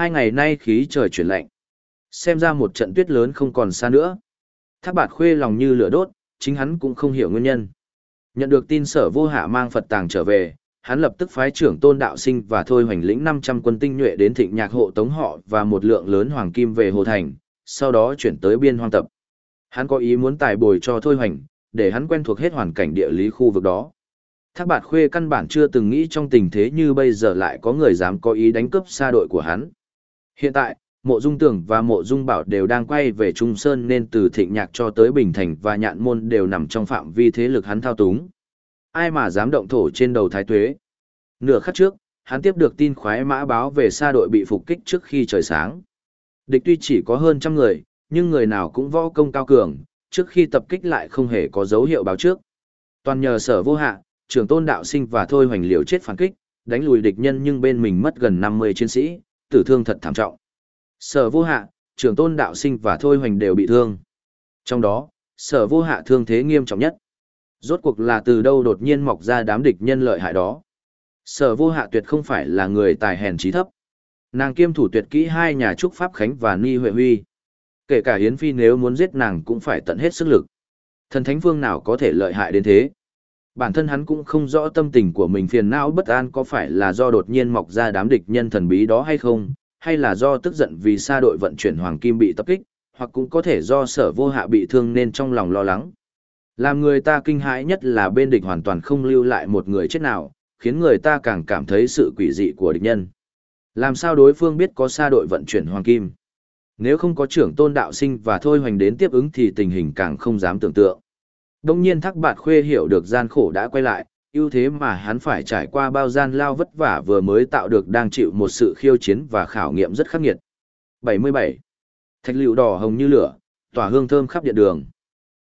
Hai ngày nay khí trời chuyển lạnh. Xem ra một trận tuyết lớn không còn xa nữa. Thác bạt khuê lòng như lửa đốt, chính hắn cũng không hiểu nguyên nhân. Nhận được tin sở vô hạ mang Phật tàng trở về, hắn lập tức phái trưởng tôn đạo sinh và thôi hoành lĩnh 500 quân tinh nhuệ đến thịnh nhạc hộ tống họ và một lượng lớn hoàng kim về Hồ Thành, sau đó chuyển tới biên hoang tập. Hắn có ý muốn tài bồi cho thôi hoành, để hắn quen thuộc hết hoàn cảnh địa lý khu vực đó. Thác bạt khuê căn bản chưa từng nghĩ trong tình thế như bây giờ lại có người dám có ý đánh cướp xa đội của hắn. Hiện tại, mộ dung tưởng và mộ dung bảo đều đang quay về Trung Sơn nên từ thịnh nhạc cho tới Bình Thành và nhạn môn đều nằm trong phạm vi thế lực hắn thao túng. Ai mà dám động thổ trên đầu thái tuế. Nửa khắc trước, hắn tiếp được tin khoái mã báo về xa đội bị phục kích trước khi trời sáng. Địch tuy chỉ có hơn trăm người, nhưng người nào cũng võ công cao cường, trước khi tập kích lại không hề có dấu hiệu báo trước. Toàn nhờ sở vô hạ, trưởng tôn đạo sinh và thôi hoành liều chết phản kích, đánh lùi địch nhân nhưng bên mình mất gần 50 chiến sĩ, tử thương thật thảm trọng. Sở vô hạ, trưởng tôn đạo sinh và thôi hoành đều bị thương. Trong đó, sở vô hạ thương thế nghiêm trọng nhất. Rốt cuộc là từ đâu đột nhiên mọc ra đám địch nhân lợi hại đó. Sở vô hạ tuyệt không phải là người tài hèn trí thấp. Nàng kiêm thủ tuyệt kỹ hai nhà trúc Pháp Khánh và Ni Huệ Huy. Kể cả Hiến Phi nếu muốn giết nàng cũng phải tận hết sức lực. Thần thánh vương nào có thể lợi hại đến thế. Bản thân hắn cũng không rõ tâm tình của mình phiền não bất an có phải là do đột nhiên mọc ra đám địch nhân thần bí đó hay không, hay là do tức giận vì xa đội vận chuyển Hoàng Kim bị tập kích, hoặc cũng có thể do sở vô hạ bị thương nên trong lòng lo lắng. Làm người ta kinh hãi nhất là bên địch hoàn toàn không lưu lại một người chết nào, khiến người ta càng cảm thấy sự quỷ dị của địch nhân. Làm sao đối phương biết có xa đội vận chuyển Hoàng Kim? Nếu không có trưởng tôn đạo sinh và thôi hoành đến tiếp ứng thì tình hình càng không dám tưởng tượng. Đông nhiên thác bạt khuê hiểu được gian khổ đã quay lại, ưu thế mà hắn phải trải qua bao gian lao vất vả vừa mới tạo được đang chịu một sự khiêu chiến và khảo nghiệm rất khắc nghiệt. 77. Thạch liệu đỏ hồng như lửa, tỏa hương thơm khắp điện đường.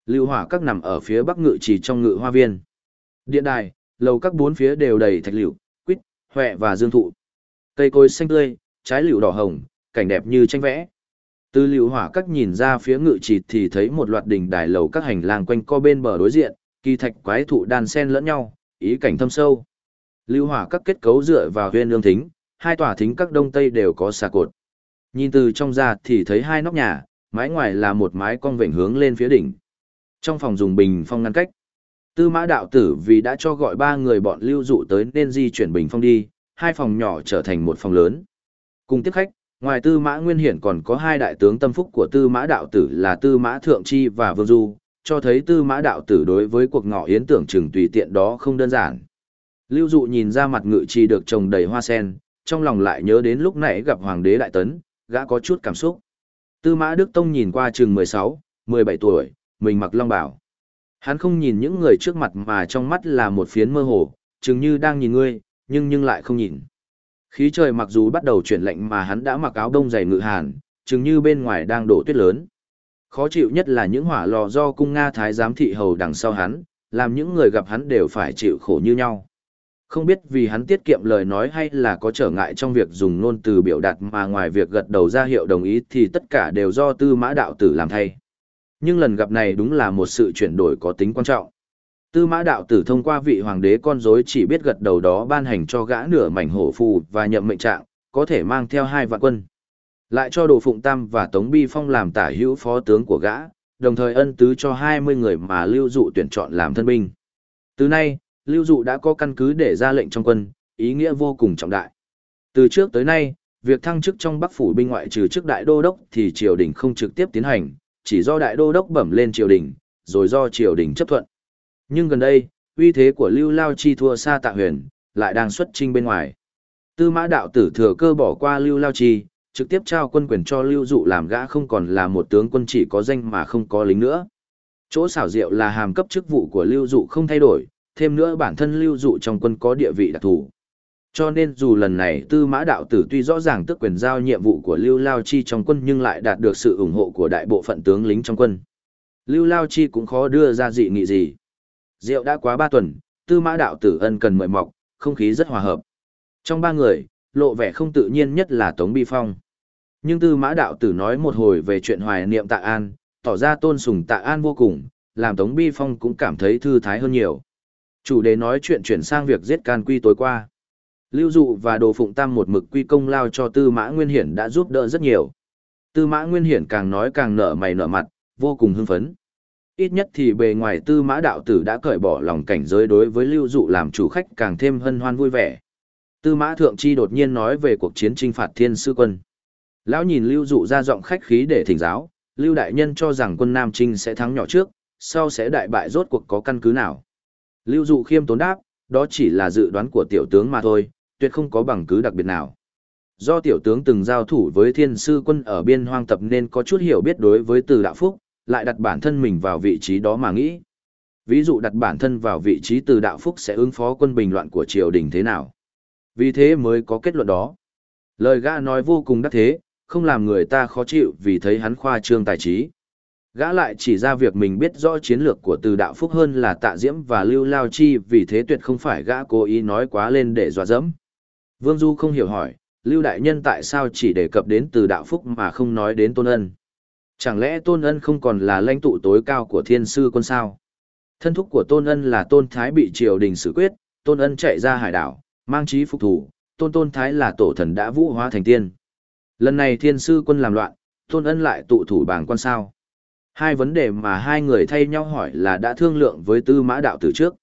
Lưu hỏa các nằm ở phía bắc ngự chỉ trong ngự hoa viên. Điện đài, lầu các bốn phía đều đầy thạch liệu, quýt, huệ và dương thụ. Cây cối xanh tươi, trái liệu đỏ hồng, cảnh đẹp như tranh vẽ. Từ liễu hỏa các nhìn ra phía ngự chỉ thì thấy một loạt đỉnh đài lầu các hành lang quanh co bên bờ đối diện, kỳ thạch quái thụ đan sen lẫn nhau, ý cảnh thâm sâu. Lưu hỏa các kết cấu dựa vào huyên lương thính, hai tòa thính các đông tây đều có xà cột. Nhìn từ trong ra thì thấy hai nóc nhà, mái ngoài là một mái cong vẹn hướng lên phía đỉnh. Trong phòng dùng bình phong ngăn cách. Tư mã đạo tử vì đã cho gọi ba người bọn lưu dụ tới nên di chuyển bình phong đi, hai phòng nhỏ trở thành một phòng lớn. Cùng tiếp khách, ngoài tư mã nguyên hiển còn có hai đại tướng tâm phúc của tư mã đạo tử là tư mã thượng chi và vương du, cho thấy tư mã đạo tử đối với cuộc ngọ yến tưởng chừng tùy tiện đó không đơn giản. Lưu dụ nhìn ra mặt ngự trì được trồng đầy hoa sen, trong lòng lại nhớ đến lúc nãy gặp hoàng đế đại tấn, gã có chút cảm xúc. Tư mã Đức Tông nhìn qua chừng 16, 17 tuổi, mình mặc long bảo. Hắn không nhìn những người trước mặt mà trong mắt là một phiến mơ hồ, chừng như đang nhìn ngươi, nhưng nhưng lại không nhìn. Khí trời mặc dù bắt đầu chuyển lạnh mà hắn đã mặc áo đông dày ngự hàn, chừng như bên ngoài đang đổ tuyết lớn. Khó chịu nhất là những hỏa lò do cung Nga Thái giám thị hầu đằng sau hắn, làm những người gặp hắn đều phải chịu khổ như nhau. Không biết vì hắn tiết kiệm lời nói hay là có trở ngại trong việc dùng ngôn từ biểu đạt mà ngoài việc gật đầu ra hiệu đồng ý thì tất cả đều do tư mã đạo tử làm thay. Nhưng lần gặp này đúng là một sự chuyển đổi có tính quan trọng. Tư mã đạo tử thông qua vị hoàng đế con rối chỉ biết gật đầu đó ban hành cho gã nửa mảnh hổ phù và nhậm mệnh trạng, có thể mang theo hai vạn quân. Lại cho Đồ Phụng Tam và Tống Bi Phong làm tả hữu phó tướng của gã, đồng thời ân tứ cho 20 người mà Lưu Dụ tuyển chọn làm thân binh. Từ nay, Lưu Dụ đã có căn cứ để ra lệnh trong quân, ý nghĩa vô cùng trọng đại. Từ trước tới nay, việc thăng chức trong Bắc phủ binh ngoại trừ chức đại đô đốc thì triều đình không trực tiếp tiến hành, chỉ do đại đô đốc bẩm lên triều đình, rồi do triều đình chấp thuận. Nhưng gần đây, uy thế của Lưu Lao Chi thua xa Tạ Huyền, lại đang xuất chinh bên ngoài. Tư Mã đạo tử thừa cơ bỏ qua Lưu Lao Chi, trực tiếp trao quân quyền cho Lưu Dụ làm gã không còn là một tướng quân chỉ có danh mà không có lính nữa. Chỗ xảo diệu là hàm cấp chức vụ của Lưu Dụ không thay đổi, thêm nữa bản thân Lưu Dụ trong quân có địa vị đặc thù. Cho nên dù lần này Tư Mã Đạo Tử tuy rõ ràng tước quyền giao nhiệm vụ của Lưu Lao Chi trong quân nhưng lại đạt được sự ủng hộ của đại bộ phận tướng lính trong quân. Lưu Lao Chi cũng khó đưa ra dị nghị gì. Rượu đã quá ba tuần, Tư Mã Đạo Tử ân cần mời mọc, không khí rất hòa hợp. Trong ba người, lộ vẻ không tự nhiên nhất là Tống Bi Phong. Nhưng tư mã đạo tử nói một hồi về chuyện hoài niệm tạ an, tỏ ra tôn sùng tạ an vô cùng, làm Tống Bi Phong cũng cảm thấy thư thái hơn nhiều. Chủ đề nói chuyện chuyển sang việc giết can quy tối qua. Lưu Dụ và Đồ Phụng Tam một mực quy công lao cho Tư Mã Nguyên Hiển đã giúp đỡ rất nhiều. Tư Mã Nguyên Hiển càng nói càng nở mày nở mặt, vô cùng hưng phấn. Ít nhất thì bề ngoài Tư Mã đạo tử đã cởi bỏ lòng cảnh giới đối với Lưu Dụ làm chủ khách càng thêm hân hoan vui vẻ. Tư Mã Thượng Chi đột nhiên nói về cuộc chiến trinh phạt Thiên Sư quân. Lão nhìn Lưu Dụ ra giọng khách khí để thỉnh giáo, Lưu đại nhân cho rằng quân Nam Trinh sẽ thắng nhỏ trước, sau sẽ đại bại rốt cuộc có căn cứ nào. Lưu Dụ khiêm tốn đáp, đó chỉ là dự đoán của tiểu tướng mà thôi, tuyệt không có bằng cứ đặc biệt nào. Do tiểu tướng từng giao thủ với thiên sư quân ở biên hoang tập nên có chút hiểu biết đối với từ đạo phúc, lại đặt bản thân mình vào vị trí đó mà nghĩ. Ví dụ đặt bản thân vào vị trí từ đạo phúc sẽ ứng phó quân bình loạn của triều đình thế nào. Vì thế mới có kết luận đó. Lời gã nói vô cùng đắc thế, không làm người ta khó chịu vì thấy hắn khoa trương tài trí. Gã lại chỉ ra việc mình biết rõ chiến lược của từ đạo phúc hơn là tạ diễm và lưu lao chi vì thế tuyệt không phải gã cố ý nói quá lên để dọa dẫm. Vương Du không hiểu hỏi, lưu đại nhân tại sao chỉ đề cập đến từ đạo phúc mà không nói đến tôn ân. Chẳng lẽ tôn ân không còn là lãnh tụ tối cao của thiên sư quân sao? Thân thúc của tôn ân là tôn thái bị triều đình xử quyết, tôn ân chạy ra hải đảo, mang trí phục thủ, tôn tôn thái là tổ thần đã vũ hóa thành tiên. Lần này thiên sư quân làm loạn, tôn ân lại tụ thủ bảng quan sao. Hai vấn đề mà hai người thay nhau hỏi là đã thương lượng với tư mã đạo tử trước.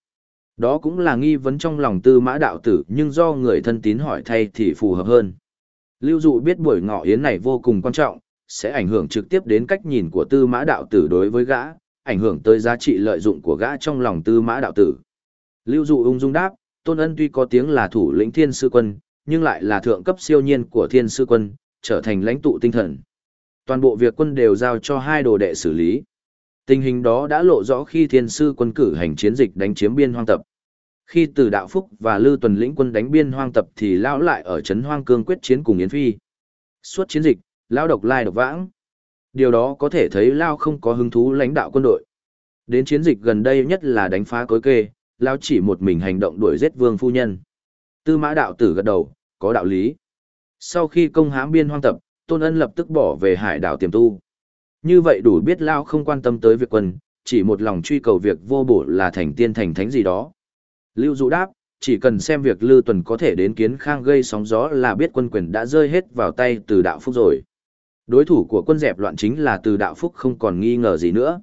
Đó cũng là nghi vấn trong lòng tư mã đạo tử nhưng do người thân tín hỏi thay thì phù hợp hơn. Lưu dụ biết buổi ngọ yến này vô cùng quan trọng, sẽ ảnh hưởng trực tiếp đến cách nhìn của tư mã đạo tử đối với gã, ảnh hưởng tới giá trị lợi dụng của gã trong lòng tư mã đạo tử. Lưu dụ ung dung đáp, Tôn Ân tuy có tiếng là thủ lĩnh thiên sư quân, nhưng lại là thượng cấp siêu nhiên của thiên sư quân, trở thành lãnh tụ tinh thần. Toàn bộ việc quân đều giao cho hai đồ đệ xử lý. Tình hình đó đã lộ rõ khi thiên sư quân cử hành chiến dịch đánh chiếm biên hoang tập. Khi từ đạo phúc và lư tuần lĩnh quân đánh biên hoang tập thì lão lại ở trấn hoang cương quyết chiến cùng Yến Phi. Suốt chiến dịch, lão độc lai độc vãng. Điều đó có thể thấy Lao không có hứng thú lãnh đạo quân đội. Đến chiến dịch gần đây nhất là đánh phá cối kê, Lao chỉ một mình hành động đuổi giết vương phu nhân. Tư mã đạo tử gật đầu, có đạo lý. Sau khi công hãm biên hoang tập, Tôn Ân lập tức bỏ về hải đảo tiềm tu. Như vậy đủ biết Lao không quan tâm tới việc quân, chỉ một lòng truy cầu việc vô bổ là thành tiên thành thánh gì đó. Lưu Dụ đáp, chỉ cần xem việc Lư Tuần có thể đến kiến khang gây sóng gió là biết quân quyền đã rơi hết vào tay từ đạo phúc rồi. Đối thủ của quân dẹp loạn chính là từ đạo phúc không còn nghi ngờ gì nữa.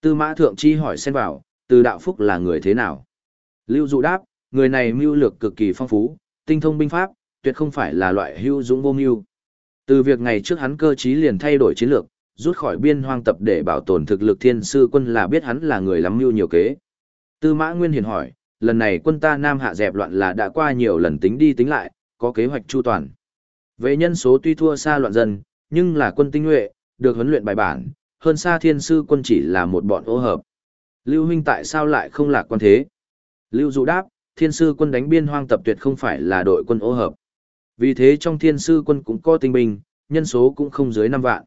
Tư mã thượng chi hỏi xen vào, từ đạo phúc là người thế nào? Lưu Dụ đáp, người này mưu lược cực kỳ phong phú, tinh thông binh pháp, tuyệt không phải là loại hưu dũng vô mưu. Từ việc ngày trước hắn cơ trí liền thay đổi chiến lược, rút khỏi biên hoang tập để bảo tồn thực lực thiên sư quân là biết hắn là người lắm mưu nhiều kế. Tư mã Nguyên Hiền hỏi, lần này quân ta Nam hạ dẹp loạn là đã qua nhiều lần tính đi tính lại, có kế hoạch chu toàn. Về nhân số tuy thua xa loạn dân, nhưng là quân tinh nhuệ, được huấn luyện bài bản, hơn xa thiên sư quân chỉ là một bọn ô hợp. Lưu huynh tại sao lại không lạc quan thế? Lưu dụ đáp, thiên sư quân đánh biên hoang tập tuyệt không phải là đội quân ô hợp. Vì thế trong thiên sư quân cũng có tinh binh, nhân số cũng không dưới 5 vạn.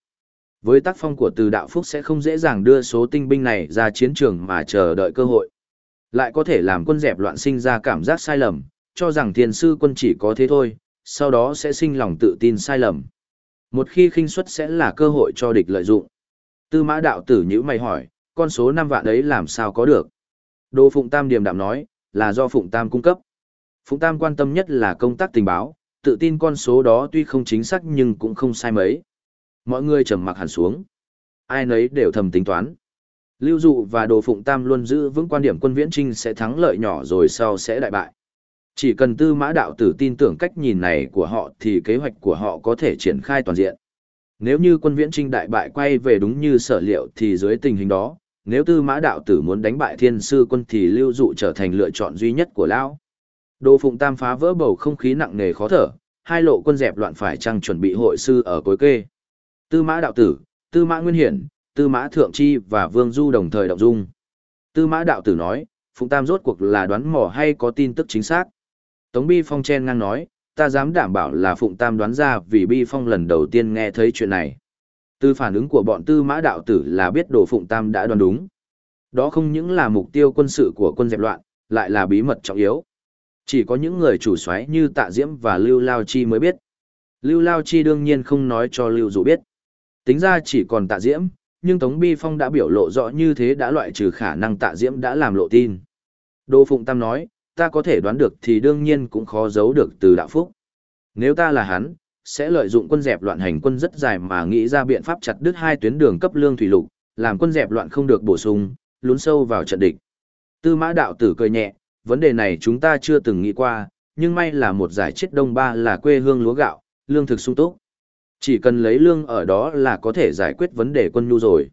Với tác phong của từ đạo phúc sẽ không dễ dàng đưa số tinh binh này ra chiến trường mà chờ đợi cơ hội. Lại có thể làm quân dẹp loạn sinh ra cảm giác sai lầm, cho rằng thiên sư quân chỉ có thế thôi, sau đó sẽ sinh lòng tự tin sai lầm. Một khi khinh suất sẽ là cơ hội cho địch lợi dụng. Tư mã đạo tử nhữ mày hỏi, con số 5 vạn ấy làm sao có được? Đô Phụng Tam điềm đạm nói, là do Phụng Tam cung cấp. Phụng Tam quan tâm nhất là công tác tình báo, tự tin con số đó tuy không chính xác nhưng cũng không sai mấy. Mọi người trầm mặc hẳn xuống. Ai nấy đều thầm tính toán. Lưu Dụ và Đồ Phụng Tam luôn giữ vững quan điểm quân viễn trinh sẽ thắng lợi nhỏ rồi sau sẽ đại bại. Chỉ cần tư mã đạo tử tin tưởng cách nhìn này của họ thì kế hoạch của họ có thể triển khai toàn diện. Nếu như quân viễn trinh đại bại quay về đúng như sở liệu thì dưới tình hình đó, nếu tư mã đạo tử muốn đánh bại thiên sư quân thì lưu dụ trở thành lựa chọn duy nhất của lão. Đồ Phụng Tam phá vỡ bầu không khí nặng nề khó thở, hai lộ quân dẹp loạn phải chăng chuẩn bị hội sư ở cuối kê. Tư mã đạo tử, tư mã nguyên hiển, tư mã thượng chi và vương du đồng thời động dung. Tư mã đạo tử nói, Phụng Tam rốt cuộc là đoán mò hay có tin tức chính xác. Tống Bi Phong chen ngang nói, ta dám đảm bảo là Phụng Tam đoán ra vì Bi Phong lần đầu tiên nghe thấy chuyện này. Từ phản ứng của bọn tư mã đạo tử là biết đồ Phụng Tam đã đoán đúng. Đó không những là mục tiêu quân sự của quân dẹp loạn, lại là bí mật trọng yếu. Chỉ có những người chủ soái như Tạ Diễm và Lưu Lao Chi mới biết. Lưu Lao Chi đương nhiên không nói cho Lưu Dụ biết. Tính ra chỉ còn Tạ Diễm, nhưng Tống Bi Phong đã biểu lộ rõ như thế đã loại trừ khả năng Tạ Diễm đã làm lộ tin. Đô Phụng Tam nói, ta có thể đoán được thì đương nhiên cũng khó giấu được từ đạo phúc. Nếu ta là hắn, sẽ lợi dụng quân dẹp loạn hành quân rất dài mà nghĩ ra biện pháp chặt đứt hai tuyến đường cấp lương thủy lục, làm quân dẹp loạn không được bổ sung, lún sâu vào trận địch. Tư mã đạo tử cười nhẹ, vấn đề này chúng ta chưa từng nghĩ qua, nhưng may là một giải chết đông ba là quê hương lúa gạo, lương thực sung túc. Chỉ cần lấy lương ở đó là có thể giải quyết vấn đề quân nhu rồi.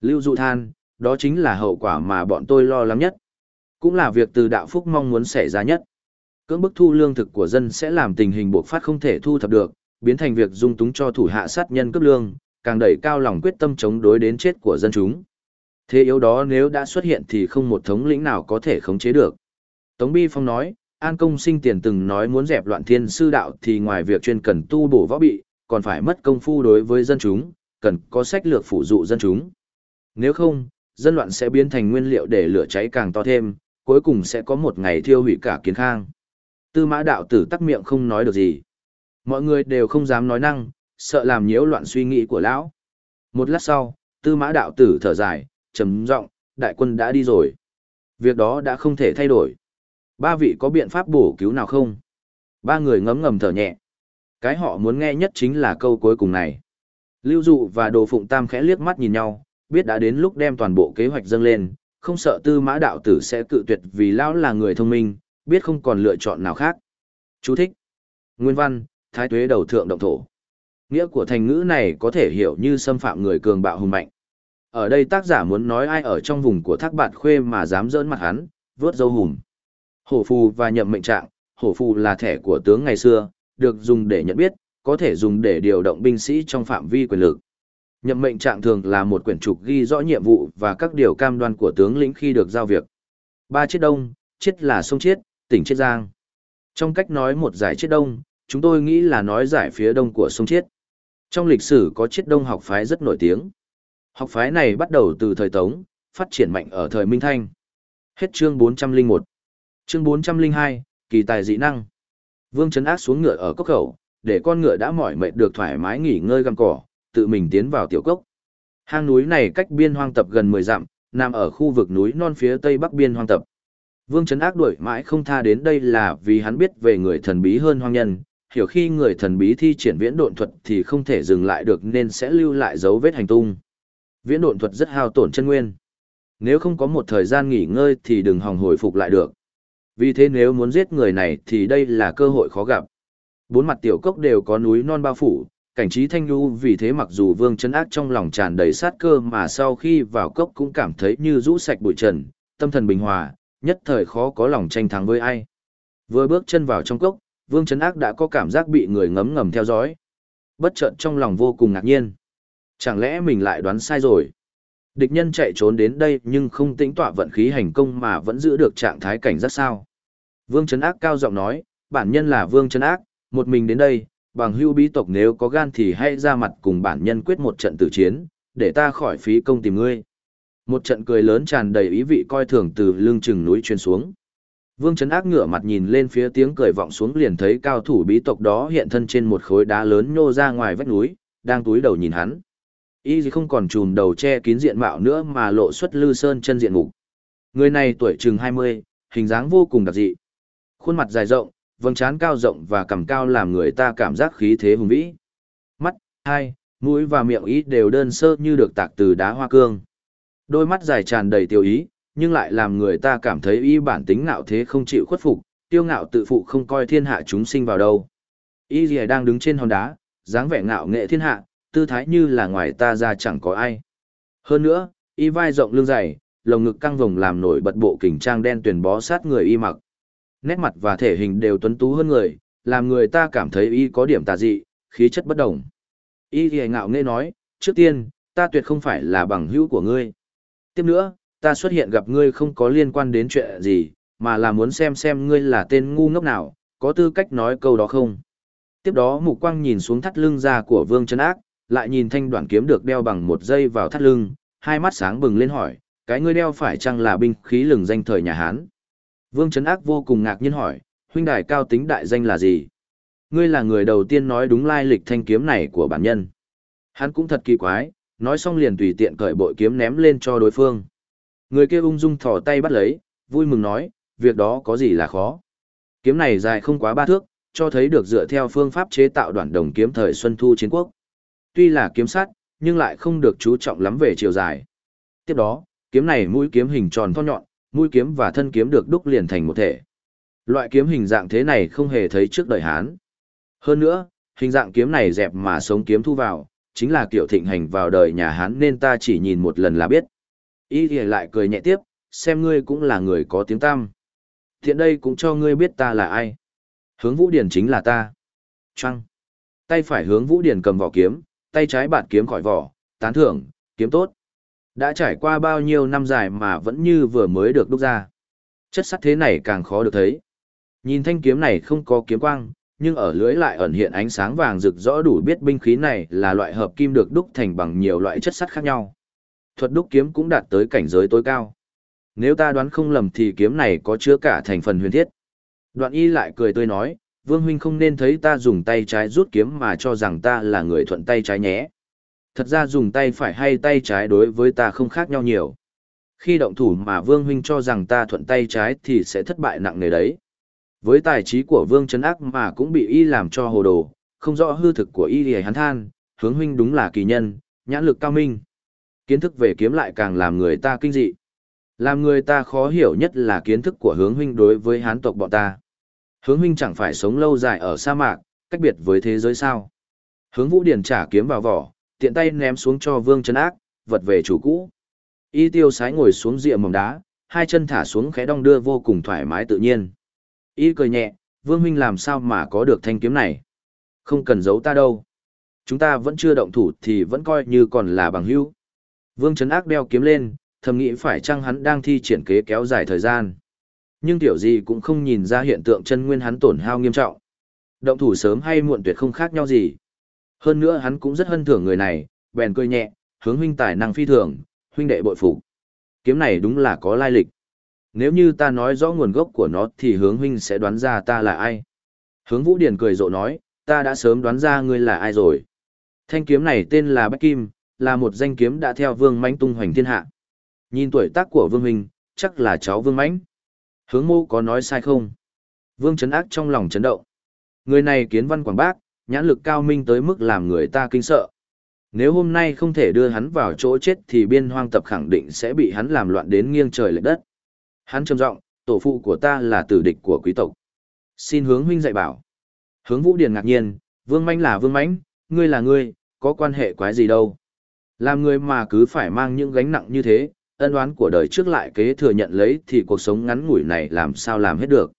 Lưu dụ than, đó chính là hậu quả mà bọn tôi lo lắng nhất. Cũng là việc từ đạo phúc mong muốn xảy ra nhất. Cưỡng bức thu lương thực của dân sẽ làm tình hình buộc phát không thể thu thập được, biến thành việc dung túng cho thủ hạ sát nhân cấp lương, càng đẩy cao lòng quyết tâm chống đối đến chết của dân chúng. Thế yếu đó nếu đã xuất hiện thì không một thống lĩnh nào có thể khống chế được. Tống Bi Phong nói, An Công sinh tiền từng nói muốn dẹp loạn thiên sư đạo thì ngoài việc chuyên cần tu bổ võ bị, còn phải mất công phu đối với dân chúng, cần có sách lược phụ dụ dân chúng. Nếu không, dân loạn sẽ biến thành nguyên liệu để lửa cháy càng to thêm, cuối cùng sẽ có một ngày thiêu hủy cả kiến khang. Tư mã đạo tử tắc miệng không nói được gì. Mọi người đều không dám nói năng, sợ làm nhiễu loạn suy nghĩ của lão. Một lát sau, tư mã đạo tử thở dài, trầm giọng, đại quân đã đi rồi. Việc đó đã không thể thay đổi. Ba vị có biện pháp bổ cứu nào không? Ba người ngấm ngầm thở nhẹ. Cái họ muốn nghe nhất chính là câu cuối cùng này. Lưu Dụ và Đồ Phụng Tam khẽ liếc mắt nhìn nhau, biết đã đến lúc đem toàn bộ kế hoạch dâng lên, không sợ tư mã đạo tử sẽ cự tuyệt vì lão là người thông minh, biết không còn lựa chọn nào khác. Chú thích. Nguyên văn, thái tuế đầu thượng động thổ. Nghĩa của thành ngữ này có thể hiểu như xâm phạm người cường bạo hùng mạnh. Ở đây tác giả muốn nói ai ở trong vùng của thác bạt khuê mà dám dỡn mặt hắn, vớt dâu hùm. Hổ phù và nhậm mệnh trạng, hổ phù là thẻ của tướng ngày xưa, được dùng để nhận biết, có thể dùng để điều động binh sĩ trong phạm vi quyền lực. Nhậm mệnh trạng thường là một quyển trục ghi rõ nhiệm vụ và các điều cam đoan của tướng lĩnh khi được giao việc. Ba chiết đông, chiết là sông chiết, tỉnh chiết giang. Trong cách nói một giải chiết đông, chúng tôi nghĩ là nói giải phía đông của sông chiết. Trong lịch sử có chiết đông học phái rất nổi tiếng. Học phái này bắt đầu từ thời Tống, phát triển mạnh ở thời Minh Thanh. Hết chương 401. Chương 402, kỳ tài dị năng. Vương Trấn Ác xuống ngựa ở cốc khẩu, để con ngựa đã mỏi mệt được thoải mái nghỉ ngơi găm cỏ, tự mình tiến vào tiểu cốc. Hang núi này cách biên hoang tập gần 10 dặm, nằm ở khu vực núi non phía tây bắc biên hoang tập. Vương Trấn Ác đuổi mãi không tha đến đây là vì hắn biết về người thần bí hơn hoang nhân, hiểu khi người thần bí thi triển viễn độn thuật thì không thể dừng lại được nên sẽ lưu lại dấu vết hành tung. Viễn độn thuật rất hao tổn chân nguyên. Nếu không có một thời gian nghỉ ngơi thì đừng hòng hồi phục lại được. Vì thế nếu muốn giết người này thì đây là cơ hội khó gặp. Bốn mặt tiểu cốc đều có núi non bao phủ, cảnh trí thanh lưu vì thế mặc dù vương chấn ác trong lòng tràn đầy sát cơ mà sau khi vào cốc cũng cảm thấy như rũ sạch bụi trần, tâm thần bình hòa, nhất thời khó có lòng tranh thắng với ai. Vừa bước chân vào trong cốc, vương chấn ác đã có cảm giác bị người ngấm ngầm theo dõi. Bất chợt trong lòng vô cùng ngạc nhiên. Chẳng lẽ mình lại đoán sai rồi? Địch nhân chạy trốn đến đây nhưng không tĩnh tọa vận khí hành công mà vẫn giữ được trạng thái cảnh giác sao. Vương chấn Ác cao giọng nói, bản nhân là Vương chấn Ác, một mình đến đây, bằng hưu bí tộc nếu có gan thì hãy ra mặt cùng bản nhân quyết một trận tử chiến, để ta khỏi phí công tìm ngươi. Một trận cười lớn tràn đầy ý vị coi thường từ lưng chừng núi truyền xuống. Vương Trấn Ác ngửa mặt nhìn lên phía tiếng cười vọng xuống liền thấy cao thủ bí tộc đó hiện thân trên một khối đá lớn nhô ra ngoài vách núi, đang túi đầu nhìn hắn. Y gì không còn trùm đầu che kín diện mạo nữa mà lộ xuất lư sơn chân diện mục. Người này tuổi chừng 20, hình dáng vô cùng đặc dị. Khuôn mặt dài rộng, vầng trán cao rộng và cằm cao làm người ta cảm giác khí thế hùng vĩ. Mắt, hai, mũi và miệng ý đều đơn sơ như được tạc từ đá hoa cương. Đôi mắt dài tràn đầy tiêu ý, nhưng lại làm người ta cảm thấy y bản tính ngạo thế không chịu khuất phục, tiêu ngạo tự phụ không coi thiên hạ chúng sinh vào đâu. Y Lìa đang đứng trên hòn đá, dáng vẻ ngạo nghệ thiên hạ, tư thái như là ngoài ta ra chẳng có ai. Hơn nữa, y vai rộng lưng dày, lồng ngực căng vồng làm nổi bật bộ kình trang đen tuyển bó sát người y mặc. Nét mặt và thể hình đều tuấn tú hơn người, làm người ta cảm thấy y có điểm tà dị, khí chất bất đồng. Y thì ngạo nghe nói, trước tiên, ta tuyệt không phải là bằng hữu của ngươi. Tiếp nữa, ta xuất hiện gặp ngươi không có liên quan đến chuyện gì, mà là muốn xem xem ngươi là tên ngu ngốc nào, có tư cách nói câu đó không. Tiếp đó mục quang nhìn xuống thắt lưng ra của vương chân ác, lại nhìn thanh đoạn kiếm được đeo bằng một dây vào thắt lưng, hai mắt sáng bừng lên hỏi, cái ngươi đeo phải chăng là binh khí lừng danh thời nhà Hán? Vương Trấn Ác vô cùng ngạc nhiên hỏi, huynh đài cao tính đại danh là gì? Ngươi là người đầu tiên nói đúng lai lịch thanh kiếm này của bản nhân. Hắn cũng thật kỳ quái, nói xong liền tùy tiện cởi bội kiếm ném lên cho đối phương. Người kia ung dung thò tay bắt lấy, vui mừng nói, việc đó có gì là khó. Kiếm này dài không quá ba thước, cho thấy được dựa theo phương pháp chế tạo đoạn đồng kiếm thời Xuân Thu chiến quốc. Tuy là kiếm sắt, nhưng lại không được chú trọng lắm về chiều dài. Tiếp đó, kiếm này mũi kiếm hình tròn thon nhọn, mũi kiếm và thân kiếm được đúc liền thành một thể. Loại kiếm hình dạng thế này không hề thấy trước đời Hán. Hơn nữa, hình dạng kiếm này dẹp mà sống kiếm thu vào, chính là kiểu thịnh hành vào đời nhà Hán nên ta chỉ nhìn một lần là biết. Ý thì lại cười nhẹ tiếp, xem ngươi cũng là người có tiếng tăm. Thiện đây cũng cho ngươi biết ta là ai. Hướng Vũ Điển chính là ta. Trăng. Tay phải hướng Vũ Điển cầm vỏ kiếm, tay trái bạt kiếm khỏi vỏ, tán thưởng, kiếm tốt. Đã trải qua bao nhiêu năm dài mà vẫn như vừa mới được đúc ra. Chất sắt thế này càng khó được thấy. Nhìn thanh kiếm này không có kiếm quang, nhưng ở lưới lại ẩn hiện ánh sáng vàng rực rõ đủ biết binh khí này là loại hợp kim được đúc thành bằng nhiều loại chất sắt khác nhau. Thuật đúc kiếm cũng đạt tới cảnh giới tối cao. Nếu ta đoán không lầm thì kiếm này có chứa cả thành phần huyền thiết. Đoạn y lại cười tươi nói, Vương Huynh không nên thấy ta dùng tay trái rút kiếm mà cho rằng ta là người thuận tay trái nhé. Thật ra dùng tay phải hay tay trái đối với ta không khác nhau nhiều. Khi động thủ mà Vương Huynh cho rằng ta thuận tay trái thì sẽ thất bại nặng nề đấy. Với tài trí của Vương Trấn Ác mà cũng bị y làm cho hồ đồ, không rõ hư thực của y thì hắn than, hướng huynh đúng là kỳ nhân, nhãn lực cao minh. Kiến thức về kiếm lại càng làm người ta kinh dị. Làm người ta khó hiểu nhất là kiến thức của hướng huynh đối với hán tộc bọn ta. Hướng huynh chẳng phải sống lâu dài ở sa mạc, cách biệt với thế giới sao. Hướng vũ điển trả kiếm vào vỏ, tiện tay ném xuống cho vương chân ác, vật về chủ cũ. Y tiêu sái ngồi xuống rìa mỏng đá, hai chân thả xuống khẽ đong đưa vô cùng thoải mái tự nhiên. Y cười nhẹ, Vương Huynh làm sao mà có được thanh kiếm này? Không cần giấu ta đâu. Chúng ta vẫn chưa động thủ thì vẫn coi như còn là bằng hữu. Vương Trấn Ác đeo kiếm lên, thầm nghĩ phải chăng hắn đang thi triển kế kéo dài thời gian. Nhưng tiểu gì cũng không nhìn ra hiện tượng chân nguyên hắn tổn hao nghiêm trọng. Động thủ sớm hay muộn tuyệt không khác nhau gì. Hơn nữa hắn cũng rất hân thưởng người này, bèn cười nhẹ, hướng huynh tài năng phi thường, huynh đệ bội phục. Kiếm này đúng là có lai lịch. Nếu như ta nói rõ nguồn gốc của nó thì hướng huynh sẽ đoán ra ta là ai. Hướng Vũ Điển cười rộ nói, ta đã sớm đoán ra ngươi là ai rồi. Thanh kiếm này tên là Bách Kim, là một danh kiếm đã theo Vương Mãnh tung hoành thiên hạ. Nhìn tuổi tác của Vương Huynh, chắc là cháu Vương Mãnh. Hướng mô có nói sai không? Vương chấn ác trong lòng chấn động. Người này kiến văn quảng bác, nhãn lực cao minh tới mức làm người ta kinh sợ. Nếu hôm nay không thể đưa hắn vào chỗ chết thì biên hoang tập khẳng định sẽ bị hắn làm loạn đến nghiêng trời lệch đất. Hắn trầm giọng, tổ phụ của ta là tử địch của quý tộc. Xin hướng huynh dạy bảo. Hướng Vũ Điền ngạc nhiên, Vương Mãnh là Vương Mãnh, ngươi là ngươi, có quan hệ quái gì đâu. Làm người mà cứ phải mang những gánh nặng như thế, ân oán của đời trước lại kế thừa nhận lấy thì cuộc sống ngắn ngủi này làm sao làm hết được.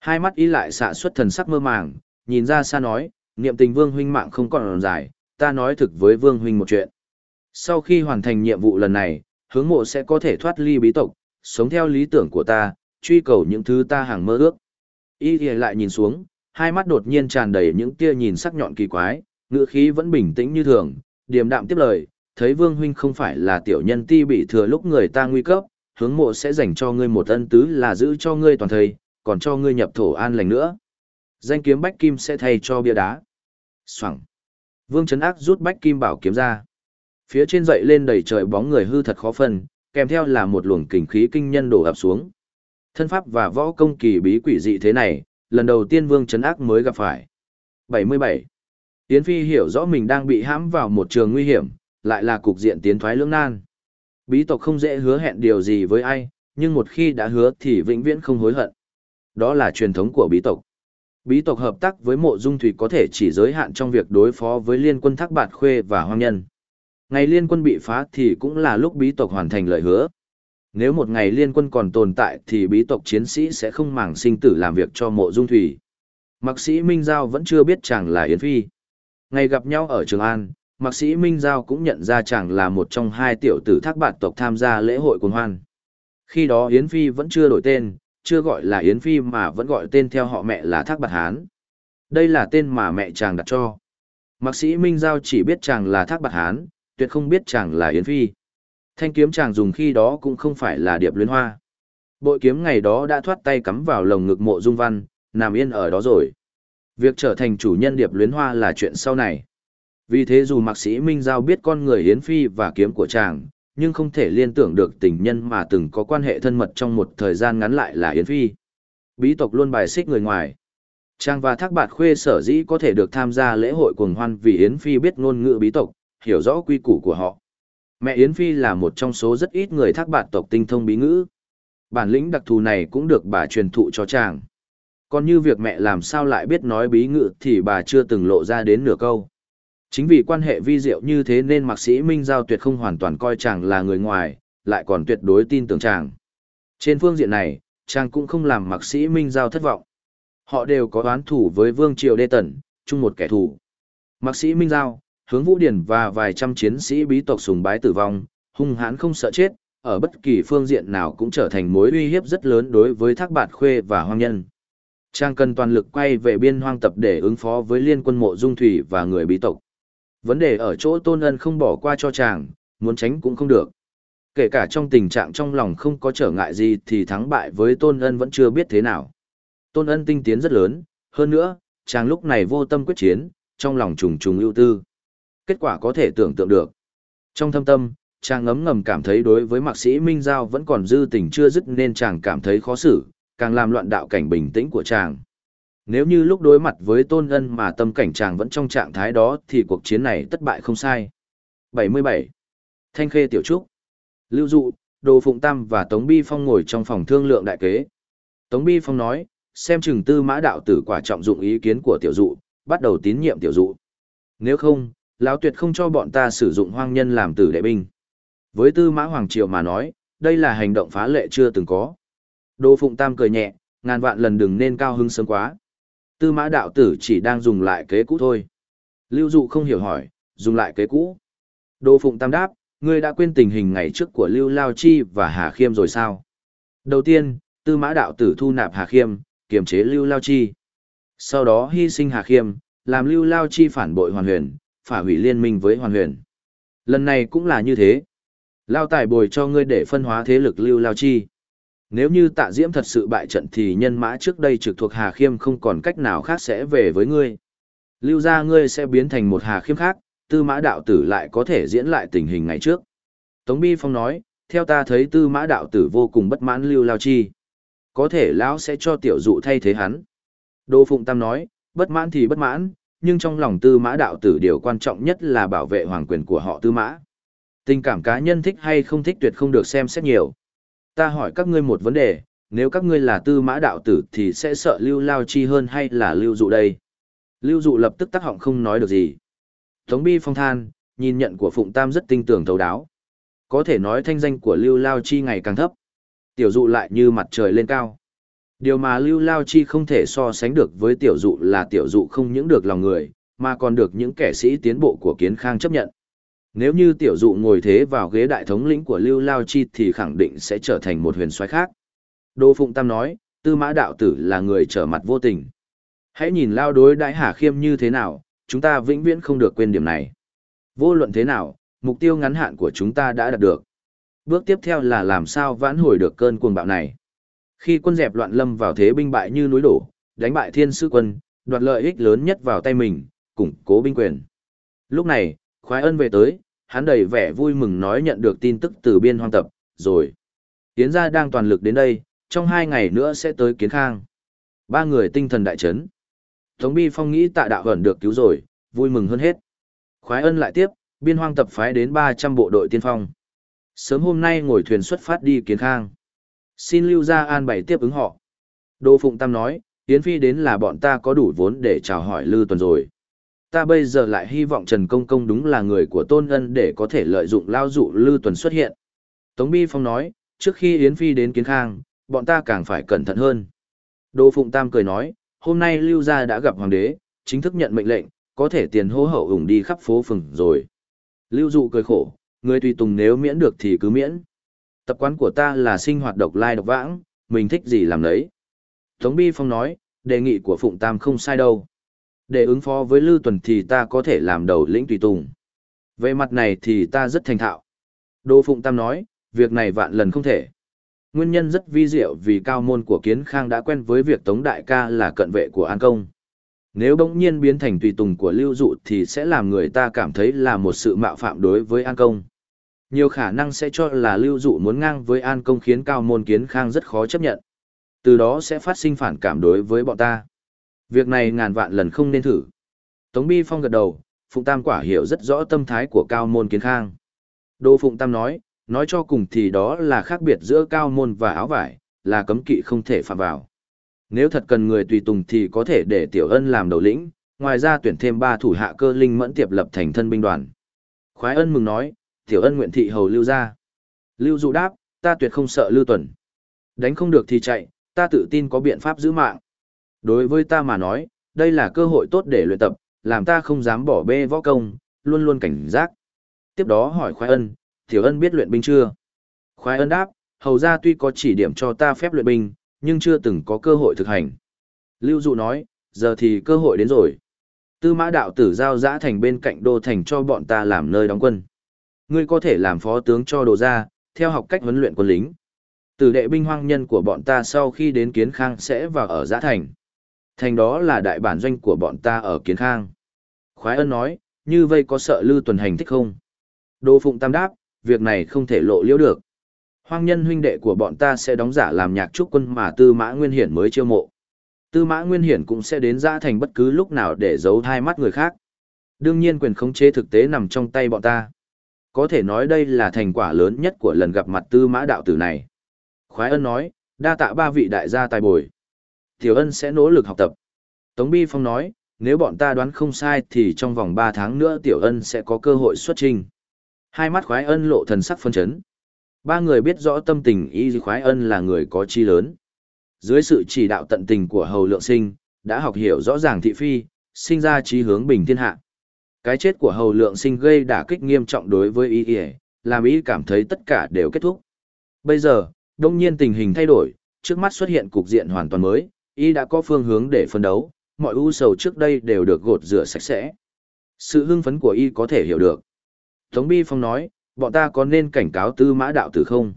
Hai mắt ý lại xạ xuất thần sắc mơ màng, nhìn ra xa nói, niệm tình Vương huynh mạng không còn dài, ta nói thực với Vương huynh một chuyện. Sau khi hoàn thành nhiệm vụ lần này, hướng mộ sẽ có thể thoát ly bí tộc, sống theo lý tưởng của ta, truy cầu những thứ ta hàng mơ ước. Y thì lại nhìn xuống, hai mắt đột nhiên tràn đầy những tia nhìn sắc nhọn kỳ quái, ngữ khí vẫn bình tĩnh như thường, điềm đạm tiếp lời, thấy Vương huynh không phải là tiểu nhân ti bị thừa lúc người ta nguy cấp, hướng mộ sẽ dành cho ngươi một ân tứ là giữ cho ngươi toàn thời, còn cho ngươi nhập thổ an lành nữa. Danh kiếm bách kim sẽ thay cho bia đá. Soảng. Vương Trấn Ác rút bách kim bảo kiếm ra. Phía trên dậy lên đầy trời bóng người hư thật khó phân, kèm theo là một luồng kình khí kinh nhân đổ ập xuống. Thân pháp và võ công kỳ bí quỷ dị thế này, lần đầu tiên Vương Trấn Ác mới gặp phải. 77. Tiến Phi hiểu rõ mình đang bị hãm vào một trường nguy hiểm, lại là cục diện tiến thoái lưỡng nan. Bí tộc không dễ hứa hẹn điều gì với ai, nhưng một khi đã hứa thì vĩnh viễn không hối hận. Đó là truyền thống của bí tộc. Bí tộc hợp tác với mộ dung thủy có thể chỉ giới hạn trong việc đối phó với liên quân thác bạt khuê và hoang nhân. Ngày liên quân bị phá thì cũng là lúc bí tộc hoàn thành lời hứa. Nếu một ngày liên quân còn tồn tại thì bí tộc chiến sĩ sẽ không màng sinh tử làm việc cho mộ dung thủy. Mạc sĩ Minh Giao vẫn chưa biết chàng là Yến Phi. Ngày gặp nhau ở Trường An, Mạc sĩ Minh Giao cũng nhận ra chàng là một trong hai tiểu tử thác bạt tộc tham gia lễ hội cuồng hoan. Khi đó Yến Phi vẫn chưa đổi tên, chưa gọi là Yến Phi mà vẫn gọi tên theo họ mẹ là Thác Bạt Hán. Đây là tên mà mẹ chàng đặt cho. Mạc sĩ Minh Giao chỉ biết chàng là Thác Bạt Hán, tuyệt không biết chàng là Yến Phi. Thanh kiếm chàng dùng khi đó cũng không phải là điệp luyến hoa. Bội kiếm ngày đó đã thoát tay cắm vào lồng ngực mộ dung văn, nằm yên ở đó rồi. Việc trở thành chủ nhân điệp luyến hoa là chuyện sau này. Vì thế dù mạc sĩ Minh Giao biết con người Yến Phi và kiếm của chàng, nhưng không thể liên tưởng được tình nhân mà từng có quan hệ thân mật trong một thời gian ngắn lại là Yến Phi. Bí tộc luôn bài xích người ngoài. Trang và Thác Bạt Khuê sở dĩ có thể được tham gia lễ hội cuồng hoan vì Yến Phi biết ngôn ngữ bí tộc, hiểu rõ quy củ của họ. Mẹ Yến Phi là một trong số rất ít người Thác Bạt tộc tinh thông bí ngữ. Bản lĩnh đặc thù này cũng được bà truyền thụ cho chàng. Còn như việc mẹ làm sao lại biết nói bí ngữ thì bà chưa từng lộ ra đến nửa câu. Chính vì quan hệ vi diệu như thế nên mạc sĩ Minh Giao tuyệt không hoàn toàn coi chàng là người ngoài, lại còn tuyệt đối tin tưởng chàng. Trên phương diện này, chàng cũng không làm mạc sĩ Minh Giao thất vọng. Họ đều có oán thủ với Vương Triều Đê Tần, chung một kẻ thù. Mạc sĩ Minh Giao, hướng Vũ Điển và vài trăm chiến sĩ bí tộc sùng bái tử vong, hung hãn không sợ chết, ở bất kỳ phương diện nào cũng trở thành mối uy hiếp rất lớn đối với Thác Bạt Khuê và Hoang Nhân. Trang cần toàn lực quay về biên hoang tập để ứng phó với liên quân mộ dung thủy và người bí tộc. Vấn đề ở chỗ tôn ân không bỏ qua cho chàng, muốn tránh cũng không được. Kể cả trong tình trạng trong lòng không có trở ngại gì thì thắng bại với tôn ân vẫn chưa biết thế nào. Tôn ân tinh tiến rất lớn, hơn nữa, chàng lúc này vô tâm quyết chiến, trong lòng trùng trùng ưu tư. Kết quả có thể tưởng tượng được. Trong thâm tâm, chàng ngấm ngầm cảm thấy đối với mạc sĩ Minh Giao vẫn còn dư tình chưa dứt nên chàng cảm thấy khó xử, càng làm loạn đạo cảnh bình tĩnh của chàng. Nếu như lúc đối mặt với tôn ân mà tâm cảnh chàng vẫn trong trạng thái đó thì cuộc chiến này thất bại không sai. 77. Thanh Khê Tiểu Trúc Lưu Dụ, Đồ Phụng Tam và Tống Bi Phong ngồi trong phòng thương lượng đại kế. Tống Bi Phong nói, xem chừng tư mã đạo tử quả trọng dụng ý kiến của Tiểu Dụ, bắt đầu tín nhiệm Tiểu Dụ. Nếu không, lão tuyệt không cho bọn ta sử dụng hoang nhân làm tử đệ binh. Với tư mã Hoàng Triều mà nói, đây là hành động phá lệ chưa từng có. Đồ Phụng Tam cười nhẹ, ngàn vạn lần đừng nên cao hứng sớm quá. Tư mã đạo tử chỉ đang dùng lại kế cũ thôi. Lưu Dụ không hiểu hỏi, dùng lại kế cũ. Đô Phụng Tam đáp, ngươi đã quên tình hình ngày trước của Lưu Lao Chi và Hà Khiêm rồi sao? Đầu tiên, Tư mã đạo tử thu nạp Hà Khiêm, kiềm chế Lưu Lao Chi. Sau đó hy sinh Hà Khiêm, làm Lưu Lao Chi phản bội Hoàn Huyền, phá hủy liên minh với Hoàn Huyền. Lần này cũng là như thế. Lao tài bồi cho ngươi để phân hóa thế lực Lưu Lao Chi. Nếu như tạ diễm thật sự bại trận thì nhân mã trước đây trực thuộc Hà Khiêm không còn cách nào khác sẽ về với ngươi. Lưu ra ngươi sẽ biến thành một Hà Khiêm khác, tư mã đạo tử lại có thể diễn lại tình hình ngày trước. Tống Bi Phong nói, theo ta thấy tư mã đạo tử vô cùng bất mãn Lưu Lao Chi. Có thể lão sẽ cho tiểu dụ thay thế hắn. Đô Phụng Tam nói, bất mãn thì bất mãn, nhưng trong lòng tư mã đạo tử điều quan trọng nhất là bảo vệ hoàng quyền của họ tư mã. Tình cảm cá nhân thích hay không thích tuyệt không được xem xét nhiều. Ta hỏi các ngươi một vấn đề, nếu các ngươi là tư mã đạo tử thì sẽ sợ lưu lao chi hơn hay là lưu dụ đây? Lưu dụ lập tức tắc họng không nói được gì. Tống bi phong than, nhìn nhận của Phụng Tam rất tinh tường thấu đáo. Có thể nói thanh danh của lưu lao chi ngày càng thấp. Tiểu dụ lại như mặt trời lên cao. Điều mà lưu lao chi không thể so sánh được với tiểu dụ là tiểu dụ không những được lòng người, mà còn được những kẻ sĩ tiến bộ của kiến khang chấp nhận. Nếu như tiểu dụ ngồi thế vào ghế đại thống lĩnh của Lưu Lao Chi thì khẳng định sẽ trở thành một huyền soái khác. Đô Phụng Tam nói, tư mã đạo tử là người trở mặt vô tình. Hãy nhìn Lao đối đãi Hà Khiêm như thế nào, chúng ta vĩnh viễn không được quên điểm này. Vô luận thế nào, mục tiêu ngắn hạn của chúng ta đã đạt được. Bước tiếp theo là làm sao vãn hồi được cơn cuồng bạo này. Khi quân dẹp loạn lâm vào thế binh bại như núi đổ, đánh bại thiên sư quân, đoạt lợi ích lớn nhất vào tay mình, củng cố binh quyền. Lúc này, khoái ân về tới, hắn đầy vẻ vui mừng nói nhận được tin tức từ biên hoang tập, rồi. Tiến gia đang toàn lực đến đây, trong hai ngày nữa sẽ tới kiến khang. Ba người tinh thần đại chấn. Tống Bi Phong nghĩ tạ đạo ẩn được cứu rồi, vui mừng hơn hết. Khoái ân lại tiếp, biên hoang tập phái đến 300 bộ đội tiên phong. Sớm hôm nay ngồi thuyền xuất phát đi kiến khang. Xin lưu ra an bày tiếp ứng họ. Đô Phụng Tam nói, Yến Phi đến là bọn ta có đủ vốn để chào hỏi Lư Tuần rồi ta bây giờ lại hy vọng Trần Công Công đúng là người của Tôn Ân để có thể lợi dụng lao dụ Lư Tuần xuất hiện. Tống Bi Phong nói, trước khi Yến Phi đến Kiến Khang, bọn ta càng phải cẩn thận hơn. Đỗ Phụng Tam cười nói, hôm nay Lưu Gia đã gặp Hoàng đế, chính thức nhận mệnh lệnh, có thể tiền hô hậu ủng đi khắp phố phường rồi. Lưu Dụ cười khổ, người tùy tùng nếu miễn được thì cứ miễn. Tập quán của ta là sinh hoạt độc lai độc vãng, mình thích gì làm đấy. Tống Bi Phong nói, đề nghị của Phụng Tam không sai đâu. Để ứng phó với Lưu Tuần thì ta có thể làm đầu lĩnh tùy tùng. Về mặt này thì ta rất thành thạo. Đô Phụng Tam nói, việc này vạn lần không thể. Nguyên nhân rất vi diệu vì cao môn của Kiến Khang đã quen với việc Tống Đại ca là cận vệ của An Công. Nếu bỗng nhiên biến thành tùy tùng của Lưu Dụ thì sẽ làm người ta cảm thấy là một sự mạo phạm đối với An Công. Nhiều khả năng sẽ cho là Lưu Dụ muốn ngang với An Công khiến cao môn Kiến Khang rất khó chấp nhận. Từ đó sẽ phát sinh phản cảm đối với bọn ta. Việc này ngàn vạn lần không nên thử. Tống Bi Phong gật đầu, Phụng Tam quả hiểu rất rõ tâm thái của cao môn kiến khang. Đô Phụng Tam nói, nói cho cùng thì đó là khác biệt giữa cao môn và áo vải, là cấm kỵ không thể phạm vào. Nếu thật cần người tùy tùng thì có thể để Tiểu Ân làm đầu lĩnh, ngoài ra tuyển thêm ba thủ hạ cơ linh mẫn tiệp lập thành thân binh đoàn. Khoái Ân mừng nói, Tiểu Ân nguyện thị hầu lưu ra. Lưu dụ đáp, ta tuyệt không sợ lưu tuần. Đánh không được thì chạy, ta tự tin có biện pháp giữ mạng. Đối với ta mà nói, đây là cơ hội tốt để luyện tập, làm ta không dám bỏ bê võ công, luôn luôn cảnh giác. Tiếp đó hỏi Khoái Ân, Tiểu Ân biết luyện binh chưa? Khoái Ân đáp, hầu ra tuy có chỉ điểm cho ta phép luyện binh, nhưng chưa từng có cơ hội thực hành. Lưu Dụ nói, giờ thì cơ hội đến rồi. Tư mã đạo tử giao giã thành bên cạnh đô thành cho bọn ta làm nơi đóng quân. Ngươi có thể làm phó tướng cho đồ gia, theo học cách huấn luyện quân lính. Tử đệ binh hoang nhân của bọn ta sau khi đến Kiến Khang sẽ vào ở giã thành. Thành đó là đại bản doanh của bọn ta ở Kiến Khang. Khoái ân nói, như vây có sợ lưu tuần hành thích không? Đô Phụng Tam đáp, việc này không thể lộ liễu được. Hoang nhân huynh đệ của bọn ta sẽ đóng giả làm nhạc trúc quân mà Tư Mã Nguyên Hiển mới chiêu mộ. Tư Mã Nguyên Hiển cũng sẽ đến ra thành bất cứ lúc nào để giấu hai mắt người khác. Đương nhiên quyền khống chế thực tế nằm trong tay bọn ta. Có thể nói đây là thành quả lớn nhất của lần gặp mặt Tư Mã đạo tử này. Khoái ân nói, đa tạ ba vị đại gia tài bồi. Tiểu ân sẽ nỗ lực học tập. Tống Bi Phong nói, nếu bọn ta đoán không sai thì trong vòng 3 tháng nữa Tiểu ân sẽ có cơ hội xuất trình. Hai mắt khoái ân lộ thần sắc phân chấn. Ba người biết rõ tâm tình y khoái ân là người có chi lớn. Dưới sự chỉ đạo tận tình của hầu lượng sinh, đã học hiểu rõ ràng thị phi, sinh ra trí hướng bình thiên hạ. Cái chết của hầu lượng sinh gây đả kích nghiêm trọng đối với y y, làm y cảm thấy tất cả đều kết thúc. Bây giờ, đông nhiên tình hình thay đổi, trước mắt xuất hiện cục diện hoàn toàn mới, y đã có phương hướng để phân đấu, mọi ưu sầu trước đây đều được gột rửa sạch sẽ. Sự hưng phấn của y có thể hiểu được. Tống Bi Phong nói, bọn ta có nên cảnh cáo tư mã đạo tử không?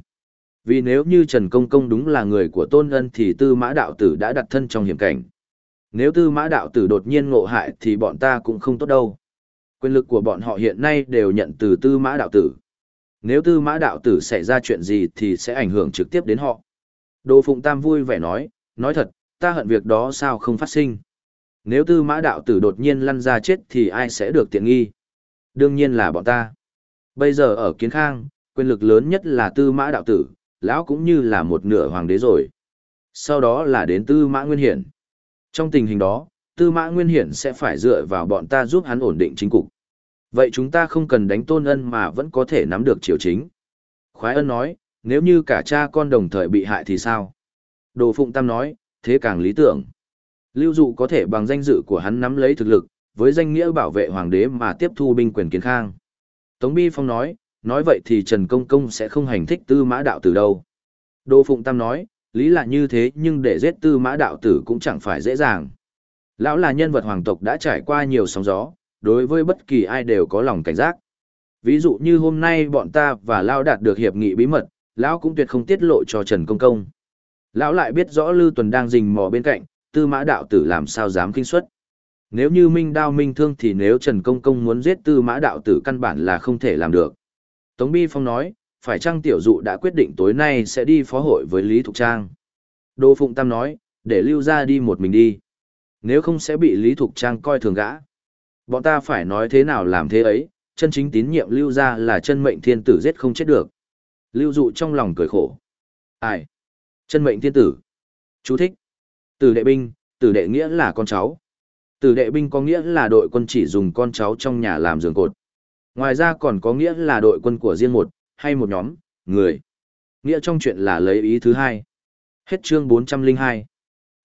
Vì nếu như Trần Công Công đúng là người của Tôn Ân thì tư mã đạo tử đã đặt thân trong hiểm cảnh. Nếu tư mã đạo tử đột nhiên ngộ hại thì bọn ta cũng không tốt đâu. Quyền lực của bọn họ hiện nay đều nhận từ tư mã đạo tử. Nếu tư mã đạo tử xảy ra chuyện gì thì sẽ ảnh hưởng trực tiếp đến họ. Đỗ Phụng Tam vui vẻ nói, nói thật, ta hận việc đó sao không phát sinh. Nếu tư mã đạo tử đột nhiên lăn ra chết thì ai sẽ được tiện nghi? Đương nhiên là bọn ta. Bây giờ ở Kiến Khang, quyền lực lớn nhất là tư mã đạo tử, lão cũng như là một nửa hoàng đế rồi. Sau đó là đến tư mã nguyên hiển. Trong tình hình đó, tư mã nguyên hiển sẽ phải dựa vào bọn ta giúp hắn ổn định chính cục. Vậy chúng ta không cần đánh tôn ân mà vẫn có thể nắm được triều chính. Khoái ân nói, nếu như cả cha con đồng thời bị hại thì sao? Đồ Phụng Tam nói, thế càng lý tưởng. Lưu dụ có thể bằng danh dự của hắn nắm lấy thực lực, với danh nghĩa bảo vệ hoàng đế mà tiếp thu binh quyền kiến khang. Tống Bi Phong nói, nói vậy thì Trần Công Công sẽ không hành thích tư mã đạo tử đâu. Đô Phụng Tam nói, lý là như thế nhưng để giết tư mã đạo tử cũng chẳng phải dễ dàng. Lão là nhân vật hoàng tộc đã trải qua nhiều sóng gió, đối với bất kỳ ai đều có lòng cảnh giác. Ví dụ như hôm nay bọn ta và Lão đạt được hiệp nghị bí mật, Lão cũng tuyệt không tiết lộ cho Trần Công Công. Lão lại biết rõ Lưu Tuần đang rình mò bên cạnh, tư mã đạo tử làm sao dám kinh xuất. Nếu như minh đao minh thương thì nếu Trần Công Công muốn giết tư mã đạo tử căn bản là không thể làm được. Tống Bi Phong nói, phải chăng tiểu dụ đã quyết định tối nay sẽ đi phó hội với Lý Thục Trang. Đô Phụng Tam nói, để lưu ra đi một mình đi. Nếu không sẽ bị Lý Thục Trang coi thường gã. Bọn ta phải nói thế nào làm thế ấy, chân chính tín nhiệm lưu ra là chân mệnh thiên tử giết không chết được. Lưu dụ trong lòng cười khổ. Ai? Chân mệnh thiên tử. Chú thích. Tử đệ binh, tử đệ nghĩa là con cháu. Tử đệ binh có nghĩa là đội quân chỉ dùng con cháu trong nhà làm giường cột. Ngoài ra còn có nghĩa là đội quân của riêng một, hay một nhóm, người. Nghĩa trong chuyện là lấy ý thứ hai. Hết chương 402.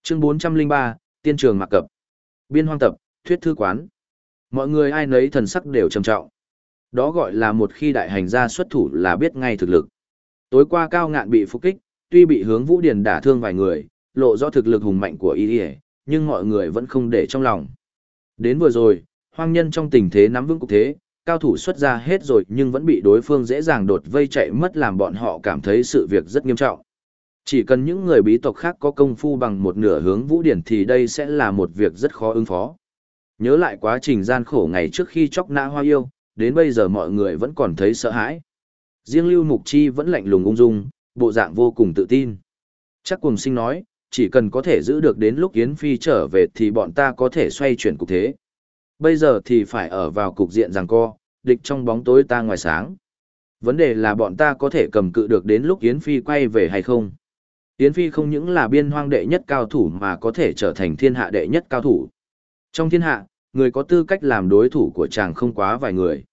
Chương 403, tiên trường mặc cập. Biên hoang tập, thuyết thư quán. Mọi người ai nấy thần sắc đều trầm trọng. Đó gọi là một khi đại hành gia xuất thủ là biết ngay thực lực. Tối qua cao ngạn bị phục kích, tuy bị hướng vũ điền đả thương vài người, lộ rõ thực lực hùng mạnh của y nhưng mọi người vẫn không để trong lòng. Đến vừa rồi, hoang nhân trong tình thế nắm vững cục thế, cao thủ xuất ra hết rồi nhưng vẫn bị đối phương dễ dàng đột vây chạy mất làm bọn họ cảm thấy sự việc rất nghiêm trọng. Chỉ cần những người bí tộc khác có công phu bằng một nửa hướng vũ điển thì đây sẽ là một việc rất khó ứng phó. Nhớ lại quá trình gian khổ ngày trước khi chóc nã hoa yêu, đến bây giờ mọi người vẫn còn thấy sợ hãi. Riêng Lưu Mục Chi vẫn lạnh lùng ung dung, bộ dạng vô cùng tự tin. Chắc cùng sinh nói, chỉ cần có thể giữ được đến lúc Yến Phi trở về thì bọn ta có thể xoay chuyển cục thế. Bây giờ thì phải ở vào cục diện rằng co, địch trong bóng tối ta ngoài sáng. Vấn đề là bọn ta có thể cầm cự được đến lúc Yến Phi quay về hay không. Yến Phi không những là biên hoang đệ nhất cao thủ mà có thể trở thành thiên hạ đệ nhất cao thủ. Trong thiên hạ, người có tư cách làm đối thủ của chàng không quá vài người.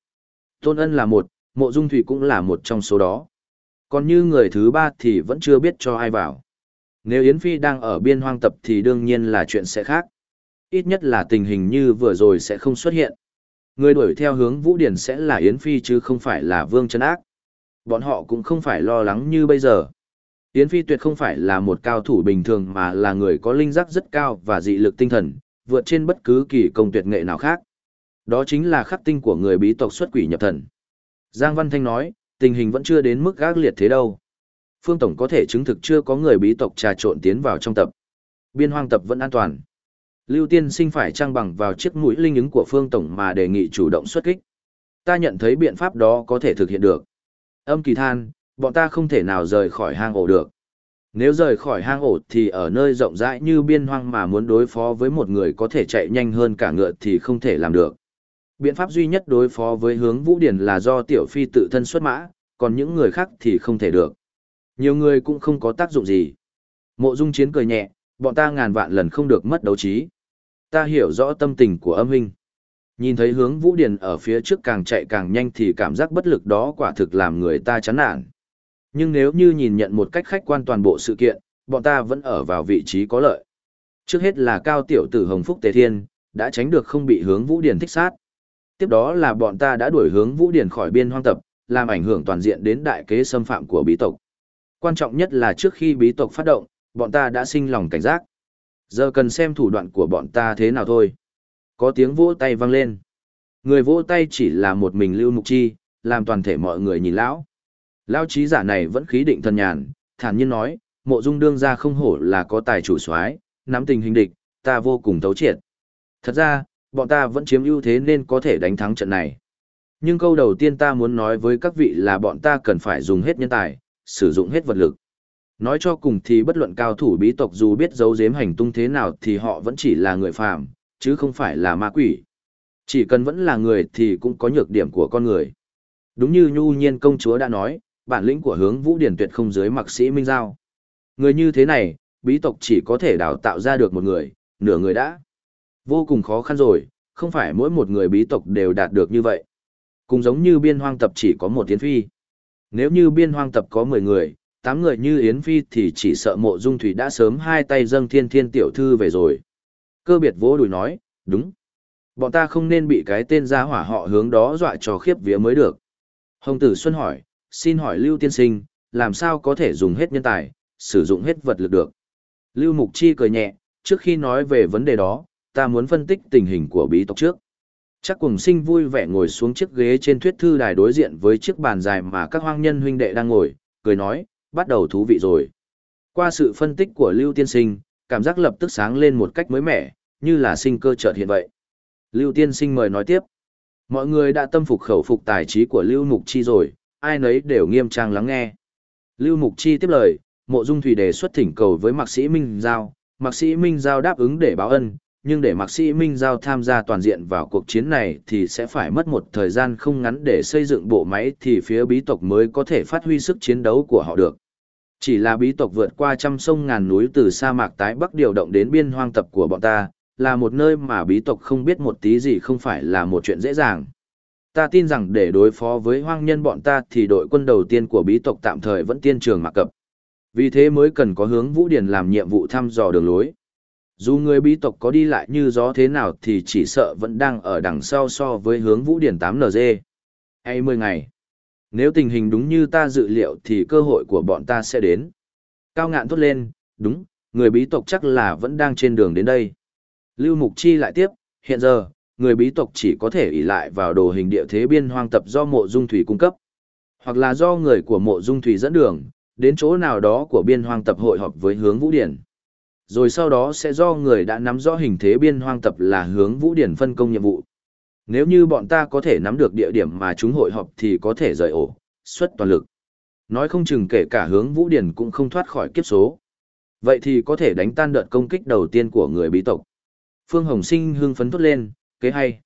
Tôn Ân là một, Mộ Dung Thủy cũng là một trong số đó. Còn như người thứ ba thì vẫn chưa biết cho ai vào. Nếu Yến Phi đang ở biên hoang tập thì đương nhiên là chuyện sẽ khác. Ít nhất là tình hình như vừa rồi sẽ không xuất hiện. Người đuổi theo hướng Vũ Điển sẽ là Yến Phi chứ không phải là Vương Trấn Ác. Bọn họ cũng không phải lo lắng như bây giờ. Yến Phi tuyệt không phải là một cao thủ bình thường mà là người có linh giác rất cao và dị lực tinh thần, vượt trên bất cứ kỳ công tuyệt nghệ nào khác. Đó chính là khắc tinh của người bí tộc xuất quỷ nhập thần. Giang Văn Thanh nói, tình hình vẫn chưa đến mức gác liệt thế đâu. Phương Tổng có thể chứng thực chưa có người bí tộc trà trộn tiến vào trong tập. Biên hoang tập vẫn an toàn. Lưu Tiên Sinh phải trang bằng vào chiếc mũi linh ứng của Phương Tổng mà đề nghị chủ động xuất kích. Ta nhận thấy biện pháp đó có thể thực hiện được. Âm kỳ than, bọn ta không thể nào rời khỏi hang ổ được. Nếu rời khỏi hang ổ thì ở nơi rộng rãi như biên hoang mà muốn đối phó với một người có thể chạy nhanh hơn cả ngựa thì không thể làm được. Biện pháp duy nhất đối phó với hướng Vũ Điển là do Tiểu Phi tự thân xuất mã, còn những người khác thì không thể được. Nhiều người cũng không có tác dụng gì. Mộ Dung Chiến cười nhẹ, bọn ta ngàn vạn lần không được mất đấu trí. Ta hiểu rõ tâm tình của âm huynh. Nhìn thấy hướng Vũ Điển ở phía trước càng chạy càng nhanh thì cảm giác bất lực đó quả thực làm người ta chán nản. Nhưng nếu như nhìn nhận một cách khách quan toàn bộ sự kiện, bọn ta vẫn ở vào vị trí có lợi. Trước hết là cao tiểu tử Hồng Phúc Tề Thiên, đã tránh được không bị hướng Vũ Điển thích sát. Tiếp đó là bọn ta đã đuổi hướng Vũ Điển khỏi biên hoang tập, làm ảnh hưởng toàn diện đến đại kế xâm phạm của bí tộc. Quan trọng nhất là trước khi bí tộc phát động, bọn ta đã sinh lòng cảnh giác. Giờ cần xem thủ đoạn của bọn ta thế nào thôi. Có tiếng vỗ tay vang lên. Người vỗ tay chỉ là một mình Lưu Mục Chi, làm toàn thể mọi người nhìn lão. Lão trí giả này vẫn khí định thần nhàn, thản nhiên nói, mộ dung đương ra không hổ là có tài chủ soái nắm tình hình địch, ta vô cùng thấu triệt. Thật ra, bọn ta vẫn chiếm ưu thế nên có thể đánh thắng trận này. Nhưng câu đầu tiên ta muốn nói với các vị là bọn ta cần phải dùng hết nhân tài, sử dụng hết vật lực. Nói cho cùng thì bất luận cao thủ bí tộc dù biết giấu giếm hành tung thế nào thì họ vẫn chỉ là người phàm, chứ không phải là ma quỷ. Chỉ cần vẫn là người thì cũng có nhược điểm của con người. Đúng như Nhu Nhiên công chúa đã nói, bản lĩnh của hướng vũ điển tuyệt không dưới mặc sĩ Minh Giao. Người như thế này, bí tộc chỉ có thể đào tạo ra được một người, nửa người đã. Vô cùng khó khăn rồi, không phải mỗi một người bí tộc đều đạt được như vậy. Cũng giống như biên hoang tập chỉ có một tiến phi. Nếu như biên hoang tập có 10 người, 8 người như Yến Phi thì chỉ sợ mộ dung thủy đã sớm hai tay dâng thiên thiên tiểu thư về rồi. Cơ biệt vỗ đùi nói, đúng. Bọn ta không nên bị cái tên gia hỏa họ hướng đó dọa cho khiếp vía mới được. Hồng tử Xuân hỏi, xin hỏi Lưu Tiên Sinh, làm sao có thể dùng hết nhân tài, sử dụng hết vật lực được. Lưu Mục Chi cười nhẹ, trước khi nói về vấn đề đó, ta muốn phân tích tình hình của bí tộc trước. Chắc cùng sinh vui vẻ ngồi xuống chiếc ghế trên thuyết thư đài đối diện với chiếc bàn dài mà các hoang nhân huynh đệ đang ngồi, cười nói, bắt đầu thú vị rồi. Qua sự phân tích của Lưu Tiên Sinh, cảm giác lập tức sáng lên một cách mới mẻ, như là sinh cơ chợt hiện vậy. Lưu Tiên Sinh mời nói tiếp. Mọi người đã tâm phục khẩu phục tài trí của Lưu Mục Chi rồi, ai nấy đều nghiêm trang lắng nghe. Lưu Mục Chi tiếp lời, Mộ Dung Thủy đề xuất thỉnh cầu với Mạc Sĩ Minh Giao, Mạc Sĩ Minh Giao đáp ứng để báo ân, nhưng để Mạc Sĩ Minh Giao tham gia toàn diện vào cuộc chiến này thì sẽ phải mất một thời gian không ngắn để xây dựng bộ máy thì phía bí tộc mới có thể phát huy sức chiến đấu của họ được. Chỉ là bí tộc vượt qua trăm sông ngàn núi từ sa mạc tái bắc điều động đến biên hoang tập của bọn ta, là một nơi mà bí tộc không biết một tí gì không phải là một chuyện dễ dàng. Ta tin rằng để đối phó với hoang nhân bọn ta thì đội quân đầu tiên của bí tộc tạm thời vẫn tiên trường mạc cập. Vì thế mới cần có hướng Vũ Điền làm nhiệm vụ thăm dò đường lối. Dù người bí tộc có đi lại như gió thế nào thì chỉ sợ vẫn đang ở đằng sau so với hướng Vũ Điền 8NG. Hay 10 ngày. Nếu tình hình đúng như ta dự liệu thì cơ hội của bọn ta sẽ đến. Cao ngạn thốt lên, đúng, người bí tộc chắc là vẫn đang trên đường đến đây. Lưu Mục Chi lại tiếp, hiện giờ, người bí tộc chỉ có thể ỷ lại vào đồ hình địa thế biên hoang tập do mộ dung thủy cung cấp. Hoặc là do người của mộ dung thủy dẫn đường, đến chỗ nào đó của biên hoang tập hội họp với hướng vũ điển. Rồi sau đó sẽ do người đã nắm rõ hình thế biên hoang tập là hướng vũ điển phân công nhiệm vụ. Nếu như bọn ta có thể nắm được địa điểm mà chúng hội họp thì có thể rời ổ, xuất toàn lực. Nói không chừng kể cả hướng vũ điển cũng không thoát khỏi kiếp số. Vậy thì có thể đánh tan đợt công kích đầu tiên của người bí tộc. Phương Hồng Sinh hưng phấn thốt lên, kế hay.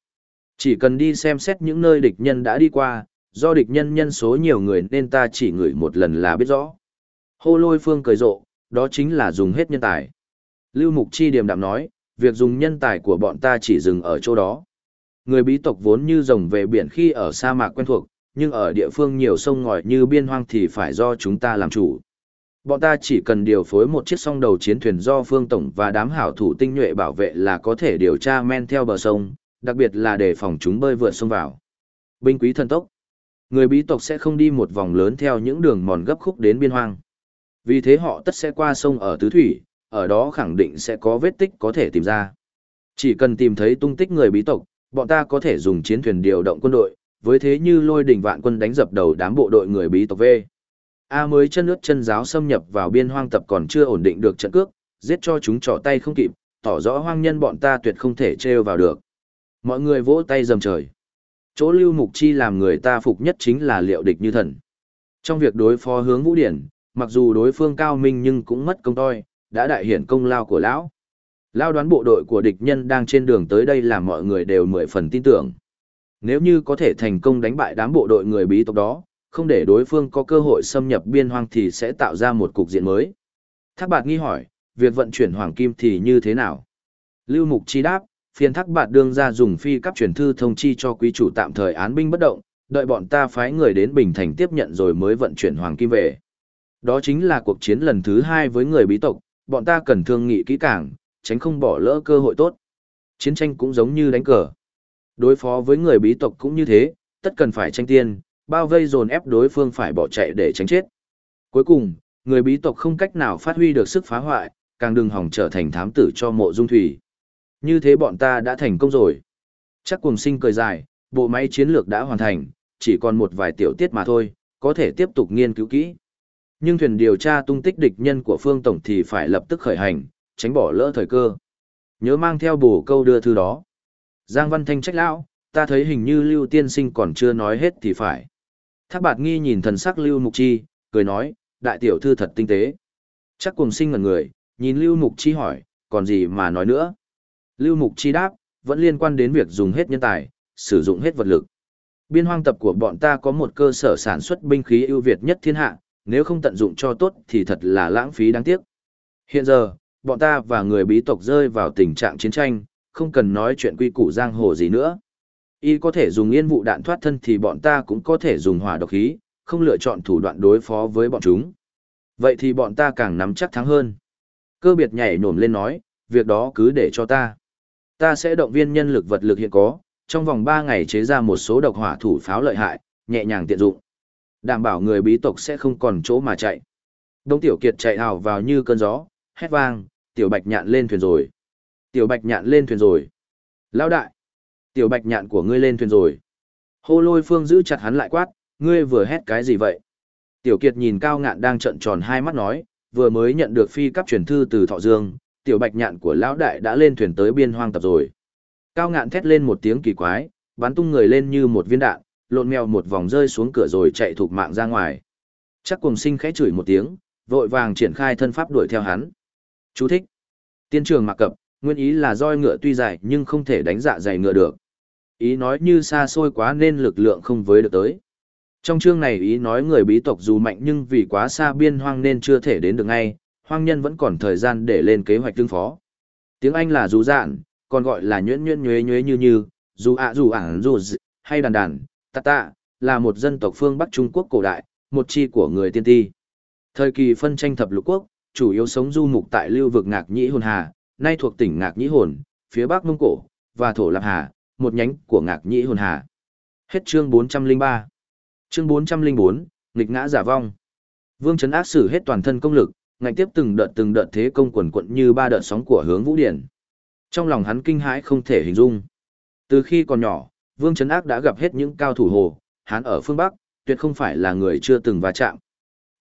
Chỉ cần đi xem xét những nơi địch nhân đã đi qua, do địch nhân nhân số nhiều người nên ta chỉ ngửi một lần là biết rõ. Hô lôi phương cười rộ, đó chính là dùng hết nhân tài. Lưu Mục Chi điềm đạm nói, việc dùng nhân tài của bọn ta chỉ dừng ở chỗ đó. Người bí tộc vốn như rồng về biển khi ở sa mạc quen thuộc, nhưng ở địa phương nhiều sông ngòi như biên hoang thì phải do chúng ta làm chủ. Bọn ta chỉ cần điều phối một chiếc song đầu chiến thuyền do phương tổng và đám hảo thủ tinh nhuệ bảo vệ là có thể điều tra men theo bờ sông, đặc biệt là để phòng chúng bơi vượt sông vào. Binh quý thần tốc. Người bí tộc sẽ không đi một vòng lớn theo những đường mòn gấp khúc đến biên hoang. Vì thế họ tất sẽ qua sông ở Tứ Thủy, ở đó khẳng định sẽ có vết tích có thể tìm ra. Chỉ cần tìm thấy tung tích người bí tộc, bọn ta có thể dùng chiến thuyền điều động quân đội, với thế như lôi đỉnh vạn quân đánh dập đầu đám bộ đội người bí tộc V. A mới chân ướt chân giáo xâm nhập vào biên hoang tập còn chưa ổn định được trận cước, giết cho chúng trỏ tay không kịp, tỏ rõ hoang nhân bọn ta tuyệt không thể trêu vào được. Mọi người vỗ tay dầm trời. Chỗ lưu mục chi làm người ta phục nhất chính là liệu địch như thần. Trong việc đối phó hướng vũ điển, mặc dù đối phương cao minh nhưng cũng mất công toi, đã đại hiển công lao của lão. Lao đoán bộ đội của địch nhân đang trên đường tới đây làm mọi người đều mười phần tin tưởng. Nếu như có thể thành công đánh bại đám bộ đội người bí tộc đó, không để đối phương có cơ hội xâm nhập biên hoang thì sẽ tạo ra một cục diện mới. Thác bạt nghi hỏi, việc vận chuyển hoàng kim thì như thế nào? Lưu Mục Chi đáp, phiền thác bạt đương ra dùng phi cấp truyền thư thông chi cho quý chủ tạm thời án binh bất động, đợi bọn ta phái người đến Bình Thành tiếp nhận rồi mới vận chuyển hoàng kim về. Đó chính là cuộc chiến lần thứ hai với người bí tộc, bọn ta cần thương nghị kỹ càng, tránh không bỏ lỡ cơ hội tốt. Chiến tranh cũng giống như đánh cờ. Đối phó với người bí tộc cũng như thế, tất cần phải tranh tiên, bao vây dồn ép đối phương phải bỏ chạy để tránh chết. Cuối cùng, người bí tộc không cách nào phát huy được sức phá hoại, càng đừng hỏng trở thành thám tử cho mộ dung thủy. Như thế bọn ta đã thành công rồi. Chắc cùng sinh cười dài, bộ máy chiến lược đã hoàn thành, chỉ còn một vài tiểu tiết mà thôi, có thể tiếp tục nghiên cứu kỹ. Nhưng thuyền điều tra tung tích địch nhân của phương tổng thì phải lập tức khởi hành, tránh bỏ lỡ thời cơ. Nhớ mang theo bồ câu đưa thư đó. Giang Văn Thanh trách lão, ta thấy hình như Lưu Tiên Sinh còn chưa nói hết thì phải. Thác bạt nghi nhìn thần sắc Lưu Mục Chi, cười nói, đại tiểu thư thật tinh tế. Chắc cùng sinh ngẩn người, nhìn Lưu Mục Chi hỏi, còn gì mà nói nữa? Lưu Mục Chi đáp, vẫn liên quan đến việc dùng hết nhân tài, sử dụng hết vật lực. Biên hoang tập của bọn ta có một cơ sở sản xuất binh khí ưu việt nhất thiên hạ, nếu không tận dụng cho tốt thì thật là lãng phí đáng tiếc. Hiện giờ, bọn ta và người bí tộc rơi vào tình trạng chiến tranh, không cần nói chuyện quy củ giang hồ gì nữa. Y có thể dùng yên vụ đạn thoát thân thì bọn ta cũng có thể dùng hỏa độc khí, không lựa chọn thủ đoạn đối phó với bọn chúng. Vậy thì bọn ta càng nắm chắc thắng hơn. Cơ biệt nhảy nổm lên nói, việc đó cứ để cho ta. Ta sẽ động viên nhân lực vật lực hiện có, trong vòng 3 ngày chế ra một số độc hỏa thủ pháo lợi hại, nhẹ nhàng tiện dụng. Đảm bảo người bí tộc sẽ không còn chỗ mà chạy. Đông Tiểu Kiệt chạy hào vào như cơn gió, hét vang, Tiểu Bạch nhạn lên thuyền rồi. Tiểu Bạch nhạn lên thuyền rồi. Lão đại, Tiểu Bạch nhạn của ngươi lên thuyền rồi. Hô lôi phương giữ chặt hắn lại quát, ngươi vừa hét cái gì vậy? Tiểu Kiệt nhìn cao ngạn đang trợn tròn hai mắt nói, vừa mới nhận được phi cấp truyền thư từ Thọ Dương, tiểu bạch nhạn của lão đại đã lên thuyền tới biên hoang tập rồi. Cao ngạn thét lên một tiếng kỳ quái, bắn tung người lên như một viên đạn, lộn mèo một vòng rơi xuống cửa rồi chạy thục mạng ra ngoài. Chắc cùng sinh khẽ chửi một tiếng, vội vàng triển khai thân pháp đuổi theo hắn. Chú thích. Tiên trường mặc cập, nguyên ý là roi ngựa tuy dài nhưng không thể đánh dạ dày ngựa được. Ý nói như xa xôi quá nên lực lượng không với được tới. Trong chương này ý nói người bí tộc dù mạnh nhưng vì quá xa biên hoang nên chưa thể đến được ngay, hoang nhân vẫn còn thời gian để lên kế hoạch tương phó. Tiếng Anh là dù dạn, còn gọi là nhuyễn nhuyễn nhuế nhuế như như, dù ạ dù ảng dù dị, hay đàn đàn, tạ tạ, là một dân tộc phương Bắc Trung Quốc cổ đại, một chi của người tiên ti. Thời kỳ phân tranh thập lục quốc, chủ yếu sống du mục tại lưu vực Ngạc Nhĩ Hồn Hà, nay thuộc tỉnh Ngạc Nhĩ Hồn, phía Bắc Mông Cổ, và Thổ Lạp Hà, một nhánh của Ngạc Nhĩ Hồn Hà. Hết chương 403. Chương 404, nghịch ngã giả vong. Vương Trấn Ác sử hết toàn thân công lực, ngạnh tiếp từng đợt từng đợt thế công quần quận như ba đợt sóng của hướng vũ điển. Trong lòng hắn kinh hãi không thể hình dung. Từ khi còn nhỏ, Vương Trấn Ác đã gặp hết những cao thủ hồ, hắn ở phương Bắc, tuyệt không phải là người chưa từng va chạm.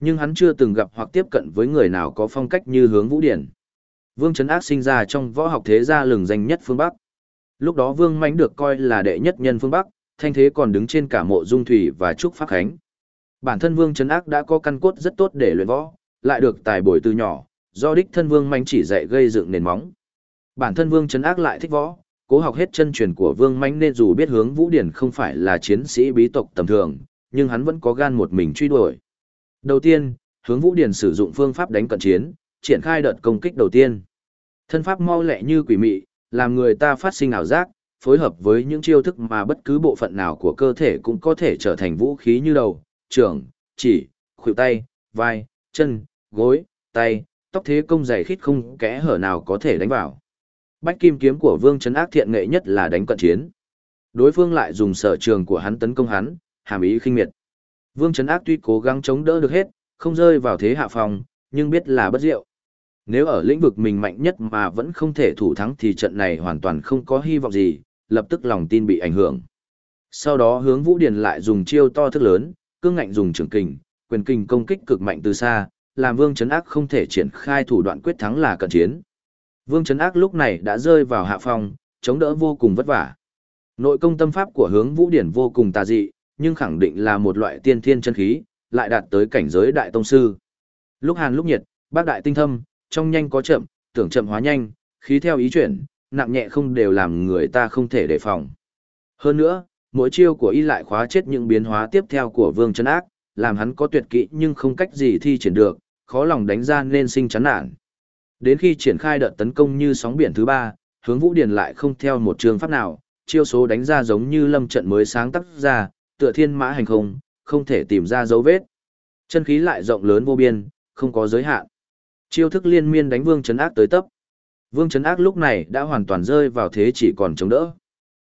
Nhưng hắn chưa từng gặp hoặc tiếp cận với người nào có phong cách như hướng vũ điển. Vương Trấn Ác sinh ra trong võ học thế gia lừng danh nhất phương Bắc. Lúc đó Vương Mánh được coi là đệ nhất nhân phương Bắc, thanh thế còn đứng trên cả mộ dung thủy và trúc pháp khánh. Bản thân Vương Trấn Ác đã có căn cốt rất tốt để luyện võ, lại được tài bồi từ nhỏ, do đích thân Vương Mánh chỉ dạy gây dựng nền móng. Bản thân Vương Trấn Ác lại thích võ, cố học hết chân truyền của Vương mãnh nên dù biết hướng Vũ Điển không phải là chiến sĩ bí tộc tầm thường, nhưng hắn vẫn có gan một mình truy đuổi. Đầu tiên, hướng Vũ Điển sử dụng phương pháp đánh cận chiến, triển khai đợt công kích đầu tiên. Thân pháp mau lẹ như quỷ mị, làm người ta phát sinh ảo giác, phối hợp với những chiêu thức mà bất cứ bộ phận nào của cơ thể cũng có thể trở thành vũ khí như đầu, trưởng, chỉ, khuỷu tay, vai, chân, gối, tay, tóc thế công dày khít không kẽ hở nào có thể đánh vào. Bách kim kiếm của Vương Trấn Ác thiện nghệ nhất là đánh cận chiến. Đối phương lại dùng sở trường của hắn tấn công hắn, hàm ý khinh miệt. Vương Trấn Ác tuy cố gắng chống đỡ được hết, không rơi vào thế hạ phòng, nhưng biết là bất diệu. Nếu ở lĩnh vực mình mạnh nhất mà vẫn không thể thủ thắng thì trận này hoàn toàn không có hy vọng gì, lập tức lòng tin bị ảnh hưởng. Sau đó hướng Vũ Điền lại dùng chiêu to thức lớn, cương ngạnh dùng trường kình, quyền kình công kích cực mạnh từ xa, làm Vương Trấn Ác không thể triển khai thủ đoạn quyết thắng là cận chiến. Vương Trấn Ác lúc này đã rơi vào hạ phong, chống đỡ vô cùng vất vả. Nội công tâm pháp của hướng Vũ Điển vô cùng tà dị, nhưng khẳng định là một loại tiên thiên chân khí, lại đạt tới cảnh giới đại tông sư. Lúc hàn lúc nhiệt, bác đại tinh thâm, trong nhanh có chậm, tưởng chậm hóa nhanh, khí theo ý chuyển, nặng nhẹ không đều làm người ta không thể đề phòng. Hơn nữa, mỗi chiêu của y lại khóa chết những biến hóa tiếp theo của Vương Trấn Ác, làm hắn có tuyệt kỹ nhưng không cách gì thi triển được, khó lòng đánh ra nên sinh chán nản. Đến khi triển khai đợt tấn công như sóng biển thứ ba, hướng Vũ Điền lại không theo một trường pháp nào, chiêu số đánh ra giống như lâm trận mới sáng tác ra, tựa thiên mã hành không, không thể tìm ra dấu vết. Chân khí lại rộng lớn vô biên, không có giới hạn. Chiêu thức liên miên đánh Vương Trấn Ác tới tấp. Vương Trấn Ác lúc này đã hoàn toàn rơi vào thế chỉ còn chống đỡ.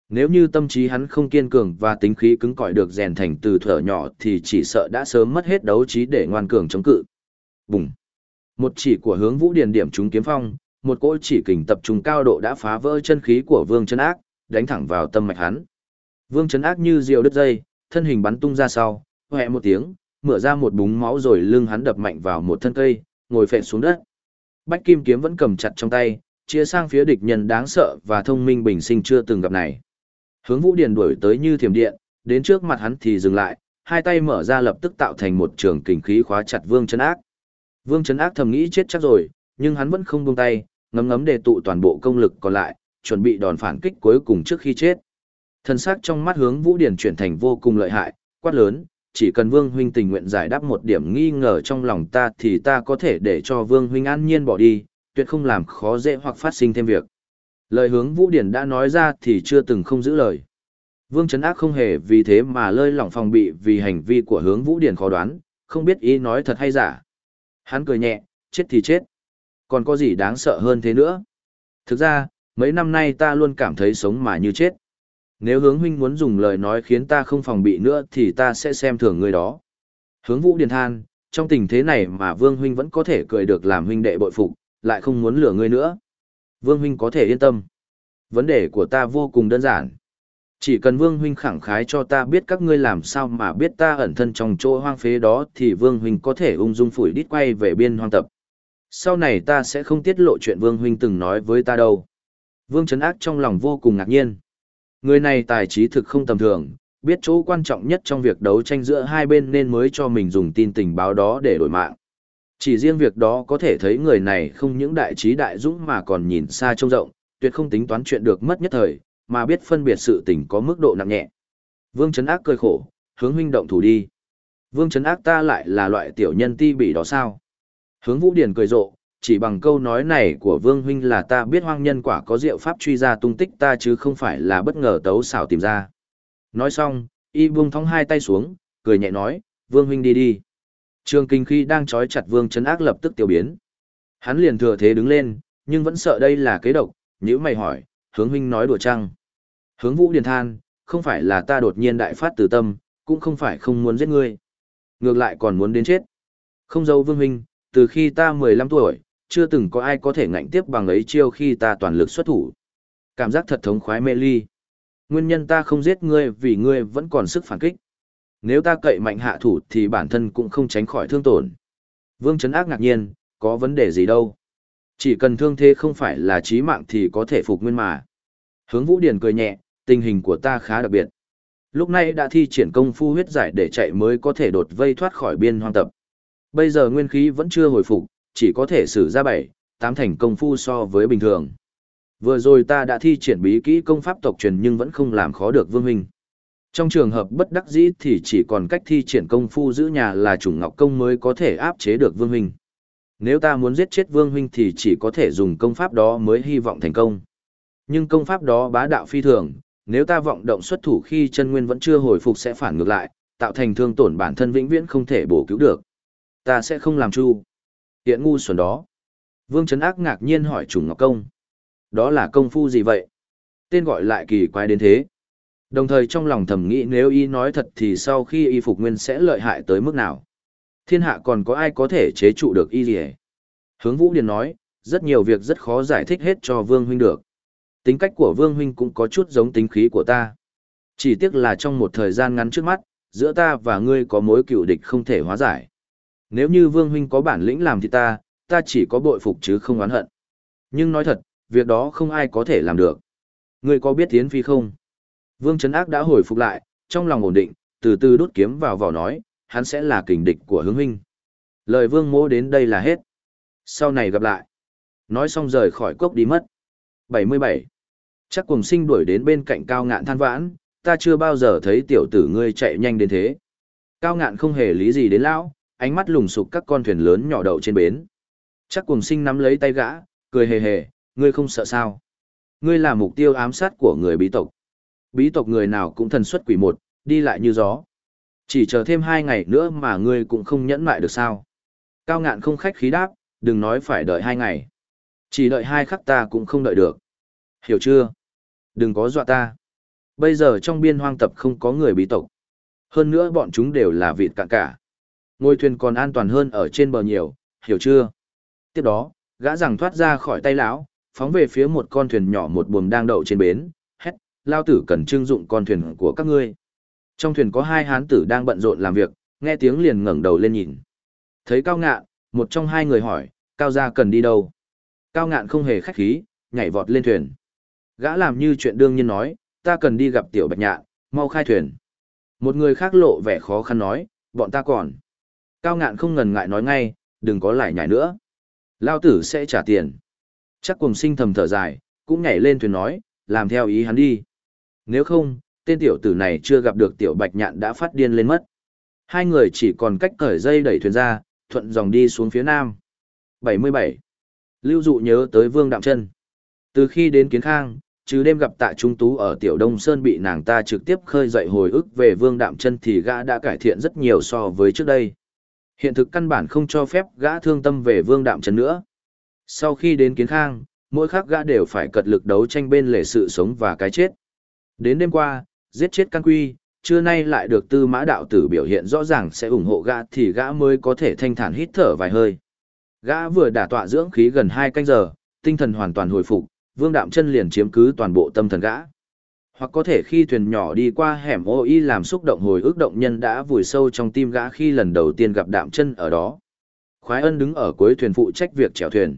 Nếu như tâm trí hắn không kiên cường và tính khí cứng cỏi được rèn thành từ thở nhỏ thì chỉ sợ đã sớm mất hết đấu trí để ngoan cường chống cự. Bùng! Một chỉ của hướng vũ điền điểm trúng kiếm phong, một cỗ chỉ kình tập trung cao độ đã phá vỡ chân khí của Vương Trấn Ác, đánh thẳng vào tâm mạch hắn. Vương Trấn Ác như diều đứt dây, thân hình bắn tung ra sau, hoẹ một tiếng, mở ra một búng máu rồi lưng hắn đập mạnh vào một thân cây, ngồi phệ xuống đất. Bách Kim kiếm vẫn cầm chặt trong tay, chia sang phía địch nhân đáng sợ và thông minh bình sinh chưa từng gặp này. Hướng Vũ Điền đuổi tới như thiểm điện, đến trước mặt hắn thì dừng lại, hai tay mở ra lập tức tạo thành một trường kình khí khóa chặt Vương Trấn Ác. Vương Trấn Ác thầm nghĩ chết chắc rồi, nhưng hắn vẫn không buông tay, ngấm ngấm đề tụ toàn bộ công lực còn lại, chuẩn bị đòn phản kích cuối cùng trước khi chết. Thần sắc trong mắt hướng Vũ Điển chuyển thành vô cùng lợi hại, quát lớn, chỉ cần Vương huynh tình nguyện giải đáp một điểm nghi ngờ trong lòng ta thì ta có thể để cho Vương huynh an nhiên bỏ đi, tuyệt không làm khó dễ hoặc phát sinh thêm việc. Lời hướng Vũ Điển đã nói ra thì chưa từng không giữ lời. Vương Trấn Ác không hề vì thế mà lơi lỏng phòng bị vì hành vi của hướng Vũ Điển khó đoán, không biết ý nói thật hay giả. Hắn cười nhẹ, chết thì chết. Còn có gì đáng sợ hơn thế nữa? Thực ra, mấy năm nay ta luôn cảm thấy sống mà như chết. Nếu hướng huynh muốn dùng lời nói khiến ta không phòng bị nữa thì ta sẽ xem thường người đó. Hướng Vũ điền than, trong tình thế này mà Vương huynh vẫn có thể cười được làm huynh đệ bội phục, lại không muốn lừa ngươi nữa. Vương huynh có thể yên tâm. Vấn đề của ta vô cùng đơn giản. Chỉ cần Vương huynh khẳng khái cho ta biết các ngươi làm sao mà biết ta ẩn thân trong chỗ hoang phế đó thì Vương huynh có thể ung dung phủi đít quay về biên hoang tập. Sau này ta sẽ không tiết lộ chuyện Vương huynh từng nói với ta đâu. Vương Trấn Ác trong lòng vô cùng ngạc nhiên. Người này tài trí thực không tầm thường, biết chỗ quan trọng nhất trong việc đấu tranh giữa hai bên nên mới cho mình dùng tin tình báo đó để đổi mạng. Chỉ riêng việc đó có thể thấy người này không những đại trí đại dũng mà còn nhìn xa trông rộng, tuyệt không tính toán chuyện được mất nhất thời, mà biết phân biệt sự tình có mức độ nặng nhẹ. Vương Trấn Ác cười khổ, hướng huynh động thủ đi. Vương Trấn Ác ta lại là loại tiểu nhân ti bị đó sao? Hướng Vũ Điển cười rộ, chỉ bằng câu nói này của Vương huynh là ta biết hoang nhân quả có diệu pháp truy ra tung tích ta chứ không phải là bất ngờ tấu xảo tìm ra. Nói xong, y buông thong hai tay xuống, cười nhẹ nói, Vương huynh đi đi. Trường kinh khi đang trói chặt Vương Trấn Ác lập tức tiêu biến. Hắn liền thừa thế đứng lên, nhưng vẫn sợ đây là kế độc, nhữ mày hỏi, hướng huynh nói đùa chăng. Hướng vũ điền than, không phải là ta đột nhiên đại phát từ tâm, cũng không phải không muốn giết ngươi. Ngược lại còn muốn đến chết. Không dâu vương huynh, từ khi ta 15 tuổi, chưa từng có ai có thể ngạnh tiếp bằng ấy chiêu khi ta toàn lực xuất thủ. Cảm giác thật thống khoái mê ly. Nguyên nhân ta không giết ngươi vì ngươi vẫn còn sức phản kích. Nếu ta cậy mạnh hạ thủ thì bản thân cũng không tránh khỏi thương tổn. Vương Trấn Ác ngạc nhiên, có vấn đề gì đâu. Chỉ cần thương thế không phải là chí mạng thì có thể phục nguyên mà. Hướng Vũ Điển cười nhẹ, tình hình của ta khá đặc biệt. Lúc này đã thi triển công phu huyết giải để chạy mới có thể đột vây thoát khỏi biên hoang tập. Bây giờ nguyên khí vẫn chưa hồi phục, chỉ có thể sử ra bảy, tám thành công phu so với bình thường. Vừa rồi ta đã thi triển bí kỹ công pháp tộc truyền nhưng vẫn không làm khó được Vương Huynh. Trong trường hợp bất đắc dĩ thì chỉ còn cách thi triển công phu giữ nhà là chủng ngọc công mới có thể áp chế được Vương Huynh. Nếu ta muốn giết chết Vương Huynh thì chỉ có thể dùng công pháp đó mới hy vọng thành công. Nhưng công pháp đó bá đạo phi thường, nếu ta vọng động xuất thủ khi chân nguyên vẫn chưa hồi phục sẽ phản ngược lại, tạo thành thương tổn bản thân vĩnh viễn không thể bổ cứu được. Ta sẽ không làm chu. Tiện ngu xuẩn đó. Vương Trấn Ác ngạc nhiên hỏi Trùng Ngọc Công. Đó là công phu gì vậy? Tên gọi lại kỳ quái đến thế. Đồng thời trong lòng thầm nghĩ nếu y nói thật thì sau khi y phục nguyên sẽ lợi hại tới mức nào. Thiên hạ còn có ai có thể chế trụ được y gì Hướng Vũ Điền nói, rất nhiều việc rất khó giải thích hết cho Vương Huynh được. Tính cách của Vương Huynh cũng có chút giống tính khí của ta. Chỉ tiếc là trong một thời gian ngắn trước mắt, giữa ta và ngươi có mối cựu địch không thể hóa giải. Nếu như Vương Huynh có bản lĩnh làm thì ta, ta chỉ có bội phục chứ không oán hận. Nhưng nói thật, việc đó không ai có thể làm được. Ngươi có biết Tiến Phi không? Vương Trấn Ác đã hồi phục lại, trong lòng ổn định, từ từ đốt kiếm vào vỏ nói, hắn sẽ là kình địch của hướng huynh. Lời Vương Mỗ đến đây là hết. Sau này gặp lại. Nói xong rời khỏi cốc đi mất. 77. Chắc cùng sinh đuổi đến bên cạnh cao ngạn than vãn, ta chưa bao giờ thấy tiểu tử ngươi chạy nhanh đến thế. Cao ngạn không hề lý gì đến lão, ánh mắt lùng sục các con thuyền lớn nhỏ đậu trên bến. Chắc cùng sinh nắm lấy tay gã, cười hề hề, ngươi không sợ sao. Ngươi là mục tiêu ám sát của người bí tộc. Bí tộc người nào cũng thần xuất quỷ một, đi lại như gió. Chỉ chờ thêm hai ngày nữa mà ngươi cũng không nhẫn lại được sao. Cao ngạn không khách khí đáp, đừng nói phải đợi hai ngày. Chỉ đợi hai khắc ta cũng không đợi được. Hiểu chưa? Đừng có dọa ta. Bây giờ trong biên hoang tập không có người bí tộc. Hơn nữa bọn chúng đều là vịt cạn cả. Ngôi thuyền còn an toàn hơn ở trên bờ nhiều, hiểu chưa? Tiếp đó, gã rằng thoát ra khỏi tay lão, phóng về phía một con thuyền nhỏ một buồm đang đậu trên bến, hét, lao tử cần trưng dụng con thuyền của các ngươi. Trong thuyền có hai hán tử đang bận rộn làm việc, nghe tiếng liền ngẩng đầu lên nhìn. Thấy cao ngạ một trong hai người hỏi, cao gia cần đi đâu? Cao ngạn không hề khách khí, nhảy vọt lên thuyền. Gã làm như chuyện đương nhiên nói, ta cần đi gặp tiểu bạch nhạn, mau khai thuyền. Một người khác lộ vẻ khó khăn nói, bọn ta còn. Cao ngạn không ngần ngại nói ngay, đừng có lại nhảy nữa. Lao tử sẽ trả tiền. Chắc cùng sinh thầm thở dài, cũng nhảy lên thuyền nói, làm theo ý hắn đi. Nếu không, tên tiểu tử này chưa gặp được tiểu bạch nhạn đã phát điên lên mất. Hai người chỉ còn cách cởi dây đẩy thuyền ra, thuận dòng đi xuống phía nam. 77. Lưu dụ nhớ tới Vương Đạm Trân. Từ khi đến Kiến Khang, chứ đêm gặp tạ trung tú ở Tiểu Đông Sơn bị nàng ta trực tiếp khơi dậy hồi ức về Vương Đạm Trân thì gã đã cải thiện rất nhiều so với trước đây. Hiện thực căn bản không cho phép gã thương tâm về Vương Đạm Trân nữa. Sau khi đến Kiến Khang, mỗi khắc gã đều phải cật lực đấu tranh bên lề sự sống và cái chết. Đến đêm qua, giết chết căn quy, trưa nay lại được tư mã đạo tử biểu hiện rõ ràng sẽ ủng hộ gã thì gã mới có thể thanh thản hít thở vài hơi. Gã vừa đả tọa dưỡng khí gần hai canh giờ, tinh thần hoàn toàn hồi phục, vương đạm chân liền chiếm cứ toàn bộ tâm thần gã. Hoặc có thể khi thuyền nhỏ đi qua hẻm ô y làm xúc động hồi ức động nhân đã vùi sâu trong tim gã khi lần đầu tiên gặp đạm chân ở đó. Khoái ân đứng ở cuối thuyền phụ trách việc chèo thuyền.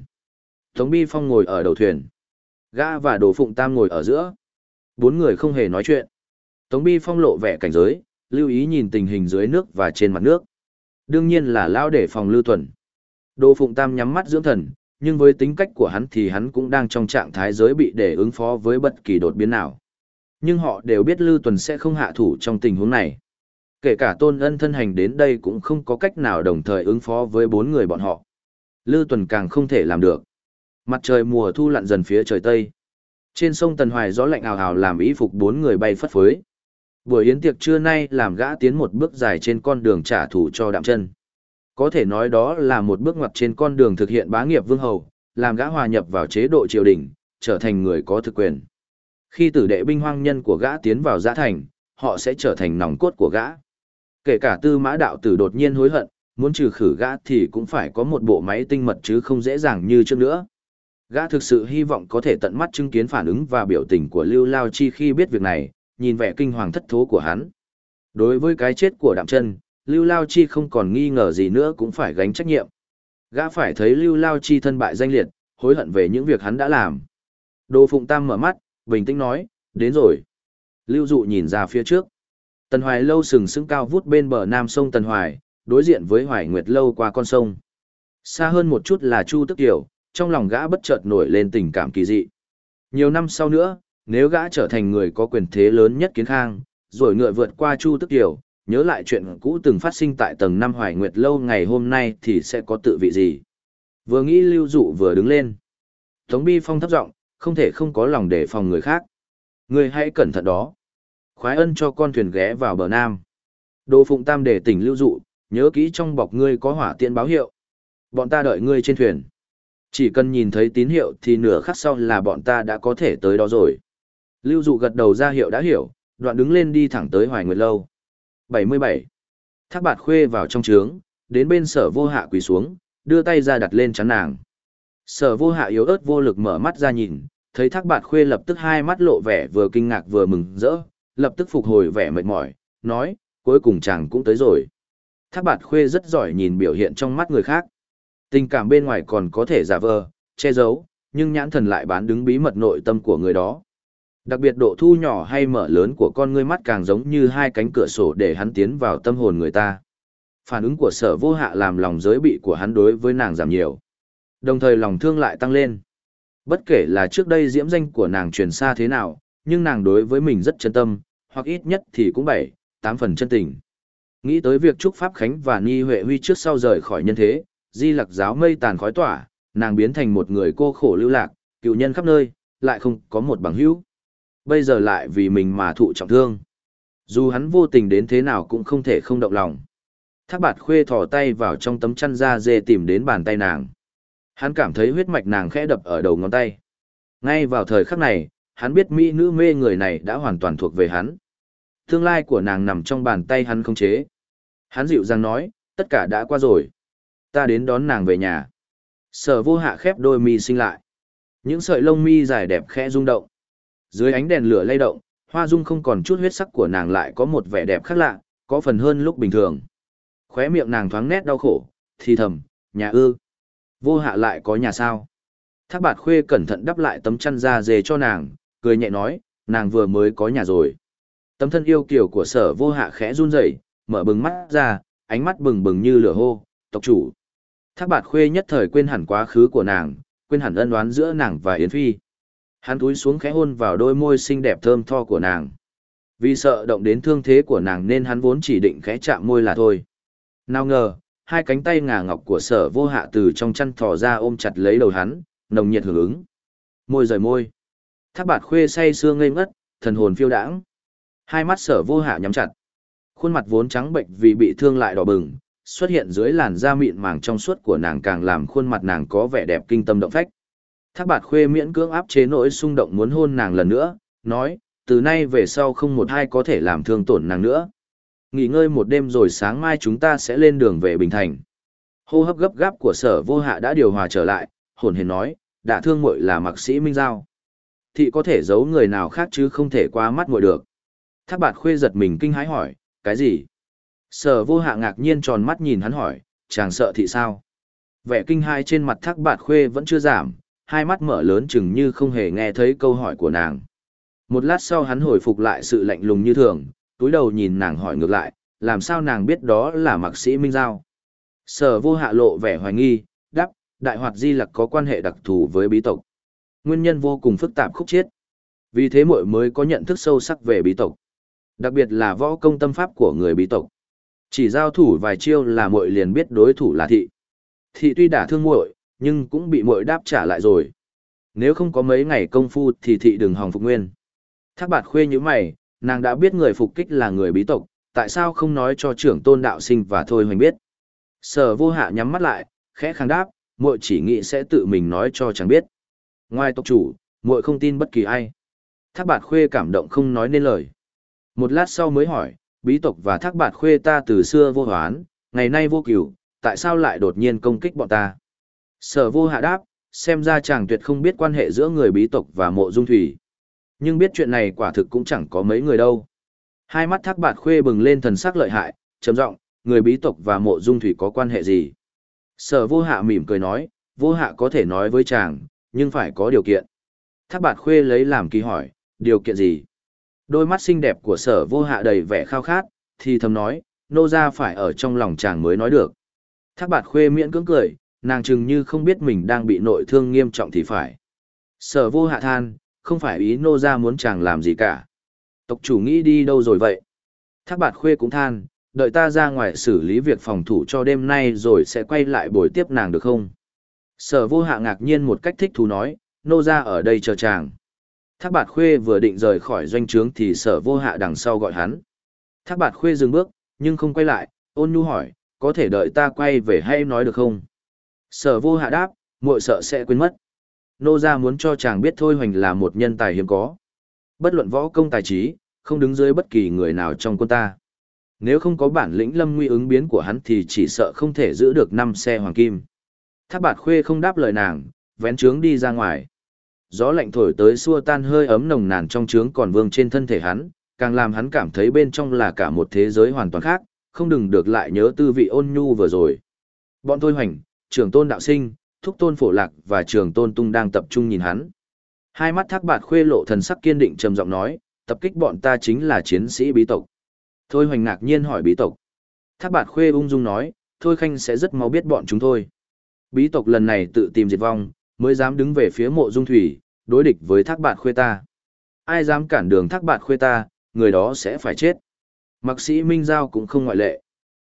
Tống Bi Phong ngồi ở đầu thuyền. Gã và Đồ Phụng Tam ngồi ở giữa. Bốn người không hề nói chuyện. Tống Bi Phong lộ vẻ cảnh giới, lưu ý nhìn tình hình dưới nước và trên mặt nước. Đương nhiên là lao để phòng lưu tuần. Đỗ Phụng Tam nhắm mắt dưỡng thần, nhưng với tính cách của hắn thì hắn cũng đang trong trạng thái giới bị để ứng phó với bất kỳ đột biến nào. Nhưng họ đều biết Lưu Tuần sẽ không hạ thủ trong tình huống này. Kể cả tôn ân thân hành đến đây cũng không có cách nào đồng thời ứng phó với bốn người bọn họ. Lưu Tuần càng không thể làm được. Mặt trời mùa thu lặn dần phía trời Tây. Trên sông Tần Hoài gió lạnh ào ào làm ý phục bốn người bay phất phới. Buổi yến tiệc trưa nay làm gã tiến một bước dài trên con đường trả thù cho đạm chân. Có thể nói đó là một bước ngoặt trên con đường thực hiện bá nghiệp vương hầu, làm gã hòa nhập vào chế độ triều đình, trở thành người có thực quyền. Khi tử đệ binh hoang nhân của gã tiến vào giã thành, họ sẽ trở thành nòng cốt của gã. Kể cả tư mã đạo tử đột nhiên hối hận, muốn trừ khử gã thì cũng phải có một bộ máy tinh mật chứ không dễ dàng như trước nữa. Gã thực sự hy vọng có thể tận mắt chứng kiến phản ứng và biểu tình của Lưu Lao Chi khi biết việc này, nhìn vẻ kinh hoàng thất thố của hắn. Đối với cái chết của Đạm Trân. Lưu Lao Chi không còn nghi ngờ gì nữa cũng phải gánh trách nhiệm. Gã phải thấy Lưu Lao Chi thân bại danh liệt, hối hận về những việc hắn đã làm. Đỗ Phụng Tam mở mắt, bình tĩnh nói, đến rồi. Lưu Dụ nhìn ra phía trước. Tần Hoài lâu sừng sững cao vút bên bờ nam sông Tần Hoài, đối diện với Hoài Nguyệt lâu qua con sông. Xa hơn một chút là Chu Tức Kiều, trong lòng gã bất chợt nổi lên tình cảm kỳ dị. Nhiều năm sau nữa, nếu gã trở thành người có quyền thế lớn nhất kiến khang, rồi ngựa vượt qua Chu Tức Kiều, nhớ lại chuyện cũ từng phát sinh tại tầng năm Hoài Nguyệt lâu ngày hôm nay thì sẽ có tự vị gì. Vừa nghĩ lưu dụ vừa đứng lên. Tống Bi Phong thấp giọng, không thể không có lòng để phòng người khác. Người hãy cẩn thận đó. Khoái ân cho con thuyền ghé vào bờ nam. Đồ Phụng Tam để tỉnh lưu dụ, nhớ kỹ trong bọc ngươi có hỏa tiện báo hiệu. Bọn ta đợi ngươi trên thuyền. Chỉ cần nhìn thấy tín hiệu thì nửa khắc sau là bọn ta đã có thể tới đó rồi. Lưu dụ gật đầu ra hiệu đã hiểu, đoạn đứng lên đi thẳng tới Hoài Nguyệt Lâu. 77. Thác bạt khuê vào trong trướng, đến bên sở vô hạ quỳ xuống, đưa tay ra đặt lên chắn nàng. Sở vô hạ yếu ớt vô lực mở mắt ra nhìn, thấy thác bạt khuê lập tức hai mắt lộ vẻ vừa kinh ngạc vừa mừng rỡ, lập tức phục hồi vẻ mệt mỏi, nói, cuối cùng chàng cũng tới rồi. Thác bạt khuê rất giỏi nhìn biểu hiện trong mắt người khác. Tình cảm bên ngoài còn có thể giả vờ, che giấu, nhưng nhãn thần lại bán đứng bí mật nội tâm của người đó. Đặc biệt độ thu nhỏ hay mở lớn của con ngươi mắt càng giống như hai cánh cửa sổ để hắn tiến vào tâm hồn người ta. Phản ứng của sở vô hạ làm lòng giới bị của hắn đối với nàng giảm nhiều. Đồng thời lòng thương lại tăng lên. Bất kể là trước đây diễm danh của nàng truyền xa thế nào, nhưng nàng đối với mình rất chân tâm, hoặc ít nhất thì cũng bảy, tám phần chân tình. Nghĩ tới việc chúc Pháp Khánh và Ni Huệ Huy trước sau rời khỏi nhân thế, di lặc giáo mây tàn khói tỏa, nàng biến thành một người cô khổ lưu lạc, cựu nhân khắp nơi, lại không có một bằng hữu. Bây giờ lại vì mình mà thụ trọng thương. Dù hắn vô tình đến thế nào cũng không thể không động lòng. Thác bạt khuê thò tay vào trong tấm chăn da dê tìm đến bàn tay nàng. Hắn cảm thấy huyết mạch nàng khẽ đập ở đầu ngón tay. Ngay vào thời khắc này, hắn biết mỹ nữ mê người này đã hoàn toàn thuộc về hắn. Tương lai của nàng nằm trong bàn tay hắn không chế. Hắn dịu dàng nói, tất cả đã qua rồi. Ta đến đón nàng về nhà. Sở vô hạ khép đôi mi sinh lại. Những sợi lông mi dài đẹp khẽ rung động. Dưới ánh đèn lửa lay động, hoa dung không còn chút huyết sắc của nàng lại có một vẻ đẹp khác lạ, có phần hơn lúc bình thường. Khóe miệng nàng thoáng nét đau khổ, thì thầm, nhà ư. Vô hạ lại có nhà sao. Thác bạt khuê cẩn thận đắp lại tấm chăn da dề cho nàng, cười nhẹ nói, nàng vừa mới có nhà rồi. Tấm thân yêu kiều của sở vô hạ khẽ run rẩy, mở bừng mắt ra, ánh mắt bừng bừng như lửa hô, tộc chủ. Thác bạt khuê nhất thời quên hẳn quá khứ của nàng, quên hẳn ân oán giữa nàng và Yến Phi. Hắn túi xuống khẽ hôn vào đôi môi xinh đẹp thơm tho của nàng. Vì sợ động đến thương thế của nàng nên hắn vốn chỉ định khẽ chạm môi là thôi. Nào ngờ, hai cánh tay ngà ngọc của sở vô hạ từ trong chăn thò ra ôm chặt lấy đầu hắn, nồng nhiệt hưởng ứng. Môi rời môi. Thác bạt khuê say sưa ngây ngất, thần hồn phiêu đãng. Hai mắt sở vô hạ nhắm chặt. Khuôn mặt vốn trắng bệnh vì bị thương lại đỏ bừng, xuất hiện dưới làn da mịn màng trong suốt của nàng càng làm khuôn mặt nàng có vẻ đẹp kinh tâm động phách. Thác bạt khuê miễn cưỡng áp chế nỗi xung động muốn hôn nàng lần nữa, nói, từ nay về sau không một ai có thể làm thương tổn nàng nữa. Nghỉ ngơi một đêm rồi sáng mai chúng ta sẽ lên đường về Bình Thành. Hô hấp gấp gáp của sở vô hạ đã điều hòa trở lại, hồn hề nói, đã thương muội là mạc sĩ Minh Giao. Thị có thể giấu người nào khác chứ không thể qua mắt muội được. Thác bạt khuê giật mình kinh hãi hỏi, cái gì? Sở vô hạ ngạc nhiên tròn mắt nhìn hắn hỏi, chàng sợ thị sao? Vẻ kinh hai trên mặt thác bạt khuê vẫn chưa giảm, hai mắt mở lớn chừng như không hề nghe thấy câu hỏi của nàng. Một lát sau hắn hồi phục lại sự lạnh lùng như thường, túi đầu nhìn nàng hỏi ngược lại, làm sao nàng biết đó là mạc sĩ Minh Giao. Sở vô hạ lộ vẻ hoài nghi, đáp, đại hoạt di lặc có quan hệ đặc thù với bí tộc. Nguyên nhân vô cùng phức tạp khúc chiết. Vì thế muội mới có nhận thức sâu sắc về bí tộc. Đặc biệt là võ công tâm pháp của người bí tộc. Chỉ giao thủ vài chiêu là muội liền biết đối thủ là thị. Thị tuy đả thương muội, nhưng cũng bị muội đáp trả lại rồi. Nếu không có mấy ngày công phu thì thị đừng hòng phục nguyên. Thác bạt khuê như mày, nàng đã biết người phục kích là người bí tộc, tại sao không nói cho trưởng tôn đạo sinh và thôi hoành biết. Sở vô hạ nhắm mắt lại, khẽ kháng đáp, muội chỉ nghĩ sẽ tự mình nói cho chẳng biết. Ngoài tộc chủ, muội không tin bất kỳ ai. Thác bạt khuê cảm động không nói nên lời. Một lát sau mới hỏi, bí tộc và thác bạt khuê ta từ xưa vô hoán, ngày nay vô cửu, tại sao lại đột nhiên công kích bọn ta? Sở vô hạ đáp, xem ra chàng tuyệt không biết quan hệ giữa người bí tộc và mộ dung thủy. Nhưng biết chuyện này quả thực cũng chẳng có mấy người đâu. Hai mắt thác bạt khuê bừng lên thần sắc lợi hại, trầm giọng người bí tộc và mộ dung thủy có quan hệ gì? Sở vô hạ mỉm cười nói, vô hạ có thể nói với chàng, nhưng phải có điều kiện. Thác bạt khuê lấy làm kỳ hỏi, điều kiện gì? Đôi mắt xinh đẹp của sở vô hạ đầy vẻ khao khát, thì thầm nói, nô ra phải ở trong lòng chàng mới nói được. Thác bạt khuê miễn cưỡng cười, nàng chừng như không biết mình đang bị nội thương nghiêm trọng thì phải. Sở vô hạ than, không phải ý nô ra muốn chàng làm gì cả. Tộc chủ nghĩ đi đâu rồi vậy? Thác bạt khuê cũng than, đợi ta ra ngoài xử lý việc phòng thủ cho đêm nay rồi sẽ quay lại buổi tiếp nàng được không? Sở vô hạ ngạc nhiên một cách thích thú nói, nô ra ở đây chờ chàng. Thác bạt khuê vừa định rời khỏi doanh trướng thì sở vô hạ đằng sau gọi hắn. Thác bạt khuê dừng bước, nhưng không quay lại, ôn nhu hỏi, có thể đợi ta quay về hay nói được không? Sở vô hạ đáp, muội sợ sẽ quên mất. Nô gia muốn cho chàng biết thôi hoành là một nhân tài hiếm có. Bất luận võ công tài trí, không đứng dưới bất kỳ người nào trong quân ta. Nếu không có bản lĩnh lâm nguy ứng biến của hắn thì chỉ sợ không thể giữ được năm xe hoàng kim. Thác bạt khuê không đáp lời nàng, vén trướng đi ra ngoài. Gió lạnh thổi tới xua tan hơi ấm nồng nàn trong trướng còn vương trên thân thể hắn, càng làm hắn cảm thấy bên trong là cả một thế giới hoàn toàn khác, không đừng được lại nhớ tư vị ôn nhu vừa rồi. Bọn thôi hoành, trường tôn đạo sinh, thúc tôn phổ lạc và trường tôn tung đang tập trung nhìn hắn. Hai mắt thác bạt khuê lộ thần sắc kiên định trầm giọng nói, tập kích bọn ta chính là chiến sĩ bí tộc. Thôi hoành ngạc nhiên hỏi bí tộc. Thác bạt khuê ung dung nói, thôi khanh sẽ rất mau biết bọn chúng thôi. Bí tộc lần này tự tìm diệt vong, mới dám đứng về phía mộ dung thủy, đối địch với thác bạt khuê ta. Ai dám cản đường thác bạt khuê ta, người đó sẽ phải chết. Mạc sĩ Minh Giao cũng không ngoại lệ.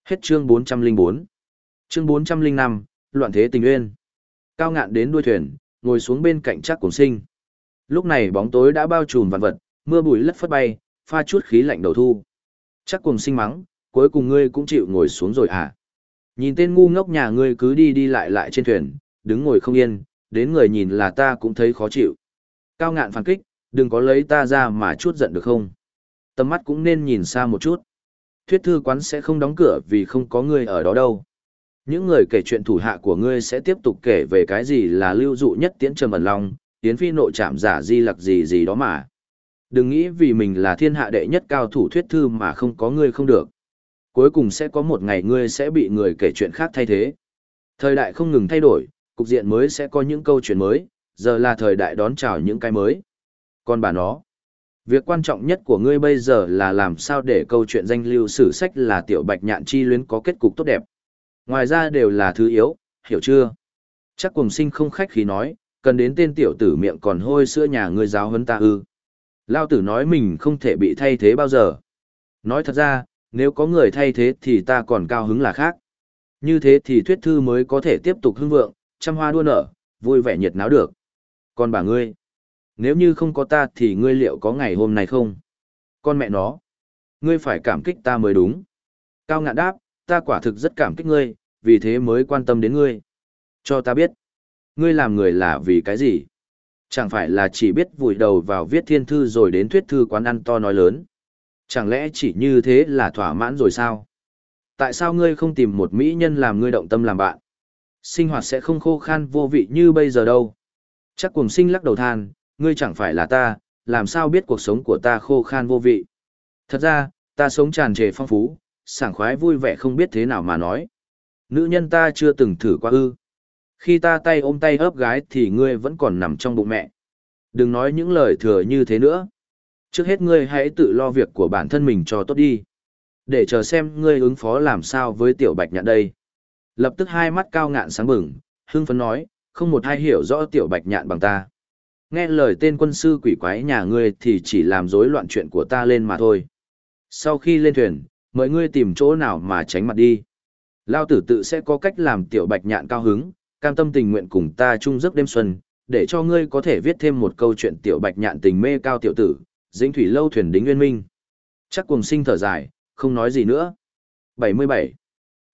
Hết chương 404. Chương 405, Loạn thế tình uyên. Cao ngạn đến đuôi thuyền, ngồi xuống bên cạnh chắc cùng sinh. Lúc này bóng tối đã bao trùm vạn vật, mưa bụi lất phất bay, pha chút khí lạnh đầu thu. Chắc cùng sinh mắng, cuối cùng ngươi cũng chịu ngồi xuống rồi à? Nhìn tên ngu ngốc nhà ngươi cứ đi đi lại lại trên thuyền, đứng ngồi không yên, đến người nhìn là ta cũng thấy khó chịu. Cao ngạn phản kích, đừng có lấy ta ra mà chút giận được không? Tầm mắt cũng nên nhìn xa một chút. Thuyết thư quán sẽ không đóng cửa vì không có người ở đó đâu. Những người kể chuyện thủ hạ của ngươi sẽ tiếp tục kể về cái gì là lưu dụ nhất tiễn trầm ẩn long, tiến phi nội chạm giả di lặc gì gì đó mà. Đừng nghĩ vì mình là thiên hạ đệ nhất cao thủ thuyết thư mà không có ngươi không được. Cuối cùng sẽ có một ngày ngươi sẽ bị người kể chuyện khác thay thế. Thời đại không ngừng thay đổi, cục diện mới sẽ có những câu chuyện mới, giờ là thời đại đón chào những cái mới. Còn bà nó, việc quan trọng nhất của ngươi bây giờ là làm sao để câu chuyện danh lưu sử sách là tiểu bạch nhạn chi luyến có kết cục tốt đẹp. Ngoài ra đều là thứ yếu, hiểu chưa? Chắc cùng sinh không khách khí nói, cần đến tên tiểu tử miệng còn hôi sữa nhà ngươi giáo huấn ta ư. Lao tử nói mình không thể bị thay thế bao giờ. Nói thật ra, nếu có người thay thế thì ta còn cao hứng là khác. Như thế thì thuyết thư mới có thể tiếp tục hưng vượng, trăm hoa đua nở, vui vẻ nhiệt náo được. Còn bà ngươi, nếu như không có ta thì ngươi liệu có ngày hôm nay không? Con mẹ nó, ngươi phải cảm kích ta mới đúng. Cao ngạn đáp, ta quả thực rất cảm kích ngươi, vì thế mới quan tâm đến ngươi. Cho ta biết, ngươi làm người là vì cái gì? Chẳng phải là chỉ biết vùi đầu vào viết thiên thư rồi đến thuyết thư quán ăn to nói lớn. Chẳng lẽ chỉ như thế là thỏa mãn rồi sao? Tại sao ngươi không tìm một mỹ nhân làm ngươi động tâm làm bạn? Sinh hoạt sẽ không khô khan vô vị như bây giờ đâu. Chắc cùng sinh lắc đầu than, ngươi chẳng phải là ta, làm sao biết cuộc sống của ta khô khan vô vị. Thật ra, ta sống tràn trề phong phú, sảng khoái vui vẻ không biết thế nào mà nói. Nữ nhân ta chưa từng thử qua ư. Khi ta tay ôm tay ấp gái thì ngươi vẫn còn nằm trong bụng mẹ. Đừng nói những lời thừa như thế nữa. Trước hết ngươi hãy tự lo việc của bản thân mình cho tốt đi. Để chờ xem ngươi ứng phó làm sao với tiểu bạch nhạn đây. Lập tức hai mắt cao ngạn sáng bừng, hưng phấn nói, không một ai hiểu rõ tiểu bạch nhạn bằng ta. Nghe lời tên quân sư quỷ quái nhà ngươi thì chỉ làm rối loạn chuyện của ta lên mà thôi. Sau khi lên thuyền, mời ngươi tìm chỗ nào mà tránh mặt đi. Lao tử tự sẽ có cách làm tiểu bạch nhạn cao hứng, cam tâm tình nguyện cùng ta chung giấc đêm xuân, để cho ngươi có thể viết thêm một câu chuyện tiểu bạch nhạn tình mê cao tiểu tử, dĩnh thủy lâu thuyền đính nguyên minh. Chắc cùng sinh thở dài, không nói gì nữa. 77.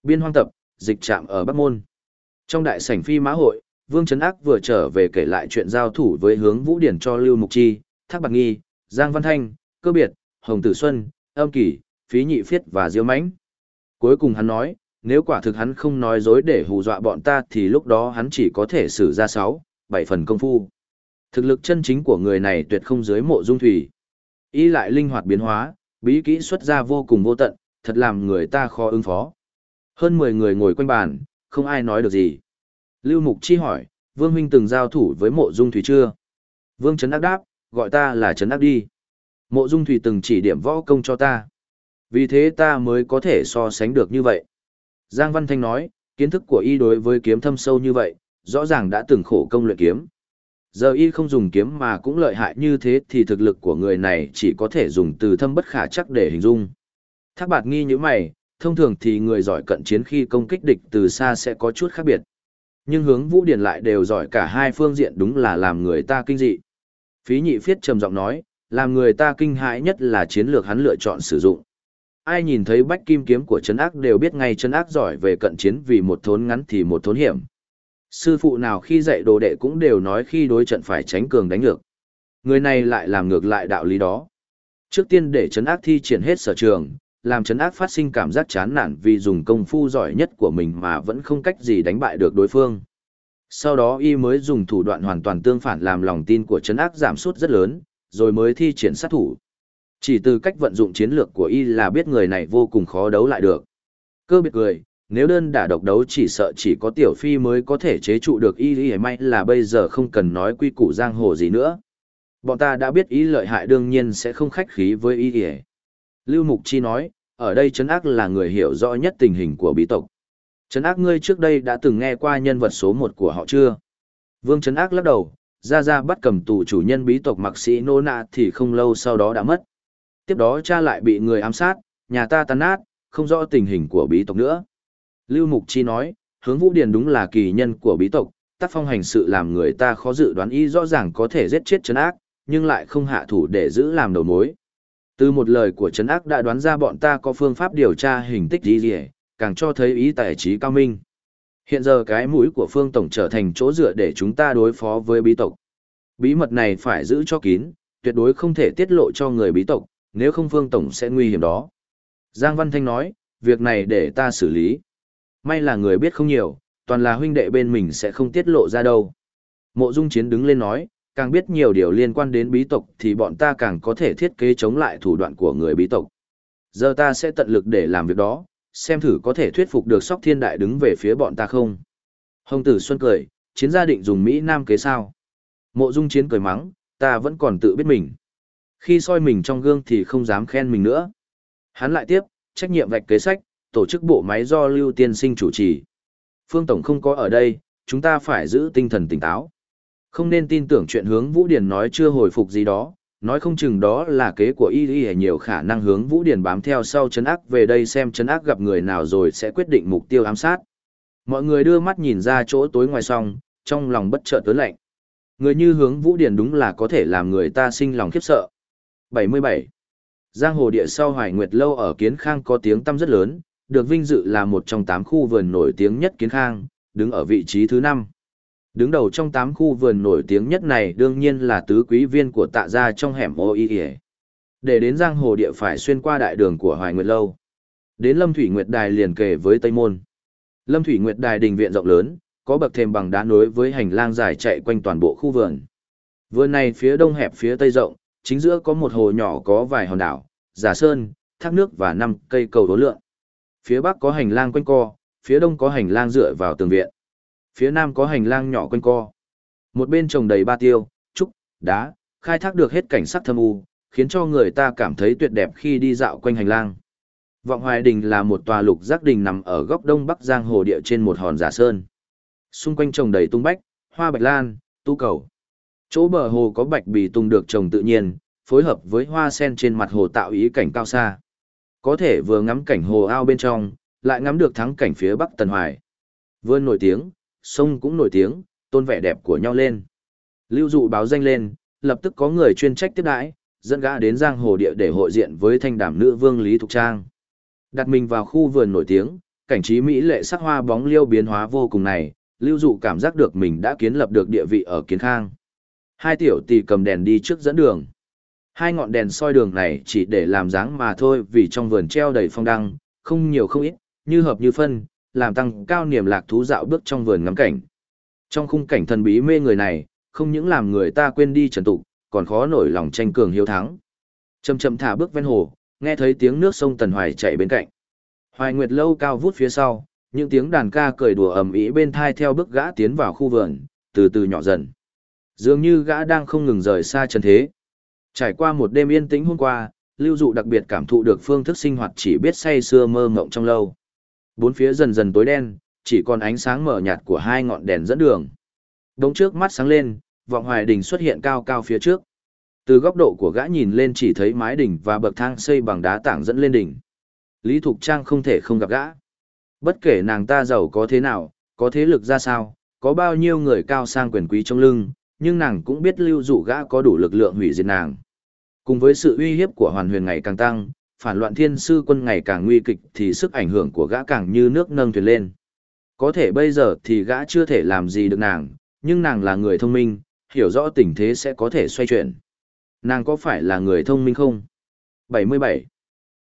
Biên hoang tập, dịch trạm ở Bắc Môn. Trong đại sảnh phi mã hội, Vương Trấn Ác vừa trở về kể lại chuyện giao thủ với hướng Vũ Điển cho Lưu Mục Chi, Thác Bạc Nghi, Giang Văn Thanh, Cơ Biệt, Hồng Tử Xuân, Âm Kỳ, Phí Nhị Phiết và Diêu Mãnh. Cuối cùng hắn nói, nếu quả thực hắn không nói dối để hù dọa bọn ta thì lúc đó hắn chỉ có thể xử ra 6, 7 phần công phu. Thực lực chân chính của người này tuyệt không dưới mộ dung thủy. y lại linh hoạt biến hóa, bí kỹ xuất ra vô cùng vô tận, thật làm người ta khó ứng phó. Hơn 10 người ngồi quanh bàn, không ai nói được gì. Lưu Mục Chi hỏi, Vương Huynh từng giao thủ với mộ dung thủy chưa? Vương Trấn Ác đáp, gọi ta là Trấn Ác đi. Mộ dung thủy từng chỉ điểm võ công cho ta. Vì thế ta mới có thể so sánh được như vậy. Giang Văn Thanh nói, kiến thức của y đối với kiếm thâm sâu như vậy, rõ ràng đã từng khổ công luyện kiếm. Giờ y không dùng kiếm mà cũng lợi hại như thế thì thực lực của người này chỉ có thể dùng từ thâm bất khả chắc để hình dung. Thác bạt nghi như mày, thông thường thì người giỏi cận chiến khi công kích địch từ xa sẽ có chút khác biệt. Nhưng hướng vũ điển lại đều giỏi cả hai phương diện đúng là làm người ta kinh dị. Phí nhị phiết trầm giọng nói, làm người ta kinh hãi nhất là chiến lược hắn lựa chọn sử dụng. Ai nhìn thấy bách kim kiếm của Trấn ác đều biết ngay Trấn ác giỏi về cận chiến vì một thốn ngắn thì một thốn hiểm. Sư phụ nào khi dạy đồ đệ cũng đều nói khi đối trận phải tránh cường đánh ngược. Người này lại làm ngược lại đạo lý đó. Trước tiên để Trấn ác thi triển hết sở trường, làm Trấn ác phát sinh cảm giác chán nản vì dùng công phu giỏi nhất của mình mà vẫn không cách gì đánh bại được đối phương. Sau đó y mới dùng thủ đoạn hoàn toàn tương phản làm lòng tin của Trấn ác giảm sút rất lớn, rồi mới thi triển sát thủ. Chỉ từ cách vận dụng chiến lược của y là biết người này vô cùng khó đấu lại được. Cơ biệt cười, nếu đơn đả độc đấu chỉ sợ chỉ có tiểu phi mới có thể chế trụ được y y may là bây giờ không cần nói quy củ giang hồ gì nữa. Bọn ta đã biết ý lợi hại đương nhiên sẽ không khách khí với y y. Lưu Mục Chi nói, ở đây Trấn Ác là người hiểu rõ nhất tình hình của bí tộc. Trấn Ác ngươi trước đây đã từng nghe qua nhân vật số một của họ chưa? Vương Trấn Ác lắc đầu, ra ra bắt cầm tù chủ nhân bí tộc mặc sĩ nô nạ thì không lâu sau đó đã mất. Tiếp đó cha lại bị người ám sát, nhà ta tan nát, không rõ tình hình của bí tộc nữa. Lưu Mục Chi nói, hướng Vũ Điền đúng là kỳ nhân của bí tộc, tác phong hành sự làm người ta khó dự đoán y rõ ràng có thể giết chết Trấn Ác, nhưng lại không hạ thủ để giữ làm đầu mối. Từ một lời của Trấn Ác đã đoán ra bọn ta có phương pháp điều tra hình tích gì gì, càng cho thấy ý tài trí cao minh. Hiện giờ cái mũi của Phương Tổng trở thành chỗ dựa để chúng ta đối phó với bí tộc. Bí mật này phải giữ cho kín, tuyệt đối không thể tiết lộ cho người bí tộc, nếu không Phương Tổng sẽ nguy hiểm đó. Giang Văn Thanh nói, việc này để ta xử lý. May là người biết không nhiều, toàn là huynh đệ bên mình sẽ không tiết lộ ra đâu. Mộ Dung Chiến đứng lên nói, càng biết nhiều điều liên quan đến bí tộc thì bọn ta càng có thể thiết kế chống lại thủ đoạn của người bí tộc. Giờ ta sẽ tận lực để làm việc đó, xem thử có thể thuyết phục được sóc thiên đại đứng về phía bọn ta không. Hồng tử Xuân cười, chiến gia định dùng Mỹ Nam kế sao. Mộ dung chiến cười mắng, ta vẫn còn tự biết mình. Khi soi mình trong gương thì không dám khen mình nữa. Hắn lại tiếp, trách nhiệm vạch kế sách, tổ chức bộ máy do Lưu Tiên Sinh chủ trì. Phương Tổng không có ở đây, chúng ta phải giữ tinh thần tỉnh táo. Không nên tin tưởng chuyện hướng Vũ Điền nói chưa hồi phục gì đó, nói không chừng đó là kế của y y nhiều khả năng hướng Vũ Điền bám theo sau chấn ác về đây xem chấn ác gặp người nào rồi sẽ quyết định mục tiêu ám sát. Mọi người đưa mắt nhìn ra chỗ tối ngoài song, trong lòng bất chợt tối lạnh. Người như hướng Vũ Điền đúng là có thể làm người ta sinh lòng khiếp sợ. 77. Giang hồ địa sau Hoài Nguyệt Lâu ở Kiến Khang có tiếng tăm rất lớn, được vinh dự là một trong tám khu vườn nổi tiếng nhất Kiến Khang, đứng ở vị trí thứ 5. Đứng đầu trong tám khu vườn nổi tiếng nhất này đương nhiên là tứ quý viên của tạ gia trong hẻm ô y Để đến giang hồ địa phải xuyên qua đại đường của Hoài Nguyệt Lâu. Đến Lâm Thủy Nguyệt Đài liền kề với Tây Môn. Lâm Thủy Nguyệt Đài đình viện rộng lớn, có bậc thềm bằng đá nối với hành lang dài chạy quanh toàn bộ khu vườn. Vườn này phía đông hẹp phía tây rộng, chính giữa có một hồ nhỏ có vài hòn đảo, giả sơn, thác nước và năm cây cầu đố lượng. Phía bắc có hành lang quanh co, phía đông có hành lang dựa vào tường viện. Phía nam có hành lang nhỏ quanh co. Một bên trồng đầy ba tiêu, trúc, đá, khai thác được hết cảnh sắc thâm u, khiến cho người ta cảm thấy tuyệt đẹp khi đi dạo quanh hành lang. Vọng Hoài Đình là một tòa lục giác đình nằm ở góc đông bắc giang hồ địa trên một hòn giả sơn. Xung quanh trồng đầy tung bách, hoa bạch lan, tu cầu. Chỗ bờ hồ có bạch bì tung được trồng tự nhiên, phối hợp với hoa sen trên mặt hồ tạo ý cảnh cao xa. Có thể vừa ngắm cảnh hồ ao bên trong, lại ngắm được thắng cảnh phía bắc Tần Hoài. Vươn nổi tiếng, sông cũng nổi tiếng, tôn vẻ đẹp của nhau lên. Lưu dụ báo danh lên, lập tức có người chuyên trách tiếp đãi, dẫn gã đến giang hồ địa để hội diện với thanh đảm nữ vương Lý Thục Trang. Đặt mình vào khu vườn nổi tiếng, cảnh trí mỹ lệ sắc hoa bóng liêu biến hóa vô cùng này, lưu dụ cảm giác được mình đã kiến lập được địa vị ở kiến khang. Hai tiểu tỷ cầm đèn đi trước dẫn đường. Hai ngọn đèn soi đường này chỉ để làm dáng mà thôi vì trong vườn treo đầy phong đăng, không nhiều không ít, như hợp như phân, làm tăng cao niềm lạc thú dạo bước trong vườn ngắm cảnh. Trong khung cảnh thần bí mê người này, không những làm người ta quên đi trần tục, còn khó nổi lòng tranh cường hiếu thắng. Chậm chậm thả bước ven hồ, nghe thấy tiếng nước sông Tần Hoài chảy bên cạnh. Hoài Nguyệt lâu cao vút phía sau, những tiếng đàn ca cười đùa ầm ĩ bên thai theo bước gã tiến vào khu vườn, từ từ nhỏ dần. Dường như gã đang không ngừng rời xa trần thế. Trải qua một đêm yên tĩnh hôm qua, Lưu Dụ đặc biệt cảm thụ được phương thức sinh hoạt chỉ biết say sưa mơ ngộng trong lâu. Bốn phía dần dần tối đen, chỉ còn ánh sáng mờ nhạt của hai ngọn đèn dẫn đường. Đống trước mắt sáng lên, vọng hoài đình xuất hiện cao cao phía trước. Từ góc độ của gã nhìn lên chỉ thấy mái đỉnh và bậc thang xây bằng đá tảng dẫn lên đỉnh. Lý Thục Trang không thể không gặp gã. Bất kể nàng ta giàu có thế nào, có thế lực ra sao, có bao nhiêu người cao sang quyền quý trong lưng, nhưng nàng cũng biết lưu dụ gã có đủ lực lượng hủy diệt nàng. Cùng với sự uy hiếp của hoàn huyền ngày càng tăng, phản loạn thiên sư quân ngày càng nguy kịch thì sức ảnh hưởng của gã càng như nước nâng thuyền lên. Có thể bây giờ thì gã chưa thể làm gì được nàng, nhưng nàng là người thông minh, hiểu rõ tình thế sẽ có thể xoay chuyển. Nàng có phải là người thông minh không? 77.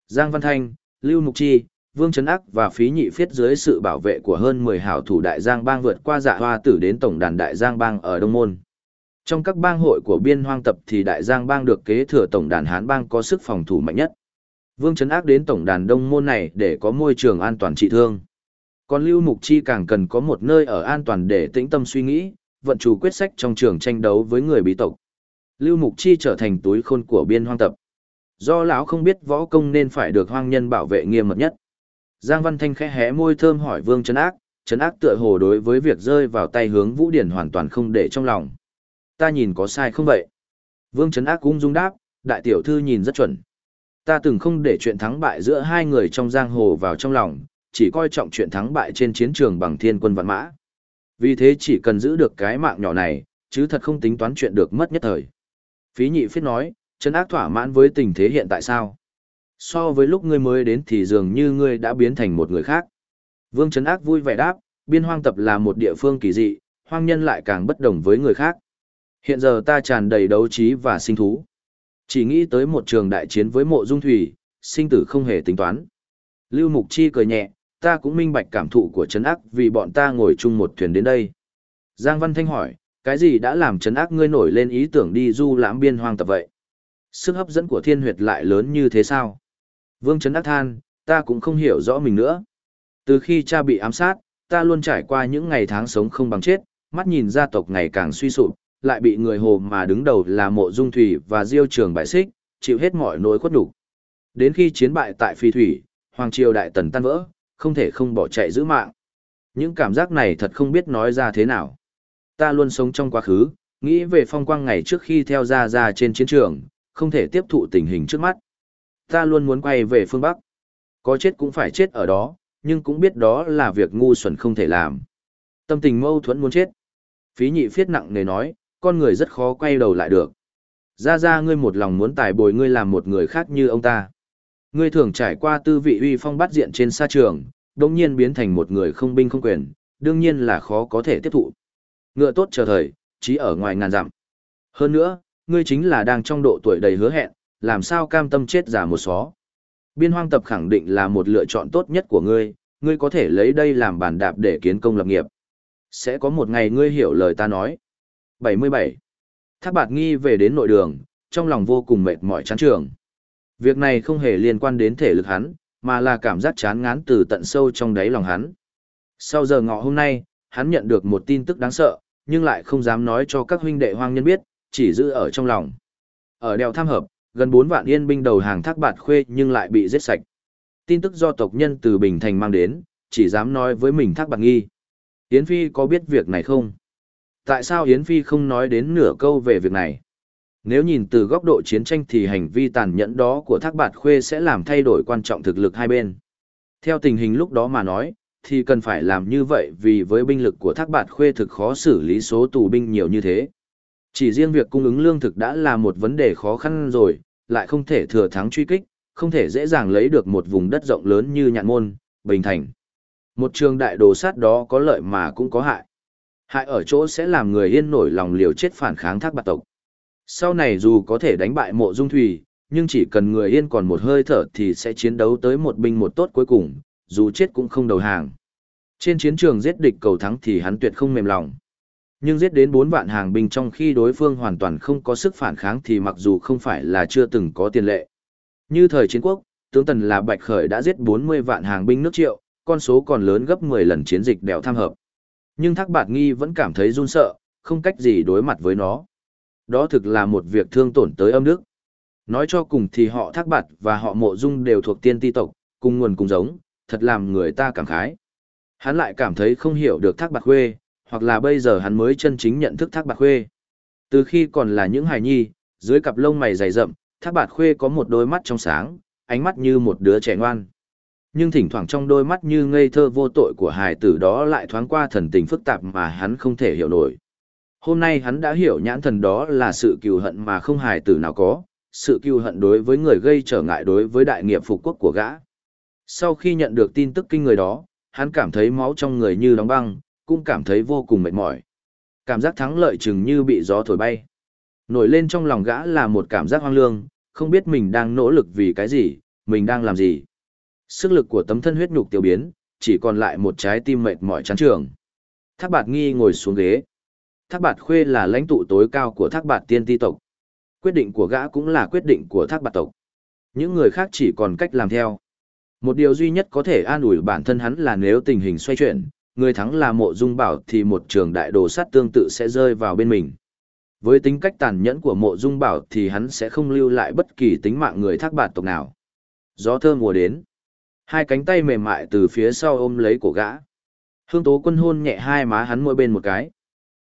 Giang Văn Thanh, Lưu Mục Chi, Vương Trấn Ác và Phí Nhị Phiết dưới sự bảo vệ của hơn 10 hảo thủ Đại Giang Bang vượt qua dạ hoa tử đến tổng đàn Đại Giang Bang ở Đông Môn. Trong các bang hội của biên hoang tập thì Đại Giang Bang được kế thừa tổng đàn Hán Bang có sức phòng thủ mạnh nhất. Vương Trấn Ác đến tổng đàn Đông Môn này để có môi trường an toàn trị thương. Còn Lưu Mục Chi càng cần có một nơi ở an toàn để tĩnh tâm suy nghĩ, vận chủ quyết sách trong trường tranh đấu với người bí tộc. Lưu Mục Chi trở thành túi khôn của biên hoang tập. Do lão không biết võ công nên phải được hoang nhân bảo vệ nghiêm mật nhất. Giang Văn Thanh khẽ hé môi thơm hỏi Vương Trấn Ác, Trấn Ác tựa hồ đối với việc rơi vào tay hướng Vũ Điển hoàn toàn không để trong lòng. Ta nhìn có sai không vậy? Vương Trấn Ác cũng dung đáp, đại tiểu thư nhìn rất chuẩn. Ta từng không để chuyện thắng bại giữa hai người trong giang hồ vào trong lòng, chỉ coi trọng chuyện thắng bại trên chiến trường bằng thiên quân vạn mã. Vì thế chỉ cần giữ được cái mạng nhỏ này, chứ thật không tính toán chuyện được mất nhất thời. Phí nhị phiết nói, Trấn Ác thỏa mãn với tình thế hiện tại sao? So với lúc ngươi mới đến thì dường như ngươi đã biến thành một người khác. Vương Trấn Ác vui vẻ đáp, biên hoang tập là một địa phương kỳ dị, hoang nhân lại càng bất đồng với người khác. Hiện giờ ta tràn đầy đấu trí và sinh thú. Chỉ nghĩ tới một trường đại chiến với mộ dung thủy, sinh tử không hề tính toán. Lưu Mục Chi cười nhẹ, ta cũng minh bạch cảm thụ của Trấn Ác vì bọn ta ngồi chung một thuyền đến đây. Giang Văn Thanh hỏi, cái gì đã làm Trấn Ác ngươi nổi lên ý tưởng đi du lãm biên hoang tập vậy? Sức hấp dẫn của thiên huyệt lại lớn như thế sao? Vương Trấn Ác than, ta cũng không hiểu rõ mình nữa. Từ khi cha bị ám sát, ta luôn trải qua những ngày tháng sống không bằng chết, mắt nhìn gia tộc ngày càng suy sụp, lại bị người hồ mà đứng đầu là mộ dung thủy và diêu trường bại xích, chịu hết mọi nỗi khuất đủ. Đến khi chiến bại tại phi thủy, Hoàng Triều Đại Tần tan vỡ, không thể không bỏ chạy giữ mạng. Những cảm giác này thật không biết nói ra thế nào. Ta luôn sống trong quá khứ, nghĩ về phong quang ngày trước khi theo ra ra trên chiến trường, không thể tiếp thụ tình hình trước mắt. Ta luôn muốn quay về phương Bắc. Có chết cũng phải chết ở đó, nhưng cũng biết đó là việc ngu xuẩn không thể làm. Tâm tình mâu thuẫn muốn chết. Phí nhị phiết nặng nề nói, con người rất khó quay đầu lại được. Ra ra ngươi một lòng muốn tài bồi ngươi làm một người khác như ông ta. Ngươi thường trải qua tư vị uy phong bắt diện trên sa trường, đồng nhiên biến thành một người không binh không quyền, đương nhiên là khó có thể tiếp thụ. Ngựa tốt chờ thời, chí ở ngoài ngàn dặm. Hơn nữa, ngươi chính là đang trong độ tuổi đầy hứa hẹn, làm sao cam tâm chết giả một xó. Biên hoang tập khẳng định là một lựa chọn tốt nhất của ngươi, ngươi có thể lấy đây làm bàn đạp để kiến công lập nghiệp. Sẽ có một ngày ngươi hiểu lời ta nói. 77. Thác bạt nghi về đến nội đường, trong lòng vô cùng mệt mỏi chán trường. Việc này không hề liên quan đến thể lực hắn, mà là cảm giác chán ngán từ tận sâu trong đáy lòng hắn. Sau giờ ngọ hôm nay, hắn nhận được một tin tức đáng sợ, nhưng lại không dám nói cho các huynh đệ hoang nhân biết, chỉ giữ ở trong lòng. Ở đèo tham hợp, gần 4 vạn yên binh đầu hàng thác bạt khuê nhưng lại bị giết sạch. Tin tức do tộc nhân từ Bình Thành mang đến, chỉ dám nói với mình thác bạt nghi. Yến Phi có biết việc này không? Tại sao Yến Phi không nói đến nửa câu về việc này? Nếu nhìn từ góc độ chiến tranh thì hành vi tàn nhẫn đó của Thác Bạt Khuê sẽ làm thay đổi quan trọng thực lực hai bên. Theo tình hình lúc đó mà nói, thì cần phải làm như vậy vì với binh lực của Thác Bạt Khuê thực khó xử lý số tù binh nhiều như thế. Chỉ riêng việc cung ứng lương thực đã là một vấn đề khó khăn rồi, lại không thể thừa thắng truy kích, không thể dễ dàng lấy được một vùng đất rộng lớn như Nhạn Môn, Bình Thành. Một trường đại đồ sát đó có lợi mà cũng có hại. Hại ở chỗ sẽ làm người yên nổi lòng liều chết phản kháng thác bạt tộc. Sau này dù có thể đánh bại mộ dung thủy, nhưng chỉ cần người yên còn một hơi thở thì sẽ chiến đấu tới một binh một tốt cuối cùng, dù chết cũng không đầu hàng. Trên chiến trường giết địch cầu thắng thì hắn tuyệt không mềm lòng. Nhưng giết đến 4 vạn hàng binh trong khi đối phương hoàn toàn không có sức phản kháng thì mặc dù không phải là chưa từng có tiền lệ. Như thời chiến quốc, tướng Tần là Bạch Khởi đã giết 40 vạn hàng binh nước triệu, con số còn lớn gấp 10 lần chiến dịch đèo tham hợp. Nhưng Thác Bạt Nghi vẫn cảm thấy run sợ, không cách gì đối mặt với nó. Đó thực là một việc thương tổn tới âm đức. Nói cho cùng thì họ Thác Bạt và họ Mộ Dung đều thuộc tiên ti tộc, cùng nguồn cùng giống, thật làm người ta cảm khái. Hắn lại cảm thấy không hiểu được Thác Bạt Khuê, hoặc là bây giờ hắn mới chân chính nhận thức Thác Bạt Khuê. Từ khi còn là những hài nhi, dưới cặp lông mày dày rậm, Thác Bạt Khuê có một đôi mắt trong sáng, ánh mắt như một đứa trẻ ngoan. Nhưng thỉnh thoảng trong đôi mắt như ngây thơ vô tội của hài tử đó lại thoáng qua thần tình phức tạp mà hắn không thể hiểu nổi. Hôm nay hắn đã hiểu nhãn thần đó là sự cừu hận mà không hài tử nào có, sự cừu hận đối với người gây trở ngại đối với đại nghiệp phục quốc của gã. Sau khi nhận được tin tức kinh người đó, hắn cảm thấy máu trong người như đóng băng, cũng cảm thấy vô cùng mệt mỏi. Cảm giác thắng lợi chừng như bị gió thổi bay. Nổi lên trong lòng gã là một cảm giác hoang lương, không biết mình đang nỗ lực vì cái gì, mình đang làm gì. Sức lực của tấm thân huyết nhục tiêu biến, chỉ còn lại một trái tim mệt mỏi chán trường. Thác bạt nghi ngồi xuống ghế. Thác bạt khuê là lãnh tụ tối cao của thác bạt tiên ti tộc. Quyết định của gã cũng là quyết định của thác bạt tộc. Những người khác chỉ còn cách làm theo. Một điều duy nhất có thể an ủi bản thân hắn là nếu tình hình xoay chuyển, người thắng là mộ dung bảo thì một trường đại đồ sát tương tự sẽ rơi vào bên mình. Với tính cách tàn nhẫn của mộ dung bảo thì hắn sẽ không lưu lại bất kỳ tính mạng người thác bạt tộc nào. Gió thơm mùa đến. Hai cánh tay mềm mại từ phía sau ôm lấy cổ gã. Hương tố quân hôn nhẹ hai má hắn mỗi bên một cái.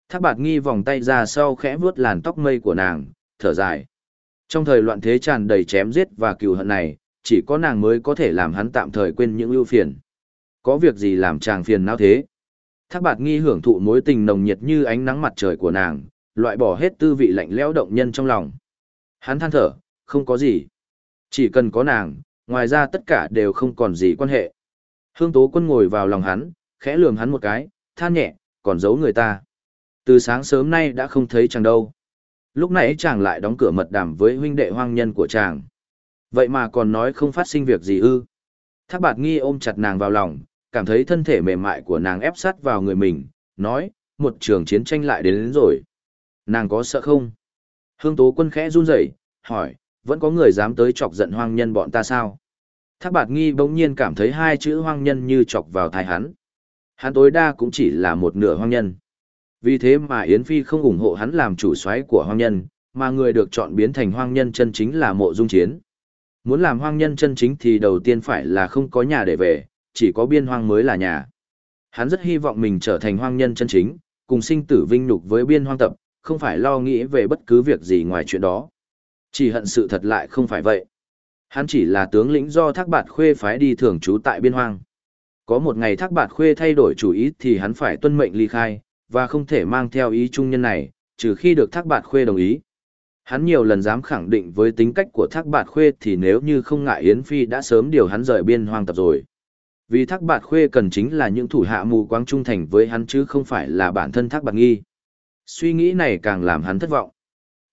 Thác bạt nghi vòng tay ra sau khẽ vuốt làn tóc mây của nàng, thở dài. Trong thời loạn thế tràn đầy chém giết và cừu hận này, chỉ có nàng mới có thể làm hắn tạm thời quên những ưu phiền. Có việc gì làm chàng phiền não thế? Thác bạt nghi hưởng thụ mối tình nồng nhiệt như ánh nắng mặt trời của nàng, loại bỏ hết tư vị lạnh lẽo động nhân trong lòng. Hắn than thở, không có gì. Chỉ cần có nàng, ngoài ra tất cả đều không còn gì quan hệ. Hương tố quân ngồi vào lòng hắn, khẽ lườm hắn một cái, than nhẹ, còn giấu người ta. Từ sáng sớm nay đã không thấy chàng đâu. Lúc nãy chàng lại đóng cửa mật đàm với huynh đệ hoang nhân của chàng. Vậy mà còn nói không phát sinh việc gì ư. Thác bạt nghi ôm chặt nàng vào lòng, cảm thấy thân thể mềm mại của nàng ép sát vào người mình, nói, một trường chiến tranh lại đến, đến rồi. Nàng có sợ không? Hương tố quân khẽ run rẩy, hỏi, vẫn có người dám tới chọc giận hoang nhân bọn ta sao? Thác bạt nghi bỗng nhiên cảm thấy hai chữ hoang nhân như chọc vào thai hắn. Hắn tối đa cũng chỉ là một nửa hoang nhân. Vì thế mà Yến Phi không ủng hộ hắn làm chủ soái của hoang nhân, mà người được chọn biến thành hoang nhân chân chính là mộ dung chiến. Muốn làm hoang nhân chân chính thì đầu tiên phải là không có nhà để về, chỉ có biên hoang mới là nhà. Hắn rất hy vọng mình trở thành hoang nhân chân chính, cùng sinh tử vinh nhục với biên hoang tập, không phải lo nghĩ về bất cứ việc gì ngoài chuyện đó. Chỉ hận sự thật lại không phải vậy. Hắn chỉ là tướng lĩnh do thác bạt khuê phái đi thường trú tại biên hoang. Có một ngày thác bạt khuê thay đổi chủ ý thì hắn phải tuân mệnh ly khai, và không thể mang theo ý trung nhân này, trừ khi được thác bạt khuê đồng ý. Hắn nhiều lần dám khẳng định với tính cách của thác bạt khuê thì nếu như không ngại Yến Phi đã sớm điều hắn rời biên hoang tập rồi. Vì thác bạt khuê cần chính là những thủ hạ mù quáng trung thành với hắn chứ không phải là bản thân thác bạt nghi. Suy nghĩ này càng làm hắn thất vọng.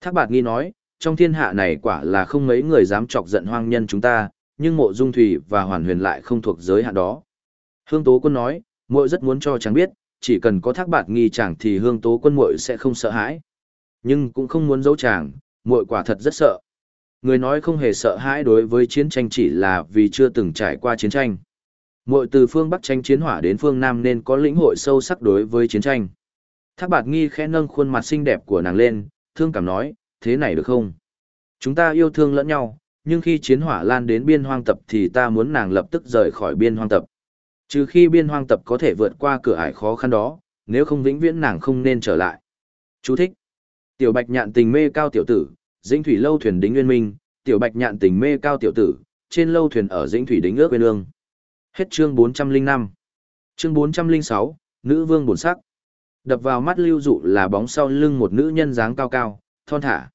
Thác bạt nghi nói, trong thiên hạ này quả là không mấy người dám chọc giận hoang nhân chúng ta, nhưng mộ dung thủy và hoàn huyền lại không thuộc giới hạn đó. Hương Tố Quân nói, muội rất muốn cho chàng biết, chỉ cần có thác bạt nghi chàng thì hương tố quân muội sẽ không sợ hãi. Nhưng cũng không muốn giấu chàng, muội quả thật rất sợ. Người nói không hề sợ hãi đối với chiến tranh chỉ là vì chưa từng trải qua chiến tranh. Muội từ phương Bắc tranh chiến hỏa đến phương Nam nên có lĩnh hội sâu sắc đối với chiến tranh. Thác bạt nghi khẽ nâng khuôn mặt xinh đẹp của nàng lên, thương cảm nói, thế này được không? Chúng ta yêu thương lẫn nhau, nhưng khi chiến hỏa lan đến biên hoang tập thì ta muốn nàng lập tức rời khỏi biên hoang tập. Trừ khi biên hoang tập có thể vượt qua cửa ải khó khăn đó, nếu không vĩnh viễn nàng không nên trở lại. Chú thích. Tiểu bạch nhạn tình mê cao tiểu tử, dĩnh thủy lâu thuyền đính nguyên minh, tiểu bạch nhạn tình mê cao tiểu tử, trên lâu thuyền ở dĩnh thủy đính ước quên ương. Hết chương 405. Chương 406, nữ vương bổn sắc. Đập vào mắt lưu dụ là bóng sau lưng một nữ nhân dáng cao cao, thon thả.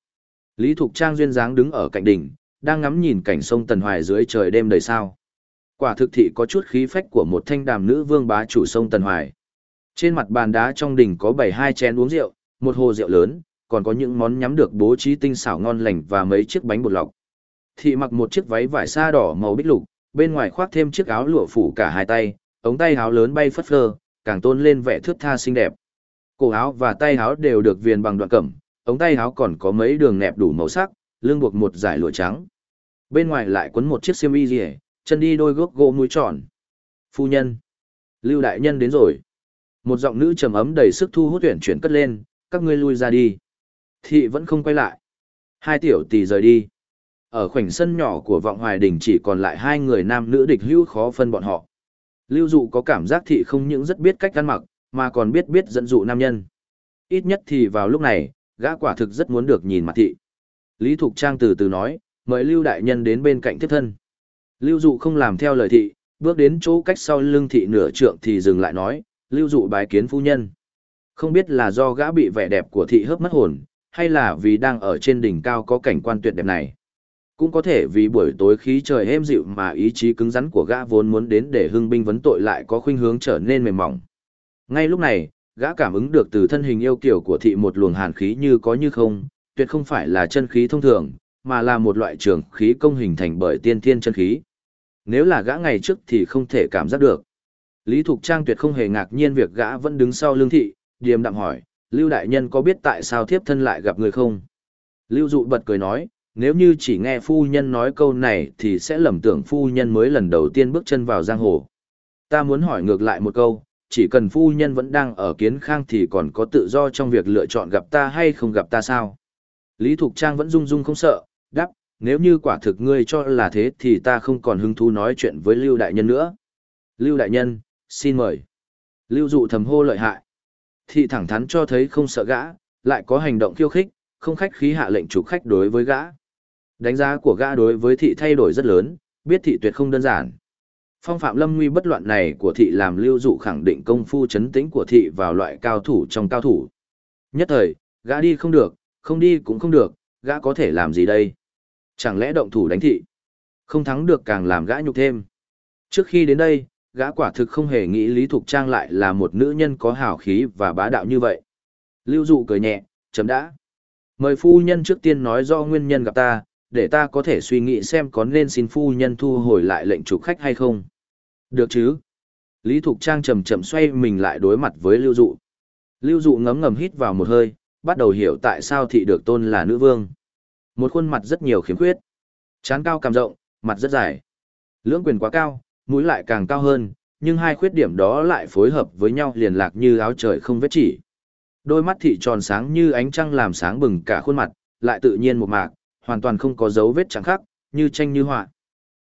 Lý Thục Trang duyên dáng đứng ở cạnh đỉnh, đang ngắm nhìn cảnh sông Tần Hoài dưới trời đêm đầy sao. Quả thực thị có chút khí phách của một thanh đàm nữ vương bá chủ sông Tần Hoài. Trên mặt bàn đá trong đỉnh có bảy hai chén uống rượu, một hồ rượu lớn, còn có những món nhắm được bố trí tinh xảo ngon lành và mấy chiếc bánh bột lọc. Thị mặc một chiếc váy vải sa đỏ màu bích lục, bên ngoài khoác thêm chiếc áo lụa phủ cả hai tay, ống tay áo lớn bay phất phơ, càng tôn lên vẻ thướt tha xinh đẹp. Cổ áo và tay áo đều được viền bằng đoạn cẩm, ống tay áo còn có mấy đường nẹp đủ màu sắc, lưng buộc một dải lụa trắng. Bên ngoài lại quấn một chiếc xiêm y rìa, chân đi đôi gốc gỗ mũi tròn. Phu nhân. Lưu đại nhân đến rồi. Một giọng nữ trầm ấm đầy sức thu hút tuyển chuyển cất lên, các ngươi lui ra đi. Thị vẫn không quay lại. Hai tiểu tỷ rời đi. Ở khoảnh sân nhỏ của vọng hoài đình chỉ còn lại hai người nam nữ địch hữu khó phân bọn họ. Lưu dụ có cảm giác thị không những rất biết cách ăn mặc, mà còn biết biết dẫn dụ nam nhân. Ít nhất thì vào lúc này, gã quả thực rất muốn được nhìn mặt thị. Lý Thục Trang từ từ nói, mời Lưu Đại Nhân đến bên cạnh tiếp thân. Lưu dụ không làm theo lời thị, bước đến chỗ cách sau lưng thị nửa trượng thì dừng lại nói, Lưu dụ bái kiến phu nhân. Không biết là do gã bị vẻ đẹp của thị hớp mất hồn, hay là vì đang ở trên đỉnh cao có cảnh quan tuyệt đẹp này. Cũng có thể vì buổi tối khí trời êm dịu mà ý chí cứng rắn của gã vốn muốn đến để hưng binh vấn tội lại có khuynh hướng trở nên mềm mỏng. Ngay lúc này, gã cảm ứng được từ thân hình yêu kiểu của thị một luồng hàn khí như có như không, tuyệt không phải là chân khí thông thường, mà là một loại trường khí công hình thành bởi tiên thiên chân khí. Nếu là gã ngày trước thì không thể cảm giác được. Lý Thục Trang tuyệt không hề ngạc nhiên việc gã vẫn đứng sau lưng thị, điềm đạm hỏi, Lưu Đại Nhân có biết tại sao thiếp thân lại gặp người không? Lưu Dụ bật cười nói, nếu như chỉ nghe phu nhân nói câu này thì sẽ lầm tưởng phu nhân mới lần đầu tiên bước chân vào giang hồ. Ta muốn hỏi ngược lại một câu, chỉ cần phu nhân vẫn đang ở kiến khang thì còn có tự do trong việc lựa chọn gặp ta hay không gặp ta sao? Lý Thục Trang vẫn rung rung không sợ, đáp, nếu như quả thực ngươi cho là thế thì ta không còn hứng thú nói chuyện với Lưu Đại Nhân nữa. Lưu Đại Nhân, xin mời. Lưu Dụ thầm hô lợi hại. Thị thẳng thắn cho thấy không sợ gã, lại có hành động khiêu khích, không khách khí hạ lệnh chủ khách đối với gã. Đánh giá của gã đối với thị thay đổi rất lớn, biết thị tuyệt không đơn giản. Phong phạm lâm nguy bất loạn này của thị làm lưu dụ khẳng định công phu chấn tĩnh của thị vào loại cao thủ trong cao thủ. Nhất thời, gã đi không được, không đi cũng không được, gã có thể làm gì đây? Chẳng lẽ động thủ đánh thị? Không thắng được càng làm gã nhục thêm. Trước khi đến đây, gã quả thực không hề nghĩ Lý Thục Trang lại là một nữ nhân có hào khí và bá đạo như vậy. Lưu dụ cười nhẹ, chấm đã. Mời phu nhân trước tiên nói do nguyên nhân gặp ta, để ta có thể suy nghĩ xem có nên xin phu nhân thu hồi lại lệnh trục khách hay không. Được chứ? Lý Thục Trang chậm chậm xoay mình lại đối mặt với Lưu Dụ. Lưu Dụ ngấm ngầm hít vào một hơi, bắt đầu hiểu tại sao thị được tôn là nữ vương. Một khuôn mặt rất nhiều khiếm khuyết. Chán cao cằm rộng, mặt rất dài. Lưỡng quyền quá cao, mũi lại càng cao hơn, nhưng hai khuyết điểm đó lại phối hợp với nhau liền lạc như áo trời không vết chỉ. Đôi mắt thị tròn sáng như ánh trăng làm sáng bừng cả khuôn mặt, lại tự nhiên một mạc, hoàn toàn không có dấu vết chẳng khác, như tranh như họa.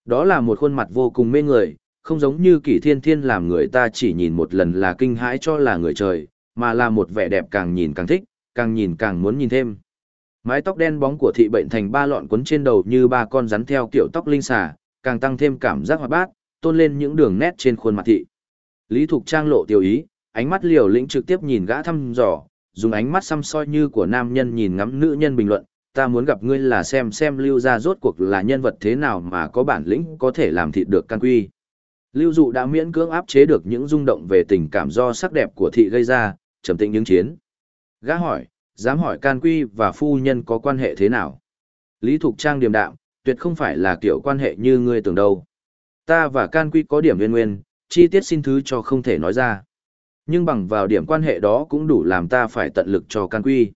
Đó là một khuôn mặt vô cùng mê người, không giống như kỷ thiên thiên làm người ta chỉ nhìn một lần là kinh hãi cho là người trời, mà là một vẻ đẹp càng nhìn càng thích, càng nhìn càng muốn nhìn thêm. Mái tóc đen bóng của thị bệnh thành ba lọn quấn trên đầu như ba con rắn theo kiểu tóc linh xà, càng tăng thêm cảm giác hoạt bát, tôn lên những đường nét trên khuôn mặt thị. Lý Thục Trang lộ tiêu ý, ánh mắt liều lĩnh trực tiếp nhìn gã thăm dò, dùng ánh mắt xăm soi như của nam nhân nhìn ngắm nữ nhân bình luận, ta muốn gặp ngươi là xem xem lưu ra rốt cuộc là nhân vật thế nào mà có bản lĩnh có thể làm thịt được can quy. Lưu dụ đã miễn cưỡng áp chế được những rung động về tình cảm do sắc đẹp của thị gây ra, trầm tĩnh những chiến. Gã hỏi, dám hỏi can quy và phu nhân có quan hệ thế nào? Lý Thục Trang điềm đạm, tuyệt không phải là kiểu quan hệ như ngươi tưởng đâu. Ta và can quy có điểm liên nguyên, chi tiết xin thứ cho không thể nói ra. Nhưng bằng vào điểm quan hệ đó cũng đủ làm ta phải tận lực cho can quy.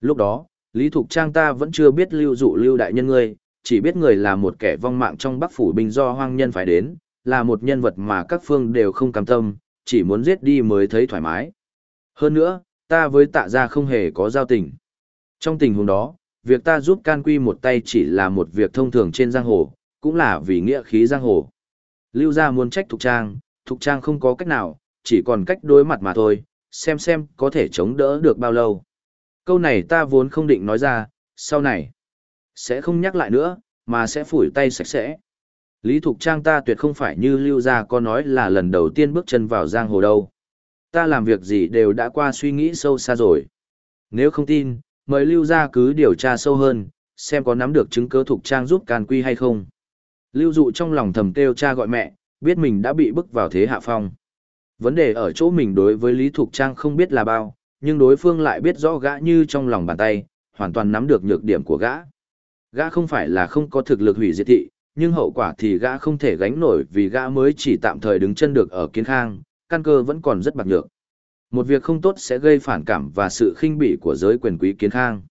Lúc đó, Lý Thục Trang ta vẫn chưa biết lưu dụ lưu đại nhân ngươi, chỉ biết người là một kẻ vong mạng trong bắc phủ binh do hoang nhân phải đến, là một nhân vật mà các phương đều không cam tâm, chỉ muốn giết đi mới thấy thoải mái. Hơn nữa, ta với tạ gia không hề có giao tình. Trong tình huống đó, việc ta giúp can quy một tay chỉ là một việc thông thường trên giang hồ, cũng là vì nghĩa khí giang hồ. Lưu gia muốn trách Thục Trang, Thục Trang không có cách nào, chỉ còn cách đối mặt mà thôi, xem xem có thể chống đỡ được bao lâu. Câu này ta vốn không định nói ra, sau này, sẽ không nhắc lại nữa, mà sẽ phủi tay sạch sẽ. Lý Thục Trang ta tuyệt không phải như Lưu Gia có nói là lần đầu tiên bước chân vào giang hồ đâu. Ta làm việc gì đều đã qua suy nghĩ sâu xa rồi. Nếu không tin, mời Lưu Gia cứ điều tra sâu hơn, xem có nắm được chứng cứ Thục Trang giúp can quy hay không. Lưu Dụ trong lòng thầm kêu cha gọi mẹ, biết mình đã bị bức vào thế hạ phong. Vấn đề ở chỗ mình đối với Lý Thục Trang không biết là bao, nhưng đối phương lại biết rõ gã như trong lòng bàn tay, hoàn toàn nắm được nhược điểm của gã. Gã không phải là không có thực lực hủy diệt thị, nhưng hậu quả thì gã không thể gánh nổi vì gã mới chỉ tạm thời đứng chân được ở kiến khang, căn cơ vẫn còn rất bạc nhược. Một việc không tốt sẽ gây phản cảm và sự khinh bỉ của giới quyền quý kiến khang.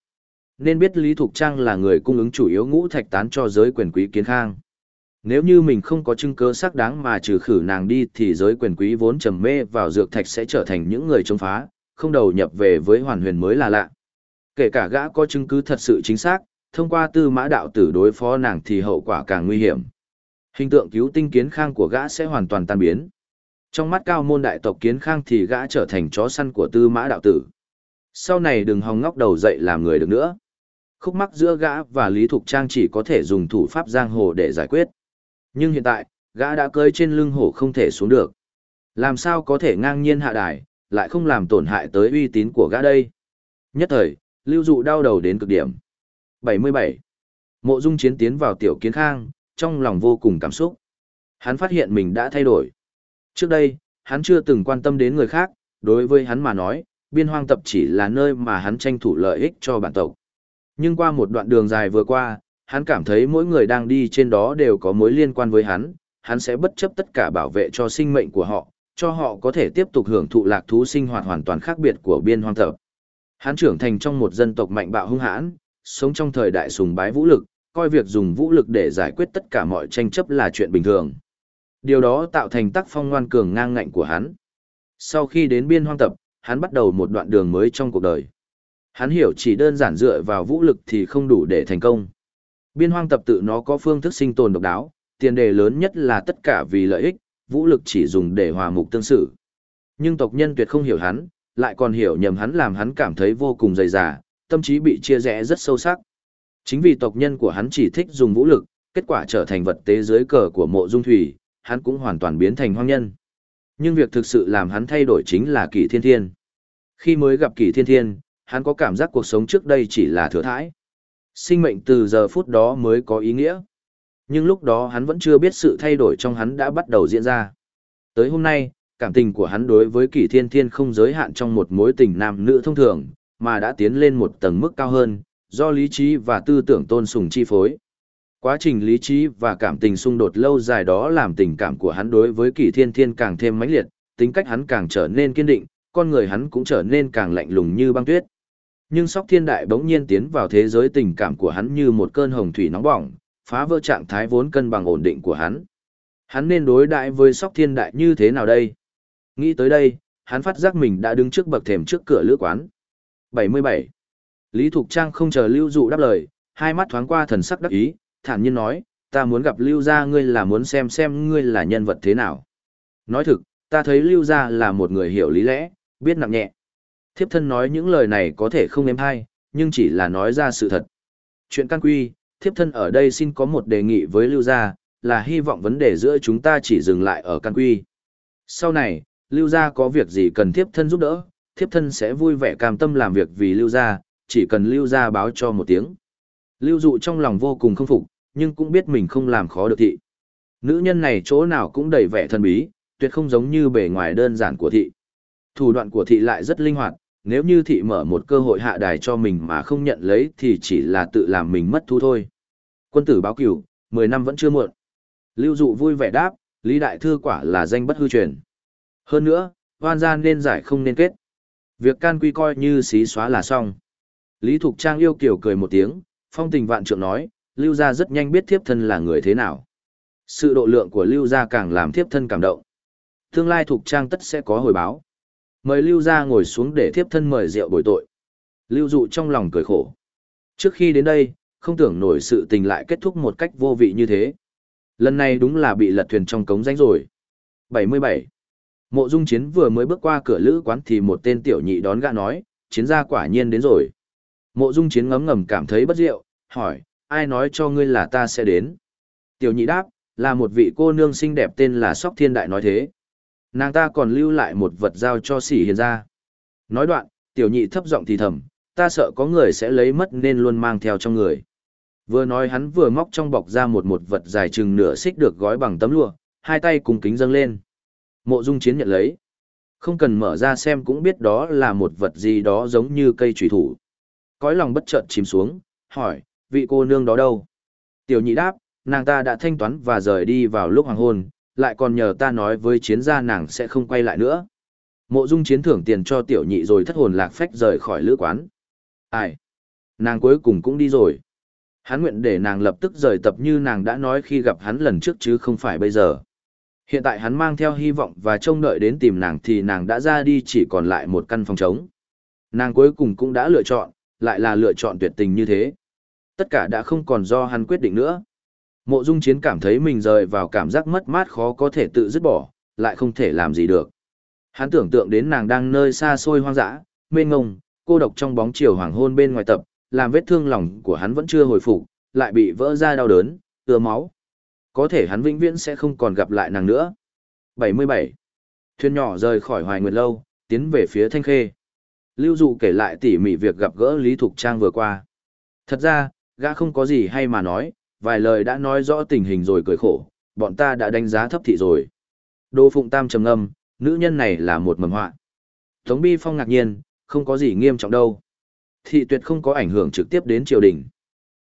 Nên biết Lý Thục Trang là người cung ứng chủ yếu ngũ thạch tán cho giới quyền quý kiến khang. Nếu như mình không có chứng cứ xác đáng mà trừ khử nàng đi thì giới quyền quý vốn trầm mê vào dược thạch sẽ trở thành những người chống phá, không đầu nhập về với hoàn huyền mới là lạ. Kể cả gã có chứng cứ thật sự chính xác, thông qua tư mã đạo tử đối phó nàng thì hậu quả càng nguy hiểm. Hình tượng cứu tinh kiến khang của gã sẽ hoàn toàn tan biến. Trong mắt cao môn đại tộc kiến khang thì gã trở thành chó săn của tư mã đạo tử. Sau này đừng hòng ngóc đầu dậy làm người được nữa. Khúc mắc giữa gã và Lý Thục Trang chỉ có thể dùng thủ pháp giang hồ để giải quyết. Nhưng hiện tại, gã đã cơi trên lưng hổ không thể xuống được. Làm sao có thể ngang nhiên hạ đài, lại không làm tổn hại tới uy tín của gã đây. Nhất thời, lưu dụ đau đầu đến cực điểm. 77. Mộ dung chiến tiến vào tiểu kiến khang, trong lòng vô cùng cảm xúc. Hắn phát hiện mình đã thay đổi. Trước đây, hắn chưa từng quan tâm đến người khác, đối với hắn mà nói, biên hoang tập chỉ là nơi mà hắn tranh thủ lợi ích cho bản tộc. Nhưng qua một đoạn đường dài vừa qua, hắn cảm thấy mỗi người đang đi trên đó đều có mối liên quan với hắn, hắn sẽ bất chấp tất cả bảo vệ cho sinh mệnh của họ, cho họ có thể tiếp tục hưởng thụ lạc thú sinh hoạt hoàn toàn khác biệt của biên hoang tập. Hắn trưởng thành trong một dân tộc mạnh bạo hung hãn, sống trong thời đại sùng bái vũ lực, coi việc dùng vũ lực để giải quyết tất cả mọi tranh chấp là chuyện bình thường. Điều đó tạo thành tác phong ngoan cường ngang ngạnh của hắn. Sau khi đến biên hoang tập, hắn bắt đầu một đoạn đường mới trong cuộc đời. Hắn hiểu chỉ đơn giản dựa vào vũ lực thì không đủ để thành công. Biên hoang tập tự nó có phương thức sinh tồn độc đáo, tiền đề lớn nhất là tất cả vì lợi ích, vũ lực chỉ dùng để hòa mục tương xử. Nhưng tộc nhân tuyệt không hiểu hắn, lại còn hiểu nhầm hắn làm hắn cảm thấy vô cùng dày dà, tâm trí bị chia rẽ rất sâu sắc. Chính vì tộc nhân của hắn chỉ thích dùng vũ lực, kết quả trở thành vật tế dưới cờ của mộ dung thủy, hắn cũng hoàn toàn biến thành hoang nhân. Nhưng việc thực sự làm hắn thay đổi chính là kỷ thiên thiên. Khi mới gặp kỷ thiên thiên, hắn có cảm giác cuộc sống trước đây chỉ là thừa thãi. Sinh mệnh từ giờ phút đó mới có ý nghĩa. Nhưng lúc đó hắn vẫn chưa biết sự thay đổi trong hắn đã bắt đầu diễn ra. Tới hôm nay, cảm tình của hắn đối với kỷ thiên thiên không giới hạn trong một mối tình nam nữ thông thường, mà đã tiến lên một tầng mức cao hơn, do lý trí và tư tưởng tôn sùng chi phối. Quá trình lý trí và cảm tình xung đột lâu dài đó làm tình cảm của hắn đối với kỷ thiên thiên càng thêm mãnh liệt, tính cách hắn càng trở nên kiên định, con người hắn cũng trở nên càng lạnh lùng như băng tuyết. Nhưng sóc thiên đại bỗng nhiên tiến vào thế giới tình cảm của hắn như một cơn hồng thủy nóng bỏng, phá vỡ trạng thái vốn cân bằng ổn định của hắn. Hắn nên đối đãi với sóc thiên đại như thế nào đây? Nghĩ tới đây, hắn phát giác mình đã đứng trước bậc thềm trước cửa lữ quán. 77. Lý Thục Trang không chờ Lưu Dụ đáp lời, hai mắt thoáng qua thần sắc đắc ý, thản nhiên nói, ta muốn gặp Lưu gia ngươi là muốn xem xem ngươi là nhân vật thế nào. Nói thực, ta thấy Lưu gia là một người hiểu lý lẽ, biết nặng nhẹ. Thiếp thân nói những lời này có thể không êm hay, nhưng chỉ là nói ra sự thật. Chuyện căn quy, thiếp thân ở đây xin có một đề nghị với Lưu gia, là hy vọng vấn đề giữa chúng ta chỉ dừng lại ở căn quy. Sau này, Lưu gia có việc gì cần thiếp thân giúp đỡ, thiếp thân sẽ vui vẻ cam tâm làm việc vì Lưu gia, chỉ cần Lưu gia báo cho một tiếng. Lưu dụ trong lòng vô cùng không phục, nhưng cũng biết mình không làm khó được thị. Nữ nhân này chỗ nào cũng đầy vẻ thần bí, tuyệt không giống như bề ngoài đơn giản của thị. Thủ đoạn của thị lại rất linh hoạt, nếu như thị mở một cơ hội hạ đài cho mình mà không nhận lấy thì chỉ là tự làm mình mất thu thôi. Quân tử báo cửu, 10 năm vẫn chưa muộn. Lưu dụ vui vẻ đáp, Lý Đại Thư quả là danh bất hư truyền. Hơn nữa, hoan gian nên giải không nên kết. Việc can quy coi như xí xóa là xong. Lý Thục Trang yêu kiểu cười một tiếng, phong tình vạn trượng nói, Lưu Gia rất nhanh biết thiếp thân là người thế nào. Sự độ lượng của Lưu Gia càng làm thiếp thân cảm động. Tương lai Thục Trang tất sẽ có hồi báo. Mời Lưu Gia ngồi xuống để thiếp thân mời rượu bồi tội. Lưu Dụ trong lòng cười khổ. Trước khi đến đây, không tưởng nổi sự tình lại kết thúc một cách vô vị như thế. Lần này đúng là bị lật thuyền trong cống rãnh rồi. 77. Mộ Dung Chiến vừa mới bước qua cửa lữ quán thì một tên tiểu nhị đón gã nói, chiến gia quả nhiên đến rồi. Mộ Dung Chiến ngấm ngầm cảm thấy bất diệu, hỏi, ai nói cho ngươi là ta sẽ đến? Tiểu nhị đáp, là một vị cô nương xinh đẹp tên là Sóc Thiên Đại nói thế. Nàng ta còn lưu lại một vật giao cho sỉ hiền gia. Nói đoạn, tiểu nhị thấp giọng thì thầm, ta sợ có người sẽ lấy mất nên luôn mang theo trong người. Vừa nói hắn vừa móc trong bọc ra một một vật dài chừng nửa xích được gói bằng tấm lụa, hai tay cùng kính dâng lên. Mộ Dung Chiến nhận lấy. Không cần mở ra xem cũng biết đó là một vật gì đó giống như cây trùy thủ. Cõi lòng bất chợt chìm xuống, hỏi, vị cô nương đó đâu? Tiểu nhị đáp, nàng ta đã thanh toán và rời đi vào lúc hoàng hôn, lại còn nhờ ta nói với chiến gia nàng sẽ không quay lại nữa. Mộ dung chiến thưởng tiền cho tiểu nhị rồi thất hồn lạc phách rời khỏi lữ quán. Ai? Nàng cuối cùng cũng đi rồi. Hắn nguyện để nàng lập tức rời tập như nàng đã nói khi gặp hắn lần trước chứ không phải bây giờ. Hiện tại hắn mang theo hy vọng và trông đợi đến tìm nàng thì nàng đã ra đi chỉ còn lại một căn phòng trống. Nàng cuối cùng cũng đã lựa chọn, lại là lựa chọn tuyệt tình như thế. Tất cả đã không còn do hắn quyết định nữa. Mộ Dung Chiến cảm thấy mình rời vào cảm giác mất mát khó có thể tự dứt bỏ, lại không thể làm gì được. Hắn tưởng tượng đến nàng đang nơi xa xôi hoang dã, mênh ngông, cô độc trong bóng chiều hoàng hôn bên ngoài tập, làm vết thương lòng của hắn vẫn chưa hồi phục, lại bị vỡ ra đau đớn, ưa máu. Có thể hắn vĩnh viễn sẽ không còn gặp lại nàng nữa. 77. Thuyền nhỏ rời khỏi Hoài Nguyệt Lâu, tiến về phía Thanh Khê. Lưu Dụ kể lại tỉ mỉ việc gặp gỡ Lý Thục Trang vừa qua. Thật ra, gã không có gì hay mà nói, vài lời đã nói rõ tình hình rồi cười khổ, bọn ta đã đánh giá thấp thị rồi. Đô Phụng Tam trầm ngâm, nữ nhân này là một mầm họa. Tống Bi Phong ngạc nhiên, không có gì nghiêm trọng đâu. Thị tuyệt không có ảnh hưởng trực tiếp đến triều đình.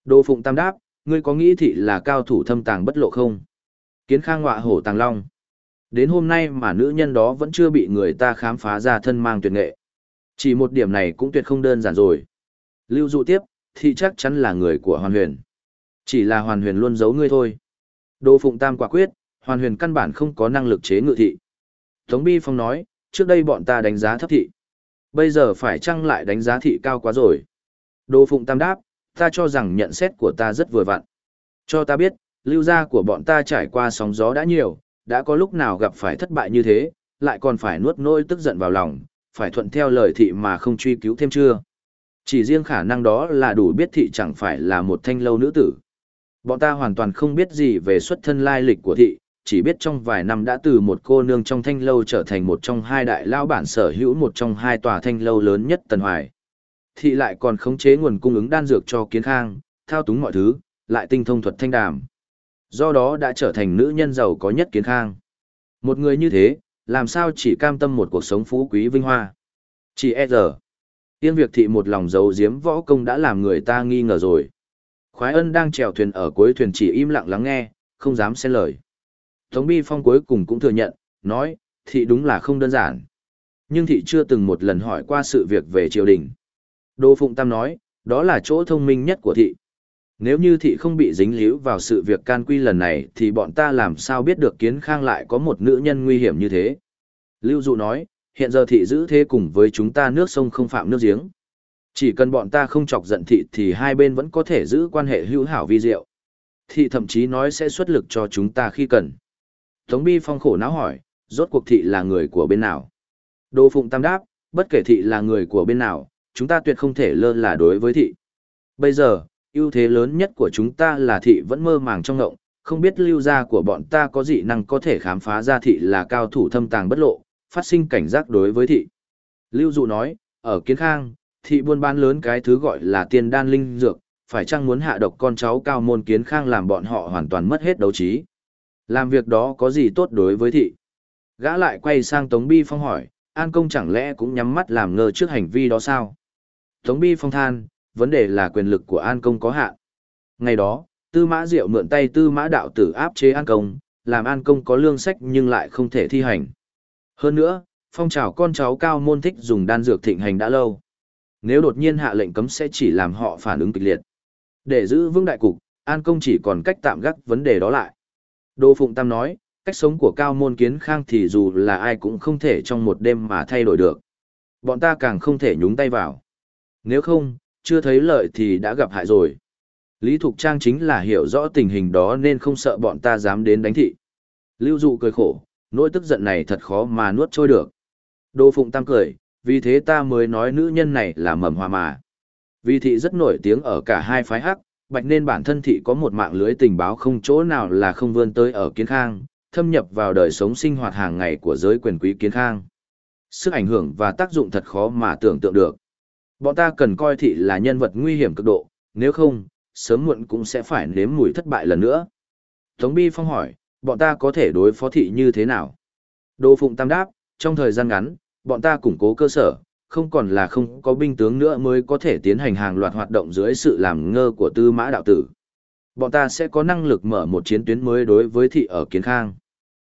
Đô Phụng Tam đáp, ngươi có nghĩ thị là cao thủ thâm tàng bất lộ không? Kiến khang ngọa hổ tàng long. Đến hôm nay mà nữ nhân đó vẫn chưa bị người ta khám phá ra thân mang tuyệt nghệ. Chỉ một điểm này cũng tuyệt không đơn giản rồi. Lưu dụ tiếp, thị chắc chắn là người của hoàn huyền. Chỉ là hoàn huyền luôn giấu ngươi thôi. Đô Phụng Tam quả quyết, hoàn huyền căn bản không có năng lực chế ngự thị. Tống Bi Phong nói, trước đây bọn ta đánh giá thấp thị. Bây giờ phải chăng lại đánh giá thị cao quá rồi? Đô Phụng Tam đáp, ta cho rằng nhận xét của ta rất vừa vặn. Cho ta biết, lưu gia của bọn ta trải qua sóng gió đã nhiều, đã có lúc nào gặp phải thất bại như thế, lại còn phải nuốt nỗi tức giận vào lòng, phải thuận theo lời thị mà không truy cứu thêm chưa. Chỉ riêng khả năng đó là đủ biết thị chẳng phải là một thanh lâu nữ tử. Bọn ta hoàn toàn không biết gì về xuất thân lai lịch của thị, chỉ biết trong vài năm đã từ một cô nương trong thanh lâu trở thành một trong hai đại lao bản sở hữu một trong hai tòa thanh lâu lớn nhất Tần Hoài. Thị lại còn khống chế nguồn cung ứng đan dược cho kiến khang, thao túng mọi thứ, lại tinh thông thuật thanh đàm. Do đó đã trở thành nữ nhân giàu có nhất kiến khang. Một người như thế, làm sao chỉ cam tâm một cuộc sống phú quý vinh hoa. Chỉ e giờ. Tiên việc thị một lòng giấu giếm võ công đã làm người ta nghi ngờ rồi. Khoái ân đang chèo thuyền ở cuối thuyền chỉ im lặng lắng nghe, không dám xen lời. Tống Bi Phong cuối cùng cũng thừa nhận, nói, thị đúng là không đơn giản. Nhưng thị chưa từng một lần hỏi qua sự việc về triều đình. Đô Phụng Tam nói, đó là chỗ thông minh nhất của thị. Nếu như thị không bị dính líu vào sự việc can quy lần này thì bọn ta làm sao biết được kiến khang lại có một nữ nhân nguy hiểm như thế. Lưu Dụ nói, hiện giờ thị giữ thế cùng với chúng ta nước sông không phạm nước giếng. Chỉ cần bọn ta không chọc giận thị thì hai bên vẫn có thể giữ quan hệ hữu hảo vi diệu. Thị thậm chí nói sẽ xuất lực cho chúng ta khi cần. Tống Bi Phong khổ não hỏi, rốt cuộc thị là người của bên nào? Đô Phụng Tam đáp, bất kể thị là người của bên nào, chúng ta tuyệt không thể lơ là đối với thị. Bây giờ, ưu thế lớn nhất của chúng ta là thị vẫn mơ màng trong ngộng, không biết lưu gia của bọn ta có dị năng có thể khám phá ra thị là cao thủ thâm tàng bất lộ, phát sinh cảnh giác đối với thị. Lưu Dụ nói, ở Kiến Khang, thị buôn bán lớn cái thứ gọi là tiên đan linh dược, phải chăng muốn hạ độc con cháu cao môn Kiến Khang làm bọn họ hoàn toàn mất hết đấu trí. Làm việc đó có gì tốt đối với thị? Gã lại quay sang Tống Bi Phong hỏi, An Công chẳng lẽ cũng nhắm mắt làm ngơ trước hành vi đó sao? Tống Bi Phong than, vấn đề là quyền lực của An Công có hạn. Ngày đó, Tư Mã Diệu mượn tay Tư Mã Đạo Tử áp chế An Công, làm An Công có lương sách nhưng lại không thể thi hành. Hơn nữa, phong trào con cháu cao môn thích dùng đan dược thịnh hành đã lâu. Nếu đột nhiên hạ lệnh cấm sẽ chỉ làm họ phản ứng kịch liệt. Để giữ vững đại cục, An Công chỉ còn cách tạm gác vấn đề đó lại. Đô Phụng Tam nói, cách sống của cao môn kiến khang thì dù là ai cũng không thể trong một đêm mà thay đổi được. Bọn ta càng không thể nhúng tay vào. Nếu không, chưa thấy lợi thì đã gặp hại rồi. Lý Thục Trang chính là hiểu rõ tình hình đó nên không sợ bọn ta dám đến đánh thị. Lưu Dụ cười khổ, nỗi tức giận này thật khó mà nuốt trôi được. Đô Phụng Tam cười, vì thế ta mới nói nữ nhân này là mầm hoa mà. Vì thị rất nổi tiếng ở cả hai phái hắc, bạch nên bản thân thị có một mạng lưới tình báo không chỗ nào là không vươn tới ở kiến khang, thâm nhập vào đời sống sinh hoạt hàng ngày của giới quyền quý kiến khang. Sức ảnh hưởng và tác dụng thật khó mà tưởng tượng được. Bọn ta cần coi thị là nhân vật nguy hiểm cực độ, nếu không, sớm muộn cũng sẽ phải nếm mùi thất bại lần nữa. Tống Bi Phong hỏi, bọn ta có thể đối phó thị như thế nào? Đô Phụng Tam đáp, trong thời gian ngắn, bọn ta củng cố cơ sở, không còn là không có binh tướng nữa mới có thể tiến hành hàng loạt hoạt động dưới sự làm ngơ của tư mã đạo tử. Bọn ta sẽ có năng lực mở một chiến tuyến mới đối với thị ở Kiến Khang.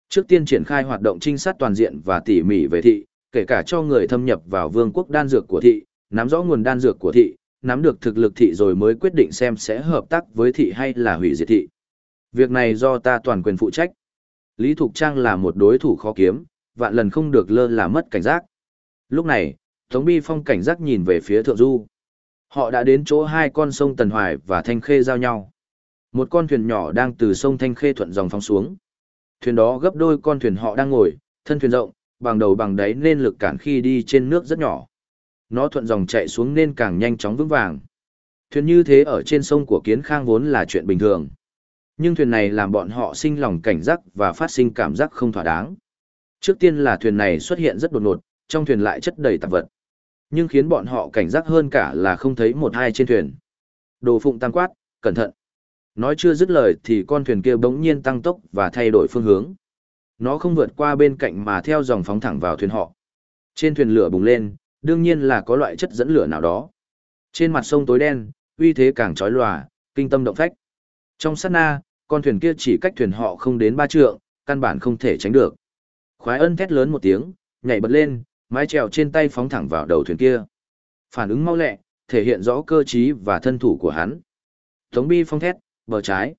Trước tiên triển khai hoạt động trinh sát toàn diện và tỉ mỉ về thị, kể cả cho người thâm nhập vào vương quốc đan dược của thị, nắm rõ nguồn đan dược của thị, nắm được thực lực thị rồi mới quyết định xem sẽ hợp tác với thị hay là hủy diệt thị. Việc này do ta toàn quyền phụ trách. Lý Thục Trang là một đối thủ khó kiếm, vạn lần không được lơ là mất cảnh giác. Lúc này, Tống Bi Phong cảnh giác nhìn về phía Thượng Du. Họ đã đến chỗ hai con sông Tần Hoài và Thanh Khê giao nhau. Một con thuyền nhỏ đang từ sông Thanh Khê thuận dòng phóng xuống. Thuyền đó gấp đôi con thuyền họ đang ngồi, thân thuyền rộng, bằng đầu bằng đáy nên lực cản khi đi trên nước rất nhỏ. Nó thuận dòng chạy xuống nên càng nhanh chóng vững vàng. Thuyền như thế ở trên sông của Kiến Khang vốn là chuyện bình thường. Nhưng thuyền này làm bọn họ sinh lòng cảnh giác và phát sinh cảm giác không thỏa đáng. Trước tiên là thuyền này xuất hiện rất đột ngột, trong thuyền lại chất đầy tạp vật. Nhưng khiến bọn họ cảnh giác hơn cả là không thấy một hai trên thuyền. Đồ phụng tăng quát, cẩn thận. Nói chưa dứt lời thì con thuyền kia bỗng nhiên tăng tốc và thay đổi phương hướng. Nó không vượt qua bên cạnh mà theo dòng phóng thẳng vào thuyền họ. Trên thuyền lửa bùng lên, đương nhiên là có loại chất dẫn lửa nào đó. Trên mặt sông tối đen, uy thế càng trói lòa, kinh tâm động phách. Trong sát na, con thuyền kia chỉ cách thuyền họ không đến ba trượng, căn bản không thể tránh được. Khoái ân thét lớn một tiếng, nhảy bật lên, mái trèo trên tay phóng thẳng vào đầu thuyền kia. Phản ứng mau lẹ, thể hiện rõ cơ trí và thân thủ của hắn. Tống bi phong thét, bờ trái.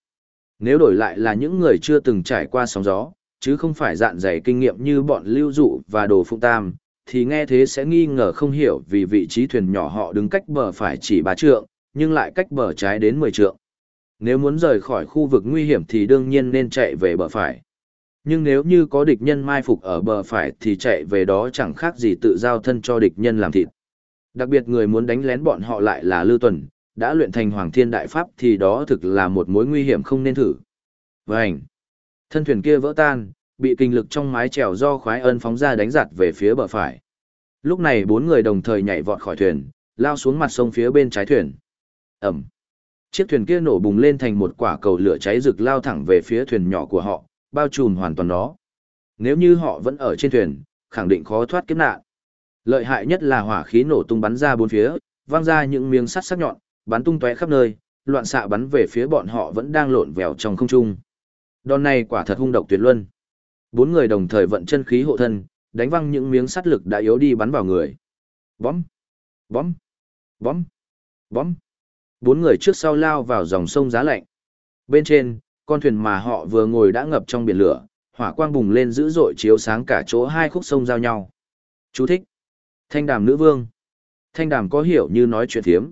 Nếu đổi lại là những người chưa từng trải qua sóng gió, chứ không phải dạn dày kinh nghiệm như bọn lưu dụ và đồ phụng tam, thì nghe thế sẽ nghi ngờ không hiểu vì vị trí thuyền nhỏ họ đứng cách bờ phải chỉ ba trượng, nhưng lại cách bờ trái đến 10 trượng. Nếu muốn rời khỏi khu vực nguy hiểm thì đương nhiên nên chạy về bờ phải. Nhưng nếu như có địch nhân mai phục ở bờ phải thì chạy về đó chẳng khác gì tự giao thân cho địch nhân làm thịt. Đặc biệt người muốn đánh lén bọn họ lại là Lưu Tuần, đã luyện thành Hoàng Thiên Đại Pháp thì đó thực là một mối nguy hiểm không nên thử. Vânh! Thân thuyền kia vỡ tan, bị kinh lực trong mái chèo do khoái ân phóng ra đánh giặt về phía bờ phải. Lúc này bốn người đồng thời nhảy vọt khỏi thuyền, lao xuống mặt sông phía bên trái thuyền. Ẩm! Chiếc thuyền kia nổ bùng lên thành một quả cầu lửa cháy rực lao thẳng về phía thuyền nhỏ của họ, bao trùm hoàn toàn nó. Nếu như họ vẫn ở trên thuyền, khẳng định khó thoát kiếp nạn. Lợi hại nhất là hỏa khí nổ tung bắn ra bốn phía, vang ra những miếng sắt sắc nhọn, bắn tung tóe khắp nơi, loạn xạ bắn về phía bọn họ vẫn đang lộn vèo trong không trung. Đòn này quả thật hung độc tuyệt luân. Bốn người đồng thời vận chân khí hộ thân, đánh văng những miếng sắt lực đã yếu đi bắn vào người. Bóm, bóm, bóm, bóm. Bốn người trước sau lao vào dòng sông giá lạnh. Bên trên, con thuyền mà họ vừa ngồi đã ngập trong biển lửa, hỏa quang bùng lên dữ dội chiếu sáng cả chỗ hai khúc sông giao nhau. Chú thích. Thanh đàm nữ vương. Thanh đàm có hiểu như nói chuyện thiếm.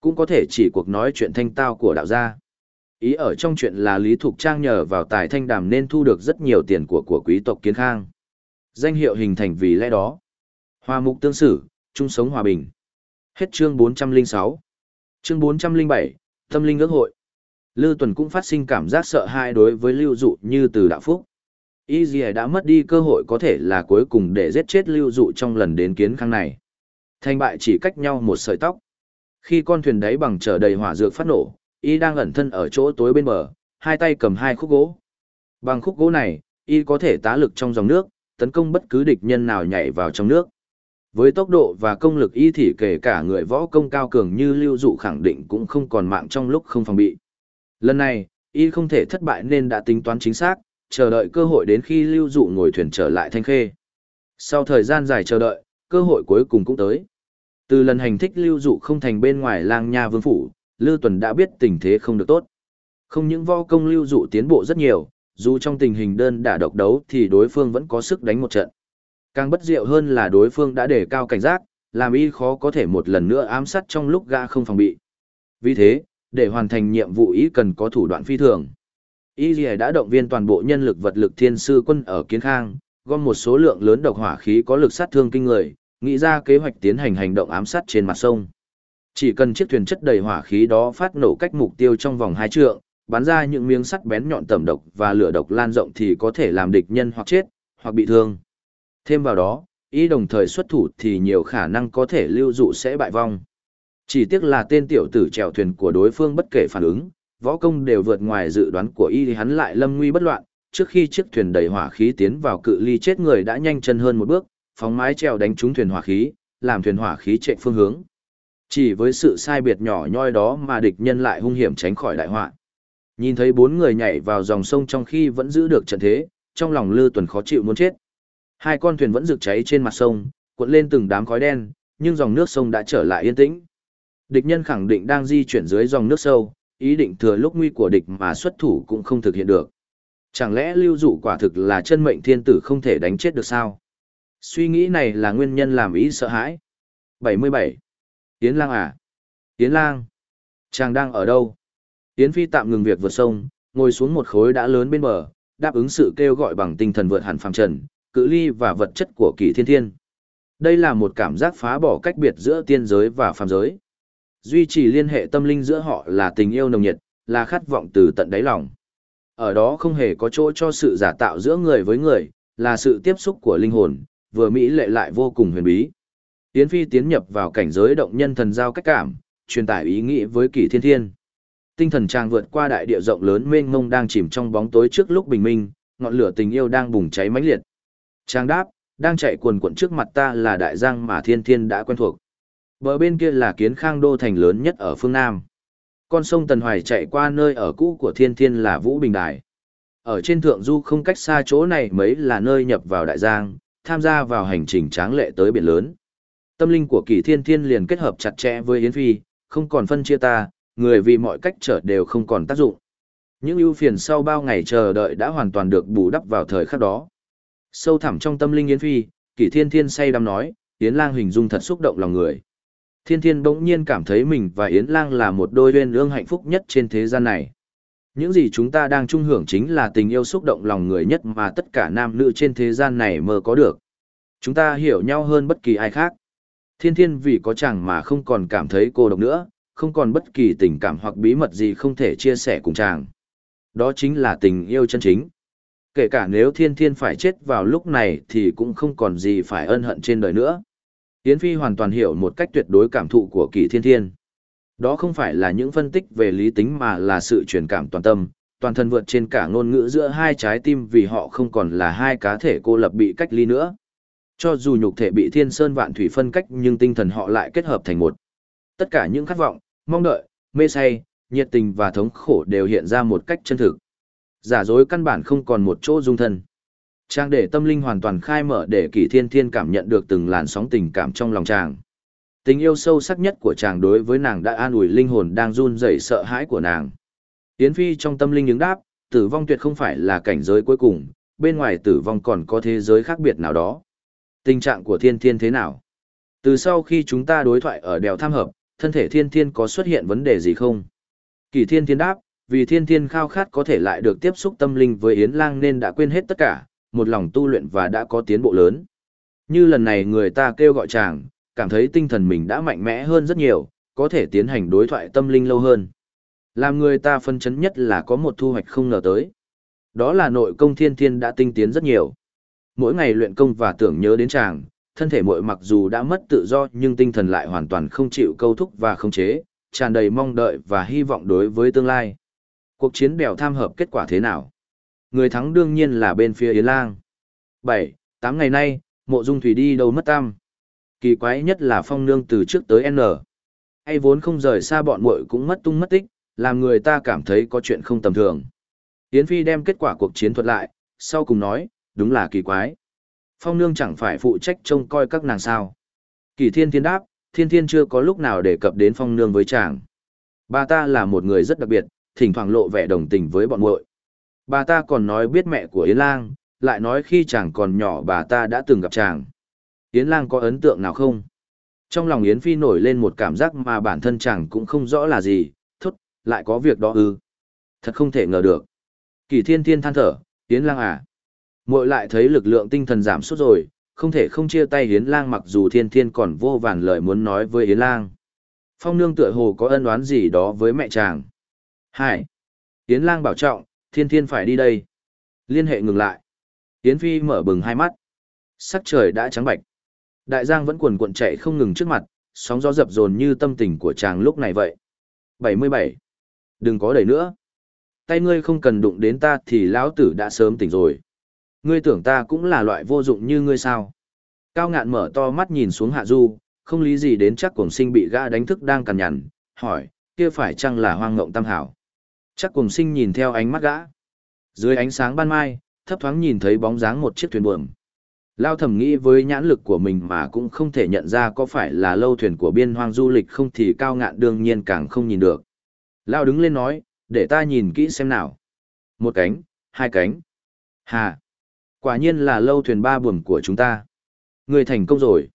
Cũng có thể chỉ cuộc nói chuyện thanh tao của đạo gia. Ý ở trong chuyện là Lý Thục Trang nhờ vào tài thanh đàm nên thu được rất nhiều tiền của của quý tộc kiến khang. Danh hiệu hình thành vì lẽ đó. Hòa mục tương xử, chung sống hòa bình. Hết chương 406. Chương 407, Tâm linh ước hội. Lư Tuần cũng phát sinh cảm giác sợ hãi đối với Lưu Dụ như từ đạo phúc. Y Dì đã mất đi cơ hội có thể là cuối cùng để giết chết Lưu Dụ trong lần đến kiến khang này. Thành bại chỉ cách nhau một sợi tóc. Khi con thuyền đáy bằng chở đầy hỏa dược phát nổ, Y đang ẩn thân ở chỗ tối bên bờ, hai tay cầm hai khúc gỗ. Bằng khúc gỗ này, Y có thể tá lực trong dòng nước, tấn công bất cứ địch nhân nào nhảy vào trong nước. Với tốc độ và công lực Y thì kể cả người võ công cao cường như Lưu Dụ khẳng định cũng không còn mạng trong lúc không phòng bị. Lần này, y không thể thất bại nên đã tính toán chính xác, chờ đợi cơ hội đến khi lưu dụ ngồi thuyền trở lại thanh khê. Sau thời gian dài chờ đợi, cơ hội cuối cùng cũng tới. Từ lần hành thích lưu dụ không thành bên ngoài lang nha vương phủ, Lưu Tuần đã biết tình thế không được tốt. Không những võ công lưu dụ tiến bộ rất nhiều, dù trong tình hình đơn đả độc đấu thì đối phương vẫn có sức đánh một trận. Càng bất diệu hơn là đối phương đã đề cao cảnh giác, làm y khó có thể một lần nữa ám sát trong lúc gã không phòng bị. Vì thế, để hoàn thành nhiệm vụ ý cần có thủ đoạn phi thường. Y đã động viên toàn bộ nhân lực vật lực thiên sư quân ở Kiến Khang, gom một số lượng lớn độc hỏa khí có lực sát thương kinh người, nghĩ ra kế hoạch tiến hành hành động ám sát trên mặt sông. Chỉ cần chiếc thuyền chất đầy hỏa khí đó phát nổ cách mục tiêu trong vòng hai trượng, bắn ra những miếng sắt bén nhọn tẩm độc và lửa độc lan rộng thì có thể làm địch nhân hoặc chết, hoặc bị thương. Thêm vào đó, ý đồng thời xuất thủ thì nhiều khả năng có thể lưu dụ sẽ bại vong. Chỉ tiếc là tên tiểu tử chèo thuyền của đối phương bất kể phản ứng, võ công đều vượt ngoài dự đoán của y thì hắn lại lâm nguy bất loạn, trước khi chiếc thuyền đầy hỏa khí tiến vào cự ly chết người đã nhanh chân hơn một bước, phóng mái trèo đánh trúng thuyền hỏa khí, làm thuyền hỏa khí chạy phương hướng. Chỉ với sự sai biệt nhỏ nhoi đó mà địch nhân lại hung hiểm tránh khỏi đại họa. Nhìn thấy bốn người nhảy vào dòng sông trong khi vẫn giữ được trận thế, trong lòng Lư Tuần khó chịu muốn chết. Hai con thuyền vẫn rực cháy trên mặt sông, cuộn lên từng đám khói đen, nhưng dòng nước sông đã trở lại yên tĩnh. Địch nhân khẳng định đang di chuyển dưới dòng nước sâu, ý định thừa lúc nguy của địch mà xuất thủ cũng không thực hiện được. Chẳng lẽ lưu dụ quả thực là chân mệnh thiên tử không thể đánh chết được sao? Suy nghĩ này là nguyên nhân làm ý sợ hãi. 77. Tiến lang à? Tiến lang. Chàng đang ở đâu? Yến phi tạm ngừng việc vượt sông, ngồi xuống một khối đã lớn bên bờ, đáp ứng sự kêu gọi bằng tinh thần vượt hẳn phàm trần, cự ly và vật chất của kỳ thiên thiên. Đây là một cảm giác phá bỏ cách biệt giữa tiên giới và phàm giới. Duy trì liên hệ tâm linh giữa họ là tình yêu nồng nhiệt, là khát vọng từ tận đáy lòng. Ở đó không hề có chỗ cho sự giả tạo giữa người với người, là sự tiếp xúc của linh hồn, vừa mỹ lệ lại vô cùng huyền bí. Yến Phi tiến nhập vào cảnh giới động nhân thần giao cách cảm, truyền tải ý nghĩ với kỳ thiên thiên. Tinh thần trang vượt qua đại địa rộng lớn mênh mông đang chìm trong bóng tối trước lúc bình minh, ngọn lửa tình yêu đang bùng cháy mãnh liệt. Trang đáp, đang chạy cuồn cuộn trước mặt ta là đại giang mà thiên thiên đã quen thuộc. Bờ bên kia là kiến khang đô thành lớn nhất ở phương Nam. Con sông Tần Hoài chạy qua nơi ở cũ của thiên thiên là Vũ Bình Đài. Ở trên thượng du không cách xa chỗ này mấy là nơi nhập vào đại giang, tham gia vào hành trình tráng lệ tới biển lớn. Tâm linh của kỳ thiên thiên liền kết hợp chặt chẽ với Yến Phi, không còn phân chia ta, người vì mọi cách trở đều không còn tác dụng. Những ưu phiền sau bao ngày chờ đợi đã hoàn toàn được bù đắp vào thời khắc đó. Sâu thẳm trong tâm linh Yến Phi, kỳ thiên thiên say đắm nói, Yến lang hình dung thật xúc động lòng người. Thiên thiên bỗng nhiên cảm thấy mình và Yến lang là một đôi uyên ương hạnh phúc nhất trên thế gian này. Những gì chúng ta đang chung hưởng chính là tình yêu xúc động lòng người nhất mà tất cả nam nữ trên thế gian này mơ có được. Chúng ta hiểu nhau hơn bất kỳ ai khác. Thiên thiên vì có chàng mà không còn cảm thấy cô độc nữa, không còn bất kỳ tình cảm hoặc bí mật gì không thể chia sẻ cùng chàng. Đó chính là tình yêu chân chính. Kể cả nếu thiên thiên phải chết vào lúc này thì cũng không còn gì phải ân hận trên đời nữa. Yến Phi hoàn toàn hiểu một cách tuyệt đối cảm thụ của kỳ thiên thiên. Đó không phải là những phân tích về lý tính mà là sự truyền cảm toàn tâm, toàn thân vượt trên cả ngôn ngữ giữa hai trái tim vì họ không còn là hai cá thể cô lập bị cách ly nữa. Cho dù nhục thể bị thiên sơn vạn thủy phân cách nhưng tinh thần họ lại kết hợp thành một. Tất cả những khát vọng, mong đợi, mê say, nhiệt tình và thống khổ đều hiện ra một cách chân thực. Giả dối căn bản không còn một chỗ dung thân. Trang để tâm linh hoàn toàn khai mở để kỷ thiên thiên cảm nhận được từng làn sóng tình cảm trong lòng chàng. Tình yêu sâu sắc nhất của chàng đối với nàng đã an ủi linh hồn đang run rẩy sợ hãi của nàng. Yến Phi trong tâm linh ứng đáp, tử vong tuyệt không phải là cảnh giới cuối cùng, bên ngoài tử vong còn có thế giới khác biệt nào đó. Tình trạng của thiên thiên thế nào? Từ sau khi chúng ta đối thoại ở đèo tham hợp, thân thể thiên thiên có xuất hiện vấn đề gì không? Kỳ thiên thiên đáp, vì thiên thiên khao khát có thể lại được tiếp xúc tâm linh với Yến Lang nên đã quên hết tất cả, một lòng tu luyện và đã có tiến bộ lớn. Như lần này người ta kêu gọi chàng, cảm thấy tinh thần mình đã mạnh mẽ hơn rất nhiều, có thể tiến hành đối thoại tâm linh lâu hơn. Làm người ta phân chấn nhất là có một thu hoạch không ngờ tới. Đó là nội công thiên thiên đã tinh tiến rất nhiều. Mỗi ngày luyện công và tưởng nhớ đến chàng, thân thể muội mặc dù đã mất tự do nhưng tinh thần lại hoàn toàn không chịu câu thúc và khống chế, tràn đầy mong đợi và hy vọng đối với tương lai. Cuộc chiến bèo tham hợp kết quả thế nào? Người thắng đương nhiên là bên phía Yến Lang. 7. 8 ngày nay, mộ dung thủy đi đâu mất tam. Kỳ quái nhất là phong nương từ trước tới N. Hay vốn không rời xa bọn muội cũng mất tung mất tích, làm người ta cảm thấy có chuyện không tầm thường. Yến Phi đem kết quả cuộc chiến thuật lại, sau cùng nói, đúng là kỳ quái. Phong nương chẳng phải phụ trách trông coi các nàng sao. Kỳ thiên thiên đáp, thiên thiên chưa có lúc nào đề cập đến phong nương với chàng. Bà ta là một người rất đặc biệt, thỉnh thoảng lộ vẻ đồng tình với bọn muội. Bà ta còn nói biết mẹ của Yến Lang, lại nói khi chàng còn nhỏ bà ta đã từng gặp chàng. Yến Lang có ấn tượng nào không? Trong lòng Yến Phi nổi lên một cảm giác mà bản thân chàng cũng không rõ là gì, thốt, lại có việc đó ư. Thật không thể ngờ được. Kỳ thiên thiên than thở, Yến Lang à. Muội lại thấy lực lượng tinh thần giảm sút rồi, không thể không chia tay Yến Lang mặc dù thiên thiên còn vô vàn lời muốn nói với Yến Lang. Phong nương tựa hồ có ân oán gì đó với mẹ chàng. Hải, Yến Lang bảo trọng, thiên thiên phải đi đây. Liên hệ ngừng lại. Yến Phi mở bừng hai mắt. Sắc trời đã trắng bạch. Đại giang vẫn cuồn cuộn chạy không ngừng trước mặt, sóng gió dập dồn như tâm tình của chàng lúc này vậy. 77. Đừng có đẩy nữa. Tay ngươi không cần đụng đến ta thì lão tử đã sớm tỉnh rồi. Ngươi tưởng ta cũng là loại vô dụng như ngươi sao. Cao ngạn mở to mắt nhìn xuống hạ du, không lý gì đến chắc cuồng sinh bị gã đánh thức đang cằn nhằn, hỏi, kia phải chăng là hoang ngộng tam hảo. Chắc cuồng sinh nhìn theo ánh mắt gã. Dưới ánh sáng ban mai, thấp thoáng nhìn thấy bóng dáng một chiếc thuyền buồm. Lao thầm nghĩ với nhãn lực của mình mà cũng không thể nhận ra có phải là lâu thuyền của biên hoang du lịch không thì cao ngạn đương nhiên càng không nhìn được. Lao đứng lên nói, để ta nhìn kỹ xem nào. Một cánh, hai cánh. Hà! Quả nhiên là lâu thuyền ba buồm của chúng ta. Người thành công rồi.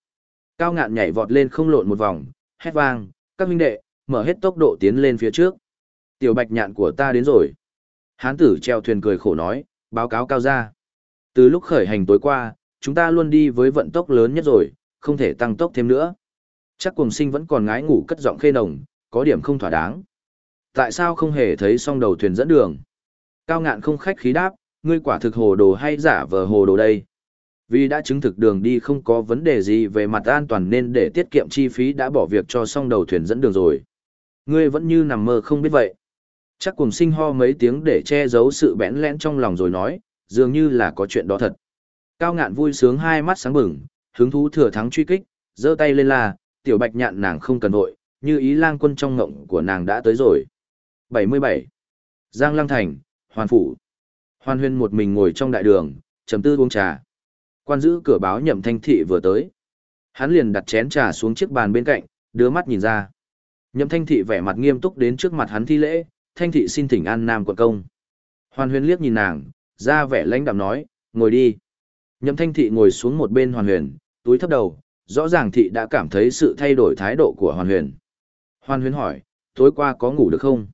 Cao ngạn nhảy vọt lên không lộn một vòng, hét vang, các huynh đệ, mở hết tốc độ tiến lên phía trước. Tiểu bạch nhạn của ta đến rồi. Hán tử treo thuyền cười khổ nói, báo cáo cao ra. Từ lúc khởi hành tối qua, chúng ta luôn đi với vận tốc lớn nhất rồi, không thể tăng tốc thêm nữa. Chắc cùng sinh vẫn còn ngái ngủ cất giọng khê nồng, có điểm không thỏa đáng. Tại sao không hề thấy song đầu thuyền dẫn đường? Cao ngạn không khách khí đáp, ngươi quả thực hồ đồ hay giả vờ hồ đồ đây? Vì đã chứng thực đường đi không có vấn đề gì về mặt an toàn nên để tiết kiệm chi phí đã bỏ việc cho xong đầu thuyền dẫn đường rồi. Ngươi vẫn như nằm mơ không biết vậy. Chắc cùng sinh ho mấy tiếng để che giấu sự bẽn lẽn trong lòng rồi nói, dường như là có chuyện đó thật. Cao ngạn vui sướng hai mắt sáng bừng, hứng thú thừa thắng truy kích, giơ tay lên là, tiểu bạch nhạn nàng không cần vội, như ý lang quân trong ngộng của nàng đã tới rồi. 77. Giang Lăng Thành, Hoàn Phủ. Hoan Huyên một mình ngồi trong đại đường, chấm tư uống trà. Quan giữ cửa báo nhậm thanh thị vừa tới. Hắn liền đặt chén trà xuống chiếc bàn bên cạnh, đưa mắt nhìn ra. Nhậm thanh thị vẻ mặt nghiêm túc đến trước mặt hắn thi lễ, thanh thị xin thỉnh an nam quận công. Hoàn huyền liếc nhìn nàng, ra vẻ lãnh đạm nói, ngồi đi. Nhậm thanh thị ngồi xuống một bên hoàn huyền, túi thấp đầu, rõ ràng thị đã cảm thấy sự thay đổi thái độ của hoàn huyền. Hoàn huyền hỏi, tối qua có ngủ được không?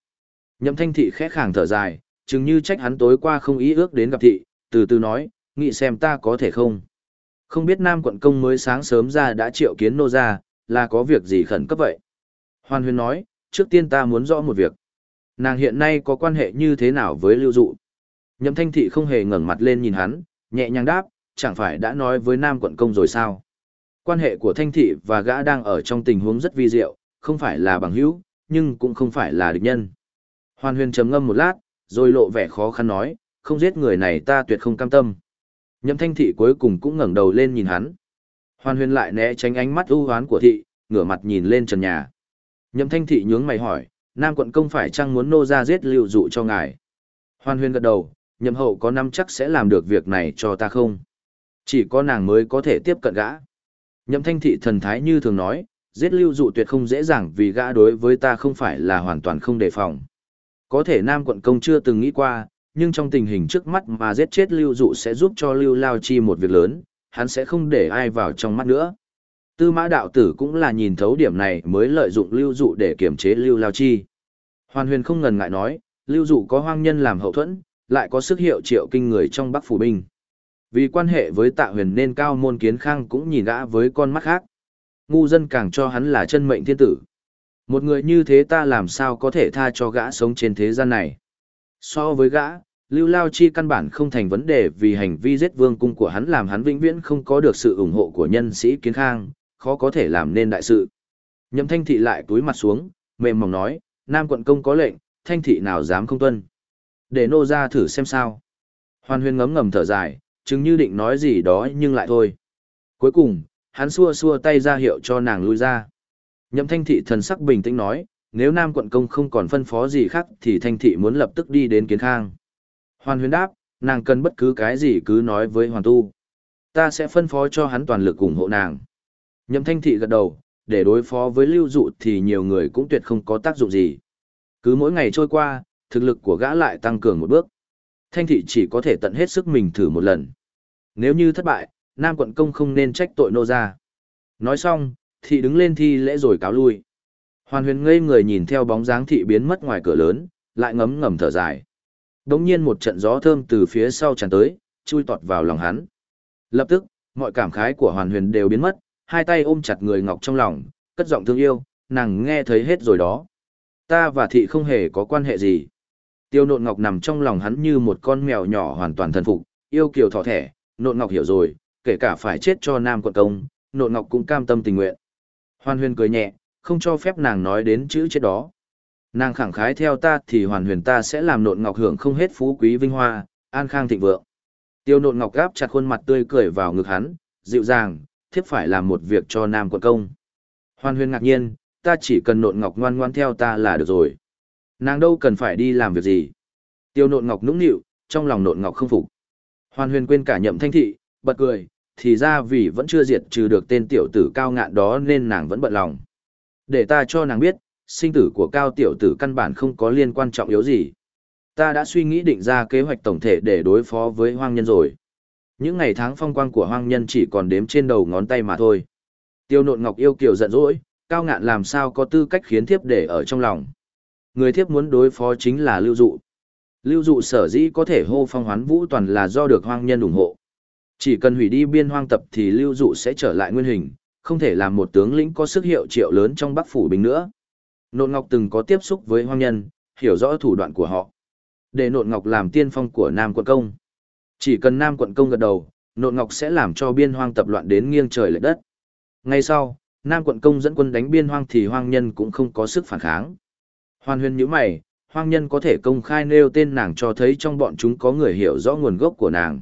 Nhậm thanh thị khẽ khàng thở dài, chừng như trách hắn tối qua không ý ước đến gặp thị, từ từ nói, nghĩ xem ta có thể không. Không biết Nam quận công mới sáng sớm ra đã triệu kiến nô ra, là có việc gì khẩn cấp vậy? Hoàn huyền nói, trước tiên ta muốn rõ một việc. Nàng hiện nay có quan hệ như thế nào với lưu dụ? Nhậm thanh thị không hề ngẩng mặt lên nhìn hắn, nhẹ nhàng đáp, chẳng phải đã nói với Nam quận công rồi sao? Quan hệ của thanh thị và gã đang ở trong tình huống rất vi diệu, không phải là bằng hữu, nhưng cũng không phải là địch nhân. Hoàn huyền trầm ngâm một lát, rồi lộ vẻ khó khăn nói, không giết người này ta tuyệt không cam tâm. Nhậm thanh thị cuối cùng cũng ngẩng đầu lên nhìn hắn. Hoàn huyền lại né tránh ánh mắt ưu hoán của thị, ngửa mặt nhìn lên trần nhà. Nhậm thanh thị nhướng mày hỏi, Nam quận công phải chăng muốn nô ra giết lưu dụ cho ngài? Hoàn huyền gật đầu, nhậm hậu có năm chắc sẽ làm được việc này cho ta không? Chỉ có nàng mới có thể tiếp cận gã. Nhậm thanh thị thần thái như thường nói, giết lưu dụ tuyệt không dễ dàng vì gã đối với ta không phải là hoàn toàn không đề phòng. Có thể Nam quận công chưa từng nghĩ qua, nhưng trong tình hình trước mắt mà giết chết lưu dụ sẽ giúp cho lưu lao chi một việc lớn, hắn sẽ không để ai vào trong mắt nữa. Tư mã đạo tử cũng là nhìn thấu điểm này mới lợi dụng lưu dụ để kiểm chế lưu lao chi. Hoàn huyền không ngần ngại nói, lưu dụ có hoang nhân làm hậu thuẫn, lại có sức hiệu triệu kinh người trong bắc phủ binh. Vì quan hệ với tạ huyền nên cao môn kiến khang cũng nhìn gã với con mắt khác. Ngu dân càng cho hắn là chân mệnh thiên tử. Một người như thế ta làm sao có thể tha cho gã sống trên thế gian này. So với gã, Lưu Lao Chi căn bản không thành vấn đề vì hành vi giết vương cung của hắn làm hắn vĩnh viễn không có được sự ủng hộ của nhân sĩ kiến khang, khó có thể làm nên đại sự. Nhậm thanh thị lại túi mặt xuống, mềm mỏng nói, Nam quận công có lệnh, thanh thị nào dám không tuân. Để nô ra thử xem sao. Hoàn huyên ngấm ngầm thở dài, chứng như định nói gì đó nhưng lại thôi. Cuối cùng, hắn xua xua tay ra hiệu cho nàng lui ra. Nhậm thanh thị thần sắc bình tĩnh nói, nếu Nam quận công không còn phân phó gì khác thì thanh thị muốn lập tức đi đến kiến khang. Hoàn huyền đáp, nàng cần bất cứ cái gì cứ nói với hoàn tu. Ta sẽ phân phó cho hắn toàn lực ủng hộ nàng. Nhậm thanh thị gật đầu, để đối phó với lưu dụ thì nhiều người cũng tuyệt không có tác dụng gì. Cứ mỗi ngày trôi qua, thực lực của gã lại tăng cường một bước. Thanh thị chỉ có thể tận hết sức mình thử một lần. Nếu như thất bại, Nam quận công không nên trách tội nô ra. Nói xong, thị đứng lên thi lễ rồi cáo lui. Hoàn huyền ngây người nhìn theo bóng dáng thị biến mất ngoài cửa lớn, lại ngấm ngầm thở dài. Đống nhiên một trận gió thơm từ phía sau tràn tới, chui tọt vào lòng hắn. Lập tức, mọi cảm khái của hoàn huyền đều biến mất, hai tay ôm chặt người ngọc trong lòng, cất giọng thương yêu, nàng nghe thấy hết rồi đó. Ta và thị không hề có quan hệ gì. Tiêu nộn ngọc nằm trong lòng hắn như một con mèo nhỏ hoàn toàn thần phục, yêu kiều thỏ thẻ, nộn ngọc hiểu rồi, kể cả phải chết cho nam quận công, nộn ngọc cũng cam tâm tình nguyện. Hoàn huyền cười nhẹ, không cho phép nàng nói đến chữ chết đó. Nàng khẳng khái theo ta thì hoàn huyền ta sẽ làm nộn ngọc hưởng không hết phú quý vinh hoa, an khang thịnh vượng. Tiêu nộn ngọc gáp chặt khuôn mặt tươi cười vào ngực hắn, dịu dàng, thiếp phải làm một việc cho nam quận công. Hoàn huyền ngạc nhiên, ta chỉ cần nộn ngọc ngoan ngoan theo ta là được rồi. Nàng đâu cần phải đi làm việc gì. Tiêu nộn ngọc nũng nịu, trong lòng nộn ngọc không phục. Hoàn huyền quên cả nhậm thanh thị, bật cười, thì ra vì vẫn chưa diệt trừ được tên tiểu tử cao ngạn đó nên nàng vẫn bận lòng. Để ta cho nàng biết, sinh tử của cao tiểu tử căn bản không có liên quan trọng yếu gì. Ta đã suy nghĩ định ra kế hoạch tổng thể để đối phó với hoang nhân rồi. Những ngày tháng phong quang của hoang nhân chỉ còn đếm trên đầu ngón tay mà thôi. Tiêu nộn ngọc yêu kiều giận dỗi, cao ngạn làm sao có tư cách khiến thiếp để ở trong lòng. Người thiếp muốn đối phó chính là lưu dụ. Lưu dụ sở dĩ có thể hô phong hoán vũ toàn là do được hoang nhân ủng hộ. Chỉ cần hủy đi biên hoang tập thì lưu dụ sẽ trở lại nguyên hình, không thể làm một tướng lĩnh có sức hiệu triệu lớn trong Bắc phủ bình nữa. Nộn Ngọc từng có tiếp xúc với hoang nhân, hiểu rõ thủ đoạn của họ. Để Nộn Ngọc làm tiên phong của Nam quận công. Chỉ cần Nam quận công gật đầu, Nộn Ngọc sẽ làm cho biên hoang tập loạn đến nghiêng trời lệch đất. Ngay sau, Nam quận công dẫn quân đánh biên hoang thì hoang nhân cũng không có sức phản kháng. Hoan huyền nhíu mày, hoang nhân có thể công khai nêu tên nàng cho thấy trong bọn chúng có người hiểu rõ nguồn gốc của nàng.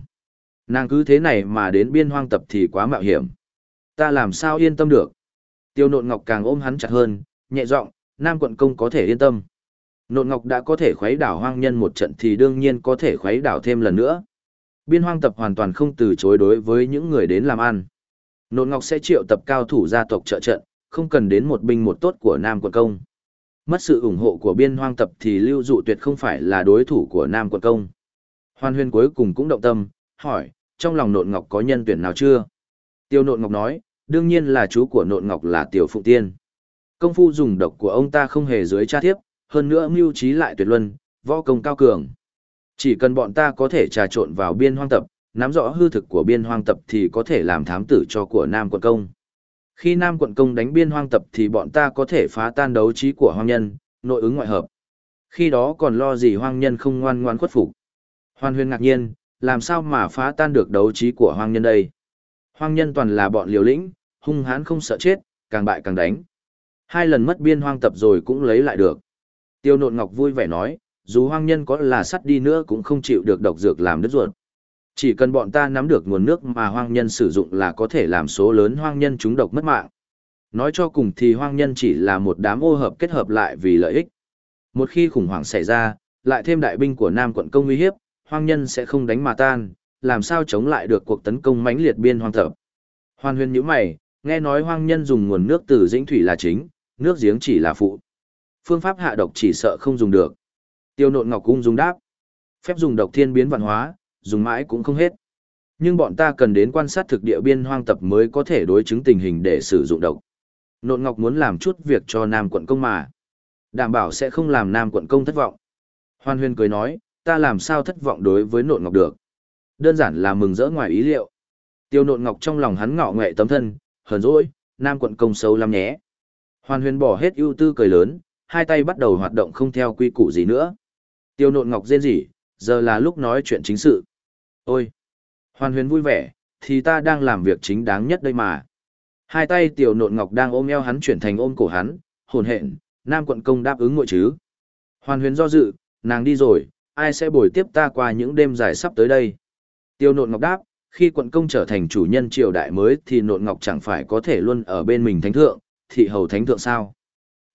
Nàng cứ thế này mà đến biên hoang tập thì quá mạo hiểm. Ta làm sao yên tâm được. Tiêu nộn ngọc càng ôm hắn chặt hơn, nhẹ giọng, Nam quận công có thể yên tâm. Nộn ngọc đã có thể khuấy đảo hoang nhân một trận thì đương nhiên có thể khuấy đảo thêm lần nữa. Biên hoang tập hoàn toàn không từ chối đối với những người đến làm ăn. Nộn ngọc sẽ triệu tập cao thủ gia tộc trợ trận, không cần đến một binh một tốt của Nam quận công. Mất sự ủng hộ của biên hoang tập thì lưu dụ tuyệt không phải là đối thủ của Nam quận công. Hoan huyên cuối cùng cũng động tâm, hỏi, trong lòng nộn ngọc có nhân tuyển nào chưa? Tiêu nộn ngọc nói, đương nhiên là chú của nộn ngọc là tiểu phụng tiên. Công phu dùng độc của ông ta không hề dưới cha thiếp, hơn nữa mưu trí lại tuyệt luân, võ công cao cường. Chỉ cần bọn ta có thể trà trộn vào biên hoang tập, nắm rõ hư thực của biên hoang tập thì có thể làm thám tử cho của Nam quận công. Khi Nam quận công đánh biên hoang tập thì bọn ta có thể phá tan đấu trí của hoang nhân, nội ứng ngoại hợp. Khi đó còn lo gì hoang nhân không ngoan ngoan khuất phục. Hoan huyền ngạc nhiên, làm sao mà phá tan được đấu trí của hoang nhân đây? Hoang nhân toàn là bọn liều lĩnh, hung hãn không sợ chết, càng bại càng đánh. Hai lần mất biên hoang tập rồi cũng lấy lại được. Tiêu nộn ngọc vui vẻ nói, dù hoang nhân có là sắt đi nữa cũng không chịu được độc dược làm đứt ruột. Chỉ cần bọn ta nắm được nguồn nước mà hoang nhân sử dụng là có thể làm số lớn hoang nhân chúng độc mất mạng. Nói cho cùng thì hoang nhân chỉ là một đám ô hợp kết hợp lại vì lợi ích. Một khi khủng hoảng xảy ra, lại thêm đại binh của Nam quận công uy hiếp, hoang nhân sẽ không đánh mà tan, làm sao chống lại được cuộc tấn công mãnh liệt biên hoang thập. Hoan huyền nhíu mày, nghe nói hoang nhân dùng nguồn nước từ dĩnh thủy là chính, nước giếng chỉ là phụ. Phương pháp hạ độc chỉ sợ không dùng được. Tiêu nộn ngọc cung dùng đáp. Phép dùng độc thiên biến vạn hóa, dùng mãi cũng không hết. Nhưng bọn ta cần đến quan sát thực địa biên hoang tập mới có thể đối chứng tình hình để sử dụng độc. Nộn ngọc muốn làm chút việc cho Nam quận công mà. Đảm bảo sẽ không làm Nam quận công thất vọng. Hoan huyền cười nói, ta làm sao thất vọng đối với nộn ngọc được. Đơn giản là mừng rỡ ngoài ý liệu. Tiêu nộn ngọc trong lòng hắn ngọ nghệ tấm thân, hờn dỗi, Nam quận công sâu lắm nhé. Hoàn huyền bỏ hết ưu tư cười lớn, hai tay bắt đầu hoạt động không theo quy củ gì nữa. Tiêu nộn ngọc rên rỉ, giờ là lúc nói chuyện chính sự. Ôi! Hoàn huyền vui vẻ, thì ta đang làm việc chính đáng nhất đây mà. Hai tay tiểu nộn ngọc đang ôm eo hắn chuyển thành ôm cổ hắn, hồn hện, nam quận công đáp ứng ngội chứ. Hoàn huyền do dự, nàng đi rồi, ai sẽ bồi tiếp ta qua những đêm dài sắp tới đây. Tiêu nộn ngọc đáp, khi quận công trở thành chủ nhân triều đại mới thì nộn ngọc chẳng phải có thể luôn ở bên mình thánh thượng, thị hầu thánh thượng sao.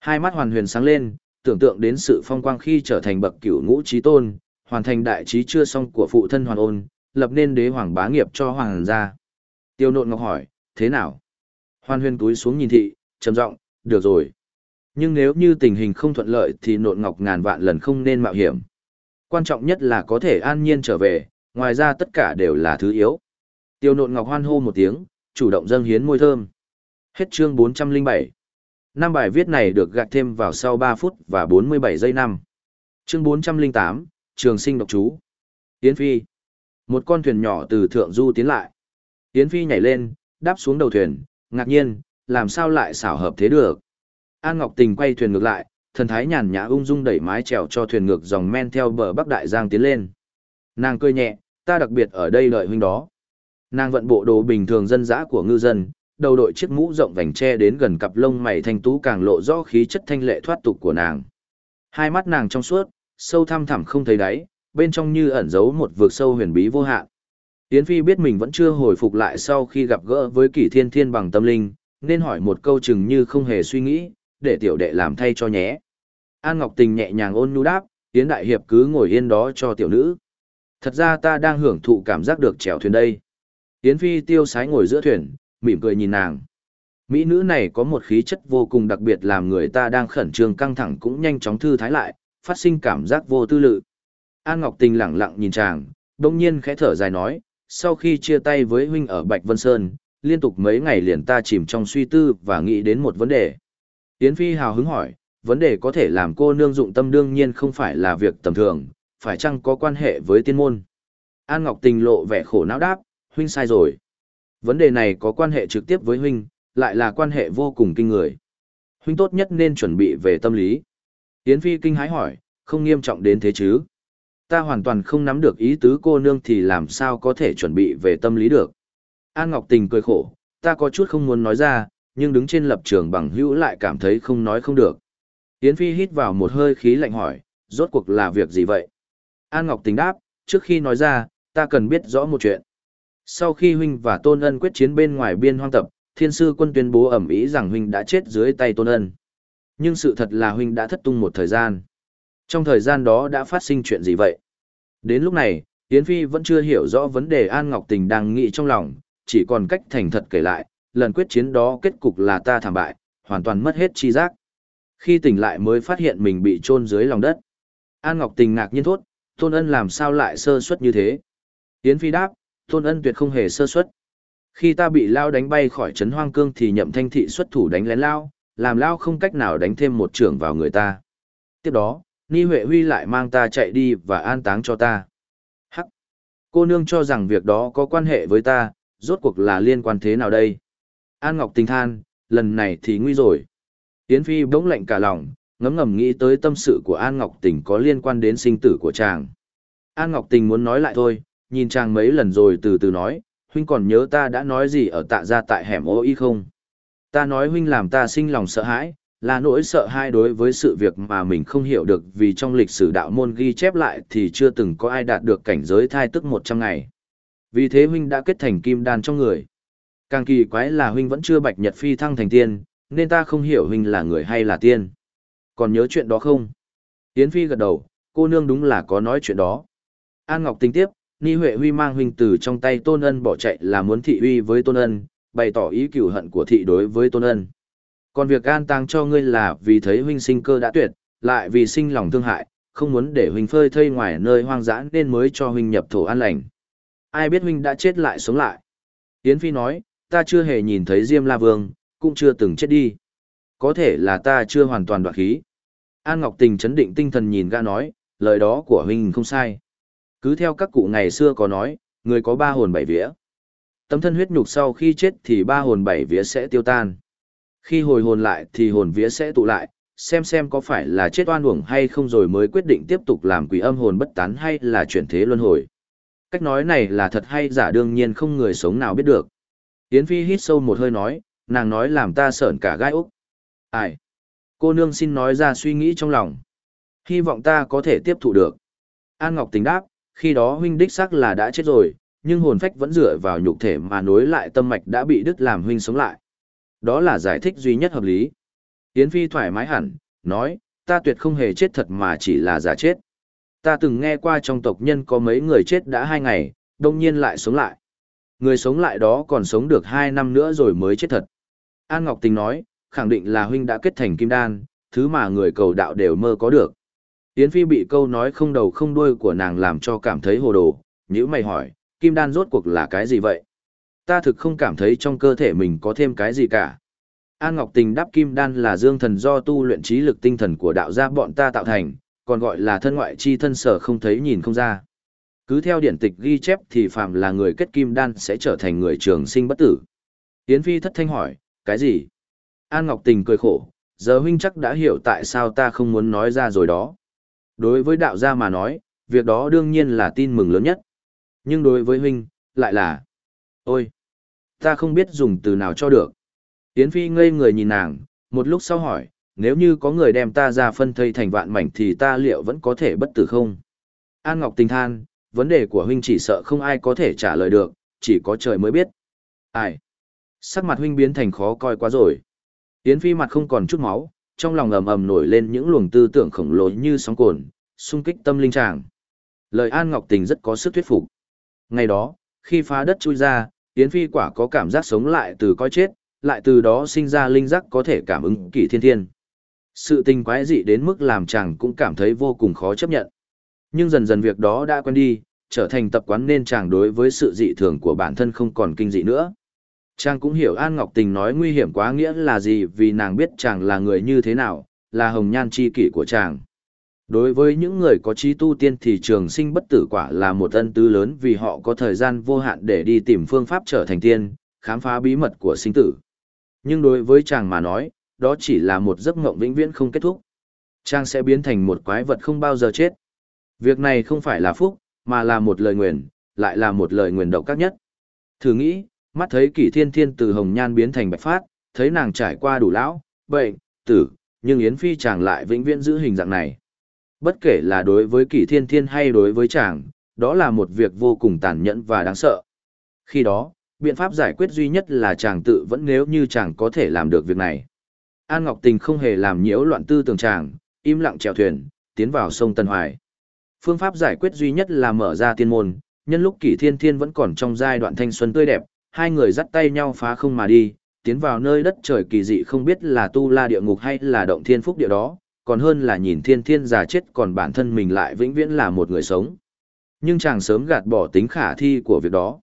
Hai mắt hoàn huyền sáng lên, tưởng tượng đến sự phong quang khi trở thành bậc cửu ngũ trí tôn, hoàn thành đại trí chưa xong của phụ thân hoàn ôn, lập nên đế hoàng bá nghiệp cho hoàng gia. Tiêu nộn ngọc hỏi, thế nào? Hoàn huyền túi xuống nhìn thị, trầm giọng, được rồi. Nhưng nếu như tình hình không thuận lợi thì nộn ngọc ngàn vạn lần không nên mạo hiểm. Quan trọng nhất là có thể an nhiên trở về, ngoài ra tất cả đều là thứ yếu. Tiêu nộn ngọc hoan hô một tiếng, chủ động dâng hiến môi thơm. Hết chương 407. Năm bài viết này được gạt thêm vào sau 3 phút và 47 giây năm. Chương 408, Trường sinh độc chú. Yến Phi. Một con thuyền nhỏ từ thượng du tiến lại. Yến Phi nhảy lên, đáp xuống đầu thuyền, ngạc nhiên, làm sao lại xảo hợp thế được. An Ngọc Tình quay thuyền ngược lại, thần thái nhàn nhã ung dung đẩy mái chèo cho thuyền ngược dòng men theo bờ Bắc Đại Giang tiến lên. Nàng cười nhẹ, ta đặc biệt ở đây đợi huynh đó. Nàng vận bộ đồ bình thường dân dã của ngư dân, đầu đội chiếc mũ rộng vành tre đến gần cặp lông mày thanh tú càng lộ rõ khí chất thanh lệ thoát tục của nàng. Hai mắt nàng trong suốt, sâu thăm thẳm không thấy đáy, bên trong như ẩn giấu một vực sâu huyền bí vô hạn. Yến Phi biết mình vẫn chưa hồi phục lại sau khi gặp gỡ với Kỷ Thiên Thiên bằng tâm linh, nên hỏi một câu chừng như không hề suy nghĩ, để tiểu đệ làm thay cho nhé. An Ngọc Tình nhẹ nhàng ôn nhu đáp, Yến Đại Hiệp cứ ngồi yên đó cho tiểu nữ. Thật ra ta đang hưởng thụ cảm giác được chèo thuyền đây. Yến Phi tiêu sái ngồi giữa thuyền, mỉm cười nhìn nàng. Mỹ nữ này có một khí chất vô cùng đặc biệt làm người ta đang khẩn trương căng thẳng cũng nhanh chóng thư thái lại, phát sinh cảm giác vô tư lự. An Ngọc Tình lặng lặng nhìn chàng, đông nhiên khẽ thở dài nói, sau khi chia tay với huynh ở Bạch Vân Sơn, liên tục mấy ngày liền ta chìm trong suy tư và nghĩ đến một vấn đề. Yến Phi hào hứng hỏi, vấn đề có thể làm cô nương dụng tâm đương nhiên không phải là việc tầm thường, phải chăng có quan hệ với tiên môn. An Ngọc Tình lộ vẻ khổ não đáp, huynh sai rồi. Vấn đề này có quan hệ trực tiếp với huynh, lại là quan hệ vô cùng kinh người. Huynh tốt nhất nên chuẩn bị về tâm lý. Yến Phi kinh hãi hỏi, không nghiêm trọng đến thế chứ? Ta hoàn toàn không nắm được ý tứ cô nương thì làm sao có thể chuẩn bị về tâm lý được. An Ngọc Tình cười khổ, ta có chút không muốn nói ra, nhưng đứng trên lập trường bằng hữu lại cảm thấy không nói không được. Yến Phi hít vào một hơi khí lạnh hỏi, rốt cuộc là việc gì vậy? An Ngọc Tình đáp, trước khi nói ra, ta cần biết rõ một chuyện. Sau khi huynh và Tôn Ân quyết chiến bên ngoài biên hoang tập, thiên sư quân tuyên bố ẩm ý rằng huynh đã chết dưới tay Tôn Ân. Nhưng sự thật là huynh đã thất tung một thời gian. Trong thời gian đó đã phát sinh chuyện gì vậy? Đến lúc này, Yến Phi vẫn chưa hiểu rõ vấn đề An Ngọc Tình đang nghĩ trong lòng, chỉ còn cách thành thật kể lại, lần quyết chiến đó kết cục là ta thảm bại, hoàn toàn mất hết chi giác. Khi tỉnh lại mới phát hiện mình bị chôn dưới lòng đất. An Ngọc Tình ngạc nhiên thốt, Tôn Ân làm sao lại sơ suất như thế? Yến Phi đáp, Tôn Ân tuyệt không hề sơ suất. Khi ta bị Lao đánh bay khỏi trấn hoang cương thì nhậm thanh thị xuất thủ đánh lén Lao, làm Lao không cách nào đánh thêm một trưởng vào người ta. Tiếp đó, Ni Huệ Huy lại mang ta chạy đi và an táng cho ta. Hắc! Cô nương cho rằng việc đó có quan hệ với ta, rốt cuộc là liên quan thế nào đây? An Ngọc tình than, lần này thì nguy rồi. Yến Phi bỗng lạnh cả lòng, ngấm ngầm nghĩ tới tâm sự của An Ngọc Tình có liên quan đến sinh tử của chàng. An Ngọc Tình muốn nói lại thôi, nhìn chàng mấy lần rồi từ từ nói, huynh còn nhớ ta đã nói gì ở tạ gia tại hẻm ô y không? Ta nói huynh làm ta sinh lòng sợ hãi, là nỗi sợ hãi đối với sự việc mà mình không hiểu được vì trong lịch sử đạo môn ghi chép lại thì chưa từng có ai đạt được cảnh giới thai tức 100 ngày. Vì thế huynh đã kết thành kim đan trong người. Càng kỳ quái là huynh vẫn chưa bạch nhật phi thăng thành tiên, nên ta không hiểu huynh là người hay là tiên. Còn nhớ chuyện đó không? Yến Phi gật đầu, cô nương đúng là có nói chuyện đó. An Ngọc tính tiếp, Ni Huệ Huy mang huynh từ trong tay Tôn Ân bỏ chạy là muốn thị uy với Tôn Ân, bày tỏ ý cửu hận của thị đối với Tôn Ân. Còn việc an táng cho ngươi là vì thấy huynh sinh cơ đã tuyệt, lại vì sinh lòng thương hại, không muốn để huynh phơi thây ngoài nơi hoang dã nên mới cho huynh nhập thổ an lành. Ai biết huynh đã chết lại sống lại. Yến Phi nói, ta chưa hề nhìn thấy Diêm La Vương, cũng chưa từng chết đi. Có thể là ta chưa hoàn toàn đoạn khí. An Ngọc Tình chấn định tinh thần nhìn gã nói, lời đó của huynh không sai. Cứ theo các cụ ngày xưa có nói, người có ba hồn bảy vía. Tấm thân huyết nhục sau khi chết thì ba hồn bảy vía sẽ tiêu tan. Khi hồi hồn lại thì hồn vía sẽ tụ lại, xem xem có phải là chết oan uổng hay không rồi mới quyết định tiếp tục làm quỷ âm hồn bất tán hay là chuyển thế luân hồi. Cách nói này là thật hay giả đương nhiên không người sống nào biết được. Yến Phi hít sâu một hơi nói, nàng nói làm ta sợn cả gai úc. Ai? Cô nương xin nói ra suy nghĩ trong lòng. Hy vọng ta có thể tiếp thụ được. An Ngọc tính đáp, khi đó huynh đích xác là đã chết rồi, nhưng hồn phách vẫn dựa vào nhục thể mà nối lại tâm mạch đã bị đứt làm huynh sống lại. Đó là giải thích duy nhất hợp lý. Yến Phi thoải mái hẳn, nói, ta tuyệt không hề chết thật mà chỉ là giả chết. Ta từng nghe qua trong tộc nhân có mấy người chết đã hai ngày, đông nhiên lại sống lại. Người sống lại đó còn sống được hai năm nữa rồi mới chết thật. An Ngọc Tình nói, khẳng định là huynh đã kết thành kim đan, thứ mà người cầu đạo đều mơ có được. Yến Phi bị câu nói không đầu không đuôi của nàng làm cho cảm thấy hồ đồ, nhữ mày hỏi, kim đan rốt cuộc là cái gì vậy? Ta thực không cảm thấy trong cơ thể mình có thêm cái gì cả. An Ngọc Tình đáp kim đan là dương thần do tu luyện trí lực tinh thần của đạo gia bọn ta tạo thành, còn gọi là thân ngoại chi thân sở không thấy nhìn không ra. Cứ theo điển tịch ghi chép thì phàm là người kết kim đan sẽ trở thành người trường sinh bất tử. Yến Phi thất thanh hỏi, cái gì? An Ngọc Tình cười khổ, giờ huynh chắc đã hiểu tại sao ta không muốn nói ra rồi đó. Đối với đạo gia mà nói, việc đó đương nhiên là tin mừng lớn nhất. Nhưng đối với huynh, lại là... Ôi! Ta không biết dùng từ nào cho được. Yến Phi ngây người nhìn nàng, một lúc sau hỏi, nếu như có người đem ta ra phân thây thành vạn mảnh thì ta liệu vẫn có thể bất tử không? An Ngọc tình than, vấn đề của huynh chỉ sợ không ai có thể trả lời được, chỉ có trời mới biết. Ai? Sắc mặt huynh biến thành khó coi quá rồi. Yến Phi mặt không còn chút máu, trong lòng ầm ầm nổi lên những luồng tư tưởng khổng lồ như sóng cồn, xung kích tâm linh tràng. Lời An Ngọc Tình rất có sức thuyết phục. Ngày đó, khi phá đất chui ra, Yến Phi quả có cảm giác sống lại từ coi chết, lại từ đó sinh ra linh giác có thể cảm ứng kỳ thiên thiên. Sự tình quái dị đến mức làm chàng cũng cảm thấy vô cùng khó chấp nhận. Nhưng dần dần việc đó đã quen đi, trở thành tập quán nên chàng đối với sự dị thường của bản thân không còn kinh dị nữa. Chàng cũng hiểu An Ngọc Tình nói nguy hiểm quá nghĩa là gì vì nàng biết chàng là người như thế nào, là hồng nhan chi kỷ của chàng. Đối với những người có trí tu tiên thì trường sinh bất tử quả là một ân tứ lớn vì họ có thời gian vô hạn để đi tìm phương pháp trở thành tiên, khám phá bí mật của sinh tử. Nhưng đối với chàng mà nói, đó chỉ là một giấc mộng vĩnh viễn không kết thúc. Chàng sẽ biến thành một quái vật không bao giờ chết. Việc này không phải là phúc, mà là một lời nguyền, lại là một lời nguyền độc các nhất. Thử nghĩ, mắt thấy kỷ thiên thiên từ hồng nhan biến thành bạch phát, thấy nàng trải qua đủ lão, bệnh, tử, nhưng Yến Phi chàng lại vĩnh viễn giữ hình dạng này. Bất kể là đối với kỷ thiên thiên hay đối với chàng, đó là một việc vô cùng tàn nhẫn và đáng sợ. Khi đó, biện pháp giải quyết duy nhất là chàng tự vẫn nếu như chàng có thể làm được việc này. An Ngọc Tình không hề làm nhiễu loạn tư tưởng chàng, im lặng chèo thuyền, tiến vào sông Tân Hoài. Phương pháp giải quyết duy nhất là mở ra tiên môn, nhân lúc kỷ thiên thiên vẫn còn trong giai đoạn thanh xuân tươi đẹp, hai người dắt tay nhau phá không mà đi, tiến vào nơi đất trời kỳ dị không biết là tu la địa ngục hay là động thiên phúc địa đó, còn hơn là nhìn thiên thiên già chết còn bản thân mình lại vĩnh viễn là một người sống. Nhưng chàng sớm gạt bỏ tính khả thi của việc đó.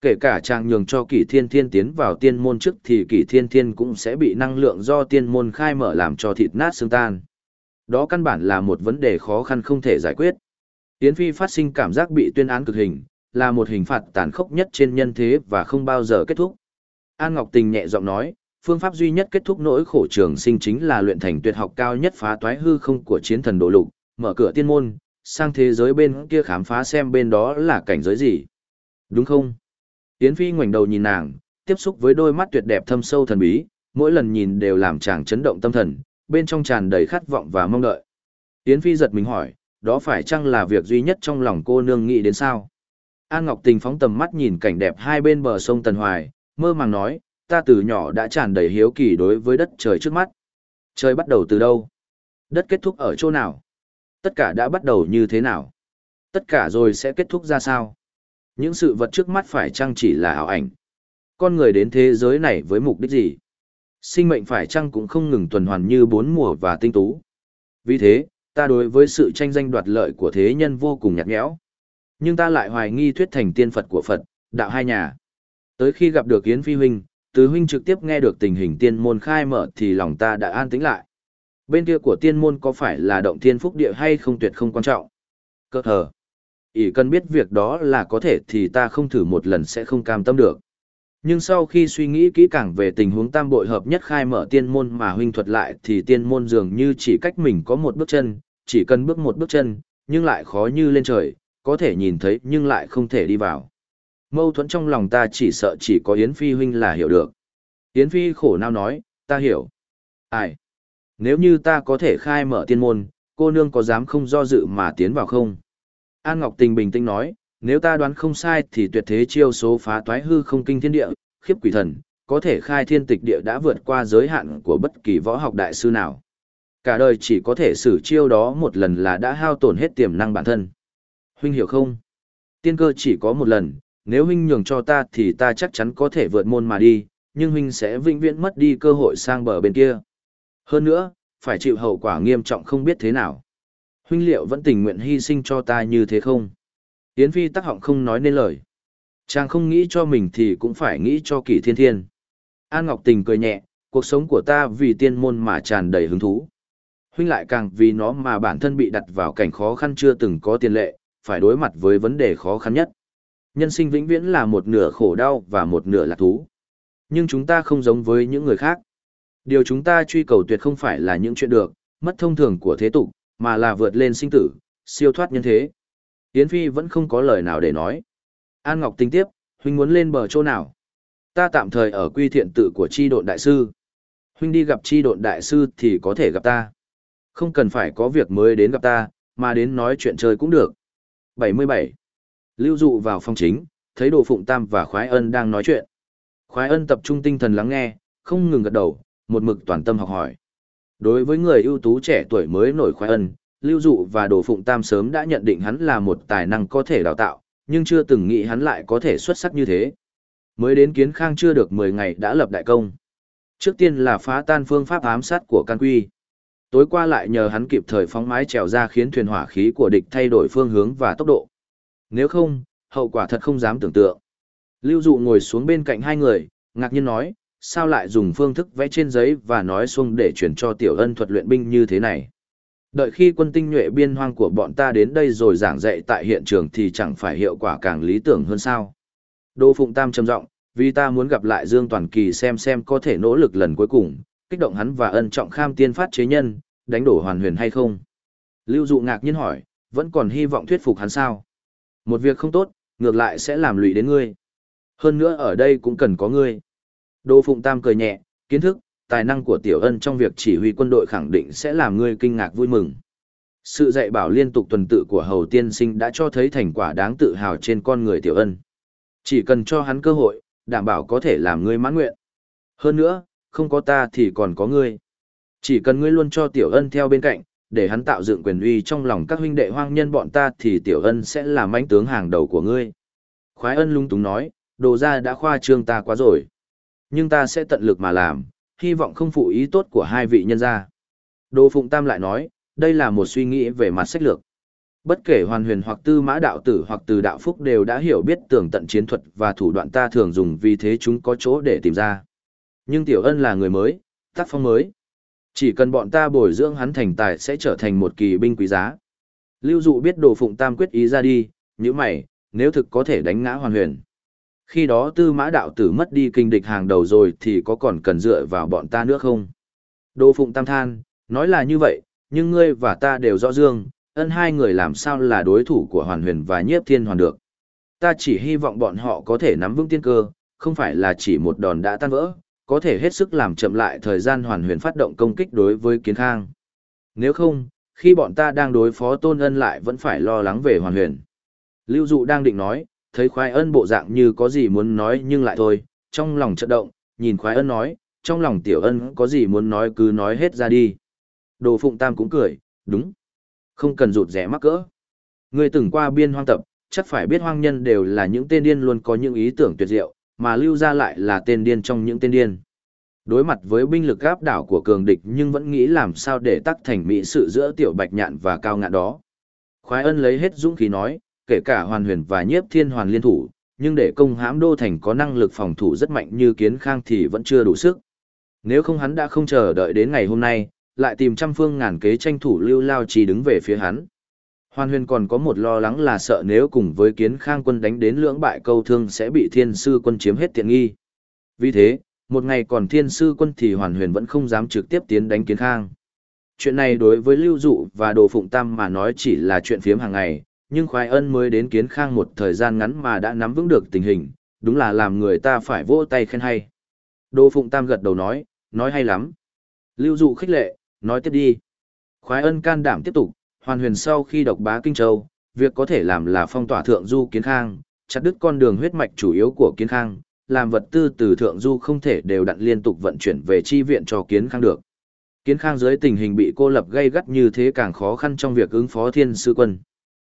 Kể cả chàng nhường cho kỷ thiên thiên tiến vào tiên môn trước thì kỷ thiên thiên cũng sẽ bị năng lượng do tiên môn khai mở làm cho thịt nát xương tan. Đó căn bản là một vấn đề khó khăn không thể giải quyết. Yến Phi phát sinh cảm giác bị tuyên án cực hình, là một hình phạt tàn khốc nhất trên nhân thế và không bao giờ kết thúc. An Ngọc Tình nhẹ giọng nói, phương pháp duy nhất kết thúc nỗi khổ trường sinh chính là luyện thành tuyệt học cao nhất phá toái hư không của chiến thần độ lục, mở cửa tiên môn, sang thế giới bên kia khám phá xem bên đó là cảnh giới gì. Đúng không? Yến Phi ngoảnh đầu nhìn nàng, tiếp xúc với đôi mắt tuyệt đẹp thâm sâu thần bí, mỗi lần nhìn đều làm chàng chấn động tâm thần, bên trong tràn đầy khát vọng và mong đợi. Yến Phi giật mình hỏi, đó phải chăng là việc duy nhất trong lòng cô nương nghĩ đến sao? An Ngọc Tình phóng tầm mắt nhìn cảnh đẹp hai bên bờ sông Tần Hoài, mơ màng nói, ta từ nhỏ đã tràn đầy hiếu kỳ đối với đất trời trước mắt. Trời bắt đầu từ đâu? Đất kết thúc ở chỗ nào? Tất cả đã bắt đầu như thế nào? Tất cả rồi sẽ kết thúc ra sao? Những sự vật trước mắt phải chăng chỉ là ảo ảnh? Con người đến thế giới này với mục đích gì? Sinh mệnh phải chăng cũng không ngừng tuần hoàn như bốn mùa và tinh tú? Vì thế, ta đối với sự tranh danh đoạt lợi của thế nhân vô cùng nhạt nhẽo. Nhưng ta lại hoài nghi thuyết thành tiên Phật của Phật, đạo hai nhà. Tới khi gặp được Yến Phi Huynh, từ Huynh trực tiếp nghe được tình hình tiên môn khai mở thì lòng ta đã an tĩnh lại. Bên kia của tiên môn có phải là động thiên phúc địa hay không tuyệt không quan trọng. Cơ hờ. ỷ cần biết việc đó là có thể thì ta không thử một lần sẽ không cam tâm được. Nhưng sau khi suy nghĩ kỹ càng về tình huống tam bội hợp nhất khai mở tiên môn mà huynh thuật lại thì tiên môn dường như chỉ cách mình có một bước chân, chỉ cần bước một bước chân, nhưng lại khó như lên trời, có thể nhìn thấy nhưng lại không thể đi vào. Mâu thuẫn trong lòng ta chỉ sợ chỉ có Yến Phi huynh là hiểu được. Yến Phi khổ nào nói, ta hiểu. Ai? Nếu như ta có thể khai mở tiên môn, cô nương có dám không do dự mà tiến vào không? An Ngọc Tình bình tĩnh nói, nếu ta đoán không sai thì tuyệt thế chiêu số phá toái hư không kinh thiên địa, khiếp quỷ thần, có thể khai thiên tịch địa đã vượt qua giới hạn của bất kỳ võ học đại sư nào. Cả đời chỉ có thể sử chiêu đó một lần là đã hao tổn hết tiềm năng bản thân. Huynh hiểu không? Tiên cơ chỉ có một lần, nếu huynh nhường cho ta thì ta chắc chắn có thể vượt môn mà đi, nhưng huynh sẽ vĩnh viễn mất đi cơ hội sang bờ bên kia. Hơn nữa, phải chịu hậu quả nghiêm trọng không biết thế nào. Huynh liệu vẫn tình nguyện hy sinh cho ta như thế không? Yến Phi tắc họng không nói nên lời. Chàng không nghĩ cho mình thì cũng phải nghĩ cho kỷ thiên thiên. An Ngọc Tình cười nhẹ, cuộc sống của ta vì tiên môn mà tràn đầy hứng thú. Huynh lại càng vì nó mà bản thân bị đặt vào cảnh khó khăn chưa từng có tiền lệ, phải đối mặt với vấn đề khó khăn nhất. Nhân sinh vĩnh viễn là một nửa khổ đau và một nửa lạc thú. Nhưng chúng ta không giống với những người khác. Điều chúng ta truy cầu tuyệt không phải là những chuyện được, mất thông thường của thế tục, mà là vượt lên sinh tử, siêu thoát nhân thế. Yến Phi vẫn không có lời nào để nói. An Ngọc tính tiếp, huynh muốn lên bờ chỗ nào? Ta tạm thời ở quy thiện tự của chi độn đại sư. Huynh đi gặp chi độn đại sư thì có thể gặp ta. Không cần phải có việc mới đến gặp ta, mà đến nói chuyện chơi cũng được. 77. Lưu dụ vào phòng chính, thấy Đồ Phụng Tam và Khoái Ân đang nói chuyện. Khoái Ân tập trung tinh thần lắng nghe, không ngừng gật đầu, một mực toàn tâm học hỏi. Đối với người ưu tú trẻ tuổi mới nổi Khoái Ân, Lưu Dụ và Đồ Phụng Tam sớm đã nhận định hắn là một tài năng có thể đào tạo, nhưng chưa từng nghĩ hắn lại có thể xuất sắc như thế. Mới đến kiến khang chưa được 10 ngày đã lập đại công. Trước tiên là phá tan phương pháp ám sát của Can Quy. Tối qua lại nhờ hắn kịp thời phóng mái trèo ra khiến thuyền hỏa khí của địch thay đổi phương hướng và tốc độ. Nếu không, hậu quả thật không dám tưởng tượng. Lưu Dụ ngồi xuống bên cạnh hai người, ngạc nhiên nói, sao lại dùng phương thức vẽ trên giấy và nói xuông để chuyển cho tiểu ân thuật luyện binh như thế này. Đợi khi quân tinh nhuệ biên hoang của bọn ta đến đây rồi giảng dạy tại hiện trường thì chẳng phải hiệu quả càng lý tưởng hơn sao. Đô Phụng Tam trầm giọng, vì ta muốn gặp lại Dương Toàn Kỳ xem xem có thể nỗ lực lần cuối cùng, kích động hắn và ân trọng kham tiên phát chế nhân, đánh đổ hoàn huyền hay không. Lưu Dụ ngạc nhiên hỏi, vẫn còn hy vọng thuyết phục hắn sao? Một việc không tốt, ngược lại sẽ làm lụy đến ngươi. Hơn nữa ở đây cũng cần có ngươi. Đô Phụng Tam cười nhẹ, kiến thức, tài năng của Tiểu Ân trong việc chỉ huy quân đội khẳng định sẽ làm ngươi kinh ngạc vui mừng. Sự dạy bảo liên tục tuần tự của Hầu Tiên Sinh đã cho thấy thành quả đáng tự hào trên con người Tiểu Ân. Chỉ cần cho hắn cơ hội, đảm bảo có thể làm ngươi mãn nguyện. Hơn nữa, không có ta thì còn có ngươi. Chỉ cần ngươi luôn cho Tiểu Ân theo bên cạnh, để hắn tạo dựng quyền uy trong lòng các huynh đệ hoang nhân bọn ta thì Tiểu Ân sẽ là mãnh tướng hàng đầu của ngươi. Khoái ân lung túng nói, đồ ra đã khoa trương ta quá rồi. Nhưng ta sẽ tận lực mà làm, hy vọng không phụ ý tốt của hai vị nhân gia. Đồ Phụng Tam lại nói, đây là một suy nghĩ về mặt sách lược. Bất kể hoàn huyền hoặc tư mã đạo tử hoặc từ đạo phúc đều đã hiểu biết tường tận chiến thuật và thủ đoạn ta thường dùng vì thế chúng có chỗ để tìm ra. Nhưng Tiểu Ân là người mới, tác phong mới. Chỉ cần bọn ta bồi dưỡng hắn thành tài sẽ trở thành một kỳ binh quý giá. Lưu dụ biết đồ phụng tam quyết ý ra đi, như mày, nếu thực có thể đánh ngã hoàn huyền. Khi đó tư mã đạo tử mất đi kinh địch hàng đầu rồi thì có còn cần dựa vào bọn ta nữa không? Đồ phụng tam than, nói là như vậy, nhưng ngươi và ta đều rõ dương, ân hai người làm sao là đối thủ của hoàn huyền và nhiếp thiên hoàn được. Ta chỉ hy vọng bọn họ có thể nắm vững tiên cơ, không phải là chỉ một đòn đã tan vỡ, có thể hết sức làm chậm lại thời gian hoàn huyền phát động công kích đối với kiến khang. Nếu không, khi bọn ta đang đối phó tôn ân lại vẫn phải lo lắng về hoàn huyền. Lưu dụ đang định nói, thấy khoái ân bộ dạng như có gì muốn nói nhưng lại thôi, trong lòng chợt động, nhìn khoái ân nói, trong lòng tiểu ân có gì muốn nói cứ nói hết ra đi. Đồ Phụng Tam cũng cười, đúng. Không cần rụt rẻ mắc cỡ. Người từng qua biên hoang tập, chắc phải biết hoang nhân đều là những tên điên luôn có những ý tưởng tuyệt diệu, mà lưu ra lại là tên điên trong những tên điên. Đối mặt với binh lực áp đảo của cường địch nhưng vẫn nghĩ làm sao để tắc thành mỹ sự giữa tiểu bạch nhạn và cao ngạn đó. Khoái ân lấy hết dũng khí nói, kể cả hoàn huyền và nhiếp thiên hoàn liên thủ, nhưng để công hãm đô thành có năng lực phòng thủ rất mạnh như kiến khang thì vẫn chưa đủ sức. Nếu không hắn đã không chờ đợi đến ngày hôm nay, lại tìm trăm phương ngàn kế tranh thủ lưu lao chỉ đứng về phía hắn. Hoàn huyền còn có một lo lắng là sợ nếu cùng với kiến khang quân đánh đến lưỡng bại câu thương sẽ bị thiên sư quân chiếm hết tiện nghi. Vì thế, một ngày còn thiên sư quân thì hoàn huyền vẫn không dám trực tiếp tiến đánh kiến khang. Chuyện này đối với lưu dụ và đồ phụng tam mà nói chỉ là chuyện phiếm hàng ngày, nhưng khoái ân mới đến kiến khang một thời gian ngắn mà đã nắm vững được tình hình, đúng là làm người ta phải vỗ tay khen hay. Đồ phụng tam gật đầu nói, nói hay lắm. Lưu dụ khích lệ, nói tiếp đi. Khoái ân can đảm tiếp tục, hoàn huyền sau khi độc bá Kinh Châu, việc có thể làm là phong tỏa thượng du kiến khang, chặt đứt con đường huyết mạch chủ yếu của kiến khang, làm vật tư từ thượng du không thể đều đặn liên tục vận chuyển về chi viện cho kiến khang được. Kiến khang dưới tình hình bị cô lập gây gắt như thế càng khó khăn trong việc ứng phó thiên sư quân.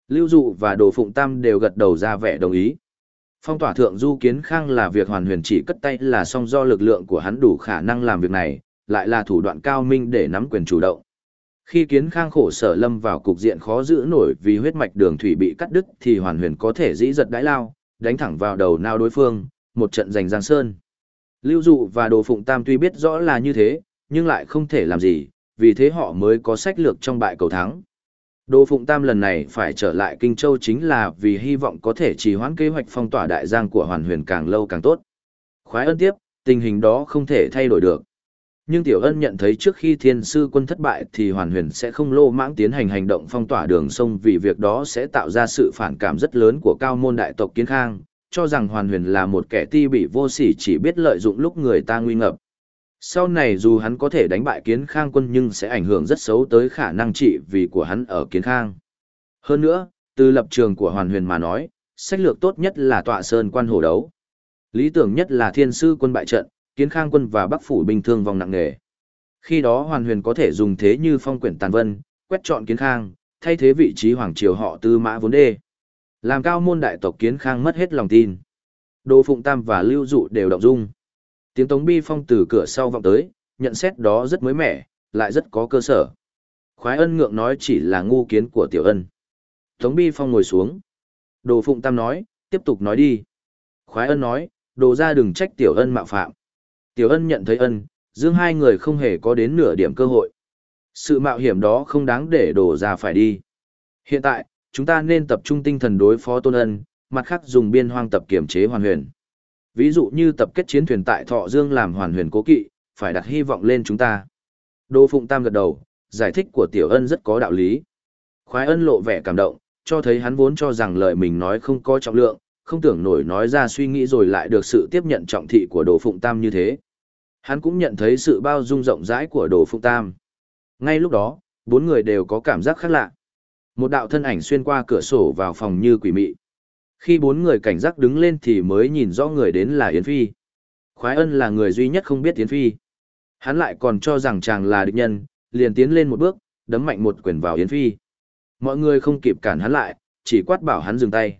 Lưu Dụ và Đồ Phụng Tam đều gật đầu ra vẻ đồng ý. Phong tỏa thượng du kiến khang là việc hoàn huyền chỉ cất tay là song do lực lượng của hắn đủ khả năng làm việc này, lại là thủ đoạn cao minh để nắm quyền chủ động. Khi kiến khang khổ sở lâm vào cục diện khó giữ nổi vì huyết mạch đường thủy bị cắt đứt thì hoàn huyền có thể dĩ giật đái lao, đánh thẳng vào đầu nao đối phương, một trận giành giang sơn. Lưu Dụ và Đồ Phụng Tam tuy biết rõ là như thế, nhưng lại không thể làm gì, vì thế họ mới có sách lược trong bại cầu thắng. Đồ Phụng Tam lần này phải trở lại Kinh Châu chính là vì hy vọng có thể trì hoãn kế hoạch phong tỏa đại giang của Hoàn Huyền càng lâu càng tốt. Khoái ân tiếp, tình hình đó không thể thay đổi được. Nhưng Tiểu Ân nhận thấy trước khi thiên sư quân thất bại thì Hoàn Huyền sẽ không lô mãng tiến hành hành động phong tỏa đường sông vì việc đó sẽ tạo ra sự phản cảm rất lớn của cao môn đại tộc Kiến Khang, cho rằng Hoàn Huyền là một kẻ ti bị vô sỉ chỉ biết lợi dụng lúc người ta nguy ngập. Sau này dù hắn có thể đánh bại Kiến Khang quân nhưng sẽ ảnh hưởng rất xấu tới khả năng trị vì của hắn ở Kiến Khang. Hơn nữa, từ lập trường của Hoàn Huyền mà nói, sách lược tốt nhất là tọa sơn quan hổ đấu. Lý tưởng nhất là thiên sư quân bại trận, kiến khang quân và bắc phủ bình thương vòng nặng nề. Khi đó hoàn huyền có thể dùng thế như phong quyển tàn vân, quét chọn kiến khang, thay thế vị trí hoàng triều họ tư mã vốn đê. Làm cao môn đại tộc kiến khang mất hết lòng tin. Đô Phụng Tam và Lưu Dụ đều động dung. Tiếng tống bi phong từ cửa sau vọng tới, nhận xét đó rất mới mẻ, lại rất có cơ sở. Khoái ân ngượng nói chỉ là ngu kiến của tiểu ân. Tống bi phong ngồi xuống. Đồ Phụng Tam nói, tiếp tục nói đi. Khoái ân nói, đồ ra đừng trách tiểu ân mạo phạm. Tiểu ân nhận thấy ân, dương hai người không hề có đến nửa điểm cơ hội. Sự mạo hiểm đó không đáng để đổ ra phải đi. Hiện tại, chúng ta nên tập trung tinh thần đối phó tôn ân, mặt khác dùng biên hoang tập kiểm chế hoàn huyền. Ví dụ như tập kết chiến thuyền tại Thọ Dương làm hoàn huyền cố kỵ, phải đặt hy vọng lên chúng ta. Đô Phụng Tam gật đầu, giải thích của Tiểu Ân rất có đạo lý. Khoái Ân lộ vẻ cảm động, cho thấy hắn vốn cho rằng lời mình nói không có trọng lượng, không tưởng nổi nói ra suy nghĩ rồi lại được sự tiếp nhận trọng thị của Đồ Phụng Tam như thế. Hắn cũng nhận thấy sự bao dung rộng rãi của Đồ Phụng Tam. Ngay lúc đó, bốn người đều có cảm giác khác lạ. Một đạo thân ảnh xuyên qua cửa sổ vào phòng như quỷ mị. Khi bốn người cảnh giác đứng lên thì mới nhìn rõ người đến là Yến Phi. Khoái ân là người duy nhất không biết Yến Phi. Hắn lại còn cho rằng chàng là địch nhân, liền tiến lên một bước, đấm mạnh một quyền vào Yến Phi. Mọi người không kịp cản hắn lại, chỉ quát bảo hắn dừng tay.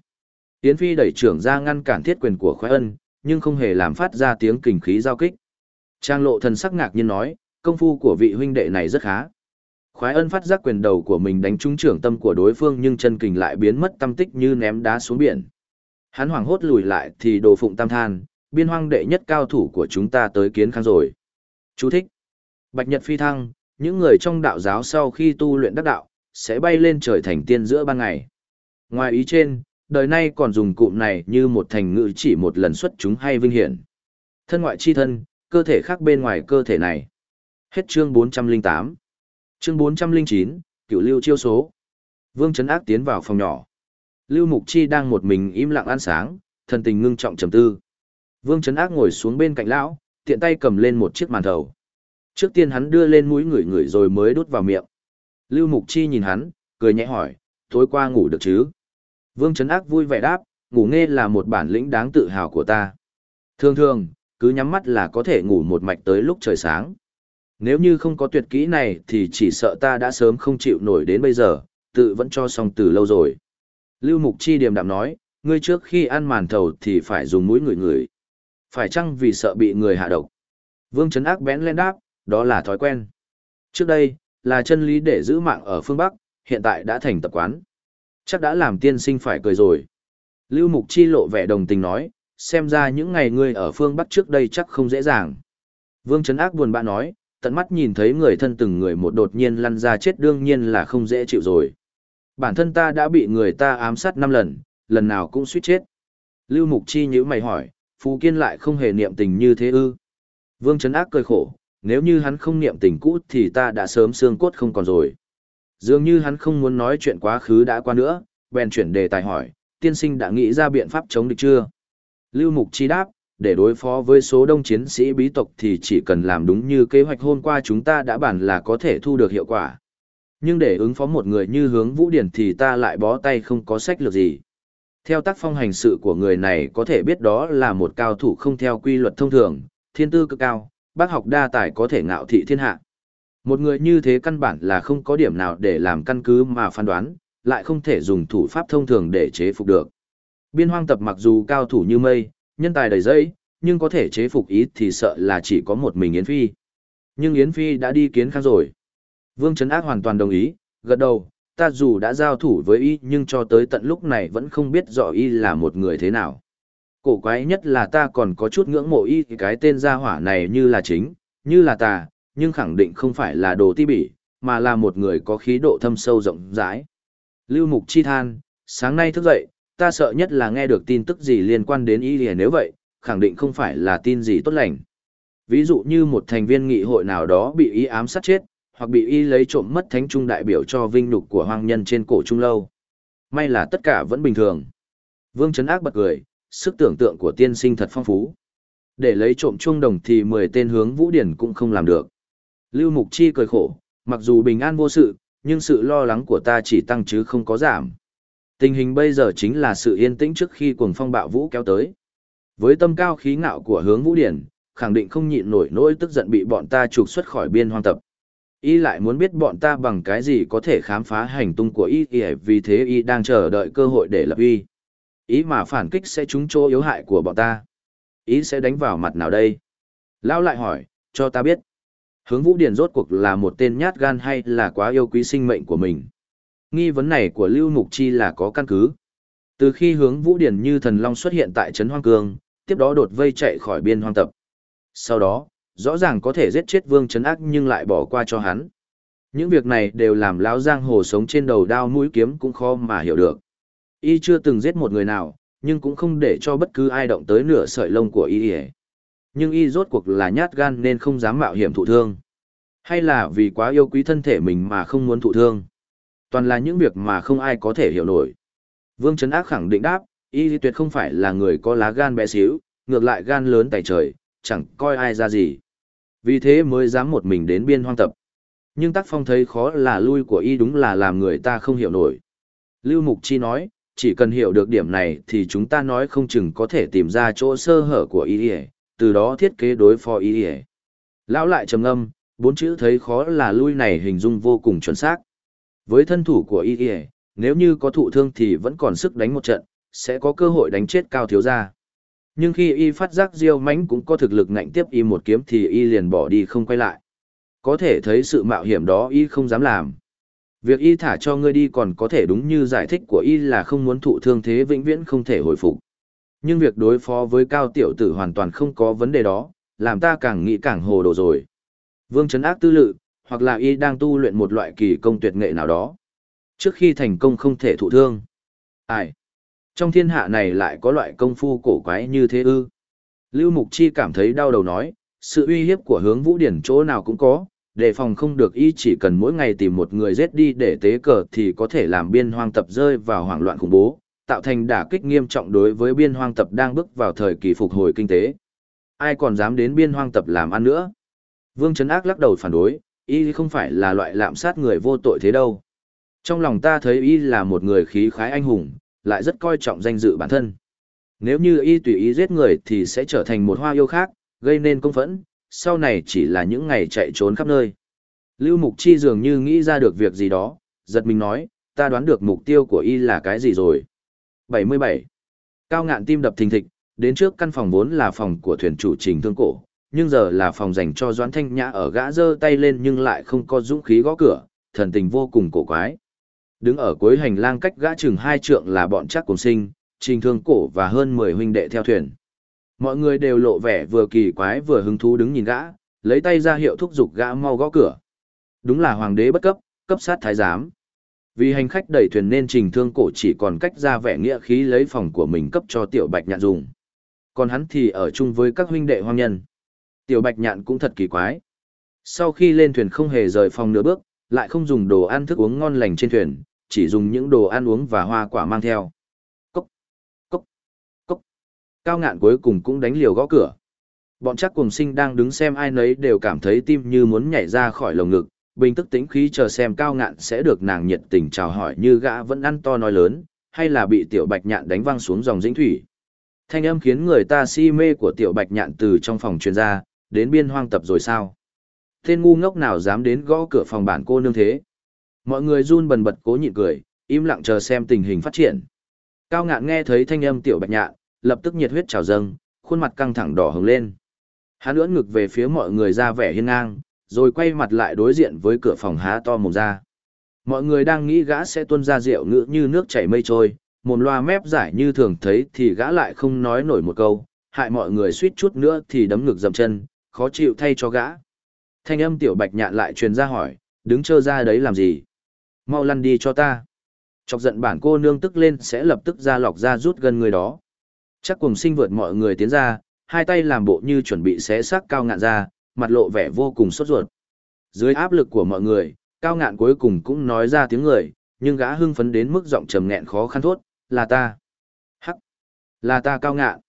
Yến Phi đẩy trưởng ra ngăn cản thiết quyền của khoái ân, nhưng không hề làm phát ra tiếng kình khí giao kích. Trang lộ thần sắc ngạc nhiên nói, công phu của vị huynh đệ này rất khá. Khoái ân phát giác quyền đầu của mình đánh trúng trưởng tâm của đối phương nhưng chân kình lại biến mất tâm tích như ném đá xuống biển. Hắn hoảng hốt lùi lại thì đồ phụng tam than, biên hoang đệ nhất cao thủ của chúng ta tới kiến khang rồi. Chú thích. Bạch Nhật phi thăng, những người trong đạo giáo sau khi tu luyện đắc đạo, sẽ bay lên trời thành tiên giữa ban ngày. Ngoài ý trên, đời nay còn dùng cụm này như một thành ngữ chỉ một lần xuất chúng hay vinh hiển. Thân ngoại chi thân, cơ thể khác bên ngoài cơ thể này. Hết chương 408. Chương 409, cửu lưu chiêu số. Vương Trấn Ác tiến vào phòng nhỏ. Lưu Mục Chi đang một mình im lặng ăn sáng, thần tình ngưng trọng trầm tư. Vương Trấn Ác ngồi xuống bên cạnh lão, tiện tay cầm lên một chiếc màn thầu. Trước tiên hắn đưa lên mũi ngửi ngửi rồi mới đút vào miệng. Lưu Mục Chi nhìn hắn, cười nhẹ hỏi, tối qua ngủ được chứ? Vương Trấn Ác vui vẻ đáp, ngủ nghe là một bản lĩnh đáng tự hào của ta. Thường thường, cứ nhắm mắt là có thể ngủ một mạch tới lúc trời sáng. Nếu như không có tuyệt kỹ này thì chỉ sợ ta đã sớm không chịu nổi đến bây giờ, tự vẫn cho xong từ lâu rồi. Lưu Mục Chi điềm đạm nói, ngươi trước khi ăn màn thầu thì phải dùng mũi ngửi ngửi. Phải chăng vì sợ bị người hạ độc? Vương Trấn Ác bén lên đáp, đó là thói quen. Trước đây, là chân lý để giữ mạng ở phương Bắc, hiện tại đã thành tập quán. Chắc đã làm tiên sinh phải cười rồi. Lưu Mục Chi lộ vẻ đồng tình nói, xem ra những ngày ngươi ở phương Bắc trước đây chắc không dễ dàng. Vương Trấn Ác buồn bã nói, tận mắt nhìn thấy người thân từng người một đột nhiên lăn ra chết đương nhiên là không dễ chịu rồi. Bản thân ta đã bị người ta ám sát 5 lần, lần nào cũng suýt chết. Lưu Mục Chi nhíu mày hỏi, Phú Kiên lại không hề niệm tình như thế ư. Vương Trấn Ác cười khổ, nếu như hắn không niệm tình cũ thì ta đã sớm xương cốt không còn rồi. Dường như hắn không muốn nói chuyện quá khứ đã qua nữa, bèn chuyển đề tài hỏi, tiên sinh đã nghĩ ra biện pháp chống địch chưa? Lưu Mục Chi đáp, để đối phó với số đông chiến sĩ bí tộc thì chỉ cần làm đúng như kế hoạch hôm qua chúng ta đã bàn là có thể thu được hiệu quả. Nhưng để ứng phó một người như hướng Vũ Điển thì ta lại bó tay không có sách lược gì. Theo tác phong hành sự của người này có thể biết đó là một cao thủ không theo quy luật thông thường, thiên tư cực cao, bác học đa tài có thể ngạo thị thiên hạ. Một người như thế căn bản là không có điểm nào để làm căn cứ mà phán đoán, lại không thể dùng thủ pháp thông thường để chế phục được. Biên hoang tập mặc dù cao thủ như mây, nhân tài đầy dây, nhưng có thể chế phục ý thì sợ là chỉ có một mình Yến Phi. Nhưng Yến Phi đã đi kiến khang rồi. Vương Trấn Ác hoàn toàn đồng ý, gật đầu, ta dù đã giao thủ với y nhưng cho tới tận lúc này vẫn không biết rõ y là một người thế nào. Cổ quái nhất là ta còn có chút ngưỡng mộ y cái tên gia hỏa này như là chính, như là ta nhưng khẳng định không phải là đồ ti bỉ, mà là một người có khí độ thâm sâu rộng rãi. Lưu Mục Chi than, sáng nay thức dậy, ta sợ nhất là nghe được tin tức gì liên quan đến y nếu vậy, khẳng định không phải là tin gì tốt lành. Ví dụ như một thành viên nghị hội nào đó bị y ám sát chết, hoặc bị y lấy trộm mất thánh trung đại biểu cho vinh nhục của hoang nhân trên cổ trung lâu. May là tất cả vẫn bình thường. Vương Trấn Ác bật cười, sức tưởng tượng của tiên sinh thật phong phú. Để lấy trộm trung đồng thì 10 tên hướng vũ điển cũng không làm được. Lưu Mục Chi cười khổ, mặc dù bình an vô sự, nhưng sự lo lắng của ta chỉ tăng chứ không có giảm. Tình hình bây giờ chính là sự yên tĩnh trước khi cuồng phong bạo vũ kéo tới. Với tâm cao khí ngạo của hướng vũ điển, khẳng định không nhịn nổi nỗi tức giận bị bọn ta trục xuất khỏi biên hoang tập. Y lại muốn biết bọn ta bằng cái gì có thể khám phá hành tung của Y, vì thế Y đang chờ đợi cơ hội để lập Y. Ý mà phản kích sẽ trúng chỗ yếu hại của bọn ta. Ý sẽ đánh vào mặt nào đây? Lão lại hỏi, cho ta biết. Hướng Vũ Điền rốt cuộc là một tên nhát gan hay là quá yêu quý sinh mệnh của mình? Nghi vấn này của Lưu Mục Chi là có căn cứ. Từ khi hướng Vũ Điền như thần long xuất hiện tại Trấn Hoang Cương, tiếp đó đột vây chạy khỏi biên hoang tập. Sau đó, rõ ràng có thể giết chết Vương Trấn Ác nhưng lại bỏ qua cho hắn. Những việc này đều làm lão giang hồ sống trên đầu đao mũi kiếm cũng khó mà hiểu được. Y chưa từng giết một người nào, nhưng cũng không để cho bất cứ ai động tới nửa sợi lông của y. Nhưng y rốt cuộc là nhát gan nên không dám mạo hiểm thụ thương. Hay là vì quá yêu quý thân thể mình mà không muốn thụ thương. Toàn là những việc mà không ai có thể hiểu nổi. Vương Trấn Ác khẳng định đáp, y tuyệt không phải là người có lá gan bé xíu, ngược lại gan lớn tài trời, chẳng coi ai ra gì. Vì thế mới dám một mình đến biên hoang tập. Nhưng tác phong thấy khó là lui của y đúng là làm người ta không hiểu nổi. Lưu Mục Chi nói, chỉ cần hiểu được điểm này thì chúng ta nói không chừng có thể tìm ra chỗ sơ hở của y từ đó thiết kế đối phó y Lão lại trầm ngâm, bốn chữ thấy khó là lui này hình dung vô cùng chuẩn xác. Với thân thủ của y nếu như có thụ thương thì vẫn còn sức đánh một trận, sẽ có cơ hội đánh chết cao thiếu gia. Nhưng khi y phát giác Diêu mãnh cũng có thực lực ngạnh tiếp y một kiếm thì y liền bỏ đi không quay lại. Có thể thấy sự mạo hiểm đó y không dám làm. Việc y thả cho ngươi đi còn có thể đúng như giải thích của y là không muốn thụ thương thế vĩnh viễn không thể hồi phục. Nhưng việc đối phó với cao tiểu tử hoàn toàn không có vấn đề đó, làm ta càng nghĩ càng hồ đồ rồi. Vương Trấn Ác tư lự, hoặc là y đang tu luyện một loại kỳ công tuyệt nghệ nào đó. Trước khi thành công không thể thụ thương. Ai? Trong thiên hạ này lại có loại công phu cổ quái như thế ư? Lưu Mục Chi cảm thấy đau đầu nói, sự uy hiếp của hướng vũ điển chỗ nào cũng có, đề phòng không được y chỉ cần mỗi ngày tìm một người giết đi để tế cờ thì có thể làm biên hoang tập rơi vào hoảng loạn khủng bố, tạo thành đả kích nghiêm trọng đối với biên hoang tập đang bước vào thời kỳ phục hồi kinh tế. Ai còn dám đến biên hoang tập làm ăn nữa? Vương Trấn Ác lắc đầu phản đối, y không phải là loại lạm sát người vô tội thế đâu. Trong lòng ta thấy y là một người khí khái anh hùng, lại rất coi trọng danh dự bản thân. Nếu như y tùy ý giết người thì sẽ trở thành một hoa yêu khác, gây nên công phẫn, sau này chỉ là những ngày chạy trốn khắp nơi. Lưu Mục Chi dường như nghĩ ra được việc gì đó, giật mình nói, ta đoán được mục tiêu của y là cái gì rồi. 77. Cao ngạn tim đập thình thịch, đến trước căn phòng vốn là phòng của thuyền chủ trình thương cổ, nhưng giờ là phòng dành cho Doãn Thanh Nhã ở gã giơ tay lên nhưng lại không có dũng khí gõ cửa, thần tình vô cùng cổ quái. Đứng ở cuối hành lang cách gã chừng hai trượng là bọn chắc cùng sinh, trình thương cổ và hơn 10 huynh đệ theo thuyền. Mọi người đều lộ vẻ vừa kỳ quái vừa hứng thú đứng nhìn gã, lấy tay ra hiệu thúc giục gã mau gõ cửa. Đúng là hoàng đế bất cấp, cấp sát thái giám. Vì hành khách đẩy thuyền nên trình thương cổ chỉ còn cách ra vẻ nghĩa khí lấy phòng của mình cấp cho tiểu bạch nhạn dùng. Còn hắn thì ở chung với các huynh đệ hoang nhân. Tiểu bạch nhạn cũng thật kỳ quái. Sau khi lên thuyền không hề rời phòng nửa bước, lại không dùng đồ ăn thức uống ngon lành trên thuyền, chỉ dùng những đồ ăn uống và hoa quả mang theo. Cốc, cốc, cốc. Cao ngạn cuối cùng cũng đánh liều gõ cửa. Bọn chắc cùng sinh đang đứng xem ai nấy đều cảm thấy tim như muốn nhảy ra khỏi lồng ngực, bình tức tĩnh khí chờ xem cao ngạn sẽ được nàng nhiệt tình chào hỏi như gã vẫn ăn to nói lớn, hay là bị tiểu bạch nhạn đánh văng xuống dòng dĩnh thủy. Thanh âm khiến người ta si mê của tiểu bạch nhạn từ trong phòng truyền ra, đến biên hoang tập rồi sao? Tên ngu ngốc nào dám đến gõ cửa phòng bản cô nương thế? Mọi người run bần bật cố nhịn cười, im lặng chờ xem tình hình phát triển. Cao ngạn nghe thấy thanh âm tiểu bạch nhạn, lập tức nhiệt huyết trào dâng, khuôn mặt căng thẳng đỏ hứng lên. Hắn ưỡn ngực về phía mọi người ra vẻ hiên ngang, rồi quay mặt lại đối diện với cửa phòng há to mồm ra. Mọi người đang nghĩ gã sẽ tuôn ra rượu ngữ như nước chảy mây trôi, mồm loa mép giải như thường thấy thì gã lại không nói nổi một câu, hại mọi người suýt chút nữa thì đấm ngực dầm chân, khó chịu thay cho gã. Thanh âm tiểu bạch nhạn lại truyền ra hỏi, đứng chơ ra đấy làm gì? Mau lăn đi cho ta. Chọc giận bản cô nương tức lên sẽ lập tức ra lọc ra rút gần người đó. Chắc cùng sinh vượt mọi người tiến ra, hai tay làm bộ như chuẩn bị xé xác cao ngạn ra, mặt lộ vẻ vô cùng sốt ruột. Dưới áp lực của mọi người, cao ngạn cuối cùng cũng nói ra tiếng người, nhưng gã hưng phấn đến mức giọng trầm nghẹn khó khăn thốt, là ta. Hắc, là ta cao ngạn.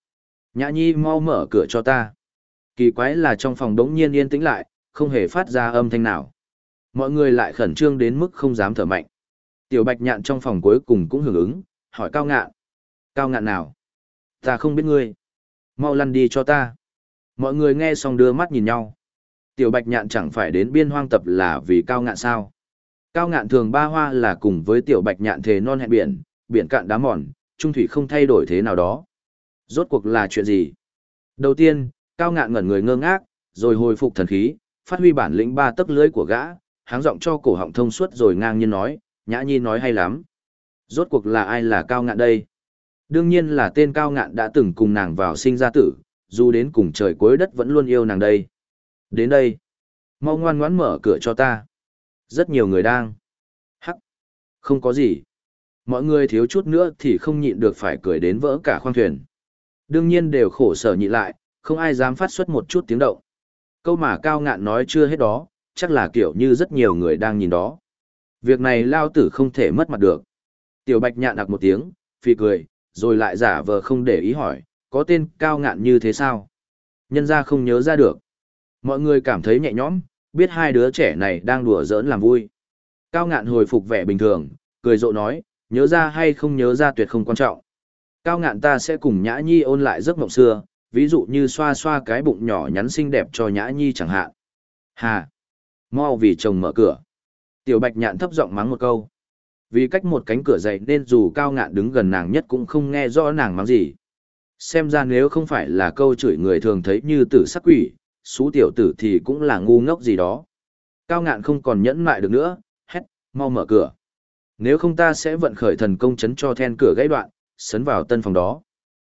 Nhã nhi mau mở cửa cho ta. Kỳ quái là trong phòng đống nhiên yên tĩnh lại, không hề phát ra âm thanh nào. Mọi người lại khẩn trương đến mức không dám thở mạnh. Tiểu bạch nhạn trong phòng cuối cùng cũng hưởng ứng, hỏi cao ngạn. Cao ngạn nào? Ta không biết ngươi. Mau lăn đi cho ta. Mọi người nghe xong đưa mắt nhìn nhau. Tiểu bạch nhạn chẳng phải đến biên hoang tập là vì cao ngạn sao. Cao ngạn thường ba hoa là cùng với tiểu bạch nhạn thề non hẹn biển, biển cạn đá mòn, trung thủy không thay đổi thế nào đó. Rốt cuộc là chuyện gì? Đầu tiên, cao ngạn ngẩn người ngơ ngác, rồi hồi phục thần khí, phát huy bản lĩnh ba tấc lưới của gã, háng giọng cho cổ họng thông suốt rồi ngang nhiên nói, nhã nhi nói hay lắm. Rốt cuộc là ai là cao ngạn đây? Đương nhiên là tên cao ngạn đã từng cùng nàng vào sinh ra tử, dù đến cùng trời cuối đất vẫn luôn yêu nàng đây. Đến đây, mau ngoan ngoãn mở cửa cho ta. Rất nhiều người đang. Hắc. Không có gì. Mọi người thiếu chút nữa thì không nhịn được phải cười đến vỡ cả khoang thuyền. Đương nhiên đều khổ sở nhịn lại, không ai dám phát xuất một chút tiếng động. Câu mà cao ngạn nói chưa hết đó, chắc là kiểu như rất nhiều người đang nhìn đó. Việc này lao tử không thể mất mặt được. Tiểu bạch nhạn đặc một tiếng, phi cười, rồi lại giả vờ không để ý hỏi, có tên cao ngạn như thế sao? Nhân ra không nhớ ra được. Mọi người cảm thấy nhẹ nhõm, biết hai đứa trẻ này đang đùa giỡn làm vui. Cao ngạn hồi phục vẻ bình thường, cười rộ nói, nhớ ra hay không nhớ ra tuyệt không quan trọng. Cao ngạn ta sẽ cùng Nhã Nhi ôn lại giấc mộng xưa, ví dụ như xoa xoa cái bụng nhỏ nhắn xinh đẹp cho Nhã Nhi chẳng hạn. Hà! Mau vì chồng mở cửa. Tiểu bạch nhạn thấp giọng mắng một câu. Vì cách một cánh cửa dậy nên dù cao ngạn đứng gần nàng nhất cũng không nghe rõ nàng mắng gì. Xem ra nếu không phải là câu chửi người thường thấy như tử sắc quỷ, xú tiểu tử thì cũng là ngu ngốc gì đó. Cao ngạn không còn nhẫn mại được nữa, hét, mau mở cửa. Nếu không ta sẽ vận khởi thần công chấn cho then cửa gãy đoạn, sấn vào tân phòng đó.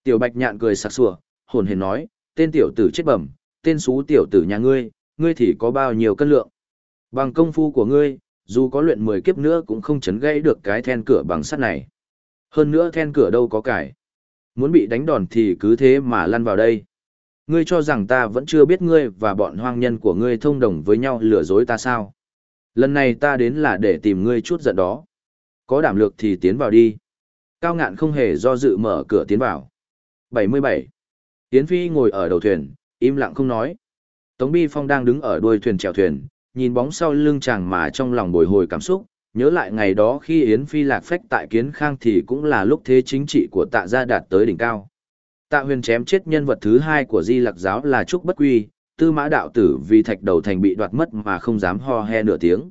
Tiểu bạch nhạn cười sặc sủa, hồn hề nói, tên tiểu tử chết bẩm, tên xú tiểu tử nhà ngươi, ngươi thì có bao nhiêu cân lượng. Bằng công phu của ngươi, dù có luyện 10 kiếp nữa cũng không chấn gãy được cái then cửa bằng sắt này. Hơn nữa then cửa đâu có cải. Muốn bị đánh đòn thì cứ thế mà lăn vào đây. Ngươi cho rằng ta vẫn chưa biết ngươi và bọn hoang nhân của ngươi thông đồng với nhau lừa dối ta sao? Lần này ta đến là để tìm ngươi chút giận đó. Có đảm lược thì tiến vào đi. Cao ngạn không hề do dự mở cửa tiến vào. 77. Yến Phi ngồi ở đầu thuyền, im lặng không nói. Tống Bi Phong đang đứng ở đuôi thuyền chèo thuyền, nhìn bóng sau lưng chàng mà trong lòng bồi hồi cảm xúc, nhớ lại ngày đó khi Yến Phi lạc phách tại Kiến Khang thì cũng là lúc thế chính trị của tạ gia đạt tới đỉnh cao. Tạ huyền chém chết nhân vật thứ hai của Di Lạc giáo là Trúc Bất Quy, tư mã đạo tử vì thạch đầu thành bị đoạt mất mà không dám ho he nửa tiếng.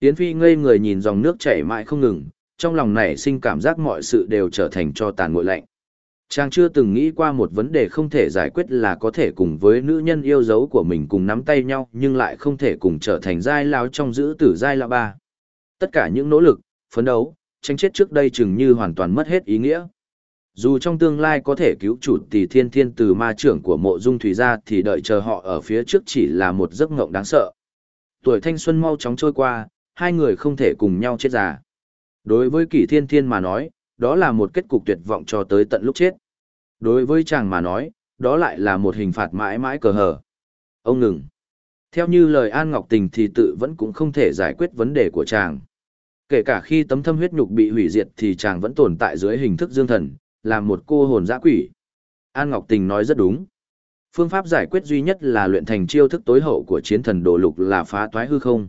Yến Phi ngây người nhìn dòng nước chảy mãi không ngừng, trong lòng này sinh cảm giác mọi sự đều trở thành cho tàn nguội lạnh. Chàng chưa từng nghĩ qua một vấn đề không thể giải quyết là có thể cùng với nữ nhân yêu dấu của mình cùng nắm tay nhau nhưng lại không thể cùng trở thành giai lao trong giữ tử giai lao ba. Tất cả những nỗ lực, phấn đấu, tranh chết trước đây chừng như hoàn toàn mất hết ý nghĩa. Dù trong tương lai có thể cứu chủ tỷ thiên thiên từ ma trưởng của mộ dung thủy ra thì đợi chờ họ ở phía trước chỉ là một giấc ngộng đáng sợ. Tuổi thanh xuân mau chóng trôi qua, hai người không thể cùng nhau chết già. Đối với kỷ thiên thiên mà nói, đó là một kết cục tuyệt vọng cho tới tận lúc chết. Đối với chàng mà nói, đó lại là một hình phạt mãi mãi cờ hờ. Ông ngừng. Theo như lời An Ngọc Tình thì tự vẫn cũng không thể giải quyết vấn đề của chàng. Kể cả khi tấm thâm huyết nhục bị hủy diệt thì chàng vẫn tồn tại dưới hình thức dương thần, là một cô hồn dã quỷ. An Ngọc Tình nói rất đúng. Phương pháp giải quyết duy nhất là luyện thành chiêu thức tối hậu của chiến thần đồ lục là phá toái hư không.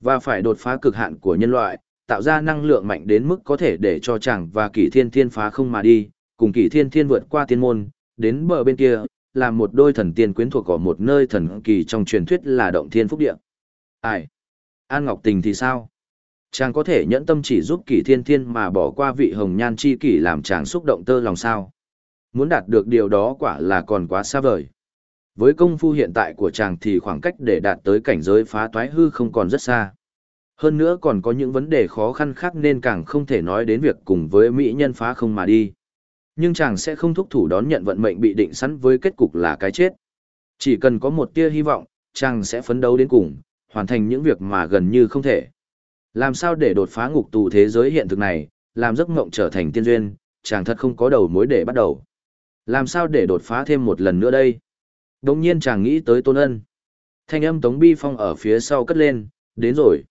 Và phải đột phá cực hạn của nhân loại, tạo ra năng lượng mạnh đến mức có thể để cho chàng và kỷ thiên thiên phá không mà đi, cùng kỷ thiên thiên vượt qua tiên môn, đến bờ bên kia, là một đôi thần tiên quyến thuộc ở một nơi thần kỳ trong truyền thuyết là động thiên phúc địa. Ai? An Ngọc Tình thì sao? Chàng có thể nhẫn tâm chỉ giúp kỷ thiên thiên mà bỏ qua vị hồng nhan chi kỷ làm chàng xúc động tơ lòng sao. Muốn đạt được điều đó quả là còn quá xa vời. Với công phu hiện tại của chàng thì khoảng cách để đạt tới cảnh giới phá toái hư không còn rất xa. Hơn nữa còn có những vấn đề khó khăn khác nên càng không thể nói đến việc cùng với mỹ nhân phá không mà đi. Nhưng chàng sẽ không thúc thủ đón nhận vận mệnh bị định sẵn với kết cục là cái chết. Chỉ cần có một tia hy vọng, chàng sẽ phấn đấu đến cùng, hoàn thành những việc mà gần như không thể. Làm sao để đột phá ngục tù thế giới hiện thực này, làm giấc mộng trở thành tiên duyên, chàng thật không có đầu mối để bắt đầu. Làm sao để đột phá thêm một lần nữa đây? Đồng nhiên chàng nghĩ tới tôn ân. Thanh âm Tống Bi Phong ở phía sau cất lên, đến rồi.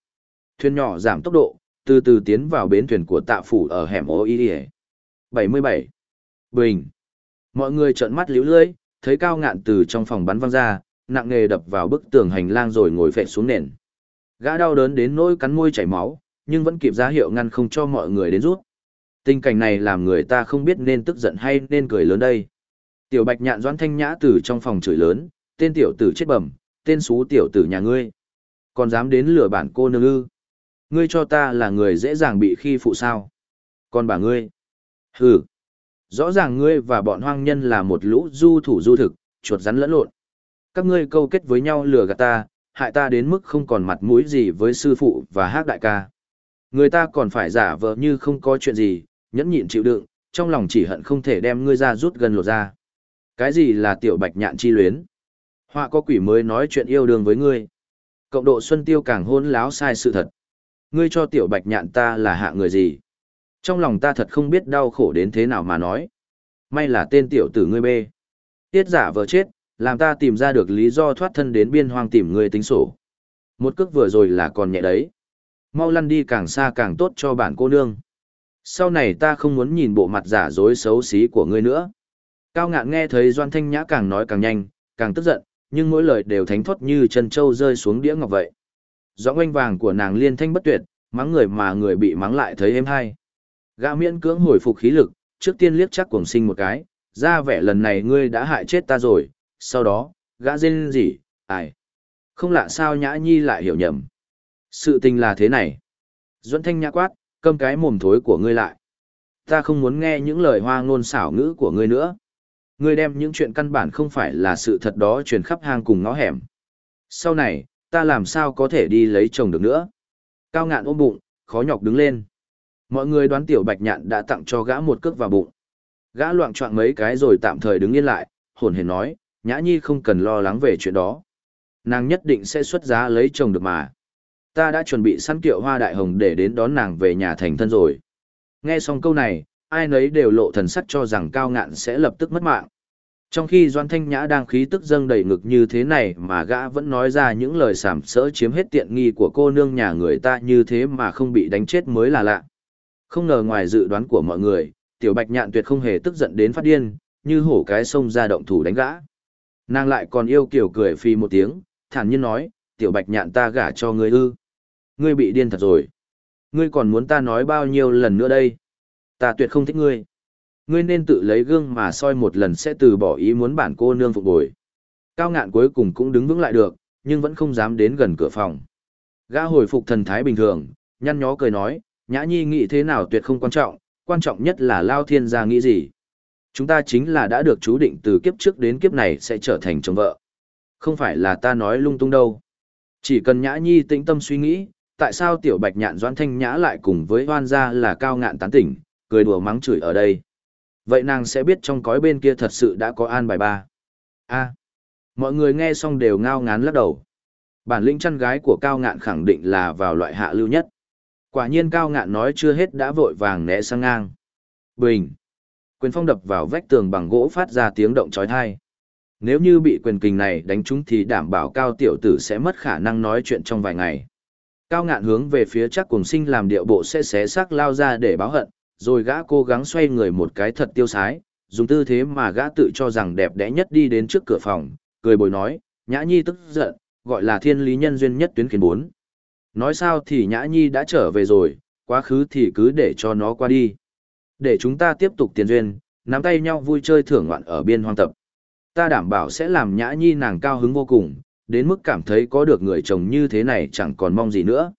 Thuyền nhỏ giảm tốc độ, từ từ tiến vào bến thuyền của tạ phủ ở hẻm ô y 77. Bình. Mọi người trợn mắt liễu lưỡi, thấy cao ngạn từ trong phòng bắn văng ra, nặng nghề đập vào bức tường hành lang rồi ngồi phệ xuống nền. Gã đau đớn đến nỗi cắn môi chảy máu, nhưng vẫn kịp ra hiệu ngăn không cho mọi người đến rút. Tình cảnh này làm người ta không biết nên tức giận hay nên cười lớn đây. Tiểu Bạch Nhạn Doãn Thanh Nhã từ trong phòng chửi lớn, tên tiểu tử chết bẩm, tên xú tiểu tử nhà ngươi. Còn dám đến lừa bản cô nương ư? Ngươi cho ta là người dễ dàng bị khi phụ sao? Còn bà ngươi? Hừ. Rõ ràng ngươi và bọn hoang nhân là một lũ du thủ du thực, chuột rắn lẫn lộn. Các ngươi câu kết với nhau lừa gạt ta, hại ta đến mức không còn mặt mũi gì với sư phụ và hát đại ca. Người ta còn phải giả vờ như không có chuyện gì, nhẫn nhịn chịu đựng, trong lòng chỉ hận không thể đem ngươi ra rút gần lột ra. Cái gì là tiểu bạch nhạn chi luyến? Họa có quỷ mới nói chuyện yêu đương với ngươi. Cộng độ Xuân Tiêu càng hôn láo sai sự thật. Ngươi cho tiểu bạch nhạn ta là hạ người gì? Trong lòng ta thật không biết đau khổ đến thế nào mà nói. May là tên tiểu tử ngươi bê. Tiết giả vờ chết, làm ta tìm ra được lý do thoát thân đến biên hoang tìm ngươi tính sổ. Một cước vừa rồi là còn nhẹ đấy. Mau lăn đi càng xa càng tốt cho bản cô nương. Sau này ta không muốn nhìn bộ mặt giả dối xấu xí của ngươi nữa. Cao ngạn nghe thấy Doan Thanh Nhã càng nói càng nhanh, càng tức giận, nhưng mỗi lời đều thánh thoát như chân trâu rơi xuống đĩa ngọc vậy. Giọng oanh vàng của nàng liên thanh bất tuyệt, mắng người mà người bị mắng lại thấy êm hay. Gã miễn cưỡng hồi phục khí lực, trước tiên liếc chắc cuồng sinh một cái, ra vẻ lần này ngươi đã hại chết ta rồi, sau đó, gã rên gì, ai. Không lạ sao nhã nhi lại hiểu nhầm. Sự tình là thế này. Duẫn thanh nhã quát, câm cái mồm thối của ngươi lại. Ta không muốn nghe những lời hoa ngôn xảo ngữ của ngươi nữa. Ngươi đem những chuyện căn bản không phải là sự thật đó truyền khắp hang cùng ngõ hẻm. Sau này, ta làm sao có thể đi lấy chồng được nữa. Cao ngạn ôm bụng, khó nhọc đứng lên. Mọi người đoán tiểu bạch nhạn đã tặng cho gã một cước vào bụng. Gã loạn choạng mấy cái rồi tạm thời đứng yên lại, hồn hển nói, nhã nhi không cần lo lắng về chuyện đó. Nàng nhất định sẽ xuất giá lấy chồng được mà. Ta đã chuẩn bị sẵn kiệu hoa đại hồng để đến đón nàng về nhà thành thân rồi. Nghe xong câu này, ai nấy đều lộ thần sắc cho rằng cao ngạn sẽ lập tức mất mạng. Trong khi Doan Thanh Nhã đang khí tức dâng đầy ngực như thế này mà gã vẫn nói ra những lời sảm sỡ chiếm hết tiện nghi của cô nương nhà người ta như thế mà không bị đánh chết mới là lạ. Không ngờ ngoài dự đoán của mọi người, tiểu bạch nhạn tuyệt không hề tức giận đến phát điên, như hổ cái sông ra động thủ đánh gã. Nàng lại còn yêu kiểu cười phi một tiếng, thản nhiên nói, tiểu bạch nhạn ta gả cho ngươi ư. Ngươi bị điên thật rồi. Ngươi còn muốn ta nói bao nhiêu lần nữa đây? Ta tuyệt không thích ngươi. Ngươi nên tự lấy gương mà soi một lần sẽ từ bỏ ý muốn bản cô nương phục bồi. Cao ngạn cuối cùng cũng đứng vững lại được, nhưng vẫn không dám đến gần cửa phòng. Gã hồi phục thần thái bình thường, nhăn nhó cười nói, nhã nhi nghĩ thế nào tuyệt không quan trọng, quan trọng nhất là Lao Thiên gia nghĩ gì. Chúng ta chính là đã được chú định từ kiếp trước đến kiếp này sẽ trở thành chồng vợ. Không phải là ta nói lung tung đâu. Chỉ cần nhã nhi tĩnh tâm suy nghĩ, tại sao tiểu bạch nhạn doãn thanh nhã lại cùng với hoan gia là cao ngạn tán tỉnh, cười đùa mắng chửi ở đây. Vậy nàng sẽ biết trong cõi bên kia thật sự đã có an bài ba. a mọi người nghe xong đều ngao ngán lắc đầu. Bản lĩnh chăn gái của cao ngạn khẳng định là vào loại hạ lưu nhất. Quả nhiên cao ngạn nói chưa hết đã vội vàng né sang ngang. Bình. Quyền phong đập vào vách tường bằng gỗ phát ra tiếng động chói tai. Nếu như bị quyền kình này đánh trúng thì đảm bảo cao tiểu tử sẽ mất khả năng nói chuyện trong vài ngày. Cao ngạn hướng về phía chắc cùng sinh làm điệu bộ sẽ xé xác lao ra để báo hận, rồi gã cố gắng xoay người một cái thật tiêu sái, dùng tư thế mà gã tự cho rằng đẹp đẽ nhất đi đến trước cửa phòng, cười bồi nói, nhã nhi tức giận, gọi là thiên lý nhân duyên nhất tuyến khiến bốn. Nói sao thì nhã nhi đã trở về rồi, quá khứ thì cứ để cho nó qua đi. Để chúng ta tiếp tục tiền duyên, nắm tay nhau vui chơi thưởng ngoạn ở biên hoang tập. Ta đảm bảo sẽ làm nhã nhi nàng cao hứng vô cùng, đến mức cảm thấy có được người chồng như thế này chẳng còn mong gì nữa.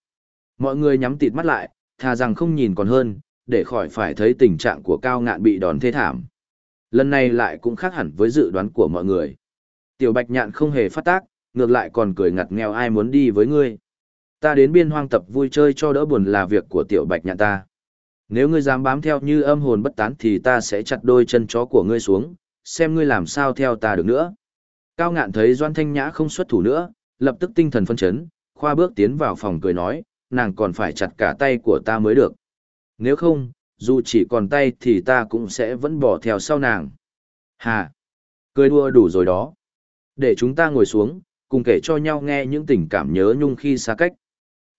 Mọi người nhắm tịt mắt lại, thà rằng không nhìn còn hơn, để khỏi phải thấy tình trạng của cao ngạn bị đòn thê thảm. Lần này lại cũng khác hẳn với dự đoán của mọi người. Tiểu bạch nhạn không hề phát tác, ngược lại còn cười ngặt nghèo ai muốn đi với ngươi. Ta đến biên hoang tập vui chơi cho đỡ buồn là việc của tiểu bạch nhạn ta. Nếu ngươi dám bám theo như âm hồn bất tán thì ta sẽ chặt đôi chân chó của ngươi xuống, xem ngươi làm sao theo ta được nữa. Cao ngạn thấy Doan Thanh Nhã không xuất thủ nữa, lập tức tinh thần phân chấn, khoa bước tiến vào phòng cười nói, nàng còn phải chặt cả tay của ta mới được. Nếu không, dù chỉ còn tay thì ta cũng sẽ vẫn bỏ theo sau nàng. Hà! Cười đua đủ rồi đó. Để chúng ta ngồi xuống, cùng kể cho nhau nghe những tình cảm nhớ nhung khi xa cách.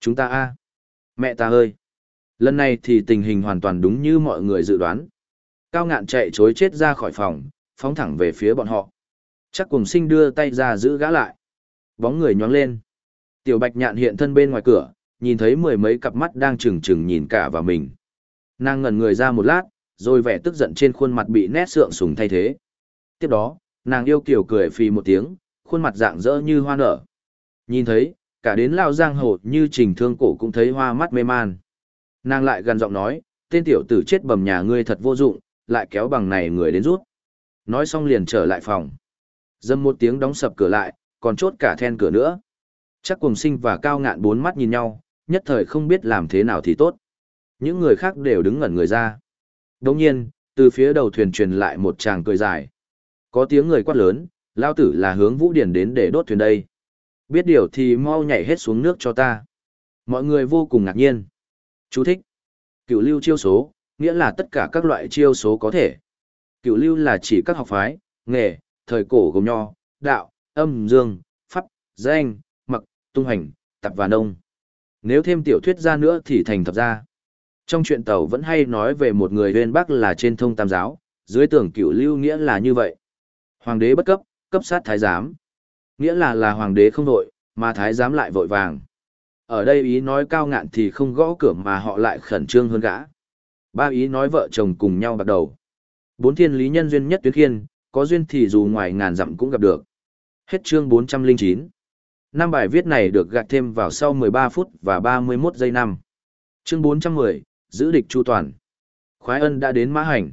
Chúng ta a Mẹ ta ơi! Lần này thì tình hình hoàn toàn đúng như mọi người dự đoán. Cao ngạn chạy chối chết ra khỏi phòng, phóng thẳng về phía bọn họ. Chắc cùng sinh đưa tay ra giữ gã lại. Bóng người nhóng lên. Tiểu bạch nhạn hiện thân bên ngoài cửa, nhìn thấy mười mấy cặp mắt đang trừng trừng nhìn cả vào mình. Nàng ngẩn người ra một lát, rồi vẻ tức giận trên khuôn mặt bị nét sượng sùng thay thế. Tiếp đó, nàng yêu kiều cười phì một tiếng, khuôn mặt dạng dỡ như hoa nở. Nhìn thấy, cả đến lao giang hồ như trình thương cổ cũng thấy hoa mắt mê man. Nàng lại gần giọng nói, tên tiểu tử chết bầm nhà ngươi thật vô dụng, lại kéo bằng này người đến rút. Nói xong liền trở lại phòng. Dâm một tiếng đóng sập cửa lại, còn chốt cả then cửa nữa. Chắc cùng sinh và cao ngạn bốn mắt nhìn nhau, nhất thời không biết làm thế nào thì tốt. Những người khác đều đứng ngẩn người ra. Đồng nhiên, từ phía đầu thuyền truyền lại một tràng cười dài. Có tiếng người quát lớn, lao tử là hướng vũ điển đến để đốt thuyền đây. Biết điều thì mau nhảy hết xuống nước cho ta. Mọi người vô cùng ngạc nhiên. Chú thích. cửu lưu chiêu số, nghĩa là tất cả các loại chiêu số có thể. cửu lưu là chỉ các học phái, nghề, thời cổ gồm nho, đạo, âm, dương, pháp, danh, mặc, tung hành, tập và nông. Nếu thêm tiểu thuyết ra nữa thì thành thập gia. Trong chuyện tàu vẫn hay nói về một người huyên bắc là trên thông tam giáo, dưới tưởng cửu lưu nghĩa là như vậy. Hoàng đế bất cấp, cấp sát thái giám. Nghĩa là là hoàng đế không vội, mà thái giám lại vội vàng. Ở đây ý nói cao ngạn thì không gõ cửa mà họ lại khẩn trương hơn gã. Ba ý nói vợ chồng cùng nhau bắt đầu. Bốn thiên lý nhân duyên nhất tuyến khiên, có duyên thì dù ngoài ngàn dặm cũng gặp được. Hết chương 409. Năm bài viết này được gạt thêm vào sau 13 phút và 31 giây năm. Chương 410, giữ địch chu toàn. Khoái ân đã đến mã hành.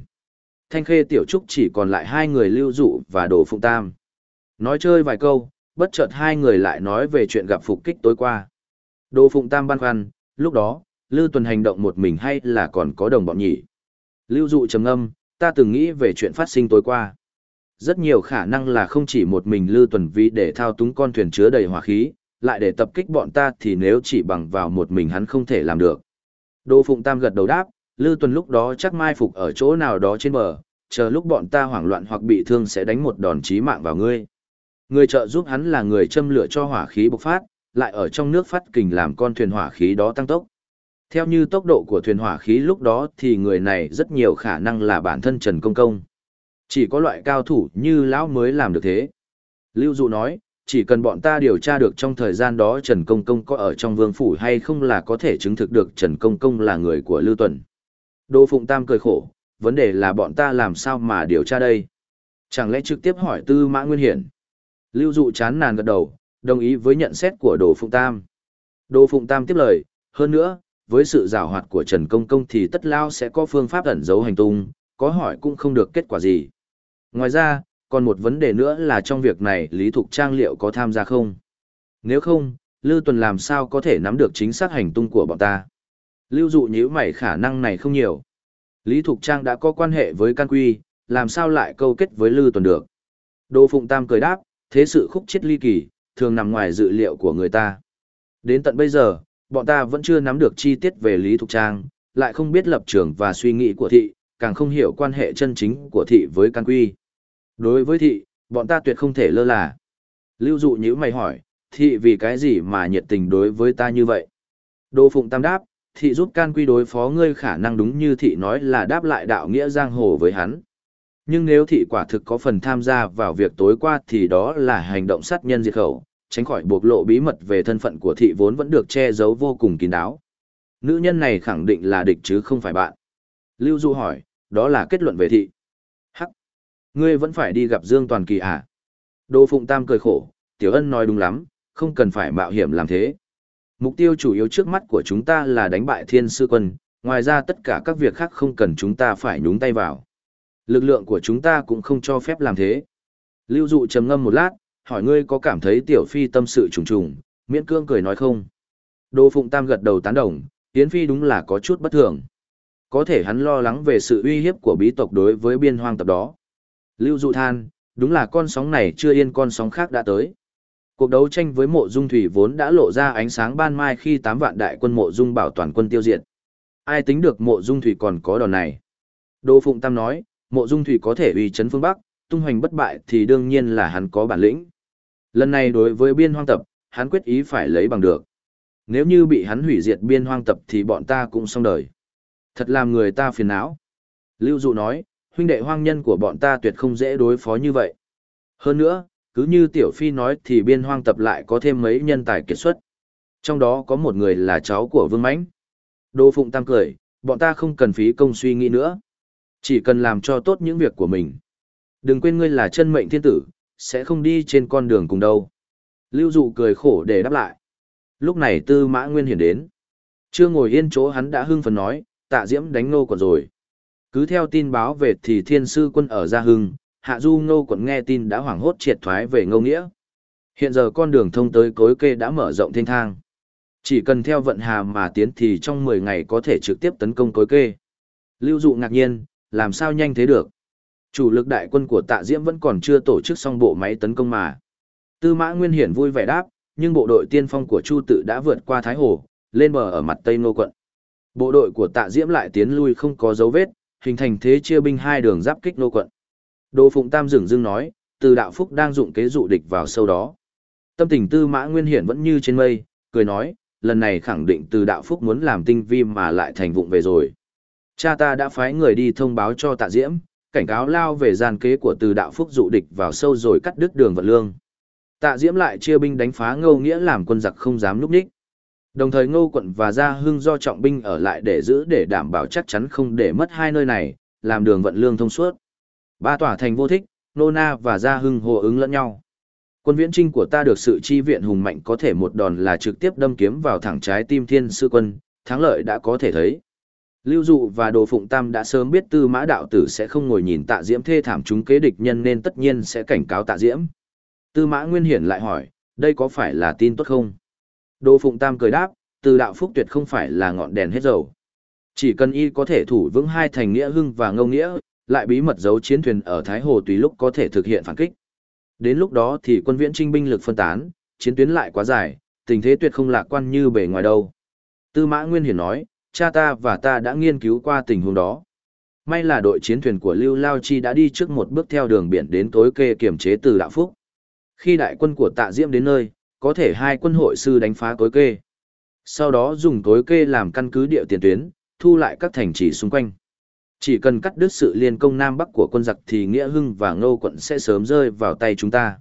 Thanh khê tiểu trúc chỉ còn lại hai người lưu dụ và đồ phụng tam. Nói chơi vài câu, bất chợt hai người lại nói về chuyện gặp phục kích tối qua. Đỗ phụng tam băn khoăn, lúc đó, Lưu Tuần hành động một mình hay là còn có đồng bọn nhỉ? Lưu dụ trầm âm, ta từng nghĩ về chuyện phát sinh tối qua. Rất nhiều khả năng là không chỉ một mình Lưu Tuần vì để thao túng con thuyền chứa đầy hỏa khí, lại để tập kích bọn ta thì nếu chỉ bằng vào một mình hắn không thể làm được. Đô Phụng Tam gật đầu đáp, Lưu Tuần lúc đó chắc mai phục ở chỗ nào đó trên bờ, chờ lúc bọn ta hoảng loạn hoặc bị thương sẽ đánh một đòn chí mạng vào ngươi. Người trợ giúp hắn là người châm lửa cho hỏa khí bộc phát, lại ở trong nước phát kình làm con thuyền hỏa khí đó tăng tốc. Theo như tốc độ của thuyền hỏa khí lúc đó thì người này rất nhiều khả năng là bản thân Trần Công Công. Chỉ có loại cao thủ như lão mới làm được thế. Lưu Dụ nói, chỉ cần bọn ta điều tra được trong thời gian đó Trần Công Công có ở trong vương phủ hay không là có thể chứng thực được Trần Công Công là người của Lưu Tuần. Đỗ Phụng Tam cười khổ, vấn đề là bọn ta làm sao mà điều tra đây? Chẳng lẽ trực tiếp hỏi Tư Mã Nguyên Hiển? Lưu Dụ chán nản gật đầu, đồng ý với nhận xét của Đỗ Phụng Tam. Đỗ Phụng Tam tiếp lời, hơn nữa, với sự giảo hoạt của Trần Công Công thì tất lao sẽ có phương pháp ẩn giấu hành tung, có hỏi cũng không được kết quả gì. Ngoài ra, còn một vấn đề nữa là trong việc này Lý Thục Trang liệu có tham gia không? Nếu không, Lưu Tuần làm sao có thể nắm được chính xác hành tung của bọn ta? Lưu dụ nhíu mày khả năng này không nhiều. Lý Thục Trang đã có quan hệ với Can Quy, làm sao lại câu kết với Lưu Tuần được? Đỗ Phụng Tam cười đáp, thế sự khúc chết ly kỳ, thường nằm ngoài dự liệu của người ta. Đến tận bây giờ, bọn ta vẫn chưa nắm được chi tiết về Lý Thục Trang, lại không biết lập trường và suy nghĩ của thị, càng không hiểu quan hệ chân chính của thị với Can Quy. Đối với thị, bọn ta tuyệt không thể lơ là. Lưu dụ như mày hỏi, thị vì cái gì mà nhiệt tình đối với ta như vậy? Đô Phụng Tam đáp, thị giúp can quy đối phó ngươi khả năng đúng như thị nói là đáp lại đạo nghĩa giang hồ với hắn. Nhưng nếu thị quả thực có phần tham gia vào việc tối qua thì đó là hành động sát nhân diệt khẩu, tránh khỏi bộc lộ bí mật về thân phận của thị vốn vẫn được che giấu vô cùng kín đáo. Nữ nhân này khẳng định là địch chứ không phải bạn. Lưu Du hỏi, đó là kết luận về thị. Hắc, ngươi vẫn phải đi gặp Dương Toàn Kỳ à? Đô Phụng Tam cười khổ, Tiểu Ân nói đúng lắm, không cần phải mạo hiểm làm thế. Mục tiêu chủ yếu trước mắt của chúng ta là đánh bại thiên sư quân, ngoài ra tất cả các việc khác không cần chúng ta phải nhúng tay vào. Lực lượng của chúng ta cũng không cho phép làm thế. Lưu dụ trầm ngâm một lát, hỏi ngươi có cảm thấy tiểu phi tâm sự trùng trùng, miễn cương cười nói không. Đỗ Phụng Tam gật đầu tán đồng, Yến Phi đúng là có chút bất thường. Có thể hắn lo lắng về sự uy hiếp của bí tộc đối với biên hoang tập đó. Lưu dụ than, đúng là con sóng này chưa yên con sóng khác đã tới. Cuộc đấu tranh với mộ dung thủy vốn đã lộ ra ánh sáng ban mai khi 8 vạn đại quân mộ dung bảo toàn quân tiêu diệt. Ai tính được mộ dung thủy còn có đòn này? Đỗ Phụng Tam nói, mộ dung thủy có thể uy chấn phương Bắc, tung hoành bất bại thì đương nhiên là hắn có bản lĩnh. Lần này đối với biên hoang tập, hắn quyết ý phải lấy bằng được. Nếu như bị hắn hủy diệt biên hoang tập thì bọn ta cũng xong đời. Thật làm người ta phiền não. Lưu Dụ nói, huynh đệ hoang nhân của bọn ta tuyệt không dễ đối phó như vậy. Hơn nữa, cứ như Tiểu Phi nói thì biên hoang tập lại có thêm mấy nhân tài kiệt xuất. Trong đó có một người là cháu của Vương Mãnh. Đỗ Phụng Tam cười, bọn ta không cần phí công suy nghĩ nữa. Chỉ cần làm cho tốt những việc của mình. Đừng quên ngươi là chân mệnh thiên tử, sẽ không đi trên con đường cùng đâu. Lưu Dụ cười khổ để đáp lại. Lúc này Tư Mã Nguyên hiển đến. Chưa ngồi yên chỗ hắn đã hưng phấn nói, tạ diễm đánh nô còn rồi. Cứ theo tin báo về thì thiên sư quân ở Gia Hưng, Hạ Du Ngô quận nghe tin đã hoảng hốt triệt thoái về Ngô Nghĩa. Hiện giờ con đường thông tới cối kê đã mở rộng thênh thang. Chỉ cần theo vận hà mà tiến thì trong 10 ngày có thể trực tiếp tấn công cối kê. Lưu dụ ngạc nhiên, làm sao nhanh thế được? Chủ lực đại quân của tạ diễm vẫn còn chưa tổ chức xong bộ máy tấn công mà. Tư mã Nguyên Hiển vui vẻ đáp, nhưng bộ đội tiên phong của Chu Tự đã vượt qua Thái Hồ, lên bờ ở mặt Tây Ngô quận. Bộ đội của Tạ Diễm lại tiến lui không có dấu vết, hình thành thế chia binh hai đường giáp kích Ngô quận. Đỗ Phụng Tam dừng dưng nói, từ đạo phúc đang dụng kế dụ địch vào sâu đó. Tâm tình tư mã nguyên hiển vẫn như trên mây, cười nói, lần này khẳng định từ đạo phúc muốn làm tinh vi mà lại thành vụng về rồi. Cha ta đã phái người đi thông báo cho tạ diễm, cảnh cáo lao về gian kế của từ đạo phúc dụ địch vào sâu rồi cắt đứt đường vận lương. Tạ diễm lại chia binh đánh phá ngâu nghĩa làm quân giặc không dám núp đích. Đồng thời ngô quận và gia hưng do trọng binh ở lại để giữ để đảm bảo chắc chắn không để mất hai nơi này, làm đường vận lương thông suốt. Ba tòa thành vô thích, nô na và gia hưng hồ ứng lẫn nhau. Quân viễn trinh của ta được sự chi viện hùng mạnh có thể một đòn là trực tiếp đâm kiếm vào thẳng trái tim thiên sư quân, thắng lợi đã có thể thấy. Lưu Dụ và Đồ Phụng Tam đã sớm biết tư mã đạo tử sẽ không ngồi nhìn tạ diễm thê thảm chúng kế địch nhân nên tất nhiên sẽ cảnh cáo tạ diễm. Tư mã Nguyên Hiển lại hỏi, đây có phải là tin tốt không? Đồ Phụng Tam cười đáp, từ đạo phúc tuyệt không phải là ngọn đèn hết dầu. Chỉ cần y có thể thủ vững hai thành nghĩa hưng và ngông nghĩa, lại bí mật giấu chiến thuyền ở Thái Hồ tùy lúc có thể thực hiện phản kích. Đến lúc đó thì quân viễn trinh binh lực phân tán, chiến tuyến lại quá dài, tình thế tuyệt không lạc quan như bề ngoài đâu. Tư mã Nguyên Hiển nói, cha ta và ta đã nghiên cứu qua tình huống đó. May là đội chiến thuyền của Lưu Lao Chi đã đi trước một bước theo đường biển đến tối kê kiểm chế từ Đạo Phúc. Khi đại quân của tạ diễm đến nơi, có thể hai quân hội sư đánh phá tối kê. Sau đó dùng tối kê làm căn cứ địa tiền tuyến, thu lại các thành trì xung quanh. Chỉ cần cắt đứt sự liên công Nam Bắc của quân giặc thì Nghĩa Hưng và Ngô quận sẽ sớm rơi vào tay chúng ta.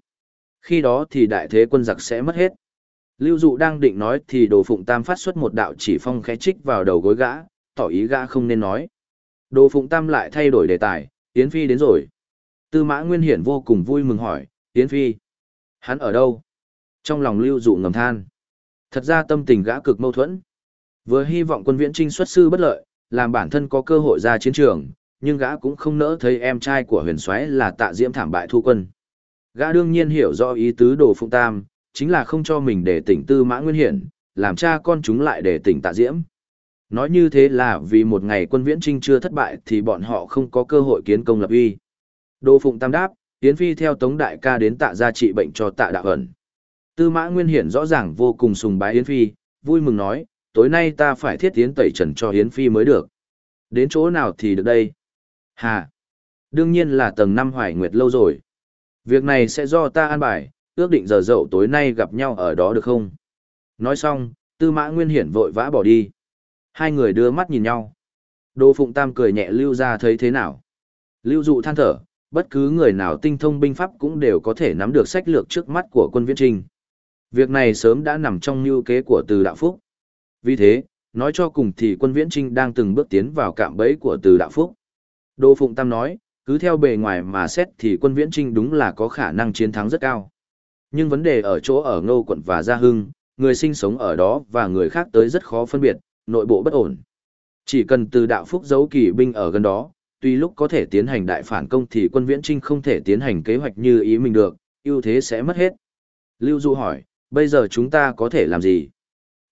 Khi đó thì đại thế quân giặc sẽ mất hết. Lưu Dụ đang định nói thì Đồ Phụng Tam phát xuất một đạo chỉ phong khẽ trích vào đầu gối gã, tỏ ý gã không nên nói. Đồ Phụng Tam lại thay đổi đề tài, Yến Phi đến rồi. Tư Mã Nguyên Hiển vô cùng vui mừng hỏi, Yến Phi, hắn ở đâu? Trong lòng Lưu Dụ ngầm than. Thật ra tâm tình gã cực mâu thuẫn. Vừa hy vọng quân viễn trinh xuất sư bất lợi, làm bản thân có cơ hội ra chiến trường, nhưng gã cũng không nỡ thấy em trai của huyền soái là tạ diễm thảm bại thu quân. Gã đương nhiên hiểu rõ ý tứ đồ phụng tam, chính là không cho mình để tỉnh tư mã nguyên hiển, làm cha con chúng lại để tỉnh tạ diễm. Nói như thế là vì một ngày quân viễn trinh chưa thất bại thì bọn họ không có cơ hội kiến công lập uy. Đô phụng tam đáp, Yến Phi theo Tống Đại ca đến tạ gia trị bệnh cho tạ đạo ẩn. Tư mã nguyên hiển rõ ràng vô cùng sùng bái Yến Phi, vui mừng nói, tối nay ta phải thiết tiến tẩy trần cho Yến Phi mới được. Đến chỗ nào thì được đây? Hà! Đương nhiên là tầng năm hoài nguyệt lâu rồi. Việc này sẽ do ta an bài, ước định giờ dậu tối nay gặp nhau ở đó được không? Nói xong, tư mã nguyên hiển vội vã bỏ đi. Hai người đưa mắt nhìn nhau. Đô Phụng Tam cười nhẹ lưu ra thấy thế nào. Lưu dụ than thở, bất cứ người nào tinh thông binh pháp cũng đều có thể nắm được sách lược trước mắt của quân viễn trinh. Việc này sớm đã nằm trong mưu kế của từ đạo phúc. Vì thế, nói cho cùng thì quân viễn trinh đang từng bước tiến vào cạm bẫy của từ đạo phúc. Đô Phụng Tam nói, cứ theo bề ngoài mà xét thì quân viễn trinh đúng là có khả năng chiến thắng rất cao. Nhưng vấn đề ở chỗ ở Ngô quận và Gia Hưng, người sinh sống ở đó và người khác tới rất khó phân biệt, nội bộ bất ổn. Chỉ cần từ đạo phúc giấu kỳ binh ở gần đó, tuy lúc có thể tiến hành đại phản công thì quân viễn trinh không thể tiến hành kế hoạch như ý mình được, ưu thế sẽ mất hết. Lưu Du hỏi, bây giờ chúng ta có thể làm gì?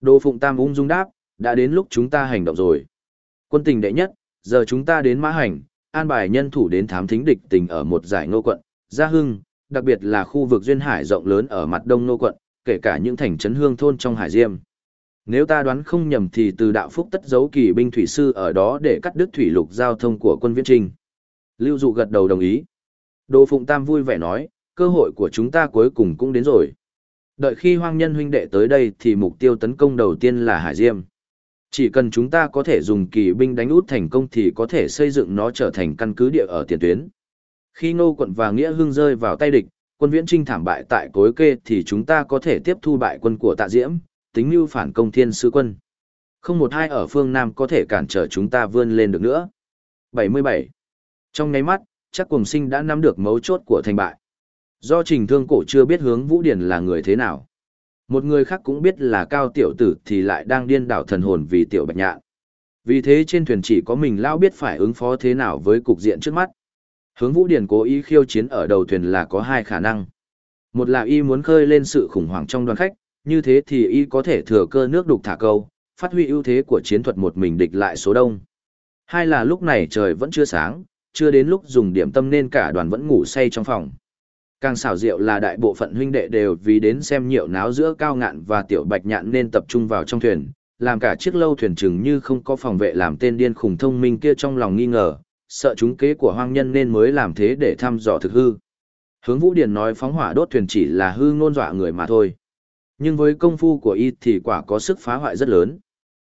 Đô Phụng Tam ung dung đáp, đã đến lúc chúng ta hành động rồi. Quân tình đệ nhất, giờ chúng ta đến Mã Hành, an bài nhân thủ đến thám thính địch tình ở một giải ngô quận, Gia Hưng, đặc biệt là khu vực duyên hải rộng lớn ở mặt đông nô quận, kể cả những thành trấn hương thôn trong hải diêm. Nếu ta đoán không nhầm thì từ đạo phúc tất giấu kỳ binh thủy sư ở đó để cắt đứt thủy lục giao thông của quân viễn trinh. Lưu Dụ gật đầu đồng ý. Đồ Phụng Tam vui vẻ nói, cơ hội của chúng ta cuối cùng cũng đến rồi. Đợi khi hoang nhân huynh đệ tới đây thì mục tiêu tấn công đầu tiên là Hải Diêm. Chỉ cần chúng ta có thể dùng kỳ binh đánh út thành công thì có thể xây dựng nó trở thành căn cứ địa ở tiền tuyến. Khi Ngô quận và Nghĩa Hưng rơi vào tay địch, quân viễn trinh thảm bại tại cối kê thì chúng ta có thể tiếp thu bại quân của tạ diễm, tính mưu phản công thiên sứ quân. Không một hai ở phương Nam có thể cản trở chúng ta vươn lên được nữa. 77. Trong nháy mắt, chắc cùng sinh đã nắm được mấu chốt của thành bại. Do trình thương cổ chưa biết hướng Vũ Điển là người thế nào. Một người khác cũng biết là cao tiểu tử thì lại đang điên đảo thần hồn vì tiểu bạch nhạn. Vì thế trên thuyền chỉ có mình lão biết phải ứng phó thế nào với cục diện trước mắt. Hướng Vũ Điển cố ý khiêu chiến ở đầu thuyền là có hai khả năng. Một là y muốn khơi lên sự khủng hoảng trong đoàn khách, như thế thì y có thể thừa cơ nước đục thả câu, phát huy ưu thế của chiến thuật một mình địch lại số đông. Hai là lúc này trời vẫn chưa sáng, chưa đến lúc dùng điểm tâm nên cả đoàn vẫn ngủ say trong phòng. Càng xảo diệu là đại bộ phận huynh đệ đều vì đến xem nhiệu náo giữa cao ngạn và tiểu bạch nhạn nên tập trung vào trong thuyền, làm cả chiếc lâu thuyền chừng như không có phòng vệ làm tên điên khủng thông minh kia trong lòng nghi ngờ, sợ chúng kế của hoang nhân nên mới làm thế để thăm dò thực hư. Hướng Vũ Điền nói phóng hỏa đốt thuyền chỉ là hư ngôn dọa người mà thôi. Nhưng với công phu của y thì quả có sức phá hoại rất lớn.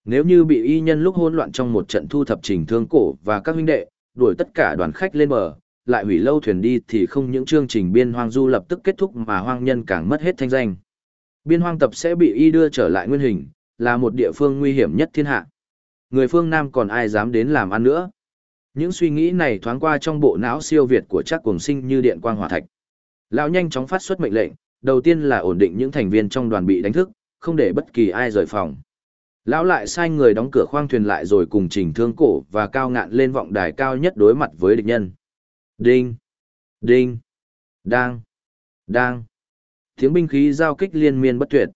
Nếu như bị y nhân lúc hỗn loạn trong một trận thu thập trình thương cổ và các huynh đệ, đuổi tất cả đoàn khách lên bờ, lại hủy lâu thuyền đi thì không những chương trình biên hoang du lập tức kết thúc mà hoang nhân càng mất hết thanh danh. Biên hoang tập sẽ bị y đưa trở lại nguyên hình, là một địa phương nguy hiểm nhất thiên hạ. Người phương Nam còn ai dám đến làm ăn nữa. Những suy nghĩ này thoáng qua trong bộ não siêu việt của chắc cuồng sinh như điện quang hỏa thạch. Lão nhanh chóng phát xuất mệnh lệnh, đầu tiên là ổn định những thành viên trong đoàn bị đánh thức, không để bất kỳ ai rời phòng. Lão lại sai người đóng cửa khoang thuyền lại rồi cùng trình thương cổ và cao ngạn lên vọng đài cao nhất đối mặt với địch nhân. Đinh! Đinh! Đang! Đang! Tiếng binh khí giao kích liên miên bất tuyệt.